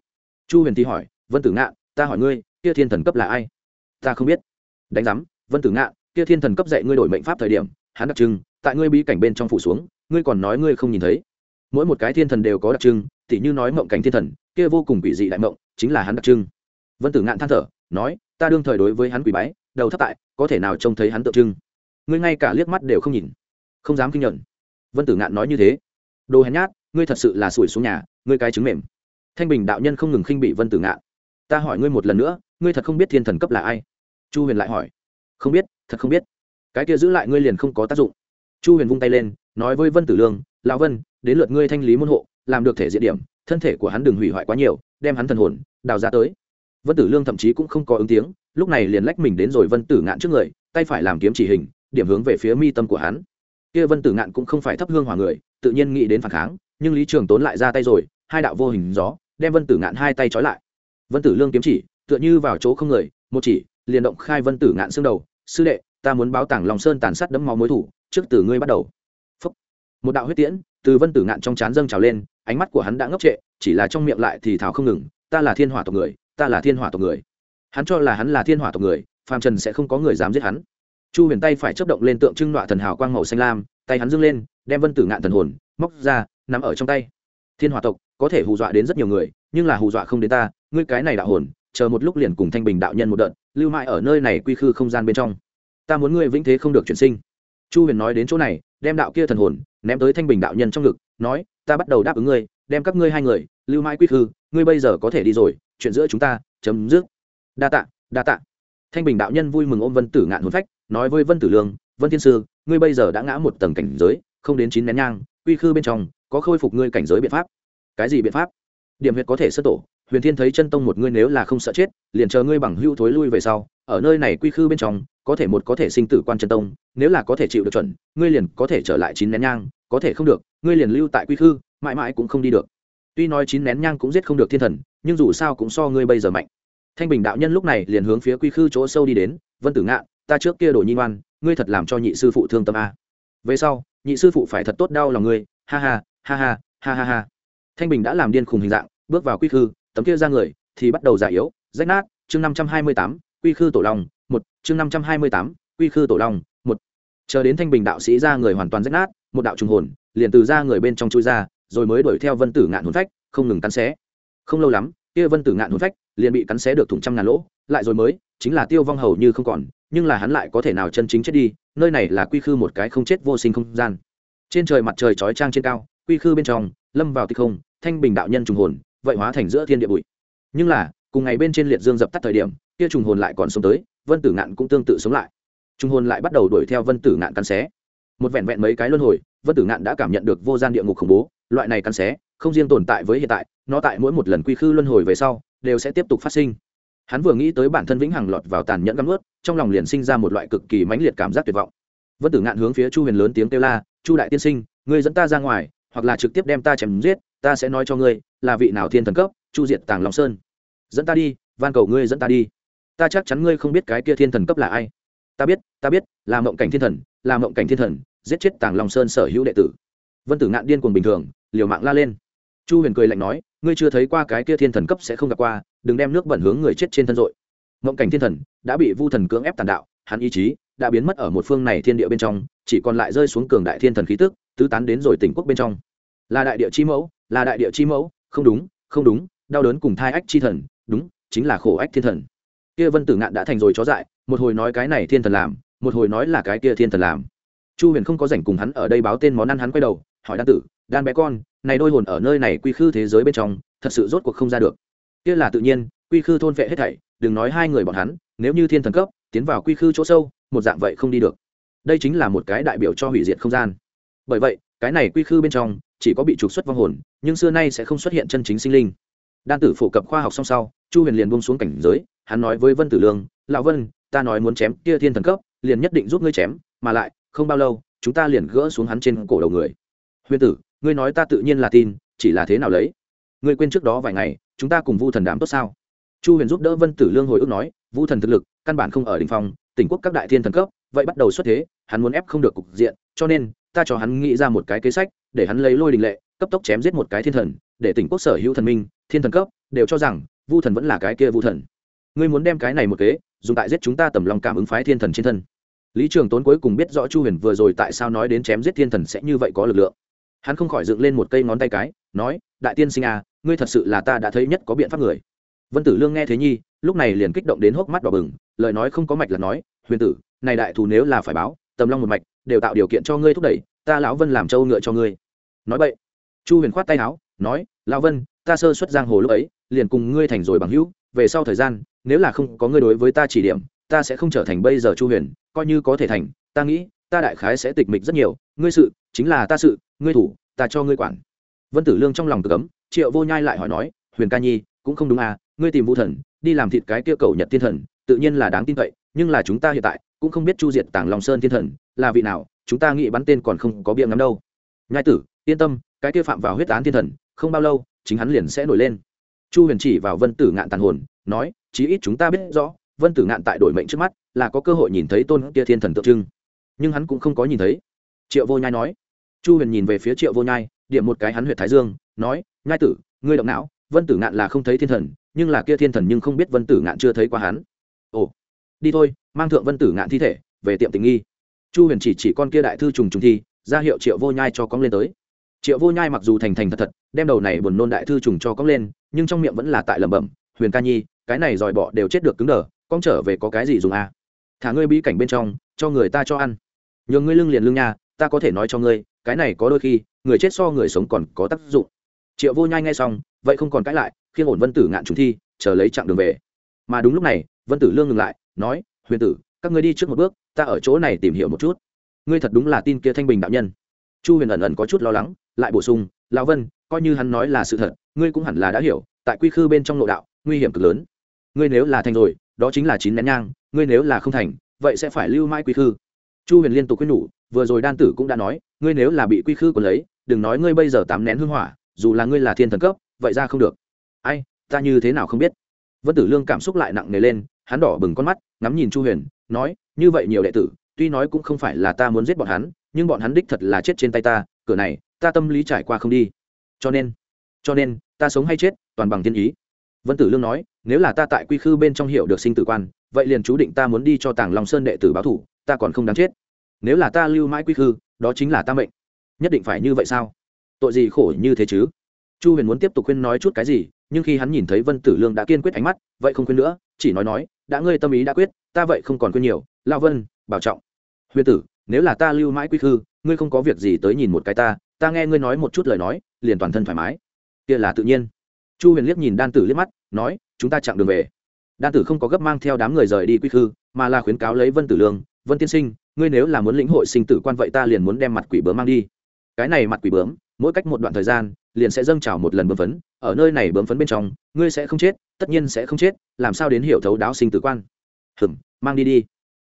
Chu huyền thì hỏi, vân tử ngạn, ta hỏi ngươi, kia thiên thần cấp là ai? Ta không biết. Đánh giám, vân tử ngạn, kia thiên thần cấp dạy ngươi đổi mệnh pháp thời điểm, hắn đặc trưng, tại ngươi bí cảnh bên trong phủ xuống, ngươi còn nói ngươi không nhìn thấy. Mỗi một cái thiên thần đều có đặc trưng, tỉ như nói mộng cảnh thiên thần, kia vô cùng quỷ dị đại mộng, chính là hắn đặc trưng. Vân tử ngạn than thở, nói, ta đương thời đối với hắn quỷ bái, đầu thất tại, có thể nào trông thấy hắn tượng trưng? Ngươi ngay cả liếc mắt đều không nhìn. Không dám kinh nhận. Vân tử ngạn nói như thế. Đồ hèn nhát, ngươi thật sự là sủi xuống nhà, ngươi cái trứng mềm. Thanh bình đạo nhân không ngừng khinh bị vân tử ngạn. Ta hỏi ngươi một lần nữa, ngươi thật không biết thiên thần cấp là ai? Chu huyền lại hỏi. Không biết, thật không biết. Cái kia giữ lại ngươi liền không có tác dụng. Chu huyền vung tay lên, nói với vân tử lương, lão vân, đến lượt ngươi thanh lý môn hộ, làm được thể diện điểm, thân thể của hắn đừng hủy hoại quá nhiều, đem hắn thần hồn, đào ra tới. Vân tử lương thậm chí cũng không có ứng tiếng, lúc này liền lách mình đến rồi vân tử ngạn trước người, tay phải làm kiếm chỉ hình điểm hướng về phía mi tâm của hắn. Kia vân tử ngạn cũng không phải thấp hương hỏa người, tự nhiên nghĩ đến phản kháng, nhưng lý trường tốn lại ra tay rồi, hai đạo vô hình gió, đem vân tử ngạn hai tay trói lại. Vân tử lương kiếm chỉ, tựa như vào chỗ không người, một chỉ, liền động khai vân tử ngạn xương đầu. Sư đệ, ta muốn báo tảng lòng sơn tàn sát đấm máu mối thủ, trước từ ngươi bắt đầu. Phúc. một đạo huyết tiễn từ vân tử ngạn trong trán dâng trào lên, ánh mắt của hắn đã ngốc trệ, chỉ là trong miệng lại thì thảo không ngừng, ta là thiên hỏa tộc người, ta là thiên hỏa tộc người. Hắn cho là hắn là thiên hỏa tộc người, phàm trần sẽ không có người dám giết hắn chu huyền tay phải chấp động lên tượng trưng nọa thần hào quang màu xanh lam, tay hắn dâng lên, đem vân tử ngạn thần hồn móc ra nằm ở trong tay. Thiên hỏa tộc, có thể hù dọa đến rất nhiều người, nhưng là hù dọa không đến ta, ngươi cái này đạo hồn, chờ một lúc liền cùng thanh bình đạo nhân một đợt, lưu mãi ở nơi này quy khư không gian bên trong. Ta muốn ngươi vĩnh thế không được chuyển sinh. Chu huyền nói đến chỗ này, đem đạo kia thần hồn ném tới thanh bình đạo nhân trong ngực, nói, ta bắt đầu đáp ứng ngươi, đem các ngươi hai người, lưu mãi quy khư, ngươi bây giờ có thể đi rồi, chuyện giữa chúng ta, chấm dứt. Đa tạ đa tạ. Thanh bình đạo nhân vui mừng ôm vân tử ngạn hồn phách nói với vân tử lương, vân thiên sư, ngươi bây giờ đã ngã một tầng cảnh giới, không đến chín nén nhang, quy khư bên trong, có khôi phục ngươi cảnh giới biện pháp. Cái gì biện pháp? Điểm huyệt có thể sơ tổ, huyền thiên thấy chân tông một ngươi nếu là không sợ chết, liền chờ ngươi bằng hưu thối lui về sau, ở nơi này quy khư bên trong, có thể một có thể sinh tử quan chân tông, nếu là có thể chịu được chuẩn, ngươi liền có thể trở lại chín nén nhang, có thể không được, ngươi liền lưu tại quy khư, mãi mãi cũng không đi được. Tuy nói chín nén nhang cũng giết không được thiên thần, nhưng dù sao cũng so ngươi bây giờ mạnh. Thanh bình đạo nhân lúc này liền hướng phía quy khư chỗ sâu đi đến, vân tử ngạn ta trước kia đồ nhi ngoan, ngươi thật làm cho nhị sư phụ thương tâm a. Về sau, nhị sư phụ phải thật tốt đau lòng ngươi, ha ha ha ha ha ha ha. Thanh bình đã làm điên khùng hình dạng, bước vào quy khư, tấm kia ra người, thì bắt đầu già yếu, rách nát, chương năm trăm hai mươi tám, quy khư tổ long, một, chương năm trăm hai mươi tám, quy khư tổ long, một. Chờ đến thanh bình đạo sĩ ra người hoàn toàn rách nát, một đạo trùng hồn, liền từ ra người bên trong chui ra, rồi mới đuổi theo vân tử ngạn hồn phách, không ngừng cắn xé. Không lâu lắm, kia vân tử ngạn hồn phách liền bị cắn xé được thủng trăm ngàn lỗ, lại rồi mới, chính là tiêu vong hầu như không còn nhưng là hắn lại có thể nào chân chính chết đi, nơi này là quy khư một cái không chết vô sinh không gian. Trên trời mặt trời chói trang trên cao, quy khư bên trong, lâm vào tích không, thanh bình đạo nhân trùng hồn, vậy hóa thành giữa thiên địa bụi. Nhưng là, cùng ngày bên trên liệt dương dập tắt thời điểm, kia trùng hồn lại còn sống tới, vân tử ngạn cũng tương tự sống lại. Trùng hồn lại bắt đầu đuổi theo vân tử ngạn cắn xé. Một vẹn vẹn mấy cái luân hồi, vân tử ngạn đã cảm nhận được vô gian địa ngục khủng bố, loại này cắn xé, không riêng tồn tại với hiện tại, nó tại mỗi một lần quy khư luân hồi về sau, đều sẽ tiếp tục phát sinh hắn vừa nghĩ tới bản thân vĩnh hằng lọt vào tàn nhẫn găm ướt, trong lòng liền sinh ra một loại cực kỳ mãnh liệt cảm giác tuyệt vọng. Vân tử ngạn hướng phía chu huyền lớn tiếng kêu la, chu đại tiên sinh, ngươi dẫn ta ra ngoài, hoặc là trực tiếp đem ta chém giết, ta sẽ nói cho ngươi, là vị nào thiên thần cấp, chu diệt tàng long sơn. Dẫn ta đi, van cầu ngươi dẫn ta đi. Ta chắc chắn ngươi không biết cái kia thiên thần cấp là ai. Ta biết ta biết, là mộng cảnh thiên thần, là mộng cảnh thiên thần, giết chết tàng long sơn sở hữu đệ tử. Vân tử ngạn điên cuồng bình thường, liều mạng la lên. Chu huyền cười lạnh nói ngươi chưa thấy qua cái kia thiên thần cấp sẽ không gặp qua, đừng đem nước bẩn hướng người chết trên thân dội mộng cảnh thiên thần đã bị vu thần cưỡng ép tàn đạo, hắn ý chí đã biến mất ở một phương này thiên địa bên trong, chỉ còn lại rơi xuống cường đại thiên thần khí tức, tứ tán đến rồi tỉnh quốc bên trong. Là đại địa chi mẫu, là đại địa chi mẫu, không đúng không đúng, đau đớn cùng thai ách chi thần, đúng, chính là khổ ách thiên thần. Kia vân tử ngạn đã thành rồi chó dại, một hồi nói cái này thiên thần làm, một hồi nói là cái kia thiên thần làm. Chu huyền không có rảnh cùng hắn ở đây báo tên món ăn hắn quay đầu, hỏi đan tử đan bé con, này đôi hồn ở nơi này quy khư thế giới bên trong, thật sự rốt cuộc không ra được. Kia là tự nhiên, quy khư thôn vệ hết thảy, đừng nói hai người bọn hắn, nếu như thiên thần cấp, tiến vào quy khư chỗ sâu, một dạng vậy không đi được. Đây chính là một cái đại biểu cho hủy diệt không gian. Bởi vậy, cái này quy khư bên trong, chỉ có bị trục xuất vong hồn, nhưng xưa nay sẽ không xuất hiện chân chính sinh linh. Đan tử phổ cập khoa học song sau, chu huyền liền bông xuống cảnh giới, hắn nói với vân tử lương, lão vân, ta nói muốn chém kia thiên thần cấp, liền nhất định giúp ngươi chém, mà lại, không bao lâu, chúng ta liền gỡ xuống hắn trên cổ đầu người. Huyền tử ngươi nói ta tự nhiên là tin, chỉ là thế nào lấy? Ngươi quên trước đó vài ngày, chúng ta cùng vu thần đám tốt sao? Chu huyền giúp đỡ vân tử lương hồi ức nói, vu thần thực lực, căn bản không ở đình phòng phong, tỉnh quốc các đại thiên thần cấp, vậy bắt đầu xuất thế, hắn muốn ép không được cục diện, cho nên, ta cho hắn nghĩ ra một cái kế sách, để hắn lấy lôi đình lệ, cấp tốc chém giết một cái thiên thần, để tỉnh quốc sở hữu thần minh, thiên thần cấp, đều cho rằng, vu thần vẫn là cái kia vu thần. Ngươi muốn đem cái này một kế, dùng tại giết chúng ta tầm lòng cảm ứng phái thiên thần trên thân. Lý trường tốn cuối cùng biết rõ chu huyền vừa rồi tại sao nói đến chém giết thiên thần sẽ như vậy có lực lượng hắn không khỏi dựng lên một cây ngón tay cái, nói, đại tiên sinh à ngươi thật sự là ta đã thấy nhất có biện pháp người. Vân tử lương nghe thế nhi, lúc này liền kích động đến hốc mắt đỏ bừng, lời nói không có mạch là nói, huyền tử, này đại thù nếu là phải báo, tầm long một mạch đều tạo điều kiện cho ngươi thúc đẩy, ta lão vân làm trâu ngựa cho ngươi. Nói vậy, chu huyền khoát tay áo, nói, lão vân, ta sơ xuất giang hồ lúc ấy, liền cùng ngươi thành rồi bằng hữu, về sau thời gian, nếu là không có ngươi đối với ta chỉ điểm, ta sẽ không trở thành bây giờ chu huyền, coi như có thể thành, ta nghĩ, ta đại khái sẽ tịch mịch rất nhiều, ngươi sự chính là ta sự, ngươi thủ, ta cho ngươi quản. Vân tử lương trong lòng cấm, triệu vô nhai lại hỏi nói, huyền ca nhi, cũng không đúng à ngươi tìm vũ thần, đi làm thịt cái kia cầu nhật thiên thần, tự nhiên là đáng tin cậy, nhưng là chúng ta hiện tại, cũng không biết chu diệt tàng lòng sơn thiên thần, là vị nào, chúng ta nghĩ bắn tên còn không có biện ngắm đâu. Nhai tử, yên tâm, cái kia phạm vào huyết án thiên thần, không bao lâu, chính hắn liền sẽ nổi lên. Chu huyền chỉ vào vân tử ngạn tàn hồn, nói, chí ít chúng ta biết rõ, vân tử ngạn tại đổi mệnh trước mắt, là có cơ hội nhìn thấy tôn kia thiên thần tượng trưng. Nhưng hắn cũng không có nhìn thấy. Triệu vô nhai nói chu huyền nhìn về phía triệu vô nhai, điểm một cái hắn huyệt thái dương, nói, nhai tử, ngươi động não, vân tử ngạn là không thấy thiên thần, nhưng là kia thiên thần nhưng không biết vân tử ngạn chưa thấy qua hắn. Ồ, đi thôi, mang thượng vân tử ngạn thi thể, về tiệm tình nghi. Chu huyền chỉ chỉ con kia đại thư trùng trùng thi, ra hiệu triệu vô nhai cho cóng lên tới. Triệu vô nhai mặc dù thành thành thật thật, đem đầu này buồn nôn đại thư trùng cho cóng lên, nhưng trong miệng vẫn là tại lẩm bẩm, huyền ca nhi, cái này dòi bọ đều chết được cứng đờ, con trở về có cái gì dùng à? Thả ngươi bí cảnh bên trong, cho người ta cho ăn. Nhường ngươi lưng liền lưng nha, ta có thể nói cho ngươi cái này có đôi khi, người chết so người sống còn có tác dụng. Triệu vô nhai nghe xong, vậy không còn cãi lại khi ổn vân tử ngạn trùng thi, chờ lấy chặng đường về. Mà đúng lúc này, vân tử lương ngừng lại, nói, huyền tử, các ngươi đi trước một bước, ta ở chỗ này tìm hiểu một chút. Ngươi thật đúng là tin kia thanh bình đạo nhân. Chu huyền ẩn ẩn có chút lo lắng, lại bổ sung, lão vân, coi như hắn nói là sự thật, ngươi cũng hẳn là đã hiểu, tại quy khư bên trong nội đạo, nguy hiểm cực lớn. Ngươi nếu là thành rồi, đó chính là chín nén nhang, ngươi nếu là không thành, vậy sẽ phải lưu mãi quy khư. Chu huyền liên tục quyết nhủ, vừa rồi đan tử cũng đã nói ngươi nếu là bị quy khư còn lấy, đừng nói ngươi bây giờ tám nén hương hỏa, dù là ngươi là thiên thần cấp, vậy ra không được. Ai, ta như thế nào không biết? Vân tử lương cảm xúc lại nặng nề lên, hắn đỏ bừng con mắt, ngắm nhìn chu huyền, nói, như vậy nhiều đệ tử, tuy nói cũng không phải là ta muốn giết bọn hắn, nhưng bọn hắn đích thật là chết trên tay ta, cửa này, ta tâm lý trải qua không đi. Cho nên cho nên, ta sống hay chết, toàn bằng thiên ý. Vân tử lương nói, nếu là ta tại quy khư bên trong hiệu được sinh tử quan, vậy liền chú định ta muốn đi cho tàng long sơn đệ tử báo thủ, ta còn không đáng chết. Nếu là ta lưu mãi quy khư đó chính là ta mệnh. Nhất định phải như vậy sao? Tội gì khổ như thế chứ? Chu huyền muốn tiếp tục khuyên nói chút cái gì, nhưng khi hắn nhìn thấy vân tử lương đã kiên quyết ánh mắt, vậy không khuyên nữa, chỉ nói nói, đã ngươi tâm ý đã quyết, ta vậy không còn khuyên nhiều lao vân, bảo trọng. Huyền tử, nếu là ta lưu mãi quy khư, ngươi không có việc gì tới nhìn một cái ta ta nghe ngươi nói một chút lời nói, liền toàn thân thoải mái. Kia là tự nhiên. Chu huyền liếc nhìn đan tử liếc mắt, nói, chúng ta chặng đường về. Đan tử không có gấp mang theo đám người rời đi quy khư, mà là khuyến cáo lấy vân tử lương, vân tiên sinh ngươi nếu là muốn lĩnh hội sinh tử quan vậy ta liền muốn đem mặt quỷ bướm mang đi. Cái này mặt quỷ bướm, mỗi cách một đoạn thời gian, liền sẽ dâng trào một lần bướm phấn. Ở nơi này bướm phấn bên trong, ngươi sẽ không chết, tất nhiên sẽ không chết, làm sao đến hiểu thấu đáo sinh tử quan? Hừm, mang đi đi.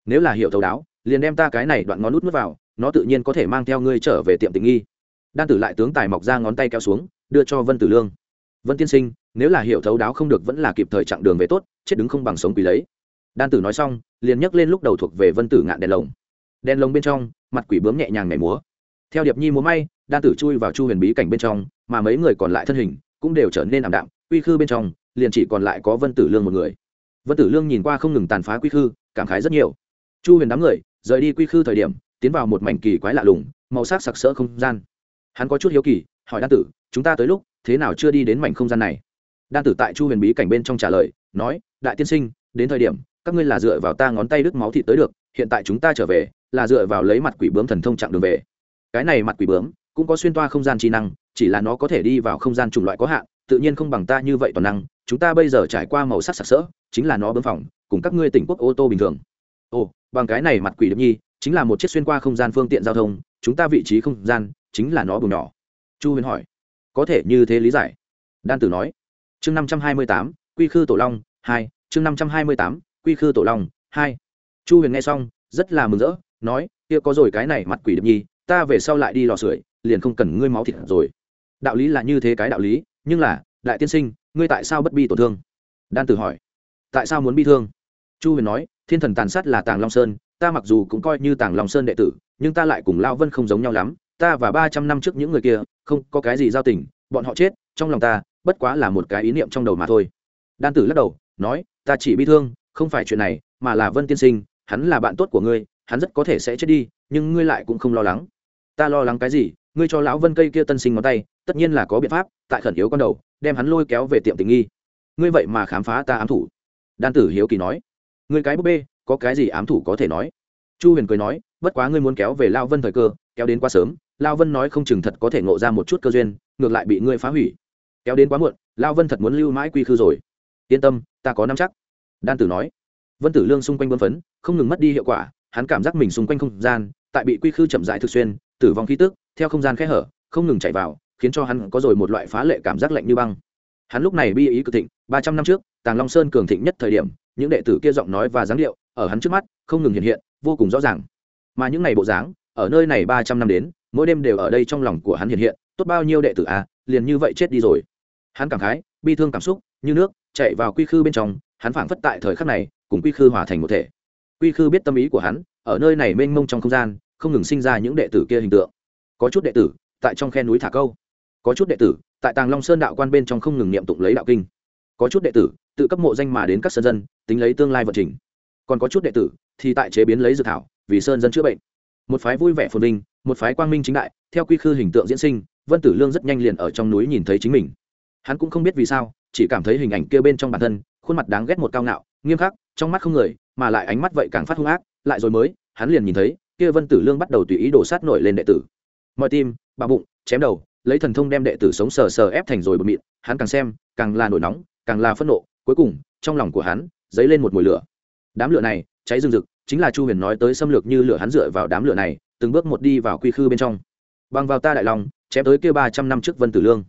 Nếu là hiểu thấu đáo, liền đem ta cái này đoạn ngón nút mất vào, nó tự nhiên có thể mang theo ngươi trở về tiệm tình nghi. Đan tử lại tướng tài mọc ra ngón tay kéo xuống, đưa cho vân tử lương. Vân tiên sinh, nếu là hiểu thấu đáo không được vẫn là kịp thời chặng đường về tốt, chết đứng không bằng sống quỳ lấy. Đan tử nói xong, liền nhấc lên lúc đầu thuộc về vân tử ngạn đèn lồng đen lồng bên trong, mặt quỷ bướm nhẹ nhàng nhảy múa. Theo điệp nhi múa may, đan tử chui vào chu huyền bí cảnh bên trong, mà mấy người còn lại thân hình cũng đều trở nên ảm đạm, quy khư bên trong, liền chỉ còn lại có vân tử lương một người. Vân tử lương nhìn qua không ngừng tàn phá quy khư, cảm khái rất nhiều. Chu huyền đám người rời đi quy khư thời điểm, tiến vào một mảnh kỳ quái lạ lùng, màu sắc sặc sỡ không gian. Hắn có chút hiếu kỳ, hỏi đan tử, chúng ta tới lúc, thế nào chưa đi đến mảnh không gian này? Đan tử tại chu huyền bí cảnh bên trong trả lời, nói, đại tiên sinh, đến thời điểm, các ngươi là dựa vào ta ngón tay đứt máu thịt tới được hiện tại chúng ta trở về, là dựa vào lấy mặt quỷ bướm thần thông chặng đường về. Cái này mặt quỷ bướm, cũng có xuyên toa không gian trí năng, chỉ là nó có thể đi vào không gian chủng loại có hạn, tự nhiên không bằng ta như vậy toàn năng, chúng ta bây giờ trải qua màu sắc sặc sỡ, chính là nó bướm phòng, cùng các ngươi tỉnh quốc ô tô bình thường. Ồ, bằng cái này mặt quỷ điệp nhi, chính là một chiếc xuyên qua không gian phương tiện giao thông, chúng ta vị trí không gian, chính là nó bùng nhỏ. Chu huyền hỏi. Có thể như thế lý giải. Đan tử nói. Chương năm trăm hai mươi tám, quy khư tổ long hai, chương năm trăm hai mươi tám, quy khư tổ long hai chu huyền nghe xong, rất là mừng rỡ, nói, kia có rồi, cái này mặt quỷ điệp nhi, ta về sau lại đi lò sưởi, liền không cần ngươi máu thịt rồi. Đạo lý là như thế cái đạo lý, nhưng là, đại tiên sinh, ngươi tại sao bất bi tổn thương? Đan tử hỏi. Tại sao muốn bi thương? Chu huyền nói, thiên thần tàn sát là tàng long sơn, ta mặc dù cũng coi như tàng long sơn đệ tử, nhưng ta lại cùng lao vân không giống nhau lắm, ta và ba trăm năm trước những người kia, không có cái gì giao tình, bọn họ chết, trong lòng ta, bất quá là một cái ý niệm trong đầu mà thôi. Đan tử lắc đầu, nói, ta chỉ bi thương, không phải chuyện này, mà là vân tiên sinh hắn là bạn tốt của ngươi, hắn rất có thể sẽ chết đi, nhưng ngươi lại cũng không lo lắng. Ta lo lắng cái gì? Ngươi cho lão vân cây kia tân sinh ngón tay, tất nhiên là có biện pháp, tại khẩn yếu con đầu, đem hắn lôi kéo về tiệm tình nghi. Ngươi vậy mà khám phá ta ám thủ. Đan tử hiếu kỳ nói. Ngươi cái búp bê, có cái gì ám thủ có thể nói? Chu huyền cười nói, bất quá ngươi muốn kéo về lao vân thời cơ, kéo đến quá sớm lao vân nói không chừng thật có thể ngộ ra một chút cơ duyên, ngược lại bị ngươi phá hủy. Kéo đến quá muộn lao vân thật muốn lưu mãi quy khư rồi. Yên tâm, ta có năm chắc. Đan tử nói vân tử lương xung quanh bơm phấn, không ngừng mất đi hiệu quả, hắn cảm giác mình xung quanh không gian, tại bị quy khư chậm dại thực xuyên, tử vong khí tức, theo không gian khẽ hở, không ngừng chạy vào, khiến cho hắn có rồi một loại phá lệ cảm giác lạnh như băng. Hắn lúc này bi ý cực thịnh, ba trăm năm trước, tàng long sơn cường thịnh nhất thời điểm, những đệ tử kia giọng nói và dáng điệu, ở hắn trước mắt, không ngừng hiện hiện, vô cùng rõ ràng. Mà những ngày bộ dáng, ở nơi này ba trăm năm đến, mỗi đêm đều ở đây trong lòng của hắn hiện hiện, tốt bao nhiêu đệ tử à liền như vậy chết đi rồi. Hắn cảm khái, bi thương cảm xúc, như nước, chạy vào quy khư bên trong, hắn phảng phất tại thời khắc này cùng quy khư hòa thành một thể. Quy khư biết tâm ý của hắn, ở nơi này mênh mông trong không gian, không ngừng sinh ra những đệ tử kia hình tượng. Có chút đệ tử, tại trong khe núi thả câu. Có chút đệ tử, tại tàng long sơn đạo quan bên trong không ngừng niệm tụng lấy đạo kinh. Có chút đệ tử, tự cấp mộ danh mà đến các sơn dân, tính lấy tương lai vận trình. Còn có chút đệ tử, thì tại chế biến lấy dược thảo, vì sơn dân chữa bệnh. Một phái vui vẻ phồn vinh, một phái quang minh chính đại, theo quy khư hình tượng diễn sinh, vân tử lương rất nhanh liền ở trong núi nhìn thấy chính mình. Hắn cũng không biết vì sao, chỉ cảm thấy hình ảnh kia bên trong bản thân, khuôn mặt đáng ghét một cao ngạo, nghiêm khắc trong mắt không người, mà lại ánh mắt vậy càng phát hung ác, lại rồi mới, hắn liền nhìn thấy, kia vân tử lương bắt đầu tùy ý đổ sát nổi lên đệ tử. Mọi tim bà bụng, chém đầu, lấy thần thông đem đệ tử sống sờ sờ ép thành rồi bột mịn, hắn càng xem, càng là nổi nóng, càng là phẫn nộ, cuối cùng, trong lòng của hắn, dấy lên một mùi lửa. Đám lửa này, cháy rừng rực, chính là chu huyền nói tới xâm lược như lửa hắn dựa vào đám lửa này, từng bước một đi vào quy khư bên trong. Bằng vào ta đại lòng, chém tới kia ba trăm năm trước vân tử lương.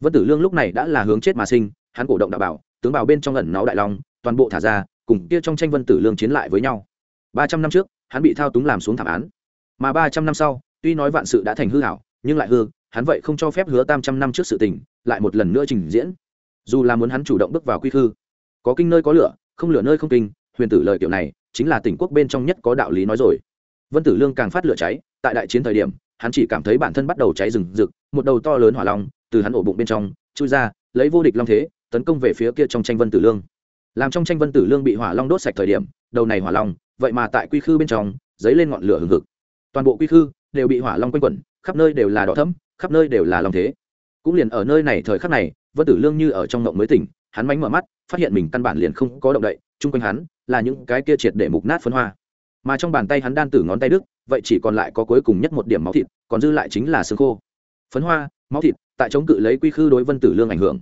Vân tử lương lúc này đã là hướng chết mà sinh, hắn cổ động đạo bảo, tướng bảo bên trong ẩn náu đại long toàn bộ thả ra cùng kia trong tranh vân tử lương chiến lại với nhau. Ba trăm năm trước, hắn bị thao túng làm xuống thảm án. Mà ba trăm năm sau, tuy nói vạn sự đã thành hư hảo, nhưng lại hư, hắn vậy không cho phép hứa tam trăm năm trước sự tình, lại một lần nữa trình diễn. Dù là muốn hắn chủ động bước vào quy khư, có kinh nơi có lửa, không lửa nơi không kinh, huyền tử lời kiểu này, chính là tỉnh quốc bên trong nhất có đạo lý nói rồi. Vân tử lương càng phát lửa cháy, tại đại chiến thời điểm, hắn chỉ cảm thấy bản thân bắt đầu cháy rừng rực, một đầu to lớn hỏa long, từ hắn ổ bụng bên trong, chui ra, lấy vô địch long thế, tấn công về phía kia trong tranh vân tử lương làm trong tranh vân tử lương bị hỏa long đốt sạch thời điểm, đầu này hỏa long, vậy mà tại quy khư bên trong, dấy lên ngọn lửa hừng hực. Toàn bộ quy khư đều bị hỏa long quanh quẩn, khắp nơi đều là đỏ thẫm, khắp nơi đều là long thế. Cũng liền ở nơi này thời khắc này, vân tử lương như ở trong ngộng mới tỉnh, hắn mánh mở mắt, phát hiện mình căn bản liền không có động đậy, chung quanh hắn là những cái kia triệt để mục nát phân hoa. Mà trong bàn tay hắn đan tử ngón tay đức vậy chỉ còn lại có cuối cùng nhất một điểm máu thịt, còn dư lại chính là xương khô. Phấn hoa, máu thịt, tại chống cự lấy quy khư đối vân tử lương ảnh hưởng.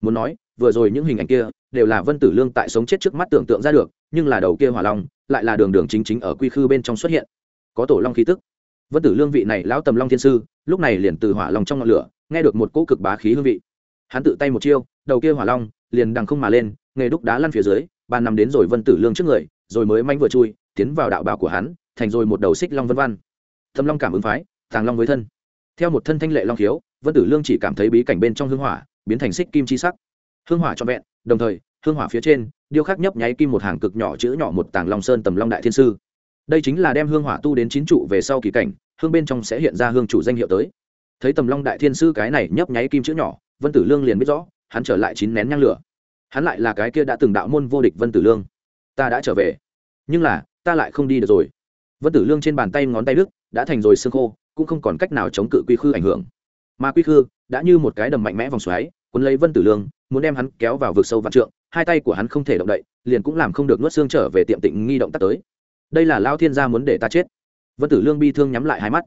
Muốn nói, vừa rồi những hình ảnh kia đều là vân tử lương tại sống chết trước mắt tưởng tượng ra được, nhưng là đầu kia hỏa long, lại là đường đường chính chính ở quy khư bên trong xuất hiện. Có tổ long khí tức. Vân tử lương vị này lão tầm long thiên sư, lúc này liền từ hỏa long trong ngọn lửa, nghe được một cỗ cực bá khí hương vị. Hắn tự tay một chiêu, đầu kia hỏa long, liền đằng không mà lên, nghề đúc đá lăn phía dưới, ba năm đến rồi vân tử lương trước người, rồi mới manh vừa chui, tiến vào đạo bào của hắn, thành rồi một đầu xích long vân văn. Thâm long cảm ứng phái, tàng long với thân. Theo một thân thanh lệ long khiếu, vân tử lương chỉ cảm thấy bí cảnh bên trong hương hỏa, biến thành xích kim chi sắc. Hương hỏa trọn vẹn đồng thời, hương hỏa phía trên, điêu khắc nhấp nháy kim một hàng cực nhỏ chữ nhỏ một tàng long sơn tầm long đại thiên sư. Đây chính là đem hương hỏa tu đến chín trụ về sau kỳ cảnh, hương bên trong sẽ hiện ra hương chủ danh hiệu tới. Thấy tầm long đại thiên sư cái này nhấp nháy kim chữ nhỏ, vân tử lương liền biết rõ, hắn trở lại chín nén nhang lửa. Hắn lại là cái kia đã từng đạo môn vô địch vân tử lương. Ta đã trở về. Nhưng là, ta lại không đi được rồi. Vân tử lương trên bàn tay ngón tay đức đã thành rồi xương khô, cũng không còn cách nào chống cự quy khư ảnh hưởng. Mà quy khư, đã như một cái đầm mạnh mẽ vòng xoáy cuốn lấy vân tử lương, muốn đem hắn kéo vào vực sâu vạn trượng, hai tay của hắn không thể động đậy, liền cũng làm không được nuốt xương trở về tiệm tịnh nghi động tác tới. Đây là lao thiên gia muốn để ta chết. Vân tử lương bi thương nhắm lại hai mắt.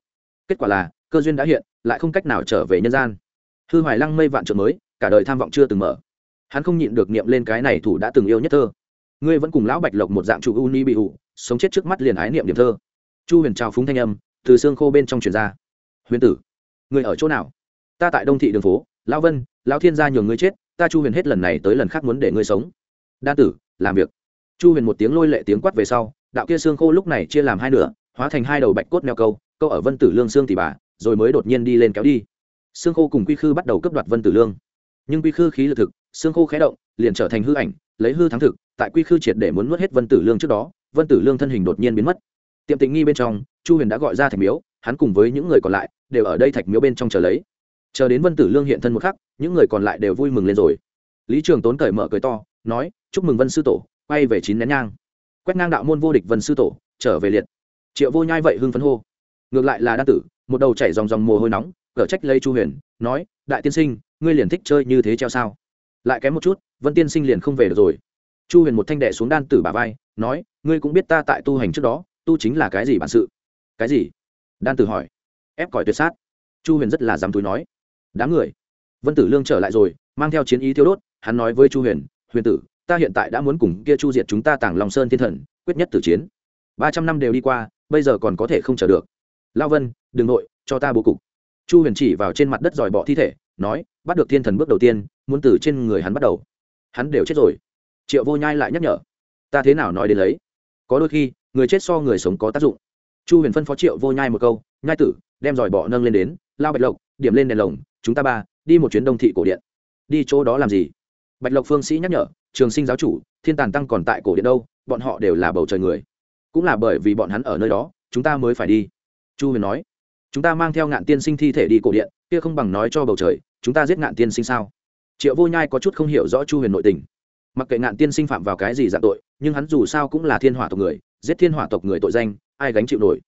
Kết quả là, cơ duyên đã hiện, lại không cách nào trở về nhân gian. Hư hoài lăng mây vạn trượng mới, cả đời tham vọng chưa từng mở. Hắn không nhịn được niệm lên cái này thủ đã từng yêu nhất thơ. Ngươi vẫn cùng lão bạch lộc một dạng chủ u ni bị ủ sống chết trước mắt liền ái niệm điểm thơ. Chu huyền trào phúng thanh âm, từ xương khô bên trong truyền ra. Huyền tử người ở chỗ nào? Ta tại đông thị đường phố lão vân, lão thiên gia nhường ngươi chết, ta chu huyền hết lần này tới lần khác muốn để ngươi sống. Đa tử, làm việc. Chu huyền một tiếng lôi lệ tiếng quát về sau, đạo kia xương khô lúc này chia làm hai nửa, hóa thành hai đầu bạch cốt neo câu câu ở vân tử lương xương thì bà, rồi mới đột nhiên đi lên kéo đi. Xương khô cùng quy khư bắt đầu cấp đoạt vân tử lương. Nhưng quy khư khí lực thực, xương khô khé động, liền trở thành hư ảnh, lấy hư thắng thực, tại quy khư triệt để muốn nuốt hết vân tử lương trước đó, vân tử lương thân hình đột nhiên biến mất. Tiệm tình nghi bên trong, chu huyền đã gọi ra thạch miếu, hắn cùng với những người còn lại, đều ở đây thạch miếu bên trong chờ lấy chờ đến vân tử lương hiện thân một khắc, những người còn lại đều vui mừng lên rồi. Lý trường tốn cởi mở cười to, nói, chúc mừng vân sư tổ, quay về chín nén nhang. Quét ngang đạo môn vô địch vân sư tổ, trở về liệt. Triệu vô nhai vậy hưng phấn hô. Ngược lại là đan tử, một đầu chảy dòng dòng mồ hôi nóng, cở trách lây chu huyền, nói, đại tiên sinh, ngươi liền thích chơi như thế treo sao? Lại kém một chút, vân tiên sinh liền không về được rồi. Chu huyền một thanh đệ xuống đan tử bà vai, nói, ngươi cũng biết ta tại tu hành trước đó, tu chính là cái gì bản sự? Cái gì? Đan tử hỏi. Ép còi tuyệt sát. Chu huyền rất là dám túi nói đám người. Vân tử lương trở lại rồi, mang theo chiến ý thiêu đốt, hắn nói với chu huyền huyền tử, ta hiện tại đã muốn cùng kia chu diệt chúng ta tàng lòng sơn thiên thần, quyết nhất tử chiến. Ba trăm năm đều đi qua, bây giờ còn có thể không chờ được. Lao vân đ ừ n g nội, cho ta bố cục. Chu huyền chỉ vào trên mặt đất dòi bỏ thi thể, nói, bắt được thiên thần bước đầu tiên, muốn từ trên người hắn bắt đầu. Hắn đều chết rồi. Triệu vô nhai lại nhắc nhở, ta thế nào nói đến lấy? Có đôi khi, người chết so người sống có tác dụng. Chu huyền phân phó triệu vô nhai một câu, nhai tử, đem dòi bỏ nâng lên đến, lao bạch lộc điểm lên đèn lồng, chúng ta ba, đi một chuyến đông thị cổ điện. Đi chỗ đó làm gì? Bạch lộc phương sĩ nhắc nhở, trường sinh giáo chủ, thiên tàn tăng còn tại cổ điện đâu, bọn họ đều là bầu trời người. Cũng là bởi vì bọn hắn ở nơi đó, chúng ta mới phải đi. Chu huyền nói, chúng ta mang theo ngạn tiên sinh thi thể đi cổ điện, kia không bằng nói cho bầu trời, chúng ta giết ngạn tiên sinh sao? Triệu vô nhai có chút không hiểu rõ chu huyền nội tình. Mặc kệ ngạn tiên sinh phạm vào cái gì dạng tội, nhưng hắn dù sao cũng là thiên hỏa tộc người, giết thiên hỏa tộc người tội danh, ai gánh chịu nổi?